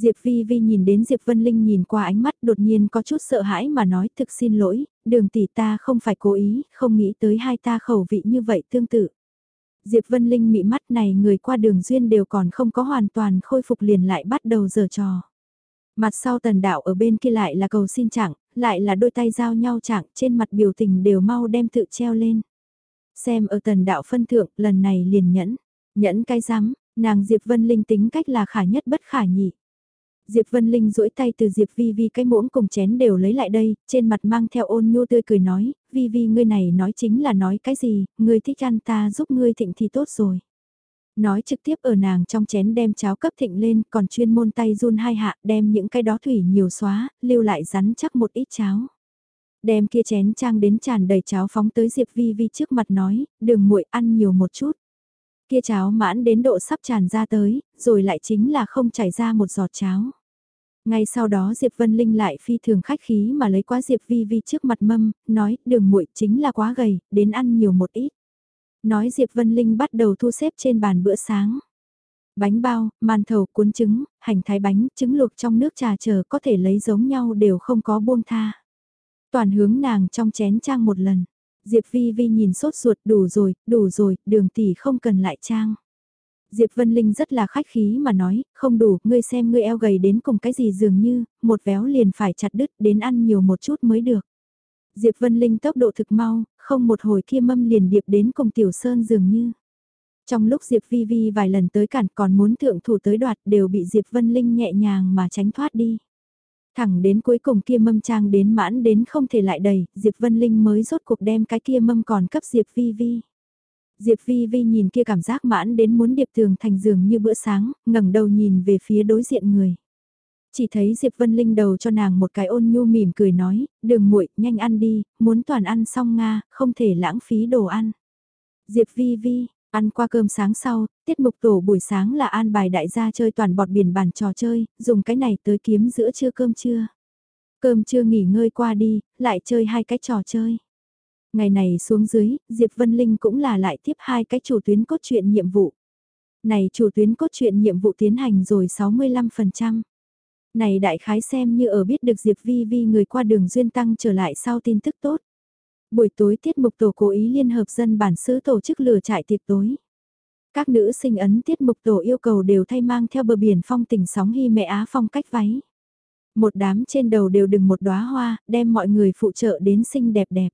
Diệp Vi Vi nhìn đến Diệp Vân Linh nhìn qua ánh mắt đột nhiên có chút sợ hãi mà nói thực xin lỗi, đường tỷ ta không phải cố ý, không nghĩ tới hai ta khẩu vị như vậy tương tự. Diệp Vân Linh mị mắt này người qua đường duyên đều còn không có hoàn toàn khôi phục liền lại bắt đầu giở trò. Mặt sau tần đạo ở bên kia lại là cầu xin chẳng, lại là đôi tay giao nhau chẳng, trên mặt biểu tình đều mau đem tự treo lên. Xem ở tần đạo phân thượng, lần này liền nhẫn, nhẫn cái rắm nàng Diệp Vân Linh tính cách là khả nhất bất khả nhị. Diệp Vân Linh duỗi tay từ Diệp Vi Vi cái muỗng cùng chén đều lấy lại đây, trên mặt mang theo ôn nhu tươi cười nói, Vi Vi ngươi này nói chính là nói cái gì, ngươi thích ăn ta giúp ngươi thịnh thì tốt rồi. Nói trực tiếp ở nàng trong chén đem cháo cấp thịnh lên, còn chuyên môn tay run hai hạ đem những cái đó thủy nhiều xóa, lưu lại rắn chắc một ít cháo. Đem kia chén trang đến tràn đầy cháo phóng tới Diệp Vi Vi trước mặt nói, đừng muội ăn nhiều một chút. Kia cháo mãn đến độ sắp tràn ra tới, rồi lại chính là không chảy ra một giọt cháo. Ngay sau đó Diệp Vân Linh lại phi thường khách khí mà lấy quá Diệp Vi Vi trước mặt mâm, nói đường muội chính là quá gầy, đến ăn nhiều một ít. Nói Diệp Vân Linh bắt đầu thu xếp trên bàn bữa sáng. Bánh bao, màn thầu, cuốn trứng, hành thái bánh, trứng luộc trong nước trà chờ có thể lấy giống nhau đều không có buông tha. Toàn hướng nàng trong chén trang một lần. Diệp Vi Vi nhìn sốt ruột đủ rồi, đủ rồi, đường tỷ không cần lại trang. Diệp Vân Linh rất là khách khí mà nói, không đủ, ngươi xem ngươi eo gầy đến cùng cái gì dường như, một véo liền phải chặt đứt đến ăn nhiều một chút mới được. Diệp Vân Linh tốc độ thực mau, không một hồi kia mâm liền điệp đến cùng Tiểu Sơn dường như. Trong lúc Diệp Vi Vi vài lần tới cản còn muốn thượng thủ tới đoạt đều bị Diệp Vân Linh nhẹ nhàng mà tránh thoát đi. Thẳng đến cuối cùng kia mâm trang đến mãn đến không thể lại đầy, Diệp Vân Linh mới rốt cuộc đem cái kia mâm còn cấp Diệp Vi Vi. Diệp Vi Vi nhìn kia cảm giác mãn đến muốn điệp tường thành giường như bữa sáng, ngẩng đầu nhìn về phía đối diện người. Chỉ thấy Diệp Vân Linh đầu cho nàng một cái ôn nhu mỉm cười nói, đừng muội, nhanh ăn đi, muốn toàn ăn xong Nga, không thể lãng phí đồ ăn. Diệp Vi Vi, ăn qua cơm sáng sau, tiết mục tổ buổi sáng là an bài đại gia chơi toàn bọt biển bàn trò chơi, dùng cái này tới kiếm giữa trưa cơm trưa. Cơm trưa nghỉ ngơi qua đi, lại chơi hai cái trò chơi. Ngày này xuống dưới, Diệp Vân Linh cũng là lại tiếp hai cái chủ tuyến cốt truyện nhiệm vụ. Này chủ tuyến cốt truyện nhiệm vụ tiến hành rồi 65%. Này đại khái xem như ở biết được Diệp Vi Vi người qua đường duyên tăng trở lại sau tin tức tốt. Buổi tối tiết mục tổ cố ý liên hợp dân bản xứ tổ chức lửa trại tiệc tối. Các nữ sinh ấn tiết mục tổ yêu cầu đều thay mang theo bờ biển phong tình sóng hy mẹ Á phong cách váy. Một đám trên đầu đều đừng một đóa hoa, đem mọi người phụ trợ đến xinh đẹp đẹp.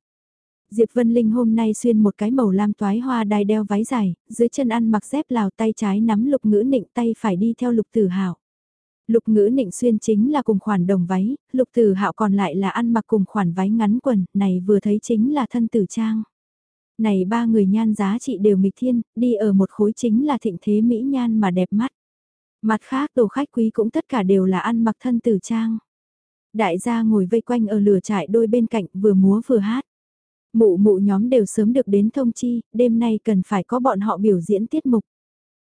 Diệp Vân Linh hôm nay xuyên một cái màu lam toái hoa đai đeo váy dài, dưới chân ăn mặc dép lào tay trái nắm lục ngữ nịnh tay phải đi theo lục tử hảo. Lục ngữ nịnh xuyên chính là cùng khoản đồng váy, lục tử hạo còn lại là ăn mặc cùng khoản váy ngắn quần, này vừa thấy chính là thân tử trang. Này ba người nhan giá trị đều mịch thiên, đi ở một khối chính là thịnh thế mỹ nhan mà đẹp mắt. Mặt khác đồ khách quý cũng tất cả đều là ăn mặc thân tử trang. Đại gia ngồi vây quanh ở lửa trại đôi bên cạnh vừa múa vừa hát. Mụ mụ nhóm đều sớm được đến thông chi, đêm nay cần phải có bọn họ biểu diễn tiết mục.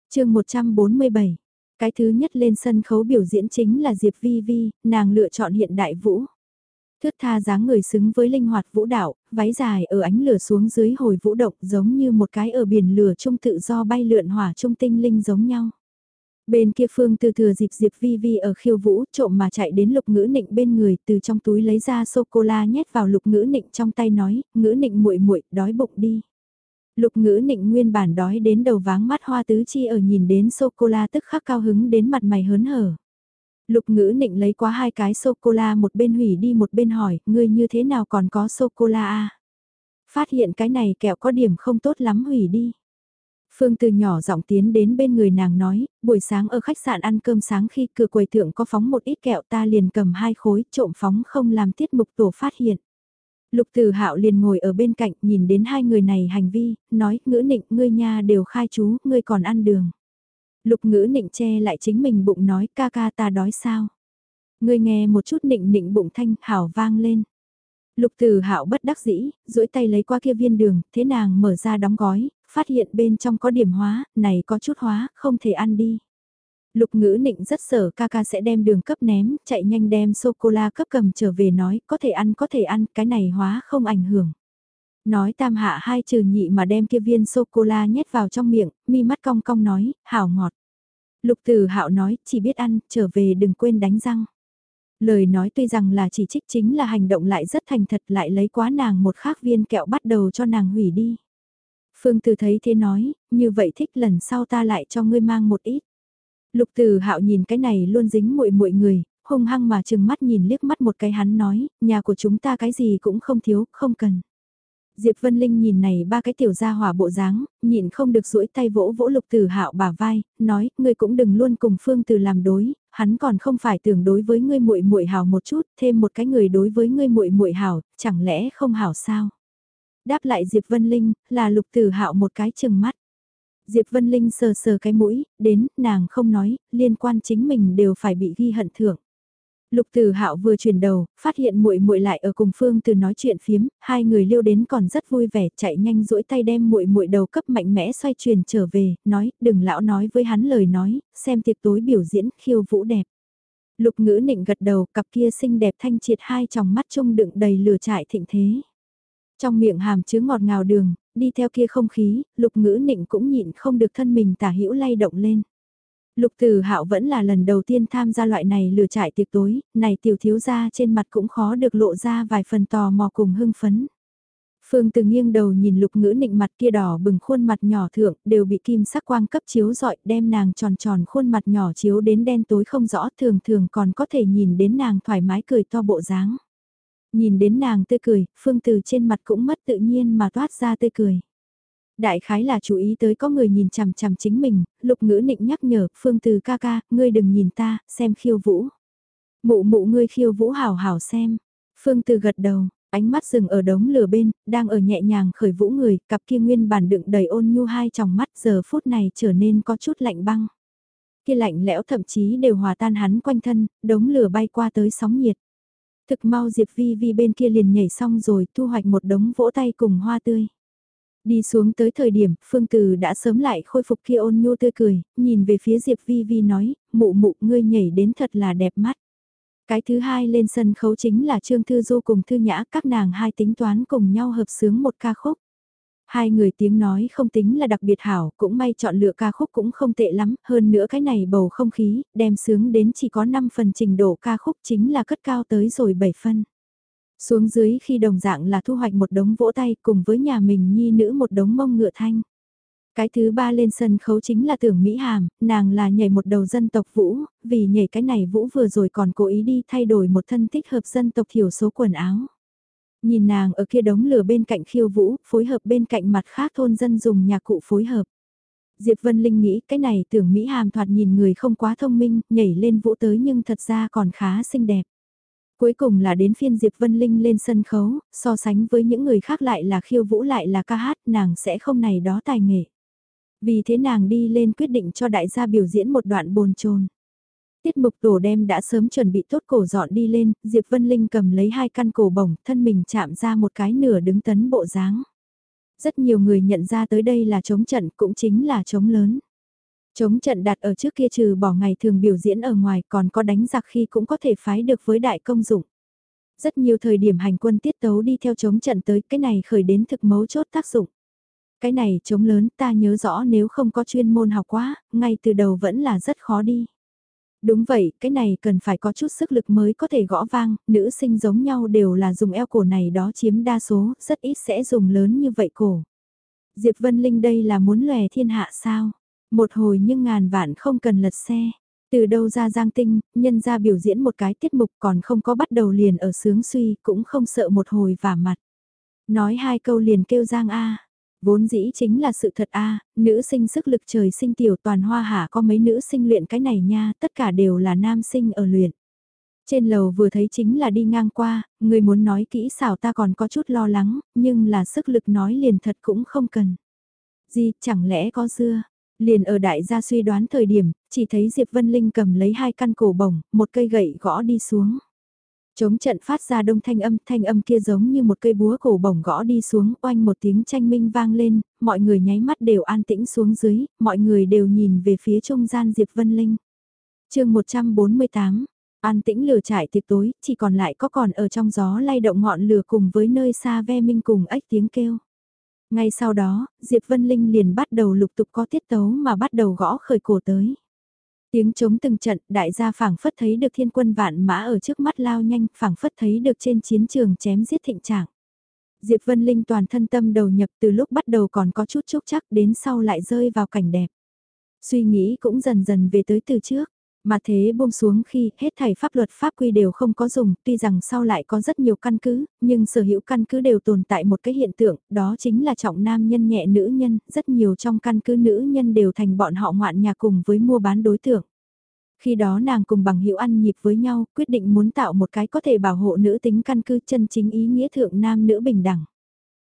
chương 147, cái thứ nhất lên sân khấu biểu diễn chính là Diệp Vi Vi, nàng lựa chọn hiện đại vũ. Thước tha dáng người xứng với linh hoạt vũ đạo, váy dài ở ánh lửa xuống dưới hồi vũ động giống như một cái ở biển lửa trung tự do bay lượn hỏa trung tinh linh giống nhau. Bên kia phương từ thừa dịp Diệp Vi Vi ở khiêu vũ trộm mà chạy đến lục ngữ nịnh bên người từ trong túi lấy ra sô-cô-la nhét vào lục ngữ nịnh trong tay nói, ngữ nịnh muội muội đói bụng đi. Lục ngữ nịnh nguyên bản đói đến đầu váng mắt hoa tứ chi ở nhìn đến sô-cô-la tức khắc cao hứng đến mặt mày hớn hở. Lục ngữ nịnh lấy qua hai cái sô-cô-la một bên hủy đi một bên hỏi, ngươi như thế nào còn có sô-cô-la à? Phát hiện cái này kẹo có điểm không tốt lắm hủy đi. Phương từ nhỏ giọng tiến đến bên người nàng nói, buổi sáng ở khách sạn ăn cơm sáng khi cửa quầy thượng có phóng một ít kẹo ta liền cầm hai khối trộm phóng không làm tiết mục tổ phát hiện. Lục Tử Hạo liền ngồi ở bên cạnh nhìn đến hai người này hành vi, nói ngữ nịnh ngươi nha đều khai chú, ngươi còn ăn đường. Lục ngữ nịnh che lại chính mình bụng nói ca ca ta đói sao. Ngươi nghe một chút nịnh nịnh bụng thanh hảo vang lên. Lục Từ Hạo bất đắc dĩ, duỗi tay lấy qua kia viên đường, thế nàng mở ra đóng gói, phát hiện bên trong có điểm hóa, này có chút hóa, không thể ăn đi. Lục ngữ nịnh rất sợ ca ca sẽ đem đường cấp ném, chạy nhanh đem sô-cô-la cấp cầm trở về nói, có thể ăn có thể ăn, cái này hóa không ảnh hưởng. Nói tam hạ hai trừ nhị mà đem kia viên sô-cô-la nhét vào trong miệng, mi mắt cong cong nói, hảo ngọt. Lục tử hạo nói, chỉ biết ăn, trở về đừng quên đánh răng. Lời nói tuy rằng là chỉ trích chính là hành động lại rất thành thật lại lấy quá nàng một khác viên kẹo bắt đầu cho nàng hủy đi. Phương Từ thấy thế nói, như vậy thích lần sau ta lại cho ngươi mang một ít. Lục Từ Hạo nhìn cái này luôn dính muội muội người, hung hăng mà chừng mắt nhìn liếc mắt một cái hắn nói, nhà của chúng ta cái gì cũng không thiếu, không cần. Diệp Vân Linh nhìn này ba cái tiểu gia hỏa bộ dáng, nhịn không được duỗi tay vỗ vỗ Lục Tử Hạo bả vai, nói, ngươi cũng đừng luôn cùng Phương Từ làm đối, hắn còn không phải tưởng đối với ngươi muội muội hảo một chút, thêm một cái người đối với ngươi muội muội hảo, chẳng lẽ không hảo sao? Đáp lại Diệp Vân Linh, là Lục Tử Hạo một cái chừng mắt. Diệp Vân Linh sờ sờ cái mũi, đến, nàng không nói, liên quan chính mình đều phải bị ghi hận thưởng. Lục Tử Hạo vừa chuyển đầu, phát hiện muội muội lại ở cùng Phương Từ nói chuyện phiếm, hai người liêu đến còn rất vui vẻ, chạy nhanh duỗi tay đem muội muội đầu cấp mạnh mẽ xoay chuyển trở về, nói, đừng lão nói với hắn lời nói, xem tiệc tối biểu diễn khiêu vũ đẹp. Lục Ngữ Nịnh gật đầu, cặp kia xinh đẹp thanh triệt hai tròng mắt trông đựng đầy lửa trại thịnh thế. Trong miệng hàm chứa ngọt ngào đường, đi theo kia không khí, Lục Ngữ Nịnh cũng nhịn không được thân mình tả hữu lay động lên. Lục Tử Hạo vẫn là lần đầu tiên tham gia loại này lừa trại tiệc tối, này tiểu thiếu gia trên mặt cũng khó được lộ ra vài phần tò mò cùng hưng phấn. Phương Từ nghiêng đầu nhìn Lục Ngữ Nịnh mặt kia đỏ bừng khuôn mặt nhỏ thượng, đều bị kim sắc quang cấp chiếu dọi, đem nàng tròn tròn khuôn mặt nhỏ chiếu đến đen tối không rõ, thường thường còn có thể nhìn đến nàng thoải mái cười to bộ dáng. Nhìn đến nàng tươi cười, Phương Từ trên mặt cũng mất tự nhiên mà toát ra tươi cười. Đại khái là chú ý tới có người nhìn chằm chằm chính mình, lục ngữ nịnh nhắc nhở, phương từ ca ca, ngươi đừng nhìn ta, xem khiêu vũ. Mụ mụ ngươi khiêu vũ hào hào xem. Phương từ gật đầu, ánh mắt dừng ở đống lửa bên, đang ở nhẹ nhàng khởi vũ người, cặp kia nguyên bản đựng đầy ôn nhu hai tròng mắt giờ phút này trở nên có chút lạnh băng. Kia lạnh lẽo thậm chí đều hòa tan hắn quanh thân, đống lửa bay qua tới sóng nhiệt. Thực mau Diệp Vi Vi bên kia liền nhảy xong rồi thu hoạch một đống vỗ tay cùng hoa tươi. Đi xuống tới thời điểm, Phương Từ đã sớm lại khôi phục kia ôn nhu tươi cười, nhìn về phía Diệp Vi Vi nói, mụ mụ ngươi nhảy đến thật là đẹp mắt. Cái thứ hai lên sân khấu chính là Trương Thư Du cùng Thư Nhã, các nàng hai tính toán cùng nhau hợp sướng một ca khúc. Hai người tiếng nói không tính là đặc biệt hảo, cũng may chọn lựa ca khúc cũng không tệ lắm, hơn nữa cái này bầu không khí, đem sướng đến chỉ có 5 phần trình độ ca khúc chính là cất cao tới rồi 7 phân. Xuống dưới khi đồng dạng là thu hoạch một đống vỗ tay cùng với nhà mình nhi nữ một đống mông ngựa thanh. Cái thứ ba lên sân khấu chính là tưởng Mỹ Hàm, nàng là nhảy một đầu dân tộc vũ, vì nhảy cái này vũ vừa rồi còn cố ý đi thay đổi một thân thích hợp dân tộc thiểu số quần áo. Nhìn nàng ở kia đống lửa bên cạnh khiêu vũ, phối hợp bên cạnh mặt khác thôn dân dùng nhạc cụ phối hợp. Diệp Vân Linh nghĩ cái này tưởng Mỹ Hàm thoạt nhìn người không quá thông minh, nhảy lên vũ tới nhưng thật ra còn khá xinh đẹp. Cuối cùng là đến phiên Diệp Vân Linh lên sân khấu, so sánh với những người khác lại là khiêu vũ lại là ca hát, nàng sẽ không này đó tài nghệ. Vì thế nàng đi lên quyết định cho đại gia biểu diễn một đoạn bồn chồn. Tiết mục tổ đem đã sớm chuẩn bị tốt cổ dọn đi lên, Diệp Vân Linh cầm lấy hai căn cổ bổng, thân mình chạm ra một cái nửa đứng tấn bộ dáng. Rất nhiều người nhận ra tới đây là chống trận cũng chính là chống lớn. Chống trận đặt ở trước kia trừ bỏ ngày thường biểu diễn ở ngoài còn có đánh giặc khi cũng có thể phái được với đại công dụng. Rất nhiều thời điểm hành quân tiết tấu đi theo chống trận tới cái này khởi đến thực mấu chốt tác dụng. Cái này chống lớn ta nhớ rõ nếu không có chuyên môn học quá, ngay từ đầu vẫn là rất khó đi. Đúng vậy, cái này cần phải có chút sức lực mới có thể gõ vang, nữ sinh giống nhau đều là dùng eo cổ này đó chiếm đa số, rất ít sẽ dùng lớn như vậy cổ. Diệp Vân Linh đây là muốn lòe thiên hạ sao? Một hồi nhưng ngàn vạn không cần lật xe. Từ đâu ra giang tinh, nhân ra biểu diễn một cái tiết mục còn không có bắt đầu liền ở sướng suy, cũng không sợ một hồi vả mặt. Nói hai câu liền kêu giang A. Vốn dĩ chính là sự thật A, nữ sinh sức lực trời sinh tiểu toàn hoa hạ có mấy nữ sinh luyện cái này nha, tất cả đều là nam sinh ở luyện. Trên lầu vừa thấy chính là đi ngang qua, người muốn nói kỹ xảo ta còn có chút lo lắng, nhưng là sức lực nói liền thật cũng không cần. Gì, chẳng lẽ có dưa? Liền ở đại gia suy đoán thời điểm, chỉ thấy Diệp Vân Linh cầm lấy hai căn cổ bổng, một cây gậy gõ đi xuống. Chống trận phát ra đông thanh âm, thanh âm kia giống như một cây búa cổ bổng gõ đi xuống, oanh một tiếng tranh minh vang lên, mọi người nháy mắt đều an tĩnh xuống dưới, mọi người đều nhìn về phía trung gian Diệp Vân Linh. chương 148, an tĩnh lửa trải tiệc tối, chỉ còn lại có còn ở trong gió lay động ngọn lửa cùng với nơi xa ve minh cùng ếch tiếng kêu. Ngay sau đó, Diệp Vân Linh liền bắt đầu lục tục có tiết tấu mà bắt đầu gõ khởi cổ tới. Tiếng trống từng trận, đại gia phảng phất thấy được thiên quân vạn mã ở trước mắt lao nhanh, phảng phất thấy được trên chiến trường chém giết thịnh trạng. Diệp Vân Linh toàn thân tâm đầu nhập từ lúc bắt đầu còn có chút chúc chắc đến sau lại rơi vào cảnh đẹp. Suy nghĩ cũng dần dần về tới từ trước. Mà thế buông xuống khi hết thảy pháp luật pháp quy đều không có dùng, tuy rằng sau lại có rất nhiều căn cứ, nhưng sở hữu căn cứ đều tồn tại một cái hiện tượng, đó chính là trọng nam nhân nhẹ nữ nhân, rất nhiều trong căn cứ nữ nhân đều thành bọn họ ngoạn nhà cùng với mua bán đối tượng. Khi đó nàng cùng bằng hữu ăn nhịp với nhau, quyết định muốn tạo một cái có thể bảo hộ nữ tính căn cứ chân chính ý nghĩa thượng nam nữ bình đẳng.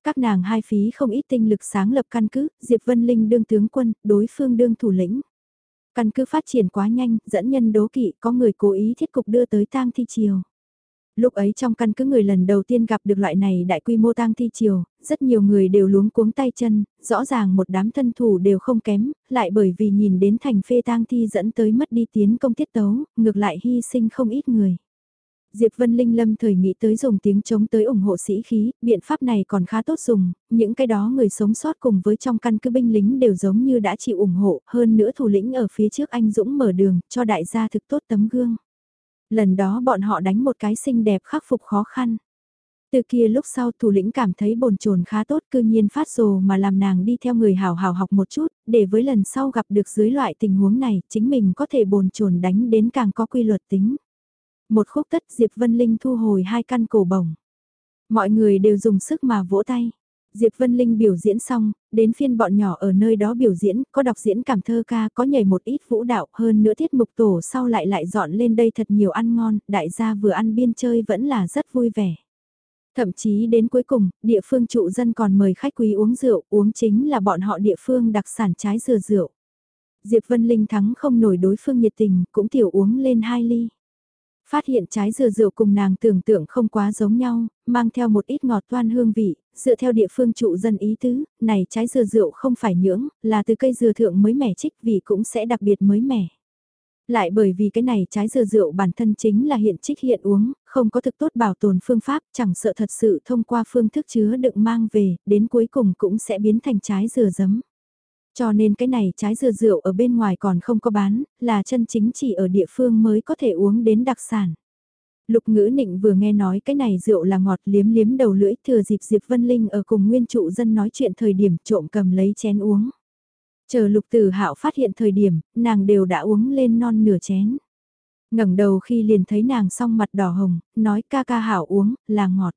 Các nàng hai phí không ít tinh lực sáng lập căn cứ, Diệp Vân Linh đương tướng quân, đối phương đương thủ lĩnh. Căn cứ phát triển quá nhanh, dẫn nhân đố kỵ, có người cố ý thiết cục đưa tới tang thi chiều. Lúc ấy trong căn cứ người lần đầu tiên gặp được loại này đại quy mô tang thi chiều, rất nhiều người đều luống cuống tay chân, rõ ràng một đám thân thủ đều không kém, lại bởi vì nhìn đến thành phê tang thi dẫn tới mất đi tiến công tiết tấu, ngược lại hy sinh không ít người. Diệp Vân Linh lâm thời nghĩ tới dùng tiếng chống tới ủng hộ sĩ khí, biện pháp này còn khá tốt dùng, những cái đó người sống sót cùng với trong căn cứ binh lính đều giống như đã chịu ủng hộ, hơn nữa thủ lĩnh ở phía trước anh Dũng mở đường, cho đại gia thực tốt tấm gương. Lần đó bọn họ đánh một cái xinh đẹp khắc phục khó khăn. Từ kia lúc sau thủ lĩnh cảm thấy bồn chồn khá tốt cư nhiên phát rồ mà làm nàng đi theo người hào hào học một chút, để với lần sau gặp được dưới loại tình huống này, chính mình có thể bồn chồn đánh đến càng có quy luật tính. Một khúc tất Diệp Vân Linh thu hồi hai căn cổ bổng. Mọi người đều dùng sức mà vỗ tay. Diệp Vân Linh biểu diễn xong, đến phiên bọn nhỏ ở nơi đó biểu diễn, có đọc diễn cảm thơ ca, có nhảy một ít vũ đạo, hơn nữa tiết mục tổ sau lại lại dọn lên đây thật nhiều ăn ngon, đại gia vừa ăn biên chơi vẫn là rất vui vẻ. Thậm chí đến cuối cùng, địa phương trụ dân còn mời khách quý uống rượu, uống chính là bọn họ địa phương đặc sản trái dừa rượu. Diệp Vân Linh thắng không nổi đối phương nhiệt tình, cũng tiểu uống lên hai ly. Phát hiện trái dừa rượu cùng nàng tưởng tượng không quá giống nhau, mang theo một ít ngọt toan hương vị, dựa theo địa phương trụ dân ý tứ, này trái dừa rượu không phải nhưỡng, là từ cây dừa thượng mới mẻ trích vì cũng sẽ đặc biệt mới mẻ. Lại bởi vì cái này trái dừa rượu bản thân chính là hiện trích hiện uống, không có thực tốt bảo tồn phương pháp, chẳng sợ thật sự thông qua phương thức chứa đựng mang về, đến cuối cùng cũng sẽ biến thành trái dừa giấm. Cho nên cái này trái dừa rượu ở bên ngoài còn không có bán, là chân chính chỉ ở địa phương mới có thể uống đến đặc sản. Lục ngữ nịnh vừa nghe nói cái này rượu là ngọt liếm liếm đầu lưỡi thừa dịp Diệp Vân Linh ở cùng nguyên trụ dân nói chuyện thời điểm trộm cầm lấy chén uống. Chờ lục tử hạo phát hiện thời điểm, nàng đều đã uống lên non nửa chén. ngẩng đầu khi liền thấy nàng song mặt đỏ hồng, nói ca ca hảo uống, là ngọt.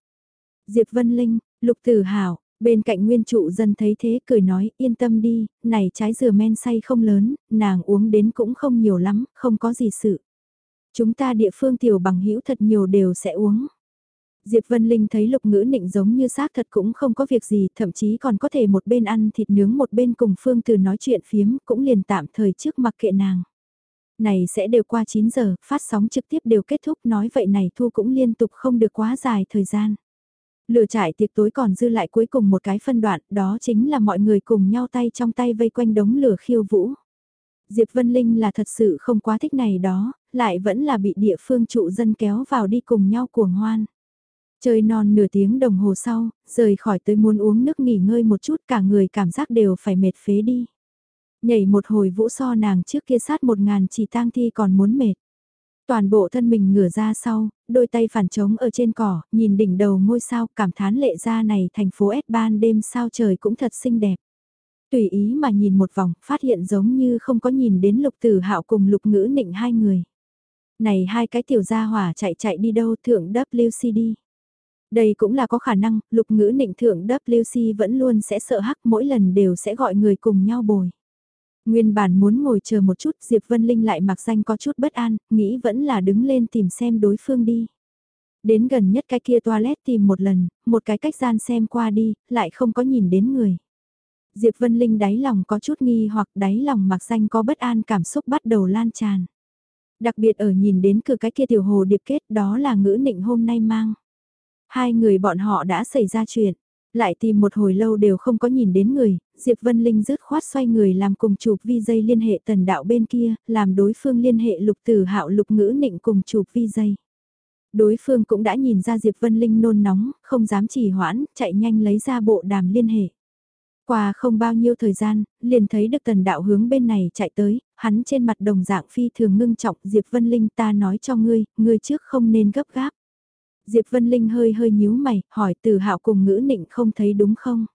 Diệp Vân Linh, lục tử hạo Bên cạnh nguyên trụ dân thấy thế cười nói yên tâm đi, này trái dừa men say không lớn, nàng uống đến cũng không nhiều lắm, không có gì sự. Chúng ta địa phương tiểu bằng hữu thật nhiều đều sẽ uống. Diệp Vân Linh thấy lục ngữ nịnh giống như xác thật cũng không có việc gì, thậm chí còn có thể một bên ăn thịt nướng một bên cùng Phương Từ nói chuyện phiếm, cũng liền tạm thời trước mặc kệ nàng. Này sẽ đều qua 9 giờ, phát sóng trực tiếp đều kết thúc nói vậy này thu cũng liên tục không được quá dài thời gian. Lửa trại tiệc tối còn dư lại cuối cùng một cái phân đoạn, đó chính là mọi người cùng nhau tay trong tay vây quanh đống lửa khiêu vũ. Diệp Vân Linh là thật sự không quá thích này đó, lại vẫn là bị địa phương trụ dân kéo vào đi cùng nhau cuồng hoan. Chơi non nửa tiếng đồng hồ sau, rời khỏi tới muốn uống nước nghỉ ngơi một chút cả người cảm giác đều phải mệt phế đi. Nhảy một hồi vũ so nàng trước kia sát một ngàn chỉ tang thi còn muốn mệt. Toàn bộ thân mình ngửa ra sau, đôi tay phản trống ở trên cỏ, nhìn đỉnh đầu ngôi sao, cảm thán lệ ra này thành phố S ban đêm sao trời cũng thật xinh đẹp. Tùy ý mà nhìn một vòng, phát hiện giống như không có nhìn đến lục tử hạo cùng lục ngữ nịnh hai người. Này hai cái tiểu gia hỏa chạy chạy đi đâu thượng WCD. Đây cũng là có khả năng, lục ngữ nịnh thượng WC vẫn luôn sẽ sợ hắc mỗi lần đều sẽ gọi người cùng nhau bồi. Nguyên bản muốn ngồi chờ một chút Diệp Vân Linh lại mặc danh có chút bất an, nghĩ vẫn là đứng lên tìm xem đối phương đi. Đến gần nhất cái kia toilet tìm một lần, một cái cách gian xem qua đi, lại không có nhìn đến người. Diệp Vân Linh đáy lòng có chút nghi hoặc đáy lòng mặc danh có bất an cảm xúc bắt đầu lan tràn. Đặc biệt ở nhìn đến cửa cái kia tiểu hồ điệp kết đó là ngữ nịnh hôm nay mang. Hai người bọn họ đã xảy ra chuyện, lại tìm một hồi lâu đều không có nhìn đến người, Diệp Vân Linh rứt khoát xoay người làm cùng chụp vi dây liên hệ tần đạo bên kia, làm đối phương liên hệ lục tử hạo lục ngữ nịnh cùng chụp vi dây. Đối phương cũng đã nhìn ra Diệp Vân Linh nôn nóng, không dám trì hoãn, chạy nhanh lấy ra bộ đàm liên hệ. Qua không bao nhiêu thời gian, liền thấy được tần đạo hướng bên này chạy tới, hắn trên mặt đồng dạng phi thường ngưng trọng Diệp Vân Linh ta nói cho ngươi, ngươi trước không nên gấp gáp. Diệp Vân Linh hơi hơi nhíu mày, hỏi từ hạo cùng ngữ nịnh không thấy đúng không?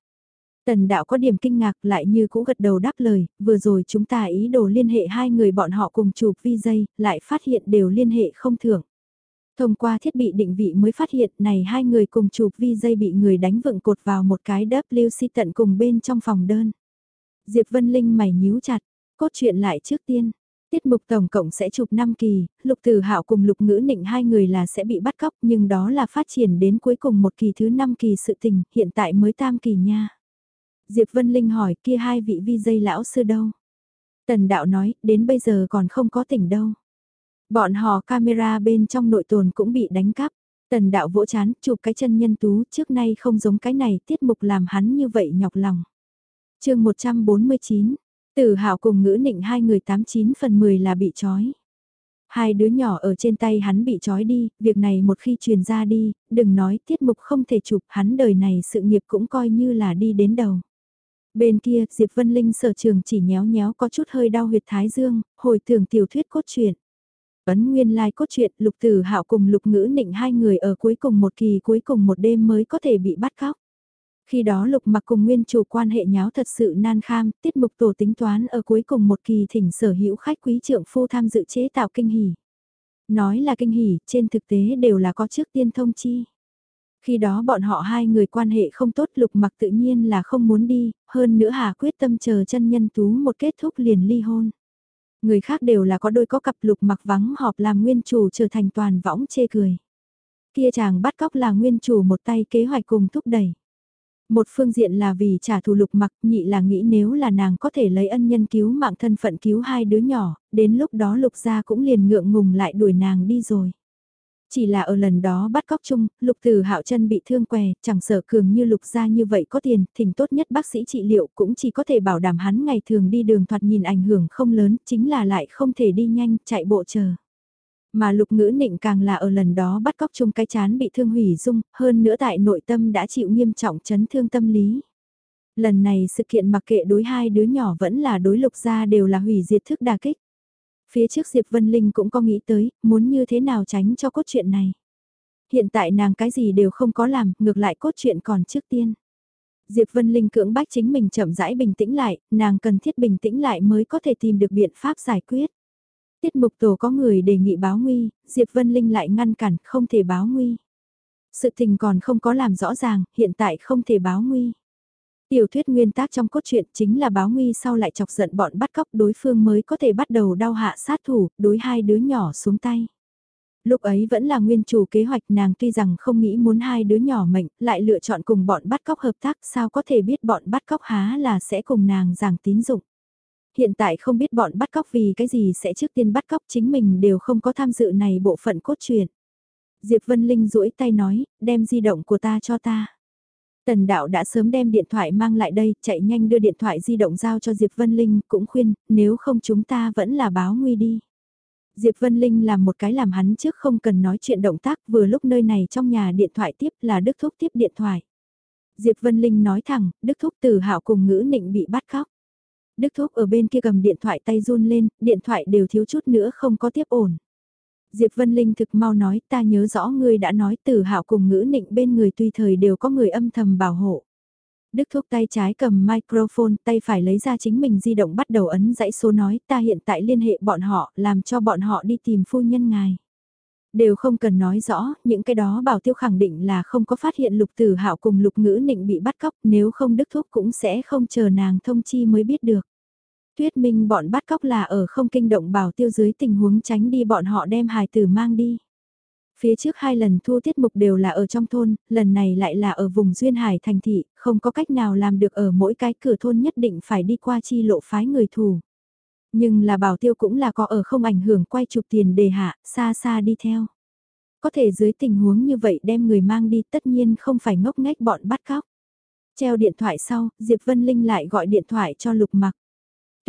Tần đạo có điểm kinh ngạc lại như cũ gật đầu đáp lời, vừa rồi chúng ta ý đồ liên hệ hai người bọn họ cùng chụp vi dây, lại phát hiện đều liên hệ không thưởng. Thông qua thiết bị định vị mới phát hiện này hai người cùng chụp vi dây bị người đánh vựng cột vào một cái WC tận cùng bên trong phòng đơn. Diệp Vân Linh mày nhíu chặt, cốt truyện lại trước tiên. Tiết mục tổng cộng sẽ chụp 5 kỳ, Lục Tử Hạo cùng Lục Ngữ Nịnh hai người là sẽ bị bắt cóc nhưng đó là phát triển đến cuối cùng một kỳ thứ 5 kỳ sự tình, hiện tại mới tam kỳ nha. Diệp Vân Linh hỏi kia hai vị vi dây lão sư đâu? Tần đạo nói, đến bây giờ còn không có tỉnh đâu. Bọn họ camera bên trong nội tồn cũng bị đánh cắp. Tần đạo vỗ chán, chụp cái chân nhân tú trước nay không giống cái này tiết mục làm hắn như vậy nhọc lòng. chương 149, tử hạo cùng ngữ nịnh hai người 89 phần 10 là bị trói. Hai đứa nhỏ ở trên tay hắn bị trói đi, việc này một khi truyền ra đi, đừng nói tiết mục không thể chụp hắn đời này sự nghiệp cũng coi như là đi đến đầu. Bên kia, Diệp Vân Linh sở trường chỉ nhéo nhéo có chút hơi đau huyệt thái dương, hồi tưởng tiểu thuyết cốt truyện. Ấn nguyên lai like cốt truyện lục tử hạo cùng lục ngữ nịnh hai người ở cuối cùng một kỳ cuối cùng một đêm mới có thể bị bắt cóc. Khi đó lục mặc cùng nguyên chủ quan hệ nháo thật sự nan kham, tiết mục tổ tính toán ở cuối cùng một kỳ thỉnh sở hữu khách quý trượng phu tham dự chế tạo kinh hỉ. Nói là kinh hỉ, trên thực tế đều là có trước tiên thông chi. Khi đó bọn họ hai người quan hệ không tốt lục mặc tự nhiên là không muốn đi, hơn nữa Hà quyết tâm chờ chân nhân tú một kết thúc liền ly hôn. Người khác đều là có đôi có cặp lục mặc vắng họp làm nguyên chủ trở thành toàn võng chê cười. Kia chàng bắt cóc là nguyên chủ một tay kế hoạch cùng thúc đẩy. Một phương diện là vì trả thù lục mặc, nhị là nghĩ nếu là nàng có thể lấy ân nhân cứu mạng thân phận cứu hai đứa nhỏ, đến lúc đó lục gia cũng liền ngượng ngùng lại đuổi nàng đi rồi. Chỉ là ở lần đó bắt cóc chung, lục từ hạo chân bị thương què, chẳng sợ cường như lục gia như vậy có tiền, thỉnh tốt nhất bác sĩ trị liệu cũng chỉ có thể bảo đảm hắn ngày thường đi đường thoạt nhìn ảnh hưởng không lớn, chính là lại không thể đi nhanh, chạy bộ chờ. Mà lục ngữ nịnh càng là ở lần đó bắt cóc chung cái chán bị thương hủy dung, hơn nữa tại nội tâm đã chịu nghiêm trọng chấn thương tâm lý. Lần này sự kiện mặc kệ đối hai đứa nhỏ vẫn là đối lục gia đều là hủy diệt thức đà kích. Phía trước Diệp Vân Linh cũng có nghĩ tới, muốn như thế nào tránh cho cốt truyện này. Hiện tại nàng cái gì đều không có làm, ngược lại cốt truyện còn trước tiên. Diệp Vân Linh cưỡng bách chính mình chậm rãi bình tĩnh lại, nàng cần thiết bình tĩnh lại mới có thể tìm được biện pháp giải quyết. Tiết mục tổ có người đề nghị báo nguy, Diệp Vân Linh lại ngăn cản không thể báo nguy. Sự tình còn không có làm rõ ràng, hiện tại không thể báo nguy. Tiểu thuyết nguyên tác trong cốt truyện chính là báo nguy sau lại chọc giận bọn bắt cóc đối phương mới có thể bắt đầu đau hạ sát thủ, đối hai đứa nhỏ xuống tay. Lúc ấy vẫn là nguyên chủ kế hoạch nàng tuy rằng không nghĩ muốn hai đứa nhỏ mệnh, lại lựa chọn cùng bọn bắt cóc hợp tác sao có thể biết bọn bắt cóc há là sẽ cùng nàng giảng tín dụng. Hiện tại không biết bọn bắt cóc vì cái gì sẽ trước tiên bắt cóc chính mình đều không có tham dự này bộ phận cốt truyện. Diệp Vân Linh duỗi tay nói, đem di động của ta cho ta. Tần đạo đã sớm đem điện thoại mang lại đây, chạy nhanh đưa điện thoại di động giao cho Diệp Vân Linh, cũng khuyên, nếu không chúng ta vẫn là báo nguy đi. Diệp Vân Linh làm một cái làm hắn trước không cần nói chuyện động tác, vừa lúc nơi này trong nhà điện thoại tiếp là Đức Thúc tiếp điện thoại. Diệp Vân Linh nói thẳng, Đức Thúc từ hạo cùng ngữ nịnh bị bắt khóc. Đức Thúc ở bên kia cầm điện thoại tay run lên, điện thoại đều thiếu chút nữa không có tiếp ổn. Diệp Vân Linh thực mau nói ta nhớ rõ ngươi đã nói từ hạo cùng ngữ nịnh bên người tùy thời đều có người âm thầm bảo hộ. Đức Thúc tay trái cầm microphone, tay phải lấy ra chính mình di động bắt đầu ấn dãy số nói ta hiện tại liên hệ bọn họ, làm cho bọn họ đi tìm phu nhân ngài. Đều không cần nói rõ, những cái đó bảo tiêu khẳng định là không có phát hiện lục tử hạo cùng lục ngữ nịnh bị bắt cóc, nếu không Đức Thúc cũng sẽ không chờ nàng thông chi mới biết được. Tuyết minh bọn bắt cóc là ở không kinh động bảo tiêu dưới tình huống tránh đi bọn họ đem hài tử mang đi. Phía trước hai lần thu tiết mục đều là ở trong thôn, lần này lại là ở vùng Duyên Hải thành thị, không có cách nào làm được ở mỗi cái cửa thôn nhất định phải đi qua chi lộ phái người thủ. Nhưng là bảo tiêu cũng là có ở không ảnh hưởng quay chụp tiền đề hạ, xa xa đi theo. Có thể dưới tình huống như vậy đem người mang đi tất nhiên không phải ngốc nghếch bọn bắt cóc. Treo điện thoại sau, Diệp Vân Linh lại gọi điện thoại cho Lục Mặc.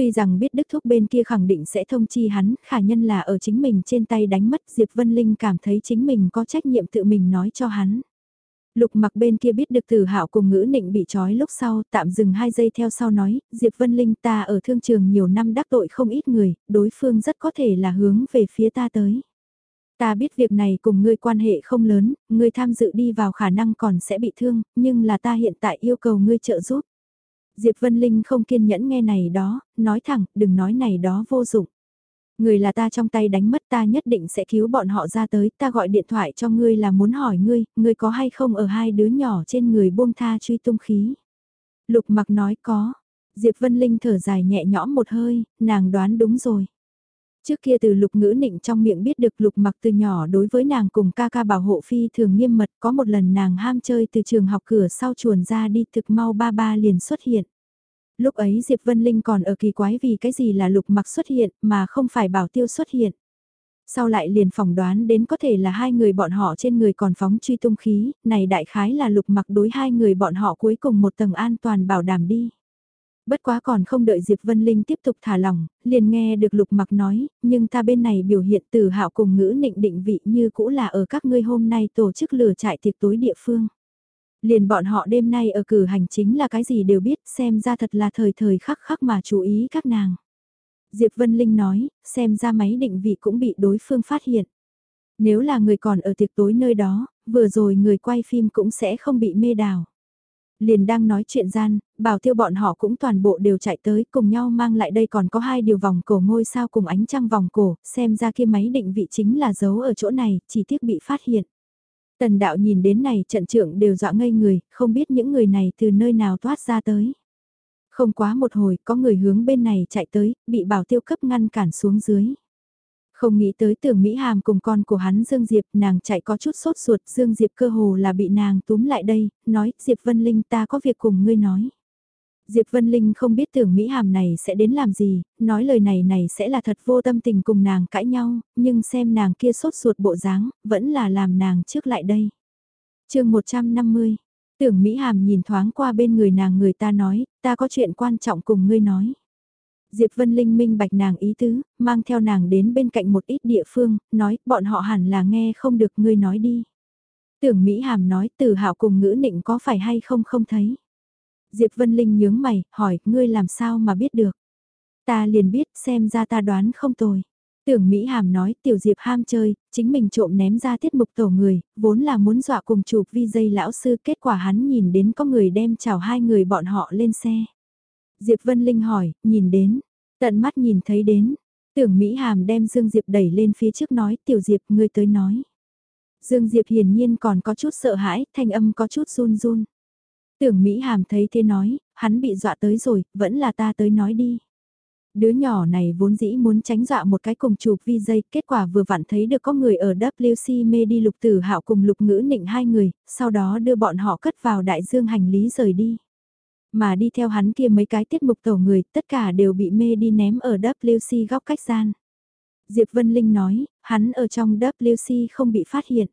Tuy rằng biết Đức Thúc bên kia khẳng định sẽ thông chi hắn, khả nhân là ở chính mình trên tay đánh mất Diệp Vân Linh cảm thấy chính mình có trách nhiệm tự mình nói cho hắn. Lục mặc bên kia biết được tử hạo cùng ngữ nịnh bị trói lúc sau, tạm dừng hai giây theo sau nói, Diệp Vân Linh ta ở thương trường nhiều năm đắc tội không ít người, đối phương rất có thể là hướng về phía ta tới. Ta biết việc này cùng ngươi quan hệ không lớn, ngươi tham dự đi vào khả năng còn sẽ bị thương, nhưng là ta hiện tại yêu cầu ngươi trợ giúp. Diệp Vân Linh không kiên nhẫn nghe này đó, nói thẳng, đừng nói này đó vô dụng. Người là ta trong tay đánh mất ta nhất định sẽ cứu bọn họ ra tới, ta gọi điện thoại cho ngươi là muốn hỏi ngươi, ngươi có hay không ở hai đứa nhỏ trên người buông tha truy tung khí. Lục mặc nói có, Diệp Vân Linh thở dài nhẹ nhõm một hơi, nàng đoán đúng rồi. Trước kia từ lục ngữ nịnh trong miệng biết được lục mặc từ nhỏ đối với nàng cùng ca ca bảo hộ phi thường nghiêm mật có một lần nàng ham chơi từ trường học cửa sau chuồn ra đi thực mau ba ba liền xuất hiện. Lúc ấy Diệp Vân Linh còn ở kỳ quái vì cái gì là lục mặc xuất hiện mà không phải bảo tiêu xuất hiện. Sau lại liền phỏng đoán đến có thể là hai người bọn họ trên người còn phóng truy tung khí, này đại khái là lục mặc đối hai người bọn họ cuối cùng một tầng an toàn bảo đảm đi. Bất quá còn không đợi Diệp Vân Linh tiếp tục thả lỏng, liền nghe được Lục Mặc nói, nhưng ta bên này biểu hiện từ hạo cùng ngữ nịnh định vị như cũ là ở các ngươi hôm nay tổ chức lừa trại tiệc tối địa phương. Liền bọn họ đêm nay ở cử hành chính là cái gì đều biết xem ra thật là thời thời khắc khắc mà chú ý các nàng. Diệp Vân Linh nói, xem ra máy định vị cũng bị đối phương phát hiện. Nếu là người còn ở tiệc tối nơi đó, vừa rồi người quay phim cũng sẽ không bị mê đảo. Liền đang nói chuyện gian, bảo tiêu bọn họ cũng toàn bộ đều chạy tới cùng nhau mang lại đây còn có hai điều vòng cổ ngôi sao cùng ánh trăng vòng cổ, xem ra kia máy định vị chính là giấu ở chỗ này, chỉ tiếc bị phát hiện. Tần đạo nhìn đến này trận trưởng đều dọa ngây người, không biết những người này từ nơi nào thoát ra tới. Không quá một hồi, có người hướng bên này chạy tới, bị bảo tiêu cấp ngăn cản xuống dưới. Không nghĩ tới tưởng Mỹ Hàm cùng con của hắn Dương Diệp, nàng chạy có chút sốt ruột, Dương Diệp cơ hồ là bị nàng túm lại đây, nói, Diệp Vân Linh ta có việc cùng ngươi nói. Diệp Vân Linh không biết tưởng Mỹ Hàm này sẽ đến làm gì, nói lời này này sẽ là thật vô tâm tình cùng nàng cãi nhau, nhưng xem nàng kia sốt ruột bộ dáng, vẫn là làm nàng trước lại đây. chương 150, tưởng Mỹ Hàm nhìn thoáng qua bên người nàng người ta nói, ta có chuyện quan trọng cùng ngươi nói. Diệp Vân Linh minh bạch nàng ý tứ, mang theo nàng đến bên cạnh một ít địa phương, nói bọn họ hẳn là nghe không được ngươi nói đi. Tưởng Mỹ Hàm nói từ hạo cùng ngữ nịnh có phải hay không không thấy. Diệp Vân Linh nhướng mày, hỏi, ngươi làm sao mà biết được. Ta liền biết, xem ra ta đoán không tồi. Tưởng Mỹ Hàm nói, tiểu Diệp ham chơi, chính mình trộm ném ra tiết mục tổ người, vốn là muốn dọa cùng chụp vi dây lão sư, kết quả hắn nhìn đến có người đem chào hai người bọn họ lên xe. Diệp Vân Linh hỏi, nhìn đến, tận mắt nhìn thấy đến, tưởng Mỹ Hàm đem Dương Diệp đẩy lên phía trước nói, tiểu Diệp, ngươi tới nói. Dương Diệp hiển nhiên còn có chút sợ hãi, thanh âm có chút run run. Tưởng Mỹ Hàm thấy thế nói, hắn bị dọa tới rồi, vẫn là ta tới nói đi. Đứa nhỏ này vốn dĩ muốn tránh dọa một cái cùng chụp vi dây, kết quả vừa vặn thấy được có người ở WC mê đi lục tử hạo cùng lục ngữ nịnh hai người, sau đó đưa bọn họ cất vào đại dương hành lý rời đi. Mà đi theo hắn kia mấy cái tiết mục tổ người, tất cả đều bị mê đi ném ở WC góc cách gian. Diệp Vân Linh nói, hắn ở trong WC không bị phát hiện.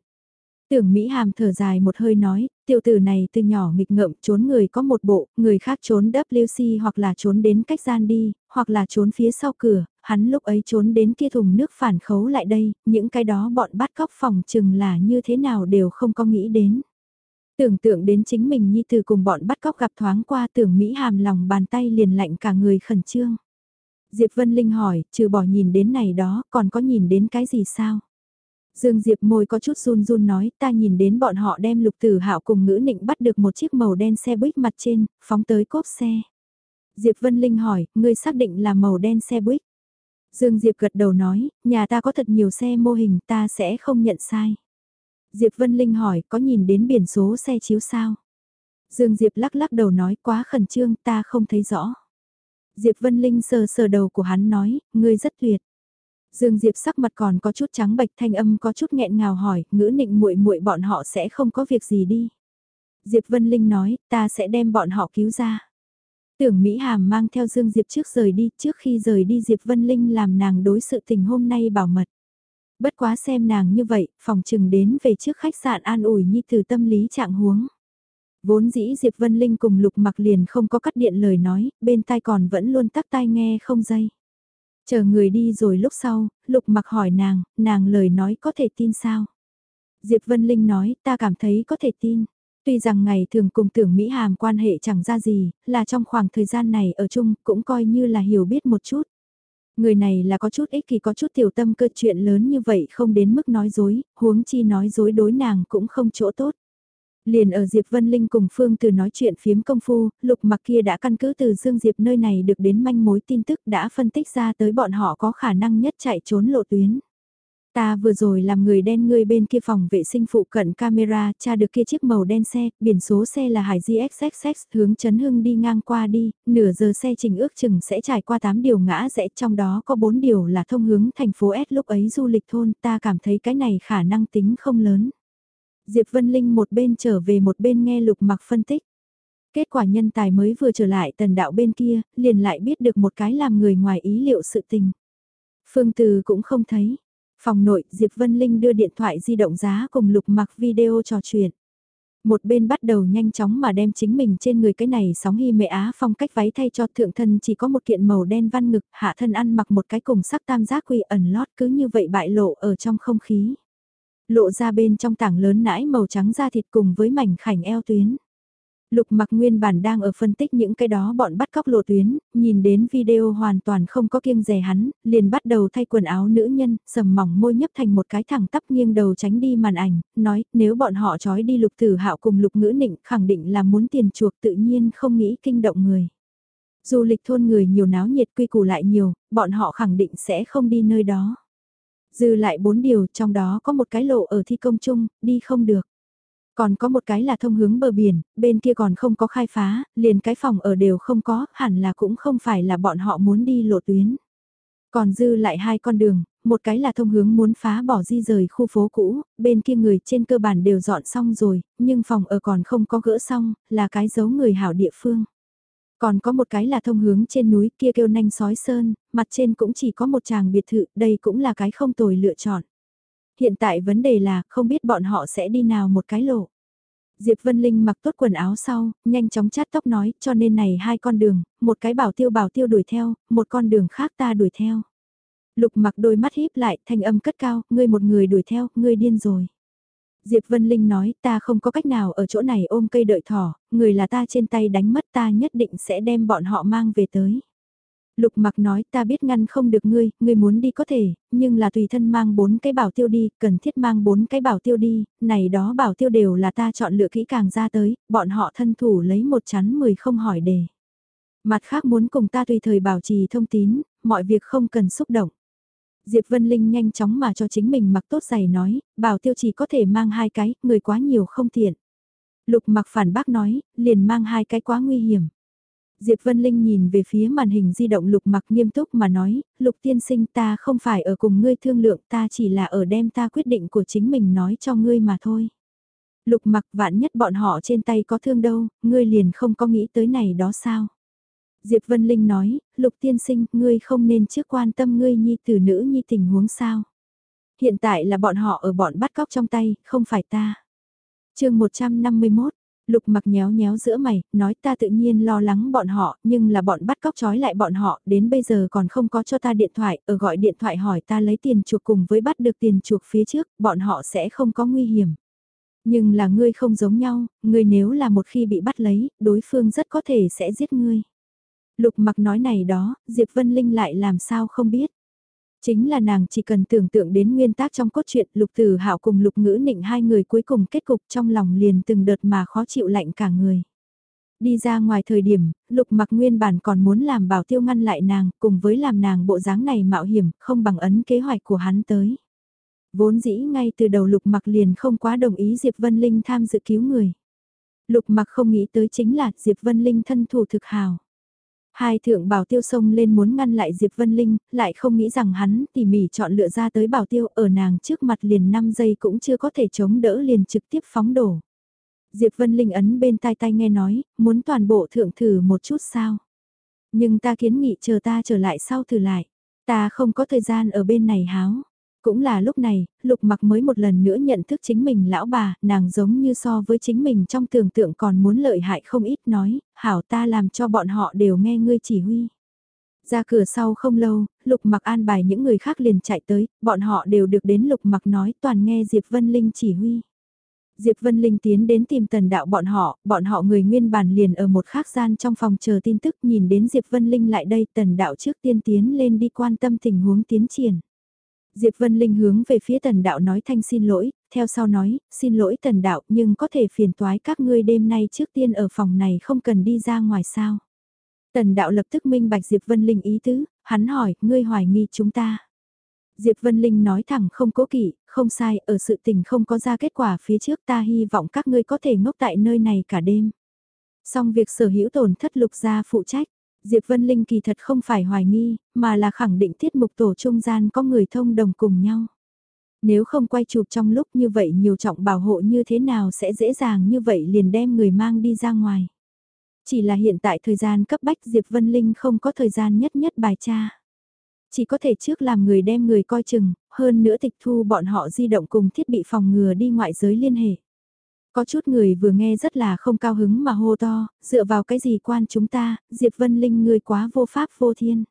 Tưởng Mỹ Hàm thở dài một hơi nói, tiểu tử này từ nhỏ nghịch ngợm trốn người có một bộ, người khác trốn WC hoặc là trốn đến cách gian đi, hoặc là trốn phía sau cửa, hắn lúc ấy trốn đến kia thùng nước phản khấu lại đây, những cái đó bọn bắt cóc phòng chừng là như thế nào đều không có nghĩ đến. Tưởng tượng đến chính mình như từ cùng bọn bắt cóc gặp thoáng qua tưởng Mỹ Hàm lòng bàn tay liền lạnh cả người khẩn trương. Diệp Vân Linh hỏi, trừ bỏ nhìn đến này đó, còn có nhìn đến cái gì sao? Dương Diệp môi có chút run run nói, ta nhìn đến bọn họ đem lục tử hạo cùng ngữ nịnh bắt được một chiếc màu đen xe buýt mặt trên, phóng tới cốp xe. Diệp Vân Linh hỏi, ngươi xác định là màu đen xe buýt. Dương Diệp gật đầu nói, nhà ta có thật nhiều xe mô hình ta sẽ không nhận sai. Diệp Vân Linh hỏi, có nhìn đến biển số xe chiếu sao? Dương Diệp lắc lắc đầu nói quá khẩn trương ta không thấy rõ. Diệp Vân Linh sờ sờ đầu của hắn nói, ngươi rất tuyệt. Dương Diệp sắc mặt còn có chút trắng bệch thanh âm có chút nghẹn ngào hỏi, ngữ nịnh muội muội bọn họ sẽ không có việc gì đi. Diệp Vân Linh nói, ta sẽ đem bọn họ cứu ra. Tưởng Mỹ Hàm mang theo Dương Diệp trước rời đi, trước khi rời đi Diệp Vân Linh làm nàng đối sự tình hôm nay bảo mật. Bất quá xem nàng như vậy, phòng trừng đến về trước khách sạn an ủi nhi từ tâm lý trạng huống. Vốn dĩ Diệp Vân Linh cùng Lục Mặc liền không có cắt điện lời nói, bên tai còn vẫn luôn tắc tai nghe không dây. Chờ người đi rồi lúc sau, Lục Mặc hỏi nàng, nàng lời nói có thể tin sao? Diệp Vân Linh nói, ta cảm thấy có thể tin. Tuy rằng ngày thường cùng tưởng Mỹ Hàm quan hệ chẳng ra gì, là trong khoảng thời gian này ở chung cũng coi như là hiểu biết một chút. Người này là có chút ích kỷ có chút tiểu tâm cơ chuyện lớn như vậy không đến mức nói dối, huống chi nói dối đối nàng cũng không chỗ tốt. Liền ở Diệp Vân Linh cùng Phương Từ nói chuyện phiếm công phu, lục mặc kia đã căn cứ từ Dương Diệp nơi này được đến manh mối tin tức đã phân tích ra tới bọn họ có khả năng nhất chạy trốn lộ tuyến. Ta vừa rồi làm người đen ngươi bên kia phòng vệ sinh phụ cận camera, tra được kia chiếc màu đen xe, biển số xe là Hải GXXX, hướng Trấn Hưng đi ngang qua đi, nửa giờ xe trình ước chừng sẽ trải qua 8 điều ngã rẽ, trong đó có 4 điều là thông hướng thành phố S lúc ấy du lịch thôn, ta cảm thấy cái này khả năng tính không lớn. Diệp Vân Linh một bên trở về một bên nghe Lục Mặc phân tích. Kết quả nhân tài mới vừa trở lại tần đạo bên kia, liền lại biết được một cái làm người ngoài ý liệu sự tình. Phương Từ cũng không thấy. Phòng nội, Diệp Vân Linh đưa điện thoại di động giá cùng Lục Mặc video trò chuyện. Một bên bắt đầu nhanh chóng mà đem chính mình trên người cái này sóng hy mẹ á phong cách váy thay cho thượng thân chỉ có một kiện màu đen văn ngực, hạ thân ăn mặc một cái cùng sắc tam giác quy ẩn lót cứ như vậy bại lộ ở trong không khí lộ ra bên trong tảng lớn nãi màu trắng da thịt cùng với mảnh khảnh eo tuyến. Lục mặc nguyên bản đang ở phân tích những cái đó bọn bắt cóc lộ tuyến, nhìn đến video hoàn toàn không có kiêng rẻ hắn, liền bắt đầu thay quần áo nữ nhân, sầm mỏng môi nhấp thành một cái thẳng tắp nghiêng đầu tránh đi màn ảnh, nói nếu bọn họ trói đi lục tử hạo cùng lục ngữ nịnh khẳng định là muốn tiền chuộc tự nhiên không nghĩ kinh động người. Du lịch thôn người nhiều náo nhiệt quy củ lại nhiều, bọn họ khẳng định sẽ không đi nơi đó. Dư lại bốn điều, trong đó có một cái lộ ở thi công chung, đi không được. Còn có một cái là thông hướng bờ biển, bên kia còn không có khai phá, liền cái phòng ở đều không có, hẳn là cũng không phải là bọn họ muốn đi lộ tuyến. Còn dư lại hai con đường, một cái là thông hướng muốn phá bỏ di rời khu phố cũ, bên kia người trên cơ bản đều dọn xong rồi, nhưng phòng ở còn không có gỡ xong, là cái giấu người hảo địa phương. Còn có một cái là thông hướng trên núi kia kêu nanh sói sơn, mặt trên cũng chỉ có một chàng biệt thự, đây cũng là cái không tồi lựa chọn. Hiện tại vấn đề là không biết bọn họ sẽ đi nào một cái lộ. Diệp Vân Linh mặc tốt quần áo sau, nhanh chóng chát tóc nói, cho nên này hai con đường, một cái bảo tiêu bảo tiêu đuổi theo, một con đường khác ta đuổi theo. Lục mặc đôi mắt híp lại, thanh âm cất cao, ngươi một người đuổi theo, ngươi điên rồi. Diệp Vân Linh nói ta không có cách nào ở chỗ này ôm cây đợi thỏ, người là ta trên tay đánh mất ta nhất định sẽ đem bọn họ mang về tới. Lục mặc nói ta biết ngăn không được ngươi, ngươi muốn đi có thể, nhưng là tùy thân mang bốn cái bảo tiêu đi, cần thiết mang bốn cái bảo tiêu đi, này đó bảo tiêu đều là ta chọn lựa kỹ càng ra tới, bọn họ thân thủ lấy một chắn mười không hỏi đề. Mặt khác muốn cùng ta tùy thời bảo trì thông tín, mọi việc không cần xúc động. Diệp Vân Linh nhanh chóng mà cho chính mình mặc tốt giày nói, bảo tiêu chỉ có thể mang hai cái, người quá nhiều không tiện. Lục mặc phản bác nói, liền mang hai cái quá nguy hiểm. Diệp Vân Linh nhìn về phía màn hình di động lục mặc nghiêm túc mà nói, lục tiên sinh ta không phải ở cùng ngươi thương lượng ta chỉ là ở đem ta quyết định của chính mình nói cho ngươi mà thôi. Lục mặc vạn nhất bọn họ trên tay có thương đâu, ngươi liền không có nghĩ tới này đó sao. Diệp Vân Linh nói, lục tiên sinh, ngươi không nên trước quan tâm ngươi nhi tử nữ nhi tình huống sao. Hiện tại là bọn họ ở bọn bắt cóc trong tay, không phải ta. chương 151, Lục mặc nhéo nhéo giữa mày, nói ta tự nhiên lo lắng bọn họ, nhưng là bọn bắt cóc trói lại bọn họ, đến bây giờ còn không có cho ta điện thoại, ở gọi điện thoại hỏi ta lấy tiền chuộc cùng với bắt được tiền chuộc phía trước, bọn họ sẽ không có nguy hiểm. Nhưng là ngươi không giống nhau, ngươi nếu là một khi bị bắt lấy, đối phương rất có thể sẽ giết ngươi. Lục mặc nói này đó, Diệp Vân Linh lại làm sao không biết. Chính là nàng chỉ cần tưởng tượng đến nguyên tác trong cốt truyện lục tử hạo cùng lục ngữ nịnh hai người cuối cùng kết cục trong lòng liền từng đợt mà khó chịu lạnh cả người. Đi ra ngoài thời điểm, lục mặc nguyên bản còn muốn làm bảo tiêu ngăn lại nàng cùng với làm nàng bộ dáng này mạo hiểm không bằng ấn kế hoạch của hắn tới. Vốn dĩ ngay từ đầu lục mặc liền không quá đồng ý Diệp Vân Linh tham dự cứu người. Lục mặc không nghĩ tới chính là Diệp Vân Linh thân thủ thực hào. Hai thượng bảo tiêu sông lên muốn ngăn lại Diệp Vân Linh, lại không nghĩ rằng hắn tỉ mỉ chọn lựa ra tới bảo tiêu ở nàng trước mặt liền 5 giây cũng chưa có thể chống đỡ liền trực tiếp phóng đổ. Diệp Vân Linh ấn bên tai tai nghe nói, muốn toàn bộ thượng thử một chút sao. Nhưng ta kiến nghị chờ ta trở lại sau thử lại. Ta không có thời gian ở bên này háo. Cũng là lúc này, lục mặc mới một lần nữa nhận thức chính mình lão bà, nàng giống như so với chính mình trong tưởng tượng còn muốn lợi hại không ít nói, hảo ta làm cho bọn họ đều nghe ngươi chỉ huy. Ra cửa sau không lâu, lục mặc an bài những người khác liền chạy tới, bọn họ đều được đến lục mặc nói toàn nghe Diệp Vân Linh chỉ huy. Diệp Vân Linh tiến đến tìm tần đạo bọn họ, bọn họ người nguyên bản liền ở một khác gian trong phòng chờ tin tức nhìn đến Diệp Vân Linh lại đây tần đạo trước tiên tiến lên đi quan tâm tình huống tiến triển. Diệp Vân Linh hướng về phía tần đạo nói thanh xin lỗi, theo sau nói, xin lỗi tần đạo nhưng có thể phiền toái các ngươi đêm nay trước tiên ở phòng này không cần đi ra ngoài sao. Tần đạo lập tức minh bạch Diệp Vân Linh ý tứ, hắn hỏi, ngươi hoài nghi chúng ta. Diệp Vân Linh nói thẳng không cố kỵ, không sai, ở sự tình không có ra kết quả phía trước ta hy vọng các ngươi có thể ngốc tại nơi này cả đêm. Xong việc sở hữu tổn thất lục gia phụ trách, Diệp Vân Linh kỳ thật không phải hoài nghi, mà là khẳng định tiết mục tổ trung gian có người thông đồng cùng nhau. Nếu không quay chụp trong lúc như vậy nhiều trọng bảo hộ như thế nào sẽ dễ dàng như vậy liền đem người mang đi ra ngoài. Chỉ là hiện tại thời gian cấp bách Diệp Vân Linh không có thời gian nhất nhất bài tra. Chỉ có thể trước làm người đem người coi chừng, hơn nữa tịch thu bọn họ di động cùng thiết bị phòng ngừa đi ngoại giới liên hệ. Có chút người vừa nghe rất là không cao hứng mà hô to, dựa vào cái gì quan chúng ta, Diệp Vân Linh ngươi quá vô pháp vô thiên.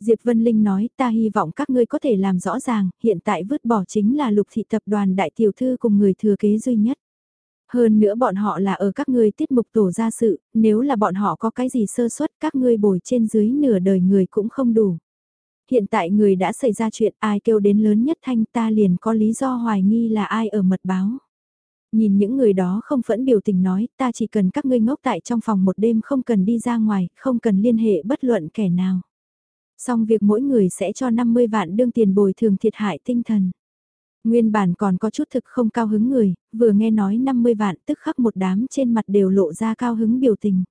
Diệp Vân Linh nói ta hy vọng các ngươi có thể làm rõ ràng, hiện tại vứt bỏ chính là lục thị tập đoàn đại tiểu thư cùng người thừa kế duy nhất. Hơn nữa bọn họ là ở các ngươi tiết mục tổ ra sự, nếu là bọn họ có cái gì sơ suất các ngươi bồi trên dưới nửa đời người cũng không đủ. Hiện tại người đã xảy ra chuyện ai kêu đến lớn nhất thanh ta liền có lý do hoài nghi là ai ở mật báo. Nhìn những người đó không phẫn biểu tình nói ta chỉ cần các ngươi ngốc tại trong phòng một đêm không cần đi ra ngoài, không cần liên hệ bất luận kẻ nào. Xong việc mỗi người sẽ cho 50 vạn đương tiền bồi thường thiệt hại tinh thần. Nguyên bản còn có chút thực không cao hứng người, vừa nghe nói 50 vạn tức khắc một đám trên mặt đều lộ ra cao hứng biểu tình.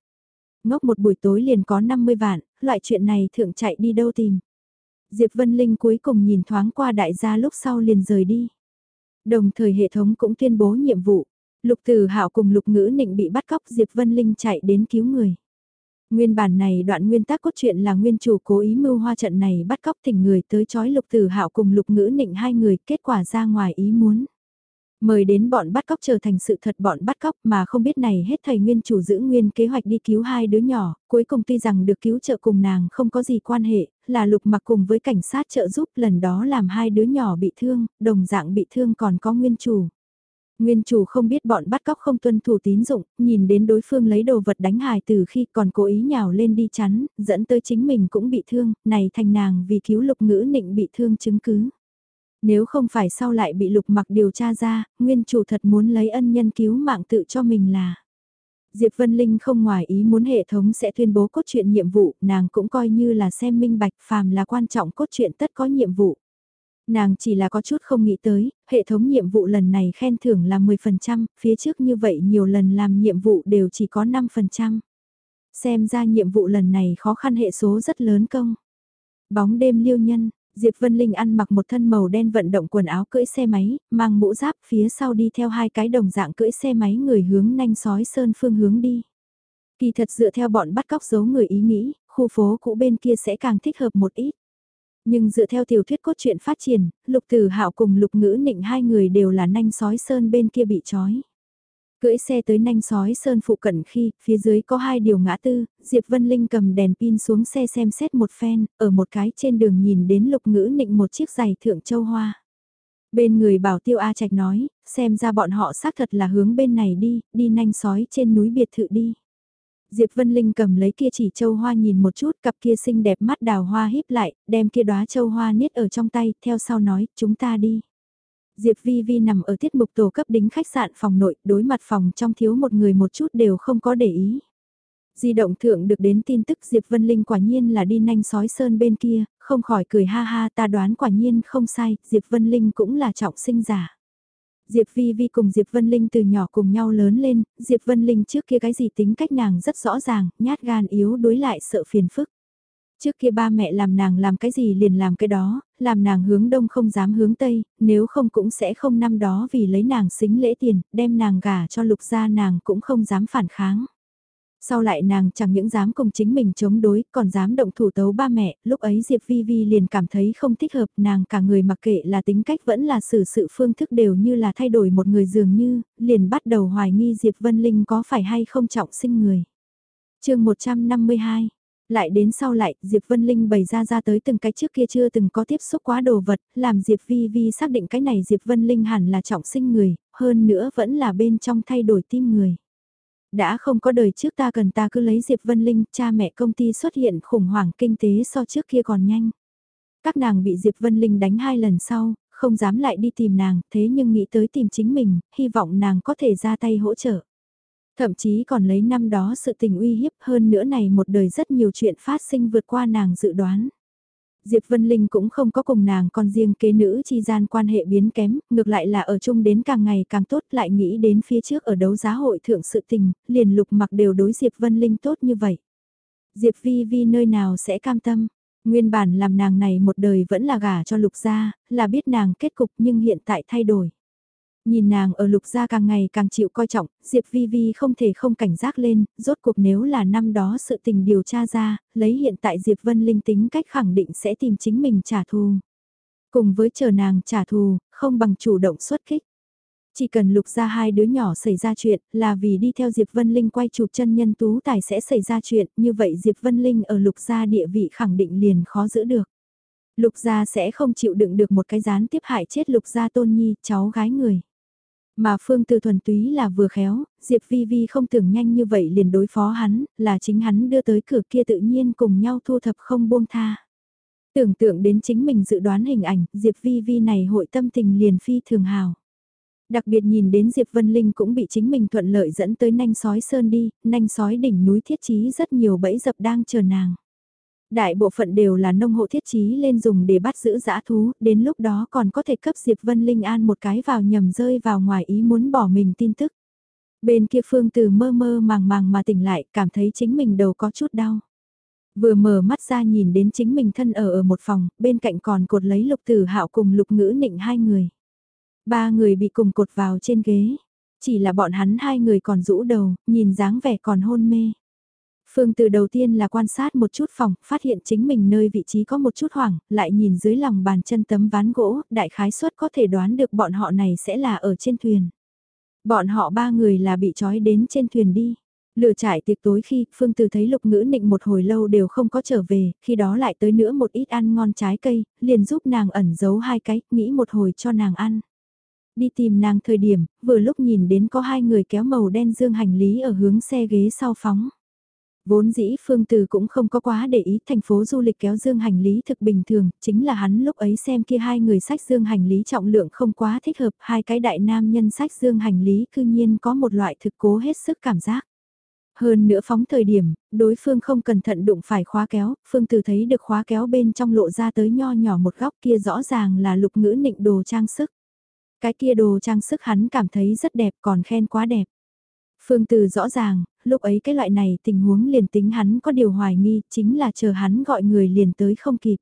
Ngốc một buổi tối liền có 50 vạn, loại chuyện này thượng chạy đi đâu tìm. Diệp Vân Linh cuối cùng nhìn thoáng qua đại gia lúc sau liền rời đi. Đồng thời hệ thống cũng tuyên bố nhiệm vụ. Lục Tử Hạo cùng Lục Ngữ Nịnh bị bắt cóc Diệp Vân Linh chạy đến cứu người. Nguyên bản này đoạn nguyên tác cốt truyện là nguyên chủ cố ý mưu hoa trận này bắt cóc tình người tới chói Lục Tử Hạo cùng Lục Ngữ Nịnh hai người, kết quả ra ngoài ý muốn. Mời đến bọn bắt cóc trở thành sự thật bọn bắt cóc mà không biết này hết thầy nguyên chủ giữ nguyên kế hoạch đi cứu hai đứa nhỏ, cuối cùng tuy rằng được cứu trợ cùng nàng không có gì quan hệ, là lục mặc cùng với cảnh sát trợ giúp lần đó làm hai đứa nhỏ bị thương, đồng dạng bị thương còn có nguyên chủ. Nguyên chủ không biết bọn bắt cóc không tuân thủ tín dụng, nhìn đến đối phương lấy đồ vật đánh hài từ khi còn cố ý nhào lên đi chắn, dẫn tới chính mình cũng bị thương, này thành nàng vì cứu lục ngữ nịnh bị thương chứng cứ. Nếu không phải sau lại bị lục mặc điều tra ra, nguyên chủ thật muốn lấy ân nhân cứu mạng tự cho mình là. Diệp Vân Linh không ngoài ý muốn hệ thống sẽ tuyên bố cốt truyện nhiệm vụ, nàng cũng coi như là xem minh bạch phàm là quan trọng cốt truyện tất có nhiệm vụ. Nàng chỉ là có chút không nghĩ tới, hệ thống nhiệm vụ lần này khen thưởng là 10%, phía trước như vậy nhiều lần làm nhiệm vụ đều chỉ có 5%. Xem ra nhiệm vụ lần này khó khăn hệ số rất lớn công. Bóng đêm liêu nhân, Diệp Vân Linh ăn mặc một thân màu đen vận động quần áo cưỡi xe máy, mang mũ giáp phía sau đi theo hai cái đồng dạng cưỡi xe máy người hướng nanh sói sơn phương hướng đi. Kỳ thật dựa theo bọn bắt cóc giấu người ý nghĩ, khu phố cũ bên kia sẽ càng thích hợp một ít. Nhưng dựa theo tiểu thuyết cốt truyện phát triển, Lục Tử Hạo cùng Lục Ngữ Nịnh hai người đều là nanh sói sơn bên kia bị trói. Cưỡi xe tới nanh sói sơn phụ cận khi, phía dưới có hai điều ngã tư, Diệp Vân Linh cầm đèn pin xuống xe xem xét một phen, ở một cái trên đường nhìn đến lục ngữ nịnh một chiếc giày thượng châu hoa. Bên người bảo tiêu A Trạch nói, xem ra bọn họ xác thật là hướng bên này đi, đi nanh sói trên núi biệt thự đi. Diệp Vân Linh cầm lấy kia chỉ châu hoa nhìn một chút, cặp kia xinh đẹp mắt đào hoa híp lại, đem kia đóa châu hoa niết ở trong tay, theo sau nói, chúng ta đi. Diệp Vi Vi nằm ở tiết mục tổ cấp đính khách sạn phòng nội, đối mặt phòng trong thiếu một người một chút đều không có để ý. Di động thượng được đến tin tức Diệp Vân Linh quả nhiên là đi nhanh sói sơn bên kia, không khỏi cười ha ha ta đoán quả nhiên không sai, Diệp Vân Linh cũng là trọng sinh giả. Diệp Vi Vi cùng Diệp Vân Linh từ nhỏ cùng nhau lớn lên, Diệp Vân Linh trước kia cái gì tính cách nàng rất rõ ràng, nhát gan yếu đối lại sợ phiền phức. Trước kia ba mẹ làm nàng làm cái gì liền làm cái đó, làm nàng hướng đông không dám hướng tây, nếu không cũng sẽ không năm đó vì lấy nàng xính lễ tiền, đem nàng gả cho lục gia nàng cũng không dám phản kháng. Sau lại nàng chẳng những dám cùng chính mình chống đối, còn dám động thủ tấu ba mẹ, lúc ấy Diệp Vi Vi liền cảm thấy không thích hợp, nàng cả người mặc kệ là tính cách vẫn là xử sự phương thức đều như là thay đổi một người dường như, liền bắt đầu hoài nghi Diệp Vân Linh có phải hay không trọng sinh người. chương 152 lại đến sau lại, Diệp Vân Linh bày ra ra tới từng cái trước kia chưa từng có tiếp xúc quá đồ vật, làm Diệp Vi Vi xác định cái này Diệp Vân Linh hẳn là trọng sinh người, hơn nữa vẫn là bên trong thay đổi tim người. Đã không có đời trước ta cần ta cứ lấy Diệp Vân Linh, cha mẹ công ty xuất hiện khủng hoảng kinh tế so trước kia còn nhanh. Các nàng bị Diệp Vân Linh đánh hai lần sau, không dám lại đi tìm nàng, thế nhưng nghĩ tới tìm chính mình, hy vọng nàng có thể ra tay hỗ trợ. Thậm chí còn lấy năm đó sự tình uy hiếp hơn nữa này một đời rất nhiều chuyện phát sinh vượt qua nàng dự đoán. Diệp Vân Linh cũng không có cùng nàng con riêng kế nữ chi gian quan hệ biến kém, ngược lại là ở chung đến càng ngày càng tốt lại nghĩ đến phía trước ở đấu giá hội thượng sự tình, liền lục mặc đều đối Diệp Vân Linh tốt như vậy. Diệp Vi Vi nơi nào sẽ cam tâm, nguyên bản làm nàng này một đời vẫn là gả cho lục gia, là biết nàng kết cục nhưng hiện tại thay đổi. Nhìn nàng ở lục gia càng ngày càng chịu coi trọng, Diệp Vi Vi không thể không cảnh giác lên, rốt cuộc nếu là năm đó sự tình điều tra ra, lấy hiện tại Diệp Vân Linh tính cách khẳng định sẽ tìm chính mình trả thù. Cùng với chờ nàng trả thù, không bằng chủ động xuất kích. Chỉ cần lục ra hai đứa nhỏ xảy ra chuyện là vì đi theo Diệp Vân Linh quay chụp chân nhân tú tài sẽ xảy ra chuyện, như vậy Diệp Vân Linh ở lục gia địa vị khẳng định liền khó giữ được. Lục gia sẽ không chịu đựng được một cái gián tiếp hại chết lục gia tôn nhi, cháu gái người. Mà Phương Tư thuần túy là vừa khéo, Diệp Vi Vi không tưởng nhanh như vậy liền đối phó hắn, là chính hắn đưa tới cửa kia tự nhiên cùng nhau thu thập không buông tha. Tưởng tượng đến chính mình dự đoán hình ảnh, Diệp Vi Vi này hội tâm tình liền phi thường hào. Đặc biệt nhìn đến Diệp Vân Linh cũng bị chính mình thuận lợi dẫn tới nanh sói sơn đi, nanh sói đỉnh núi thiết trí rất nhiều bẫy dập đang chờ nàng. Đại bộ phận đều là nông hộ thiết trí lên dùng để bắt giữ dã thú, đến lúc đó còn có thể cấp Diệp Vân Linh An một cái vào nhầm rơi vào ngoài ý muốn bỏ mình tin tức. Bên kia phương từ mơ mơ màng màng mà tỉnh lại, cảm thấy chính mình đầu có chút đau. Vừa mở mắt ra nhìn đến chính mình thân ở ở một phòng, bên cạnh còn cột lấy lục tử hạo cùng lục ngữ nịnh hai người. Ba người bị cùng cột vào trên ghế. Chỉ là bọn hắn hai người còn rũ đầu, nhìn dáng vẻ còn hôn mê. Phương từ đầu tiên là quan sát một chút phòng, phát hiện chính mình nơi vị trí có một chút hoảng, lại nhìn dưới lòng bàn chân tấm ván gỗ, đại khái suất có thể đoán được bọn họ này sẽ là ở trên thuyền. Bọn họ ba người là bị trói đến trên thuyền đi. Lửa trải tiệc tối khi Phương Từ thấy lục ngữ nịnh một hồi lâu đều không có trở về, khi đó lại tới nữa một ít ăn ngon trái cây, liền giúp nàng ẩn giấu hai cái, nghĩ một hồi cho nàng ăn. Đi tìm nàng thời điểm, vừa lúc nhìn đến có hai người kéo màu đen dương hành lý ở hướng xe ghế sau phóng. Vốn dĩ Phương Từ cũng không có quá để ý thành phố du lịch kéo dương hành lý thực bình thường, chính là hắn lúc ấy xem kia hai người sách dương hành lý trọng lượng không quá thích hợp, hai cái đại nam nhân sách dương hành lý cư nhiên có một loại thực cố hết sức cảm giác. Hơn nữa phóng thời điểm, đối phương không cẩn thận đụng phải khóa kéo, Phương Từ thấy được khóa kéo bên trong lộ ra tới nho nhỏ một góc kia rõ ràng là lục ngữ nịnh đồ trang sức. Cái kia đồ trang sức hắn cảm thấy rất đẹp còn khen quá đẹp. Phương Từ rõ ràng, lúc ấy cái loại này tình huống liền tính hắn có điều hoài nghi, chính là chờ hắn gọi người liền tới không kịp.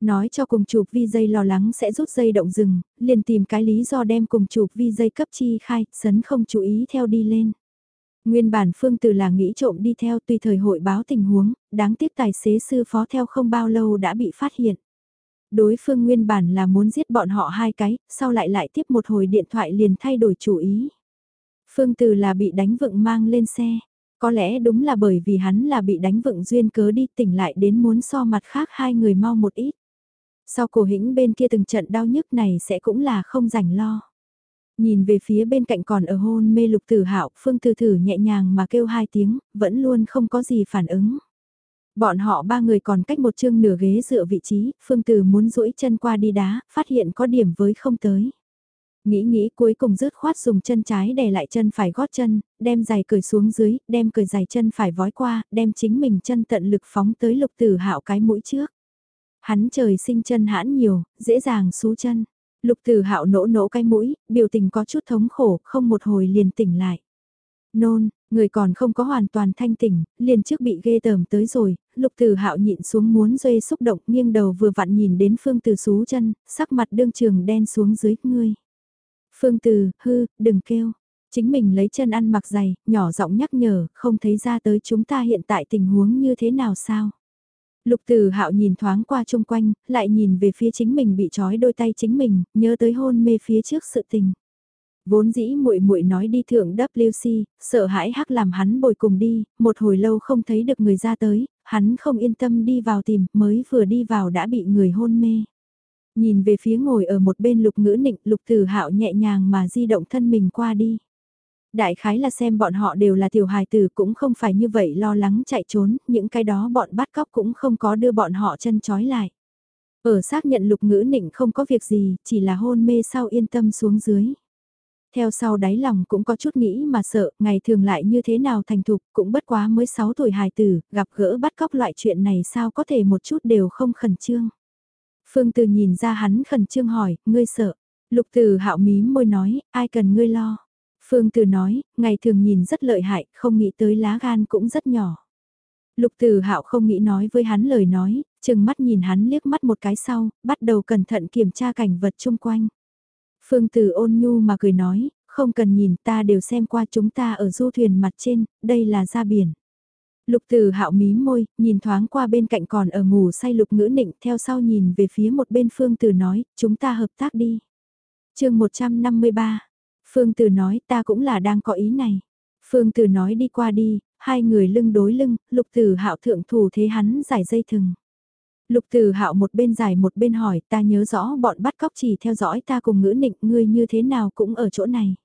Nói cho cùng chụp vi dây lo lắng sẽ rút dây động rừng, liền tìm cái lý do đem cùng chụp vi dây cấp chi khai, sấn không chú ý theo đi lên. Nguyên bản Phương Từ là nghĩ trộm đi theo tùy thời hội báo tình huống, đáng tiếc tài xế sư phó theo không bao lâu đã bị phát hiện. Đối phương nguyên bản là muốn giết bọn họ hai cái, sau lại lại tiếp một hồi điện thoại liền thay đổi chủ ý. Phương Từ là bị đánh vựng mang lên xe. Có lẽ đúng là bởi vì hắn là bị đánh vựng duyên cớ đi tỉnh lại đến muốn so mặt khác hai người mau một ít. Sau cổ hĩnh bên kia từng trận đau nhức này sẽ cũng là không rảnh lo. Nhìn về phía bên cạnh còn ở hôn mê lục tử hạo phương từ thử nhẹ nhàng mà kêu hai tiếng, vẫn luôn không có gì phản ứng. Bọn họ ba người còn cách một chương nửa ghế dựa vị trí, phương từ muốn duỗi chân qua đi đá, phát hiện có điểm với không tới. Nghĩ nghĩ cuối cùng rứt khoát dùng chân trái đè lại chân phải gót chân, đem giày cởi xuống dưới, đem cởi giày chân phải vói qua, đem chính mình chân tận lực phóng tới lục tử hạo cái mũi trước. Hắn trời sinh chân hãn nhiều, dễ dàng xú chân. Lục tử hạo nỗ nỗ cái mũi, biểu tình có chút thống khổ, không một hồi liền tỉnh lại. Nôn, người còn không có hoàn toàn thanh tỉnh, liền trước bị ghê tởm tới rồi, lục tử hạo nhịn xuống muốn dây xúc động nghiêng đầu vừa vặn nhìn đến phương từ xú chân, sắc mặt đương trường đen xuống dưới, ngươi. Phương Từ, hư, đừng kêu. Chính mình lấy chân ăn mặc giày, nhỏ giọng nhắc nhở, không thấy ra tới chúng ta hiện tại tình huống như thế nào sao. Lục Tử Hạo nhìn thoáng qua chung quanh, lại nhìn về phía chính mình bị trói đôi tay chính mình, nhớ tới hôn mê phía trước sự tình. Vốn dĩ muội muội nói đi thượng WC, sợ hãi hắc làm hắn bồi cùng đi, một hồi lâu không thấy được người ra tới, hắn không yên tâm đi vào tìm, mới vừa đi vào đã bị người hôn mê. Nhìn về phía ngồi ở một bên lục ngữ nịnh, lục tử hạo nhẹ nhàng mà di động thân mình qua đi. Đại khái là xem bọn họ đều là tiểu hài tử cũng không phải như vậy lo lắng chạy trốn, những cái đó bọn bắt cóc cũng không có đưa bọn họ chân trói lại. Ở xác nhận lục ngữ nịnh không có việc gì, chỉ là hôn mê sau yên tâm xuống dưới. Theo sau đáy lòng cũng có chút nghĩ mà sợ, ngày thường lại như thế nào thành thục, cũng bất quá mới 6 tuổi hài tử, gặp gỡ bắt cóc loại chuyện này sao có thể một chút đều không khẩn trương. Phương Từ nhìn ra hắn khẩn trương hỏi, ngươi sợ. Lục Từ hạo mím môi nói, ai cần ngươi lo. Phương Từ nói, ngày thường nhìn rất lợi hại, không nghĩ tới lá gan cũng rất nhỏ. Lục Từ Hạo không nghĩ nói với hắn lời nói, chừng mắt nhìn hắn liếc mắt một cái sau, bắt đầu cẩn thận kiểm tra cảnh vật chung quanh. Phương Từ ôn nhu mà cười nói, không cần nhìn ta đều xem qua chúng ta ở du thuyền mặt trên, đây là ra biển. Lục Từ Hạo mí môi, nhìn thoáng qua bên cạnh còn ở ngủ say Lục Ngữ Nịnh, theo sau nhìn về phía một bên Phương Từ nói, chúng ta hợp tác đi. Chương 153 Phương Từ nói ta cũng là đang có ý này. Phương Từ nói đi qua đi, hai người lưng đối lưng, Lục Từ Hạo thượng thủ thế hắn giải dây thừng. Lục Từ Hạo một bên giải một bên hỏi, ta nhớ rõ bọn bắt cóc chỉ theo dõi ta cùng ngữ nịnh, ngươi như thế nào cũng ở chỗ này.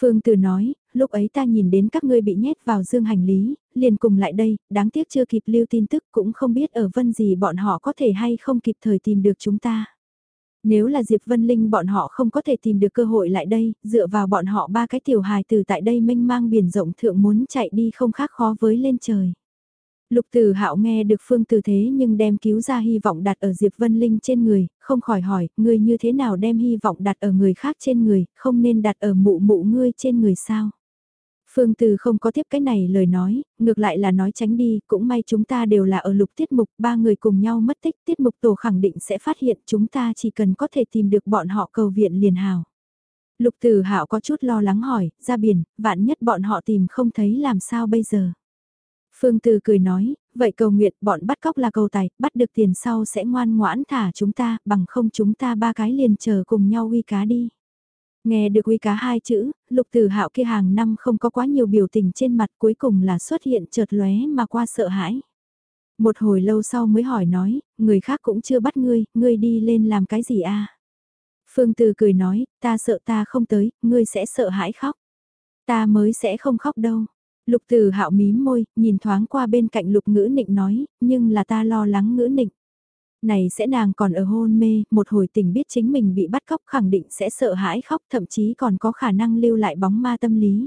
Phương Từ nói, lúc ấy ta nhìn đến các ngươi bị nhét vào dương hành lý, liền cùng lại đây, đáng tiếc chưa kịp lưu tin tức cũng không biết ở vân gì bọn họ có thể hay không kịp thời tìm được chúng ta. Nếu là Diệp Vân Linh bọn họ không có thể tìm được cơ hội lại đây, dựa vào bọn họ ba cái tiểu hài từ tại đây mênh mang biển rộng thượng muốn chạy đi không khác khó với lên trời. Lục Tử Hạo nghe được Phương Từ thế nhưng đem cứu ra hy vọng đặt ở Diệp Vân Linh trên người, không khỏi hỏi, ngươi như thế nào đem hy vọng đặt ở người khác trên người, không nên đặt ở mụ mụ ngươi trên người sao? Phương Từ không có tiếp cái này lời nói, ngược lại là nói tránh đi, cũng may chúng ta đều là ở lục tiết mục, ba người cùng nhau mất tích, tiết mục tổ khẳng định sẽ phát hiện chúng ta chỉ cần có thể tìm được bọn họ cầu viện liền hào. Lục Từ Hạo có chút lo lắng hỏi, ra biển, vạn nhất bọn họ tìm không thấy làm sao bây giờ. Phương Từ cười nói, vậy cầu nguyện bọn bắt cóc là cầu tài, bắt được tiền sau sẽ ngoan ngoãn thả chúng ta, bằng không chúng ta ba cái liền chờ cùng nhau uy cá đi. Nghe được uy cá hai chữ, lục tử hạo kia hàng năm không có quá nhiều biểu tình trên mặt cuối cùng là xuất hiện chợt lóe mà qua sợ hãi. Một hồi lâu sau mới hỏi nói, người khác cũng chưa bắt ngươi, ngươi đi lên làm cái gì a? Phương Từ cười nói, ta sợ ta không tới, ngươi sẽ sợ hãi khóc. Ta mới sẽ không khóc đâu. Lục Từ Hạo mím môi, nhìn thoáng qua bên cạnh Lục Ngữ Nịnh nói, nhưng là ta lo lắng Ngữ Nịnh. Này sẽ nàng còn ở hôn mê, một hồi tình biết chính mình bị bắt cóc khẳng định sẽ sợ hãi khóc thậm chí còn có khả năng lưu lại bóng ma tâm lý.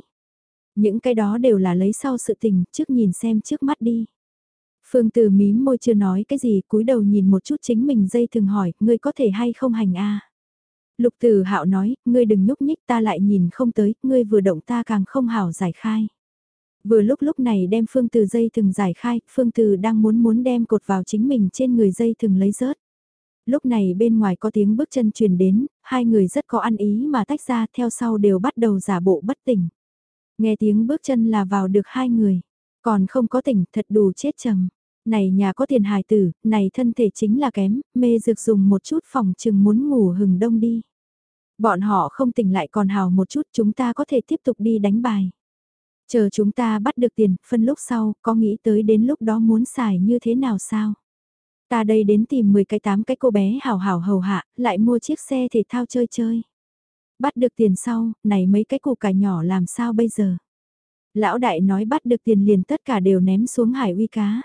Những cái đó đều là lấy sau sự tình, trước nhìn xem trước mắt đi. Phương Từ mím môi chưa nói cái gì, cúi đầu nhìn một chút chính mình dây thường hỏi, ngươi có thể hay không hành a? Lục Từ Hạo nói, ngươi đừng nhúc nhích ta lại nhìn không tới, ngươi vừa động ta càng không hảo giải khai. Vừa lúc lúc này đem Phương Từ dây thừng giải khai, Phương Từ đang muốn muốn đem cột vào chính mình trên người dây thừng lấy rớt. Lúc này bên ngoài có tiếng bước chân truyền đến, hai người rất có ăn ý mà tách ra theo sau đều bắt đầu giả bộ bất tỉnh. Nghe tiếng bước chân là vào được hai người, còn không có tỉnh thật đủ chết chầm. Này nhà có tiền hài tử, này thân thể chính là kém, mê dược dùng một chút phòng chừng muốn ngủ hừng đông đi. Bọn họ không tỉnh lại còn hào một chút chúng ta có thể tiếp tục đi đánh bài. Chờ chúng ta bắt được tiền, phân lúc sau, có nghĩ tới đến lúc đó muốn xài như thế nào sao? Ta đây đến tìm 10 cái 8 cái cô bé hảo hảo hầu hạ, lại mua chiếc xe thể thao chơi chơi. Bắt được tiền sau, này mấy cái củ cải nhỏ làm sao bây giờ? Lão đại nói bắt được tiền liền tất cả đều ném xuống hải uy cá.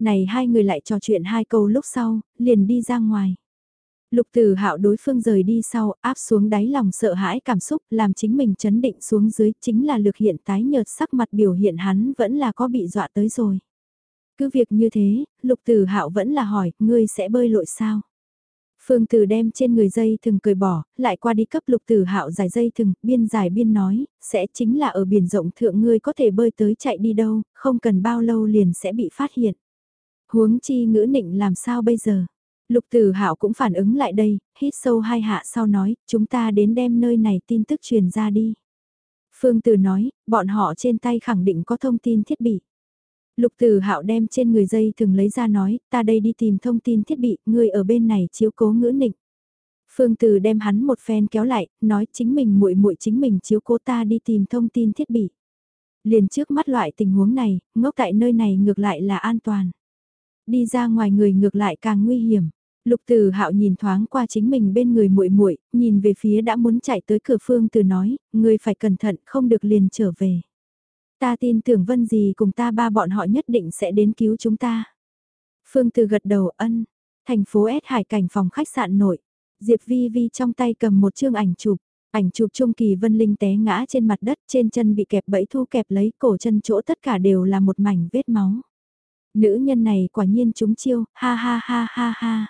Này hai người lại trò chuyện hai câu lúc sau, liền đi ra ngoài. Lục Tử Hạo đối phương rời đi sau, áp xuống đáy lòng sợ hãi cảm xúc, làm chính mình chấn định xuống dưới, chính là lực hiện tái nhợt sắc mặt biểu hiện hắn vẫn là có bị dọa tới rồi. Cứ việc như thế, Lục Tử Hạo vẫn là hỏi, ngươi sẽ bơi lội sao? Phương Tử đem trên người dây thừng cười bỏ, lại qua đi cấp Lục Tử Hạo giải dây thừng, biên giải biên nói, sẽ chính là ở biển rộng thượng ngươi có thể bơi tới chạy đi đâu, không cần bao lâu liền sẽ bị phát hiện. Huống chi ngữ nịnh làm sao bây giờ? Lục Tử Hạo cũng phản ứng lại đây, hít sâu hai hạ sau nói, chúng ta đến đem nơi này tin tức truyền ra đi. Phương Từ nói, bọn họ trên tay khẳng định có thông tin thiết bị. Lục Từ Hạo đem trên người dây thường lấy ra nói, ta đây đi tìm thông tin thiết bị, người ở bên này chiếu cố ngữ nịnh. Phương Từ đem hắn một phen kéo lại, nói chính mình muội muội chính mình chiếu cố ta đi tìm thông tin thiết bị. Liền trước mắt loại tình huống này, ngốc tại nơi này ngược lại là an toàn. Đi ra ngoài người ngược lại càng nguy hiểm. Lục Từ Hạo nhìn thoáng qua chính mình bên người muội muội, nhìn về phía đã muốn chạy tới cửa Phương Từ nói, người phải cẩn thận, không được liền trở về. Ta tin tưởng Vân gì cùng ta ba bọn họ nhất định sẽ đến cứu chúng ta. Phương Từ gật đầu ân, thành phố S Hải cảnh phòng khách sạn nội, Diệp Vi Vi trong tay cầm một chương ảnh chụp, ảnh chụp Trung Kỳ Vân Linh té ngã trên mặt đất, trên chân bị kẹp bẫy thu kẹp lấy, cổ chân chỗ tất cả đều là một mảnh vết máu. Nữ nhân này quả nhiên chúng chiêu, ha ha ha ha ha.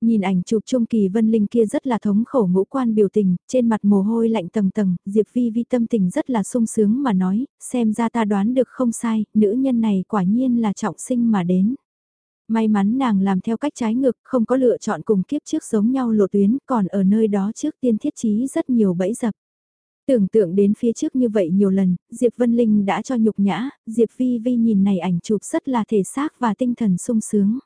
Nhìn ảnh chụp Trung Kỳ Vân Linh kia rất là thống khổ ngũ quan biểu tình, trên mặt mồ hôi lạnh tầng tầng, Diệp Vi Vi tâm tình rất là sung sướng mà nói, xem ra ta đoán được không sai, nữ nhân này quả nhiên là trọng sinh mà đến. May mắn nàng làm theo cách trái ngược, không có lựa chọn cùng kiếp trước giống nhau lộ tuyến, còn ở nơi đó trước tiên thiết trí rất nhiều bẫy dập. Tưởng tượng đến phía trước như vậy nhiều lần, Diệp Vân Linh đã cho nhục nhã, Diệp Vi Vi nhìn này ảnh chụp rất là thể xác và tinh thần sung sướng.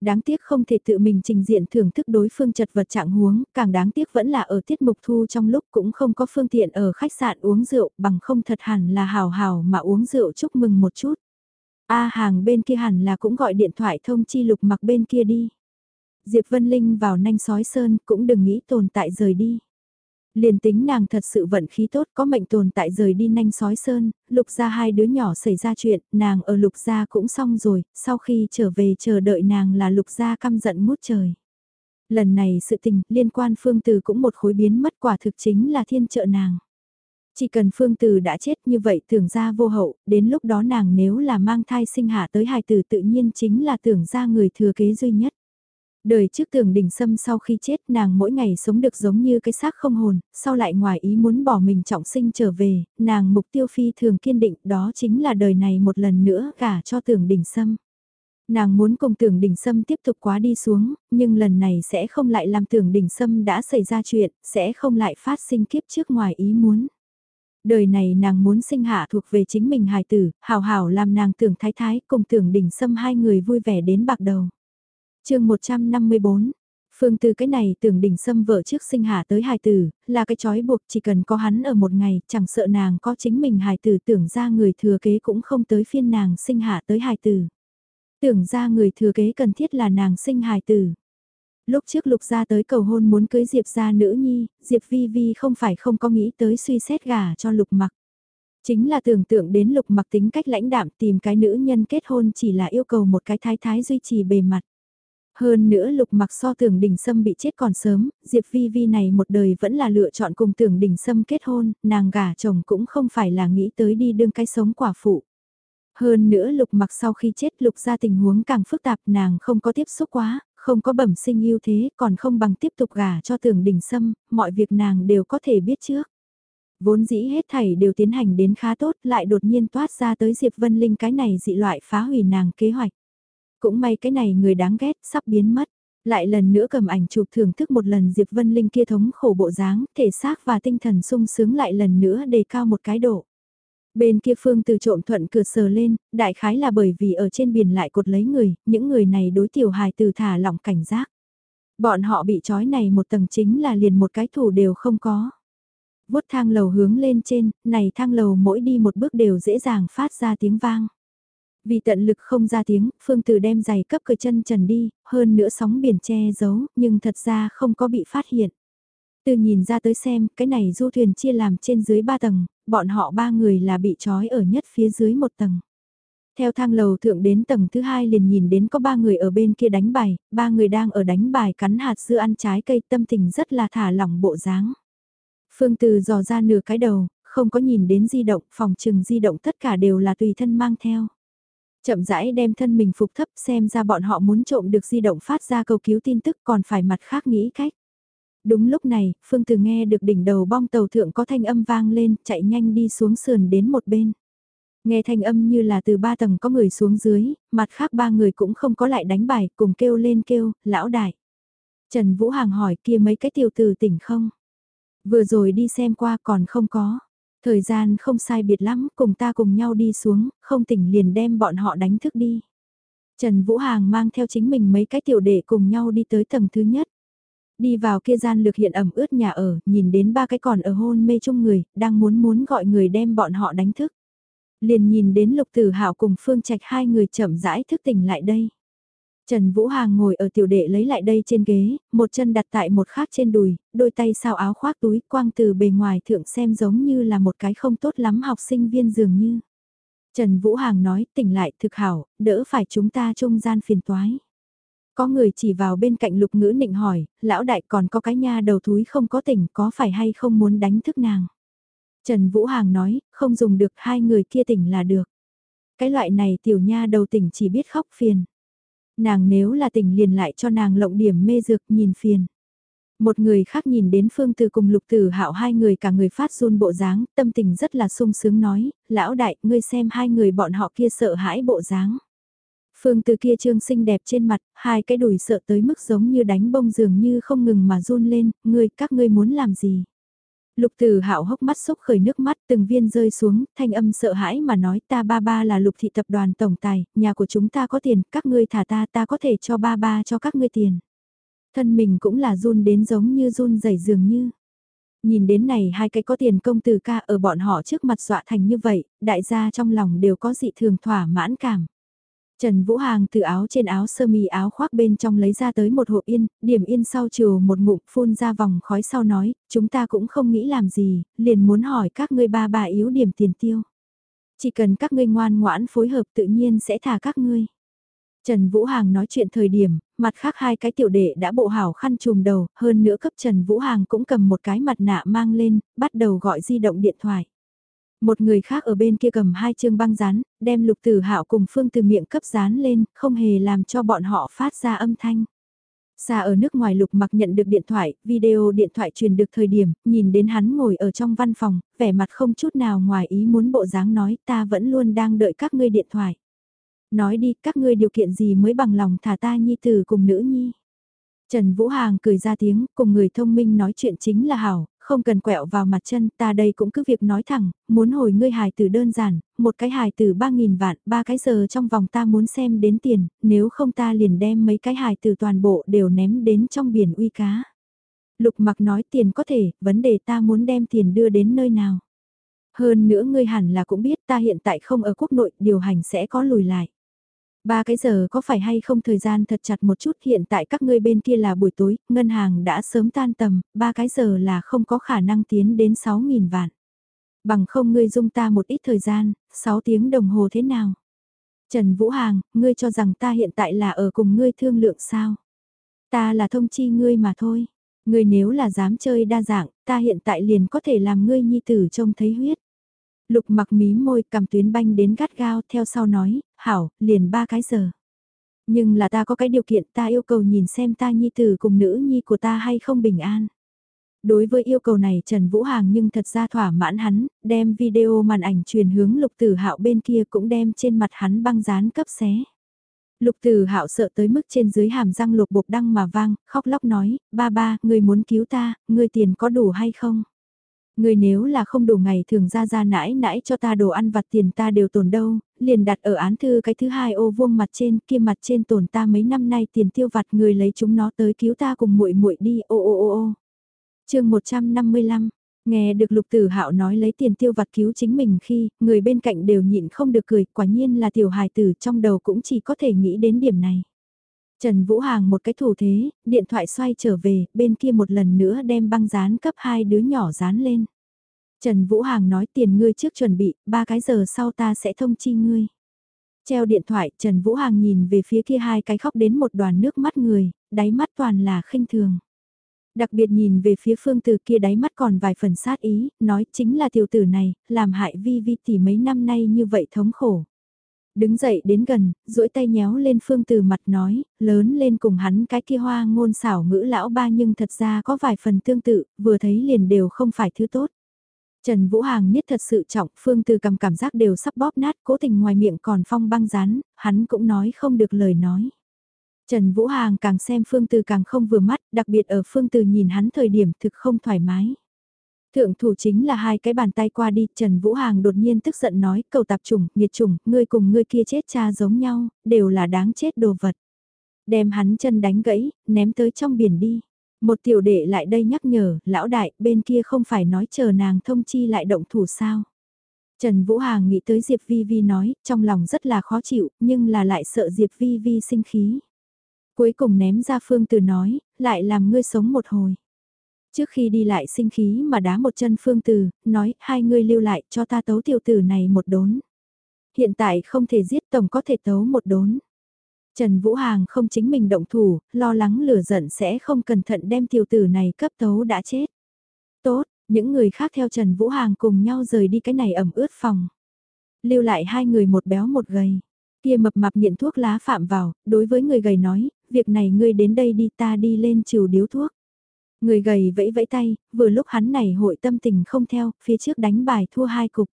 Đáng tiếc không thể tự mình trình diện thưởng thức đối phương chật vật trạng huống, càng đáng tiếc vẫn là ở tiết mục thu trong lúc cũng không có phương tiện ở khách sạn uống rượu bằng không thật hẳn là hào hào mà uống rượu chúc mừng một chút. A hàng bên kia hẳn là cũng gọi điện thoại thông chi lục mặc bên kia đi. Diệp Vân Linh vào nanh sói sơn cũng đừng nghĩ tồn tại rời đi. Liền tính nàng thật sự vận khí tốt có mệnh tồn tại rời đi nanh sói sơn, lục ra hai đứa nhỏ xảy ra chuyện, nàng ở lục gia cũng xong rồi, sau khi trở về chờ đợi nàng là lục gia căm giận mút trời. Lần này sự tình liên quan phương từ cũng một khối biến mất quả thực chính là thiên trợ nàng. Chỉ cần phương từ đã chết như vậy tưởng ra vô hậu, đến lúc đó nàng nếu là mang thai sinh hạ tới hài tử tự nhiên chính là tưởng ra người thừa kế duy nhất. Đời trước tưởng đỉnh sâm sau khi chết nàng mỗi ngày sống được giống như cái xác không hồn, sau lại ngoài ý muốn bỏ mình trọng sinh trở về, nàng mục tiêu phi thường kiên định đó chính là đời này một lần nữa gả cho tưởng đỉnh sâm. Nàng muốn cùng tưởng đỉnh sâm tiếp tục quá đi xuống, nhưng lần này sẽ không lại làm tưởng đỉnh sâm đã xảy ra chuyện, sẽ không lại phát sinh kiếp trước ngoài ý muốn. Đời này nàng muốn sinh hạ thuộc về chính mình hài tử, hào hào làm nàng tưởng thái thái cùng tưởng đỉnh sâm hai người vui vẻ đến bạc đầu chương 154 Phương từ cái này tưởng đỉnh xâm vợ trước sinh hạ tới hài tử, là cái chói buộc chỉ cần có hắn ở một ngày, chẳng sợ nàng có chính mình hài tử tưởng ra người thừa kế cũng không tới phiên nàng sinh hạ tới hài tử. Tưởng ra người thừa kế cần thiết là nàng sinh hài tử. Lúc trước lục ra tới cầu hôn muốn cưới Diệp ra nữ nhi, Diệp vi vi không phải không có nghĩ tới suy xét gả cho lục mặc. Chính là tưởng tượng đến lục mặc tính cách lãnh đạm tìm cái nữ nhân kết hôn chỉ là yêu cầu một cái thái thái duy trì bề mặt. Hơn nữa lục mặc so tưởng đỉnh sâm bị chết còn sớm, Diệp Vi Vi này một đời vẫn là lựa chọn cùng tưởng đỉnh sâm kết hôn, nàng gả chồng cũng không phải là nghĩ tới đi đương cái sống quả phụ. Hơn nữa lục mặc sau khi chết lục ra tình huống càng phức tạp nàng không có tiếp xúc quá, không có bẩm sinh yêu thế còn không bằng tiếp tục gả cho tưởng đỉnh sâm, mọi việc nàng đều có thể biết trước. Vốn dĩ hết thảy đều tiến hành đến khá tốt lại đột nhiên toát ra tới Diệp Vân Linh cái này dị loại phá hủy nàng kế hoạch. Cũng may cái này người đáng ghét sắp biến mất. Lại lần nữa cầm ảnh chụp thưởng thức một lần Diệp Vân Linh kia thống khổ bộ dáng, thể xác và tinh thần sung sướng lại lần nữa đề cao một cái độ. Bên kia phương từ trộm thuận cửa sờ lên, đại khái là bởi vì ở trên biển lại cột lấy người, những người này đối tiểu hài từ thả lỏng cảnh giác. Bọn họ bị trói này một tầng chính là liền một cái thủ đều không có. Vốt thang lầu hướng lên trên, này thang lầu mỗi đi một bước đều dễ dàng phát ra tiếng vang. Vì tận lực không ra tiếng, Phương Tử đem giày cấp cởi chân trần đi, hơn nữa sóng biển che giấu, nhưng thật ra không có bị phát hiện. Từ nhìn ra tới xem, cái này du thuyền chia làm trên dưới ba tầng, bọn họ ba người là bị trói ở nhất phía dưới một tầng. Theo thang lầu thượng đến tầng thứ hai liền nhìn đến có ba người ở bên kia đánh bài, ba người đang ở đánh bài cắn hạt dưa ăn trái cây tâm tình rất là thả lỏng bộ dáng. Phương Từ dò ra nửa cái đầu, không có nhìn đến di động, phòng trừng di động tất cả đều là tùy thân mang theo. Chậm rãi đem thân mình phục thấp xem ra bọn họ muốn trộm được di động phát ra cầu cứu tin tức còn phải mặt khác nghĩ cách. Đúng lúc này, Phương Từ nghe được đỉnh đầu bong tàu thượng có thanh âm vang lên, chạy nhanh đi xuống sườn đến một bên. Nghe thanh âm như là từ ba tầng có người xuống dưới, mặt khác ba người cũng không có lại đánh bài, cùng kêu lên kêu, lão đại. Trần Vũ Hàng hỏi kia mấy cái tiểu tử tỉnh không? Vừa rồi đi xem qua còn không có. Thời gian không sai biệt lắm, cùng ta cùng nhau đi xuống, không tỉnh liền đem bọn họ đánh thức đi. Trần Vũ Hàng mang theo chính mình mấy cái tiểu đệ cùng nhau đi tới tầng thứ nhất. Đi vào kia gian lực hiện ẩm ướt nhà ở, nhìn đến ba cái còn ở hôn mê chung người, đang muốn muốn gọi người đem bọn họ đánh thức. Liền nhìn đến lục tử hạo cùng phương trạch hai người chậm rãi thức tỉnh lại đây. Trần Vũ Hàng ngồi ở tiểu đệ lấy lại đây trên ghế, một chân đặt tại một khác trên đùi, đôi tay sao áo khoác túi quang từ bề ngoài thượng xem giống như là một cái không tốt lắm học sinh viên dường như. Trần Vũ Hàng nói tỉnh lại thực hảo, đỡ phải chúng ta trung gian phiền toái. Có người chỉ vào bên cạnh lục ngữ nịnh hỏi, lão đại còn có cái nha đầu thúi không có tỉnh có phải hay không muốn đánh thức nàng. Trần Vũ Hàng nói, không dùng được hai người kia tỉnh là được. Cái loại này tiểu nha đầu tỉnh chỉ biết khóc phiền. Nàng nếu là tỉnh liền lại cho nàng lộng điểm mê dược nhìn phiền. Một người khác nhìn đến Phương Từ cùng Lục Tử Hạo hai người cả người phát run bộ dáng, tâm tình rất là sung sướng nói, lão đại, ngươi xem hai người bọn họ kia sợ hãi bộ dáng. Phương Từ kia trương xinh đẹp trên mặt, hai cái đùi sợ tới mức giống như đánh bông dường như không ngừng mà run lên, ngươi, các ngươi muốn làm gì? Lục Tử Hạo hốc mắt xúc khởi nước mắt, từng viên rơi xuống, thanh âm sợ hãi mà nói ta ba ba là Lục thị tập đoàn tổng tài, nhà của chúng ta có tiền, các ngươi thả ta ta có thể cho ba ba cho các ngươi tiền. Thân mình cũng là run đến giống như run rẩy dường như. Nhìn đến này hai cái có tiền công tử ca ở bọn họ trước mặt dọa thành như vậy, đại gia trong lòng đều có dị thường thỏa mãn cảm. Trần Vũ Hàng từ áo trên áo sơ mi áo khoác bên trong lấy ra tới một hộp yên, điểm yên sau chiều một ngụm phun ra vòng khói sau nói, chúng ta cũng không nghĩ làm gì, liền muốn hỏi các ngươi ba bà yếu điểm tiền tiêu. Chỉ cần các ngươi ngoan ngoãn phối hợp tự nhiên sẽ thả các ngươi. Trần Vũ Hàng nói chuyện thời điểm, mặt khác hai cái tiểu đệ đã bộ hảo khăn trùm đầu, hơn nữa cấp Trần Vũ Hàng cũng cầm một cái mặt nạ mang lên, bắt đầu gọi di động điện thoại. Một người khác ở bên kia cầm hai chương băng dán, đem lục tử hạo cùng phương từ miệng cấp dán lên, không hề làm cho bọn họ phát ra âm thanh. Xa ở nước ngoài lục mặc nhận được điện thoại, video điện thoại truyền được thời điểm, nhìn đến hắn ngồi ở trong văn phòng, vẻ mặt không chút nào ngoài ý muốn bộ dáng nói ta vẫn luôn đang đợi các ngươi điện thoại. Nói đi, các ngươi điều kiện gì mới bằng lòng thả ta nhi tử cùng nữ nhi. Trần Vũ Hàng cười ra tiếng, cùng người thông minh nói chuyện chính là hảo, không cần quẹo vào mặt chân, ta đây cũng cứ việc nói thẳng, muốn hồi ngươi hài tử đơn giản, một cái hài tử 3.000 vạn, ba cái giờ trong vòng ta muốn xem đến tiền, nếu không ta liền đem mấy cái hài tử toàn bộ đều ném đến trong biển uy cá. Lục mặc nói tiền có thể, vấn đề ta muốn đem tiền đưa đến nơi nào. Hơn nữa ngươi hẳn là cũng biết ta hiện tại không ở quốc nội, điều hành sẽ có lùi lại. Ba cái giờ có phải hay không thời gian thật chặt một chút hiện tại các ngươi bên kia là buổi tối, ngân hàng đã sớm tan tầm, ba cái giờ là không có khả năng tiến đến 6.000 vạn. Bằng không ngươi dung ta một ít thời gian, 6 tiếng đồng hồ thế nào? Trần Vũ Hàng, ngươi cho rằng ta hiện tại là ở cùng ngươi thương lượng sao? Ta là thông chi ngươi mà thôi. Ngươi nếu là dám chơi đa dạng, ta hiện tại liền có thể làm ngươi nhi tử trông thấy huyết. Lục mặc mí môi cầm tuyến banh đến gắt gao theo sau nói, hảo, liền ba cái giờ. Nhưng là ta có cái điều kiện ta yêu cầu nhìn xem ta nhi tử cùng nữ nhi của ta hay không bình an. Đối với yêu cầu này Trần Vũ Hàng nhưng thật ra thỏa mãn hắn, đem video màn ảnh truyền hướng lục tử hạo bên kia cũng đem trên mặt hắn băng dán cấp xé. Lục tử hạo sợ tới mức trên dưới hàm răng lục bộc đăng mà vang, khóc lóc nói, ba ba, người muốn cứu ta, người tiền có đủ hay không? Người nếu là không đủ ngày thường ra ra nãi nãi cho ta đồ ăn vặt tiền ta đều tồn đâu, liền đặt ở án thư cái thứ hai ô vuông mặt trên kia mặt trên tổn ta mấy năm nay tiền tiêu vặt người lấy chúng nó tới cứu ta cùng muội muội đi ô ô ô ô. chương 155, nghe được lục tử hạo nói lấy tiền tiêu vặt cứu chính mình khi người bên cạnh đều nhịn không được cười quả nhiên là tiểu hài tử trong đầu cũng chỉ có thể nghĩ đến điểm này. Trần Vũ Hàng một cái thủ thế, điện thoại xoay trở về, bên kia một lần nữa đem băng dán cấp hai đứa nhỏ dán lên. Trần Vũ Hàng nói tiền ngươi trước chuẩn bị, ba cái giờ sau ta sẽ thông chi ngươi. Treo điện thoại, Trần Vũ Hàng nhìn về phía kia hai cái khóc đến một đoàn nước mắt người, đáy mắt toàn là khinh thường. Đặc biệt nhìn về phía phương từ kia đáy mắt còn vài phần sát ý, nói chính là tiểu tử này, làm hại vi vi tỷ mấy năm nay như vậy thống khổ. Đứng dậy đến gần, duỗi tay nhéo lên phương từ mặt nói, lớn lên cùng hắn cái kia hoa ngôn xảo ngữ lão ba nhưng thật ra có vài phần tương tự, vừa thấy liền đều không phải thứ tốt. Trần Vũ Hàng niết thật sự trọng, phương từ cầm cảm giác đều sắp bóp nát, cố tình ngoài miệng còn phong băng rán, hắn cũng nói không được lời nói. Trần Vũ Hàng càng xem phương từ càng không vừa mắt, đặc biệt ở phương từ nhìn hắn thời điểm thực không thoải mái. Thượng thủ chính là hai cái bàn tay qua đi, Trần Vũ Hàng đột nhiên tức giận nói, cầu tạp trùng, nghiệt trùng, ngươi cùng ngươi kia chết cha giống nhau, đều là đáng chết đồ vật. Đem hắn chân đánh gãy, ném tới trong biển đi. Một tiểu đệ lại đây nhắc nhở, lão đại, bên kia không phải nói chờ nàng thông chi lại động thủ sao. Trần Vũ Hàng nghĩ tới Diệp Vi Vi nói, trong lòng rất là khó chịu, nhưng là lại sợ Diệp Vi Vi sinh khí. Cuối cùng ném ra Phương Từ nói, lại làm ngươi sống một hồi. Trước khi đi lại sinh khí mà đá một chân Phương Từ, nói, hai ngươi lưu lại cho ta tấu tiểu tử này một đốn. Hiện tại không thể giết tổng có thể tấu một đốn. Trần Vũ Hàng không chính mình động thủ, lo lắng lửa giận sẽ không cẩn thận đem tiểu tử này cấp tấu đã chết. Tốt, những người khác theo Trần Vũ Hàng cùng nhau rời đi cái này ẩm ướt phòng. Lưu lại hai người một béo một gầy. Kia mập mạp nghiện thuốc lá phạm vào, đối với người gầy nói, việc này ngươi đến đây đi ta đi lên chiều điếu thuốc. Người gầy vẫy vẫy tay, vừa lúc hắn này hội tâm tình không theo, phía trước đánh bài thua hai cục.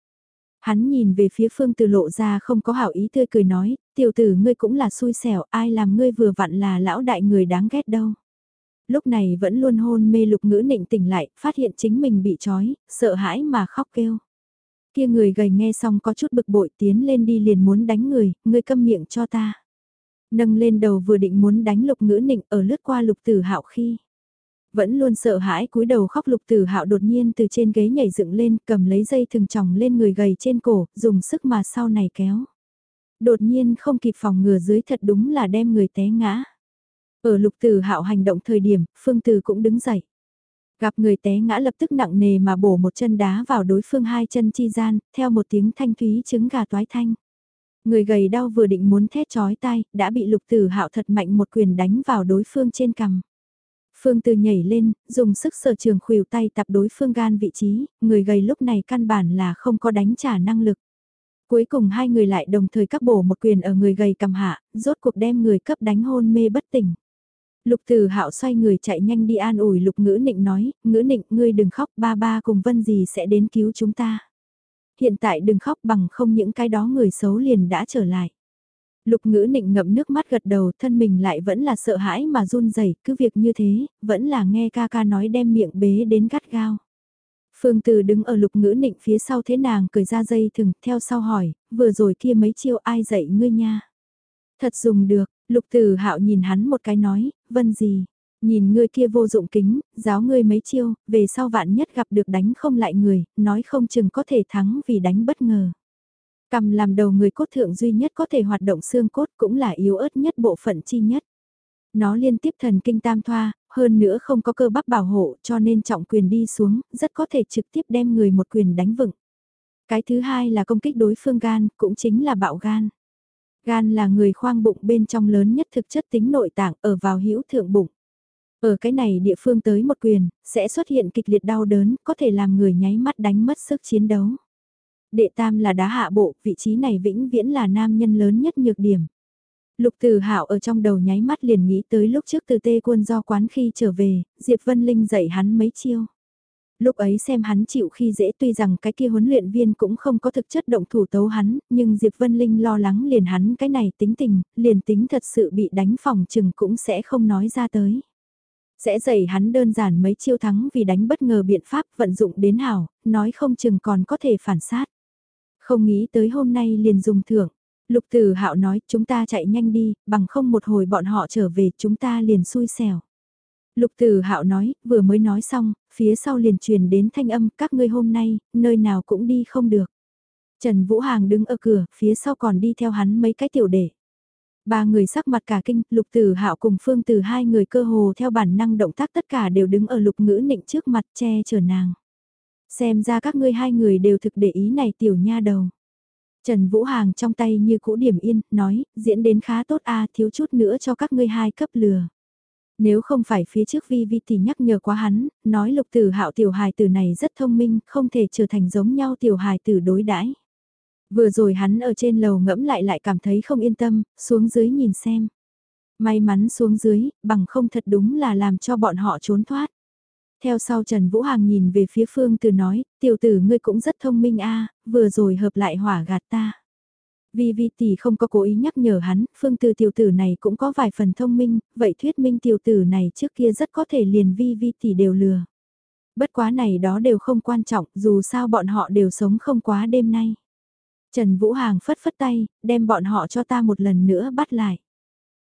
Hắn nhìn về phía phương từ lộ ra không có hảo ý tươi cười nói, tiểu tử ngươi cũng là xui xẻo, ai làm ngươi vừa vặn là lão đại người đáng ghét đâu. Lúc này vẫn luôn hôn mê lục ngữ nịnh tỉnh lại, phát hiện chính mình bị trói, sợ hãi mà khóc kêu. Kia người gầy nghe xong có chút bực bội tiến lên đi liền muốn đánh người, ngươi câm miệng cho ta. Nâng lên đầu vừa định muốn đánh lục ngữ nịnh ở lướt qua lục tử hạo khi vẫn luôn sợ hãi cúi đầu khóc lục tử hạo đột nhiên từ trên ghế nhảy dựng lên, cầm lấy dây thừng tròng lên người gầy trên cổ, dùng sức mà sau này kéo. Đột nhiên không kịp phòng ngừa dưới thật đúng là đem người té ngã. Ở lục tử hạo hành động thời điểm, phương từ cũng đứng dậy. Gặp người té ngã lập tức nặng nề mà bổ một chân đá vào đối phương hai chân chi gian, theo một tiếng thanh thúy trứng gà toái thanh. Người gầy đau vừa định muốn thét chói tai, đã bị lục tử hạo thật mạnh một quyền đánh vào đối phương trên cằm. Phương Từ nhảy lên, dùng sức sở trường khuỷu tay tập đối phương gan vị trí, người gầy lúc này căn bản là không có đánh trả năng lực. Cuối cùng hai người lại đồng thời cấp bổ một quyền ở người gầy cầm hạ, rốt cuộc đem người cấp đánh hôn mê bất tỉnh. Lục Từ Hạo xoay người chạy nhanh đi an ủi Lục Ngữ Nịnh nói, "Ngữ Nịnh, ngươi đừng khóc, ba ba cùng Vân gì sẽ đến cứu chúng ta." Hiện tại đừng khóc bằng không những cái đó người xấu liền đã trở lại. Lục ngữ nịnh ngậm nước mắt gật đầu thân mình lại vẫn là sợ hãi mà run rẩy cứ việc như thế, vẫn là nghe ca ca nói đem miệng bế đến gắt gao. Phương Từ đứng ở lục ngữ nịnh phía sau thế nàng cười ra dây thừng, theo sau hỏi, vừa rồi kia mấy chiêu ai dạy ngươi nha. Thật dùng được, lục từ hạo nhìn hắn một cái nói, vân gì, nhìn ngươi kia vô dụng kính, giáo ngươi mấy chiêu, về sau vạn nhất gặp được đánh không lại người, nói không chừng có thể thắng vì đánh bất ngờ. Cầm làm đầu người cốt thượng duy nhất có thể hoạt động xương cốt cũng là yếu ớt nhất bộ phận chi nhất. Nó liên tiếp thần kinh tam thoa, hơn nữa không có cơ bắp bảo hộ cho nên trọng quyền đi xuống, rất có thể trực tiếp đem người một quyền đánh vựng. Cái thứ hai là công kích đối phương gan, cũng chính là bạo gan. Gan là người khoang bụng bên trong lớn nhất thực chất tính nội tạng ở vào hữu thượng bụng. Ở cái này địa phương tới một quyền, sẽ xuất hiện kịch liệt đau đớn, có thể làm người nháy mắt đánh mất sức chiến đấu. Đệ tam là đá hạ bộ, vị trí này vĩnh viễn là nam nhân lớn nhất nhược điểm. Lục Từ Hạo ở trong đầu nháy mắt liền nghĩ tới lúc trước từ tê quân do quán khi trở về, Diệp Vân Linh dạy hắn mấy chiêu. Lúc ấy xem hắn chịu khi dễ tuy rằng cái kia huấn luyện viên cũng không có thực chất động thủ tấu hắn, nhưng Diệp Vân Linh lo lắng liền hắn cái này tính tình, liền tính thật sự bị đánh phòng chừng cũng sẽ không nói ra tới. Sẽ dạy hắn đơn giản mấy chiêu thắng vì đánh bất ngờ biện pháp vận dụng đến hảo, nói không chừng còn có thể phản sát. Không nghĩ tới hôm nay liền dùng thưởng. Lục Tử Hạo nói chúng ta chạy nhanh đi, bằng không một hồi bọn họ trở về chúng ta liền xui xẻo. Lục Tử Hạo nói, vừa mới nói xong, phía sau liền truyền đến thanh âm các ngươi hôm nay, nơi nào cũng đi không được. Trần Vũ Hàng đứng ở cửa, phía sau còn đi theo hắn mấy cái tiểu đệ. Ba người sắc mặt cả kinh, Lục Tử Hạo cùng Phương Từ hai người cơ hồ theo bản năng động tác tất cả đều đứng ở Lục Ngữ Nịnh trước mặt che chở nàng. Xem ra các ngươi hai người đều thực để ý này tiểu nha đầu. Trần Vũ Hàng trong tay như cũ điểm yên, nói, diễn đến khá tốt a thiếu chút nữa cho các ngươi hai cấp lừa. Nếu không phải phía trước Vi Vi thì nhắc nhở quá hắn, nói lục tử hạo tiểu hài tử này rất thông minh, không thể trở thành giống nhau tiểu hài tử đối đãi. Vừa rồi hắn ở trên lầu ngẫm lại lại cảm thấy không yên tâm, xuống dưới nhìn xem. May mắn xuống dưới, bằng không thật đúng là làm cho bọn họ trốn thoát. Theo sau Trần Vũ Hàng nhìn về phía Phương Từ nói, tiểu tử ngươi cũng rất thông minh a vừa rồi hợp lại hỏa gạt ta. Vì vi tỷ không có cố ý nhắc nhở hắn, Phương Từ tiểu tử này cũng có vài phần thông minh, vậy thuyết minh tiểu tử này trước kia rất có thể liền vi vi tỷ đều lừa. Bất quá này đó đều không quan trọng, dù sao bọn họ đều sống không quá đêm nay. Trần Vũ Hàng phất phất tay, đem bọn họ cho ta một lần nữa bắt lại.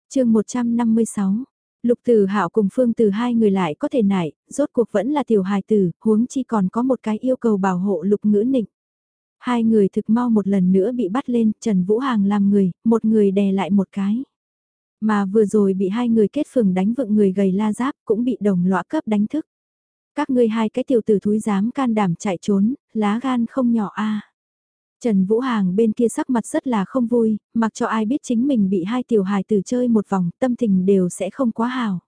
chương 156 Lục Tử Hạo cùng Phương Từ hai người lại có thể nại, rốt cuộc vẫn là tiểu hài tử, huống chi còn có một cái yêu cầu bảo hộ Lục Ngữ Nịnh. Hai người thực mau một lần nữa bị bắt lên, Trần Vũ Hàng làm người, một người đè lại một cái. Mà vừa rồi bị hai người kết phường đánh vựng người gầy la giáp cũng bị đồng lõa cấp đánh thức. Các ngươi hai cái tiểu tử thúi dám can đảm chạy trốn, lá gan không nhỏ a. Trần Vũ Hàng bên kia sắc mặt rất là không vui, mặc cho ai biết chính mình bị hai tiểu hài tử chơi một vòng, tâm tình đều sẽ không quá hào.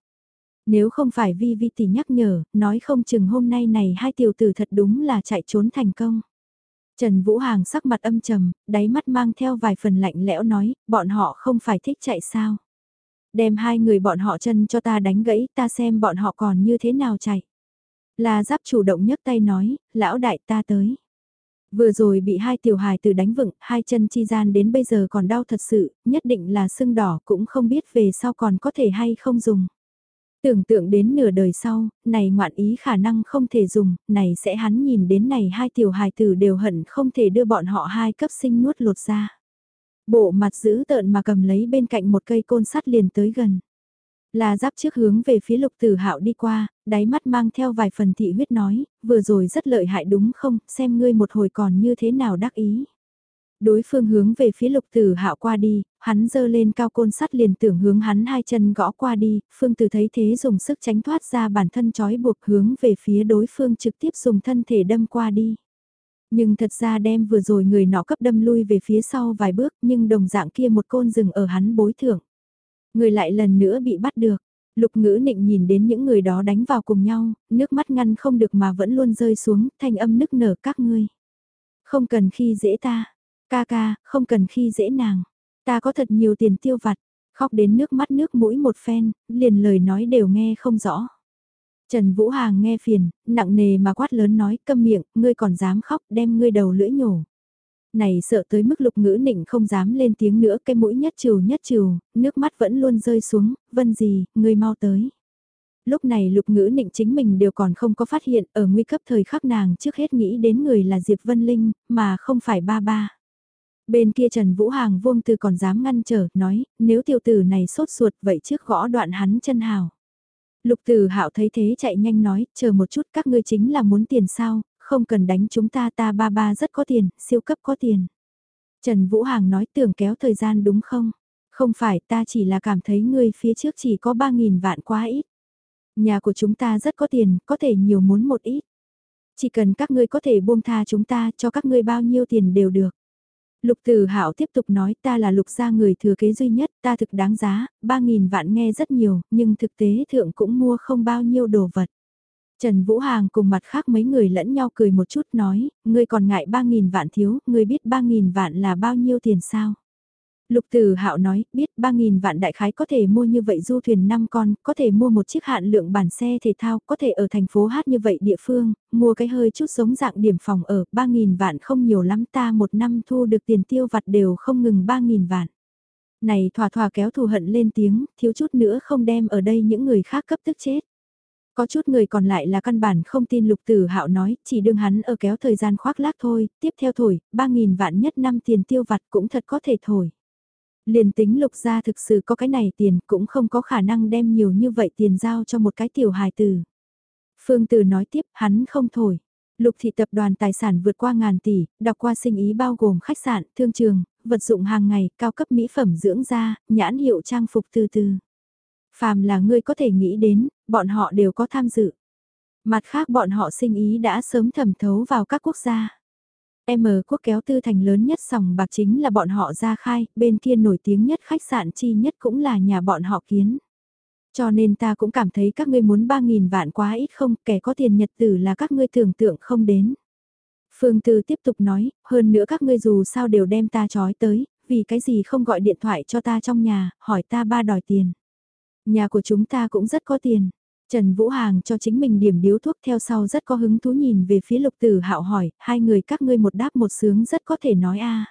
Nếu không phải Vi Vi tỷ nhắc nhở, nói không chừng hôm nay này hai tiểu tử thật đúng là chạy trốn thành công. Trần Vũ Hàng sắc mặt âm trầm, đáy mắt mang theo vài phần lạnh lẽo nói, bọn họ không phải thích chạy sao. Đem hai người bọn họ chân cho ta đánh gãy, ta xem bọn họ còn như thế nào chạy. La giáp chủ động nhấc tay nói, lão đại ta tới. Vừa rồi bị hai tiểu hài từ đánh vựng, hai chân chi gian đến bây giờ còn đau thật sự, nhất định là sưng đỏ cũng không biết về sau còn có thể hay không dùng. Tưởng tượng đến nửa đời sau, này ngoạn ý khả năng không thể dùng, này sẽ hắn nhìn đến này hai tiểu hài tử đều hận không thể đưa bọn họ hai cấp sinh nuốt lột ra. Bộ mặt giữ tợn mà cầm lấy bên cạnh một cây côn sắt liền tới gần. Là giáp trước hướng về phía lục tử hạo đi qua, đáy mắt mang theo vài phần thị huyết nói, vừa rồi rất lợi hại đúng không, xem ngươi một hồi còn như thế nào đắc ý. Đối phương hướng về phía lục tử hạo qua đi, hắn dơ lên cao côn sắt liền tưởng hướng hắn hai chân gõ qua đi, phương tử thấy thế dùng sức tránh thoát ra bản thân trói buộc hướng về phía đối phương trực tiếp dùng thân thể đâm qua đi. Nhưng thật ra đem vừa rồi người nọ cấp đâm lui về phía sau vài bước nhưng đồng dạng kia một côn rừng ở hắn bối thưởng. Người lại lần nữa bị bắt được. Lục ngữ nịnh nhìn đến những người đó đánh vào cùng nhau, nước mắt ngăn không được mà vẫn luôn rơi xuống, thanh âm nức nở các ngươi. Không cần khi dễ ta, ca ca, không cần khi dễ nàng, ta có thật nhiều tiền tiêu vặt, khóc đến nước mắt nước mũi một phen, liền lời nói đều nghe không rõ. Trần Vũ Hàng nghe phiền, nặng nề mà quát lớn nói câm miệng, ngươi còn dám khóc đem ngươi đầu lưỡi nhổ này sợ tới mức lục ngữ nịnh không dám lên tiếng nữa cái mũi nhất trừ nhất trừ, nước mắt vẫn luôn rơi xuống, vân gì, người mau tới. Lúc này lục ngữ nịnh chính mình đều còn không có phát hiện ở nguy cấp thời khắc nàng trước hết nghĩ đến người là Diệp Vân Linh, mà không phải ba ba. Bên kia Trần Vũ Hàng vuông từ còn dám ngăn trở, nói, nếu tiểu tử này sốt ruột vậy trước gõ đoạn hắn chân hào. Lục tử hạo thấy thế chạy nhanh nói, chờ một chút các ngươi chính là muốn tiền sao, không cần đánh chúng ta ta ba ba rất có tiền, siêu cấp có tiền. Trần Vũ Hàng nói tưởng kéo thời gian đúng không? Không phải ta chỉ là cảm thấy ngươi phía trước chỉ có 3.000 vạn quá ít. Nhà của chúng ta rất có tiền, có thể nhiều muốn một ít. Chỉ cần các ngươi có thể buông tha chúng ta cho các ngươi bao nhiêu tiền đều được. Lục Tử Hạo tiếp tục nói ta là lục gia người thừa kế duy nhất, ta thực đáng giá, 3.000 vạn nghe rất nhiều, nhưng thực tế thượng cũng mua không bao nhiêu đồ vật. Trần Vũ Hàng cùng mặt khác mấy người lẫn nhau cười một chút nói, ngươi còn ngại 3.000 vạn thiếu, ngươi biết 3.000 vạn là bao nhiêu tiền sao? Lục Tử Hạo nói, biết 3.000 vạn đại khái có thể mua như vậy du thuyền 5 con, có thể mua một chiếc hạn lượng bản xe thể thao, có thể ở thành phố hát như vậy địa phương, mua cái hơi chút giống dạng điểm phòng ở, 3.000 vạn không nhiều lắm ta một năm thu được tiền tiêu vặt đều không ngừng 3.000 vạn. Này thỏa thỏa kéo thù hận lên tiếng, thiếu chút nữa không đem ở đây những người khác cấp tức chết. Có chút người còn lại là căn bản không tin lục tử hạo nói, chỉ đương hắn ở kéo thời gian khoác lác thôi, tiếp theo thổi, 3.000 vạn nhất năm tiền tiêu vặt cũng thật có thể thổi. Liền tính lục gia thực sự có cái này tiền cũng không có khả năng đem nhiều như vậy tiền giao cho một cái tiểu hài tử. Phương Tử nói tiếp, hắn không thổi. Lục thị tập đoàn tài sản vượt qua ngàn tỷ, đọc qua sinh ý bao gồm khách sạn, thương trường, vật dụng hàng ngày, cao cấp mỹ phẩm dưỡng da, nhãn hiệu trang phục từ từ. Phàm là ngươi có thể nghĩ đến, bọn họ đều có tham dự. Mặt khác bọn họ sinh ý đã sớm thẩm thấu vào các quốc gia. M quốc kéo tư thành lớn nhất sòng bạc chính là bọn họ ra khai, bên kia nổi tiếng nhất khách sạn chi nhất cũng là nhà bọn họ kiến. Cho nên ta cũng cảm thấy các ngươi muốn 3.000 vạn quá ít không, kẻ có tiền nhật tử là các ngươi tưởng tượng không đến. Phương Tư tiếp tục nói, hơn nữa các ngươi dù sao đều đem ta trói tới, vì cái gì không gọi điện thoại cho ta trong nhà, hỏi ta ba đòi tiền. Nhà của chúng ta cũng rất có tiền. Trần Vũ Hàng cho chính mình điểm điếu thuốc theo sau rất có hứng thú nhìn về phía lục tử hạo hỏi, hai người các ngươi một đáp một sướng rất có thể nói a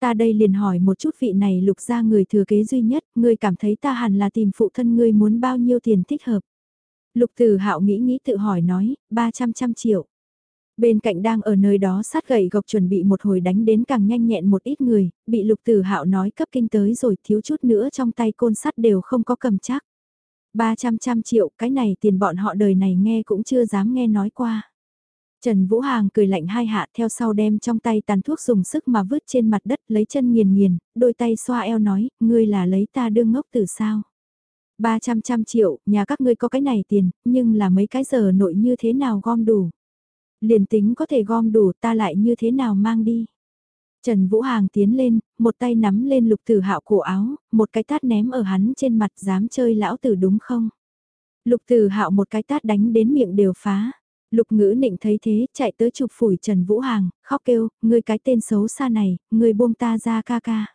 Ta đây liền hỏi một chút vị này lục ra người thừa kế duy nhất, ngươi cảm thấy ta hẳn là tìm phụ thân ngươi muốn bao nhiêu tiền thích hợp. Lục Tử Hạo nghĩ nghĩ tự hỏi nói, 300 trăm triệu. Bên cạnh đang ở nơi đó sát gậy gộc chuẩn bị một hồi đánh đến càng nhanh nhẹn một ít người, bị Lục Tử Hạo nói cấp kinh tới rồi thiếu chút nữa trong tay côn sắt đều không có cầm chắc. 300 trăm triệu, cái này tiền bọn họ đời này nghe cũng chưa dám nghe nói qua. Trần Vũ Hàng cười lạnh hai hạ theo sau đem trong tay tàn thuốc dùng sức mà vứt trên mặt đất lấy chân nghiền nghiền, đôi tay xoa eo nói, ngươi là lấy ta đương ngốc từ sao. 300 trăm triệu, nhà các ngươi có cái này tiền, nhưng là mấy cái giờ nội như thế nào gom đủ. Liền tính có thể gom đủ ta lại như thế nào mang đi. Trần Vũ Hàng tiến lên, một tay nắm lên lục tử hạo cổ áo, một cái tát ném ở hắn trên mặt dám chơi lão tử đúng không? Lục tử hạo một cái tát đánh đến miệng đều phá. Lục ngữ nịnh thấy thế, chạy tới chụp phủi Trần Vũ Hàng, khóc kêu, người cái tên xấu xa này, người buông ta ra ca ca.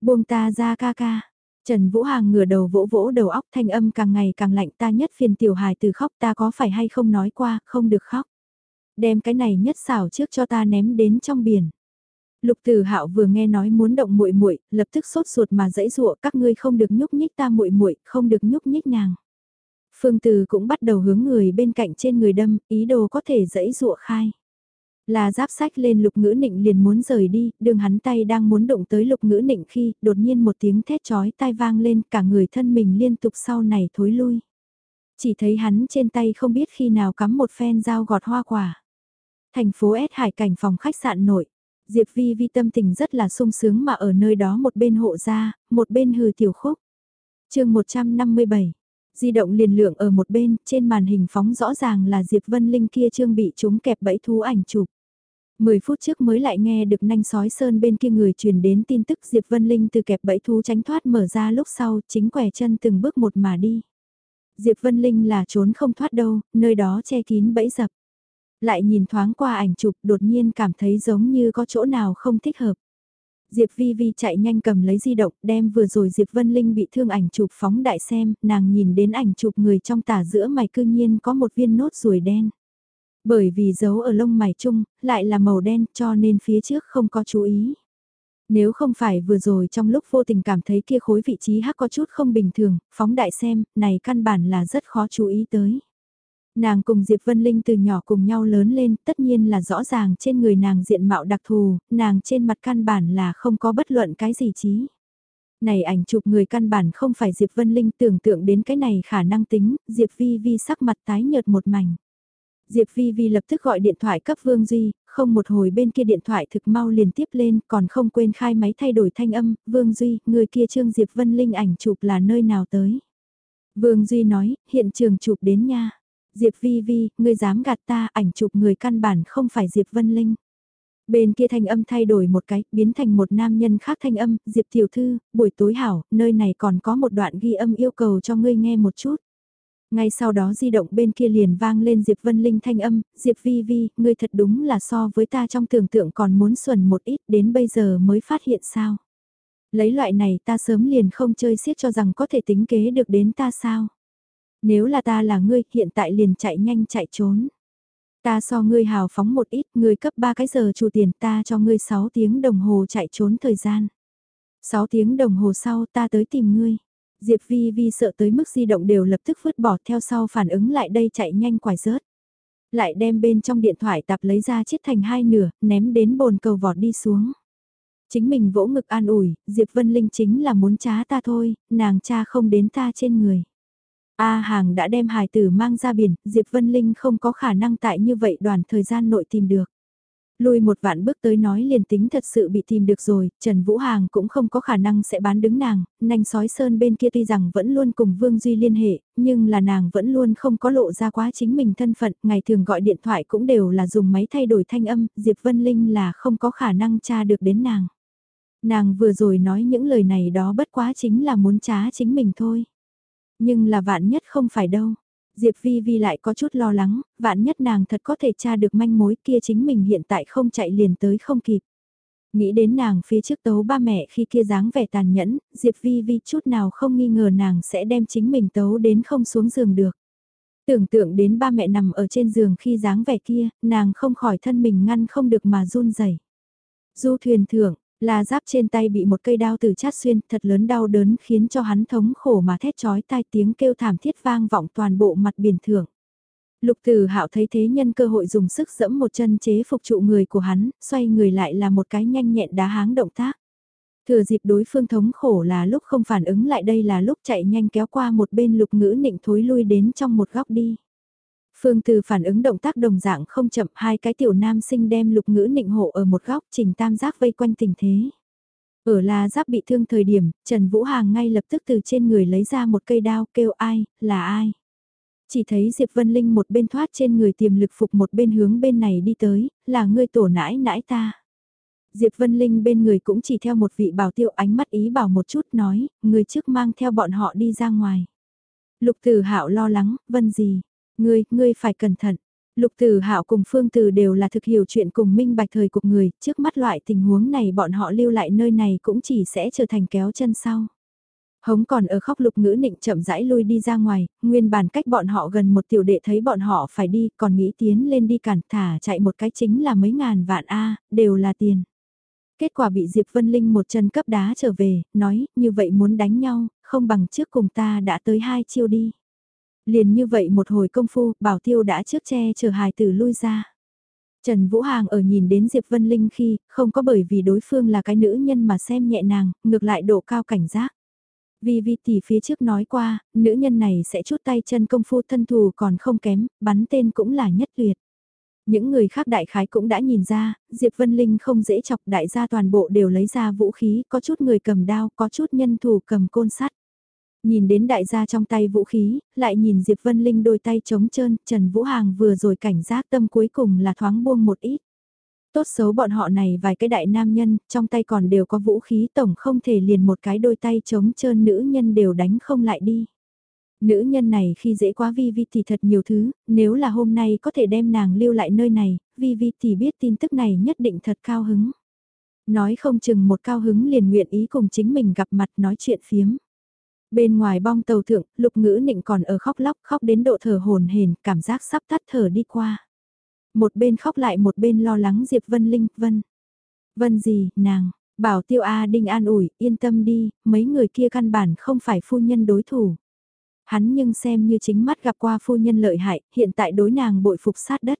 Buông ta ra ca ca. Trần Vũ Hàng ngửa đầu vỗ vỗ đầu óc thanh âm càng ngày càng lạnh ta nhất phiền tiểu hài từ khóc ta có phải hay không nói qua, không được khóc. Đem cái này nhất xảo trước cho ta ném đến trong biển. Lục Tử Hạo vừa nghe nói muốn động muội muội, lập tức sốt ruột mà dãy dụa các ngươi không được nhúc nhích ta muội muội, không được nhúc nhích nàng. Phương Từ cũng bắt đầu hướng người bên cạnh trên người đâm, ý đồ có thể dãy dụa khai. Là giáp sách lên lục ngữ nịnh liền muốn rời đi, đường hắn tay đang muốn động tới lục ngữ nịnh khi đột nhiên một tiếng thét chói tai vang lên cả người thân mình liên tục sau này thối lui. Chỉ thấy hắn trên tay không biết khi nào cắm một phen dao gọt hoa quả. Thành phố S hải cảnh phòng khách sạn nội. Diệp Vi Vi tâm tình rất là sung sướng mà ở nơi đó một bên hộ ra, một bên hừ tiểu khúc. chương 157 Di động liền lượng ở một bên, trên màn hình phóng rõ ràng là Diệp Vân Linh kia trương bị chúng kẹp bẫy thú ảnh chụp. Mười phút trước mới lại nghe được nanh sói sơn bên kia người truyền đến tin tức Diệp Vân Linh từ kẹp bẫy thú tránh thoát mở ra lúc sau chính quẻ chân từng bước một mà đi. Diệp Vân Linh là trốn không thoát đâu, nơi đó che kín bẫy dập. Lại nhìn thoáng qua ảnh chụp đột nhiên cảm thấy giống như có chỗ nào không thích hợp. Diệp Vi Vi chạy nhanh cầm lấy di động, đem vừa rồi Diệp Vân Linh bị thương ảnh chụp phóng đại xem, nàng nhìn đến ảnh chụp người trong tả giữa mày cư nhiên có một viên nốt ruồi đen. Bởi vì dấu ở lông mày chung, lại là màu đen cho nên phía trước không có chú ý. Nếu không phải vừa rồi trong lúc vô tình cảm thấy kia khối vị trí hắc có chút không bình thường, phóng đại xem, này căn bản là rất khó chú ý tới. Nàng cùng Diệp Vân Linh từ nhỏ cùng nhau lớn lên, tất nhiên là rõ ràng trên người nàng diện mạo đặc thù, nàng trên mặt căn bản là không có bất luận cái gì chí. Này ảnh chụp người căn bản không phải Diệp Vân Linh tưởng tượng đến cái này khả năng tính, Diệp Vi Vi sắc mặt tái nhợt một mảnh. Diệp Vi Vi lập tức gọi điện thoại cấp Vương Duy, không một hồi bên kia điện thoại thực mau liền tiếp lên, còn không quên khai máy thay đổi thanh âm, Vương Duy, người kia trương Diệp Vân Linh ảnh chụp là nơi nào tới. Vương Duy nói, hiện trường chụp đến nha. Diệp Vi Vi, ngươi dám gạt ta, ảnh chụp người căn bản không phải Diệp Vân Linh. Bên kia thanh âm thay đổi một cái, biến thành một nam nhân khác thanh âm, Diệp Tiểu Thư, buổi tối hảo, nơi này còn có một đoạn ghi âm yêu cầu cho ngươi nghe một chút. Ngay sau đó di động bên kia liền vang lên Diệp Vân Linh thanh âm, Diệp Vi Vi, ngươi thật đúng là so với ta trong tưởng tượng còn muốn xuẩn một ít đến bây giờ mới phát hiện sao. Lấy loại này ta sớm liền không chơi xiết cho rằng có thể tính kế được đến ta sao. Nếu là ta là ngươi, hiện tại liền chạy nhanh chạy trốn. Ta so ngươi hào phóng một ít, ngươi cấp 3 cái giờ chủ tiền ta cho ngươi 6 tiếng đồng hồ chạy trốn thời gian. 6 tiếng đồng hồ sau ta tới tìm ngươi. Diệp Vi Vi sợ tới mức di động đều lập tức vứt bỏ theo sau phản ứng lại đây chạy nhanh quải rớt. Lại đem bên trong điện thoại tạp lấy ra chiết thành hai nửa, ném đến bồn cầu vọt đi xuống. Chính mình vỗ ngực an ủi, Diệp Vân Linh chính là muốn trá ta thôi, nàng cha không đến ta trên người. A hàng đã đem hài tử mang ra biển, Diệp Vân Linh không có khả năng tại như vậy đoàn thời gian nội tìm được. Lùi một vạn bước tới nói liền tính thật sự bị tìm được rồi, Trần Vũ Hàng cũng không có khả năng sẽ bán đứng nàng, nanh sói sơn bên kia tuy rằng vẫn luôn cùng Vương Duy liên hệ, nhưng là nàng vẫn luôn không có lộ ra quá chính mình thân phận, ngày thường gọi điện thoại cũng đều là dùng máy thay đổi thanh âm, Diệp Vân Linh là không có khả năng tra được đến nàng. Nàng vừa rồi nói những lời này đó bất quá chính là muốn trá chính mình thôi. Nhưng là vạn nhất không phải đâu. Diệp Vi Vi lại có chút lo lắng, vạn nhất nàng thật có thể tra được manh mối kia chính mình hiện tại không chạy liền tới không kịp. Nghĩ đến nàng phía trước tấu ba mẹ khi kia dáng vẻ tàn nhẫn, Diệp Vi Vi chút nào không nghi ngờ nàng sẽ đem chính mình tấu đến không xuống giường được. Tưởng tượng đến ba mẹ nằm ở trên giường khi dáng vẻ kia, nàng không khỏi thân mình ngăn không được mà run rẩy. Du thuyền thượng La giáp trên tay bị một cây đao từ chát xuyên thật lớn đau đớn khiến cho hắn thống khổ mà thét chói tai tiếng kêu thảm thiết vang vọng toàn bộ mặt biển thượng. Lục Tử Hạo thấy thế nhân cơ hội dùng sức dẫm một chân chế phục trụ người của hắn, xoay người lại là một cái nhanh nhẹn đá háng động tác. Thừa dịp đối phương thống khổ là lúc không phản ứng lại đây là lúc chạy nhanh kéo qua một bên lục ngữ nịnh thối lui đến trong một góc đi. Phương Từ phản ứng động tác đồng dạng không chậm hai cái tiểu nam sinh đem lục ngữ nịnh hộ ở một góc trình tam giác vây quanh tình thế. Ở la giáp bị thương thời điểm, Trần Vũ Hàng ngay lập tức từ trên người lấy ra một cây đao kêu ai, là ai. Chỉ thấy Diệp Vân Linh một bên thoát trên người tiềm lực phục một bên hướng bên này đi tới, là ngươi tổ nãi nãi ta. Diệp Vân Linh bên người cũng chỉ theo một vị bảo tiêu ánh mắt ý bảo một chút nói, người trước mang theo bọn họ đi ra ngoài. Lục Tử Hạo lo lắng, Vân gì? Ngươi, ngươi phải cẩn thận. Lục Tử Hạo cùng Phương Từ đều là thực hiểu chuyện cùng minh bạch thời cuộc người, trước mắt loại tình huống này bọn họ lưu lại nơi này cũng chỉ sẽ trở thành kéo chân sau. Hống còn ở khóc lục ngữ nịnh chậm rãi lui đi ra ngoài, nguyên bản cách bọn họ gần một tiểu đệ thấy bọn họ phải đi, còn nghĩ tiến lên đi cản thả chạy một cái chính là mấy ngàn vạn A, đều là tiền. Kết quả bị Diệp Vân Linh một chân cấp đá trở về, nói, như vậy muốn đánh nhau, không bằng trước cùng ta đã tới hai chiêu đi. Liền như vậy một hồi công phu, bảo tiêu đã trước che chờ hài tử lui ra. Trần Vũ Hàng ở nhìn đến Diệp Vân Linh khi, không có bởi vì đối phương là cái nữ nhân mà xem nhẹ nàng, ngược lại độ cao cảnh giác. Vì vị tỷ phía trước nói qua, nữ nhân này sẽ chút tay chân công phu thân thù còn không kém, bắn tên cũng là nhất tuyệt. Những người khác đại khái cũng đã nhìn ra, Diệp Vân Linh không dễ chọc đại gia toàn bộ đều lấy ra vũ khí, có chút người cầm đao, có chút nhân thủ cầm côn sắt. Nhìn đến đại gia trong tay vũ khí, lại nhìn Diệp Vân Linh đôi tay trống trơn, Trần Vũ Hàng vừa rồi cảnh giác tâm cuối cùng là thoáng buông một ít. Tốt xấu bọn họ này vài cái đại nam nhân, trong tay còn đều có vũ khí tổng không thể liền một cái đôi tay trống trơn nữ nhân đều đánh không lại đi. Nữ nhân này khi dễ quá Vi Vi thì thật nhiều thứ, nếu là hôm nay có thể đem nàng lưu lại nơi này, Vi Vi thì biết tin tức này nhất định thật cao hứng. Nói không chừng một cao hứng liền nguyện ý cùng chính mình gặp mặt nói chuyện phiếm. Bên ngoài bong tàu thượng, lục ngữ nịnh còn ở khóc lóc khóc đến độ thở hồn hển cảm giác sắp tắt thở đi qua. Một bên khóc lại một bên lo lắng Diệp Vân Linh, Vân. Vân gì, nàng, bảo tiêu A Đinh an ủi, yên tâm đi, mấy người kia căn bản không phải phu nhân đối thủ. Hắn nhưng xem như chính mắt gặp qua phu nhân lợi hại, hiện tại đối nàng bội phục sát đất.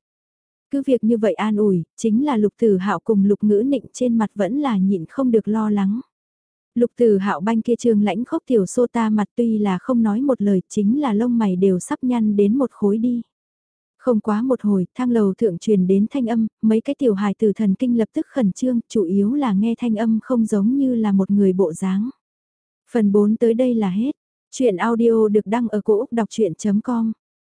Cứ việc như vậy an ủi, chính là lục tử hạo cùng lục ngữ nịnh trên mặt vẫn là nhịn không được lo lắng. Lục từ hạo banh kia trường lãnh khốc tiểu sô ta mặt tuy là không nói một lời chính là lông mày đều sắp nhăn đến một khối đi. Không quá một hồi, thang lầu thượng truyền đến thanh âm, mấy cái tiểu hài tử thần kinh lập tức khẩn trương, chủ yếu là nghe thanh âm không giống như là một người bộ dáng. Phần 4 tới đây là hết. Chuyện audio được đăng ở cổ Úc đọc chuyện.com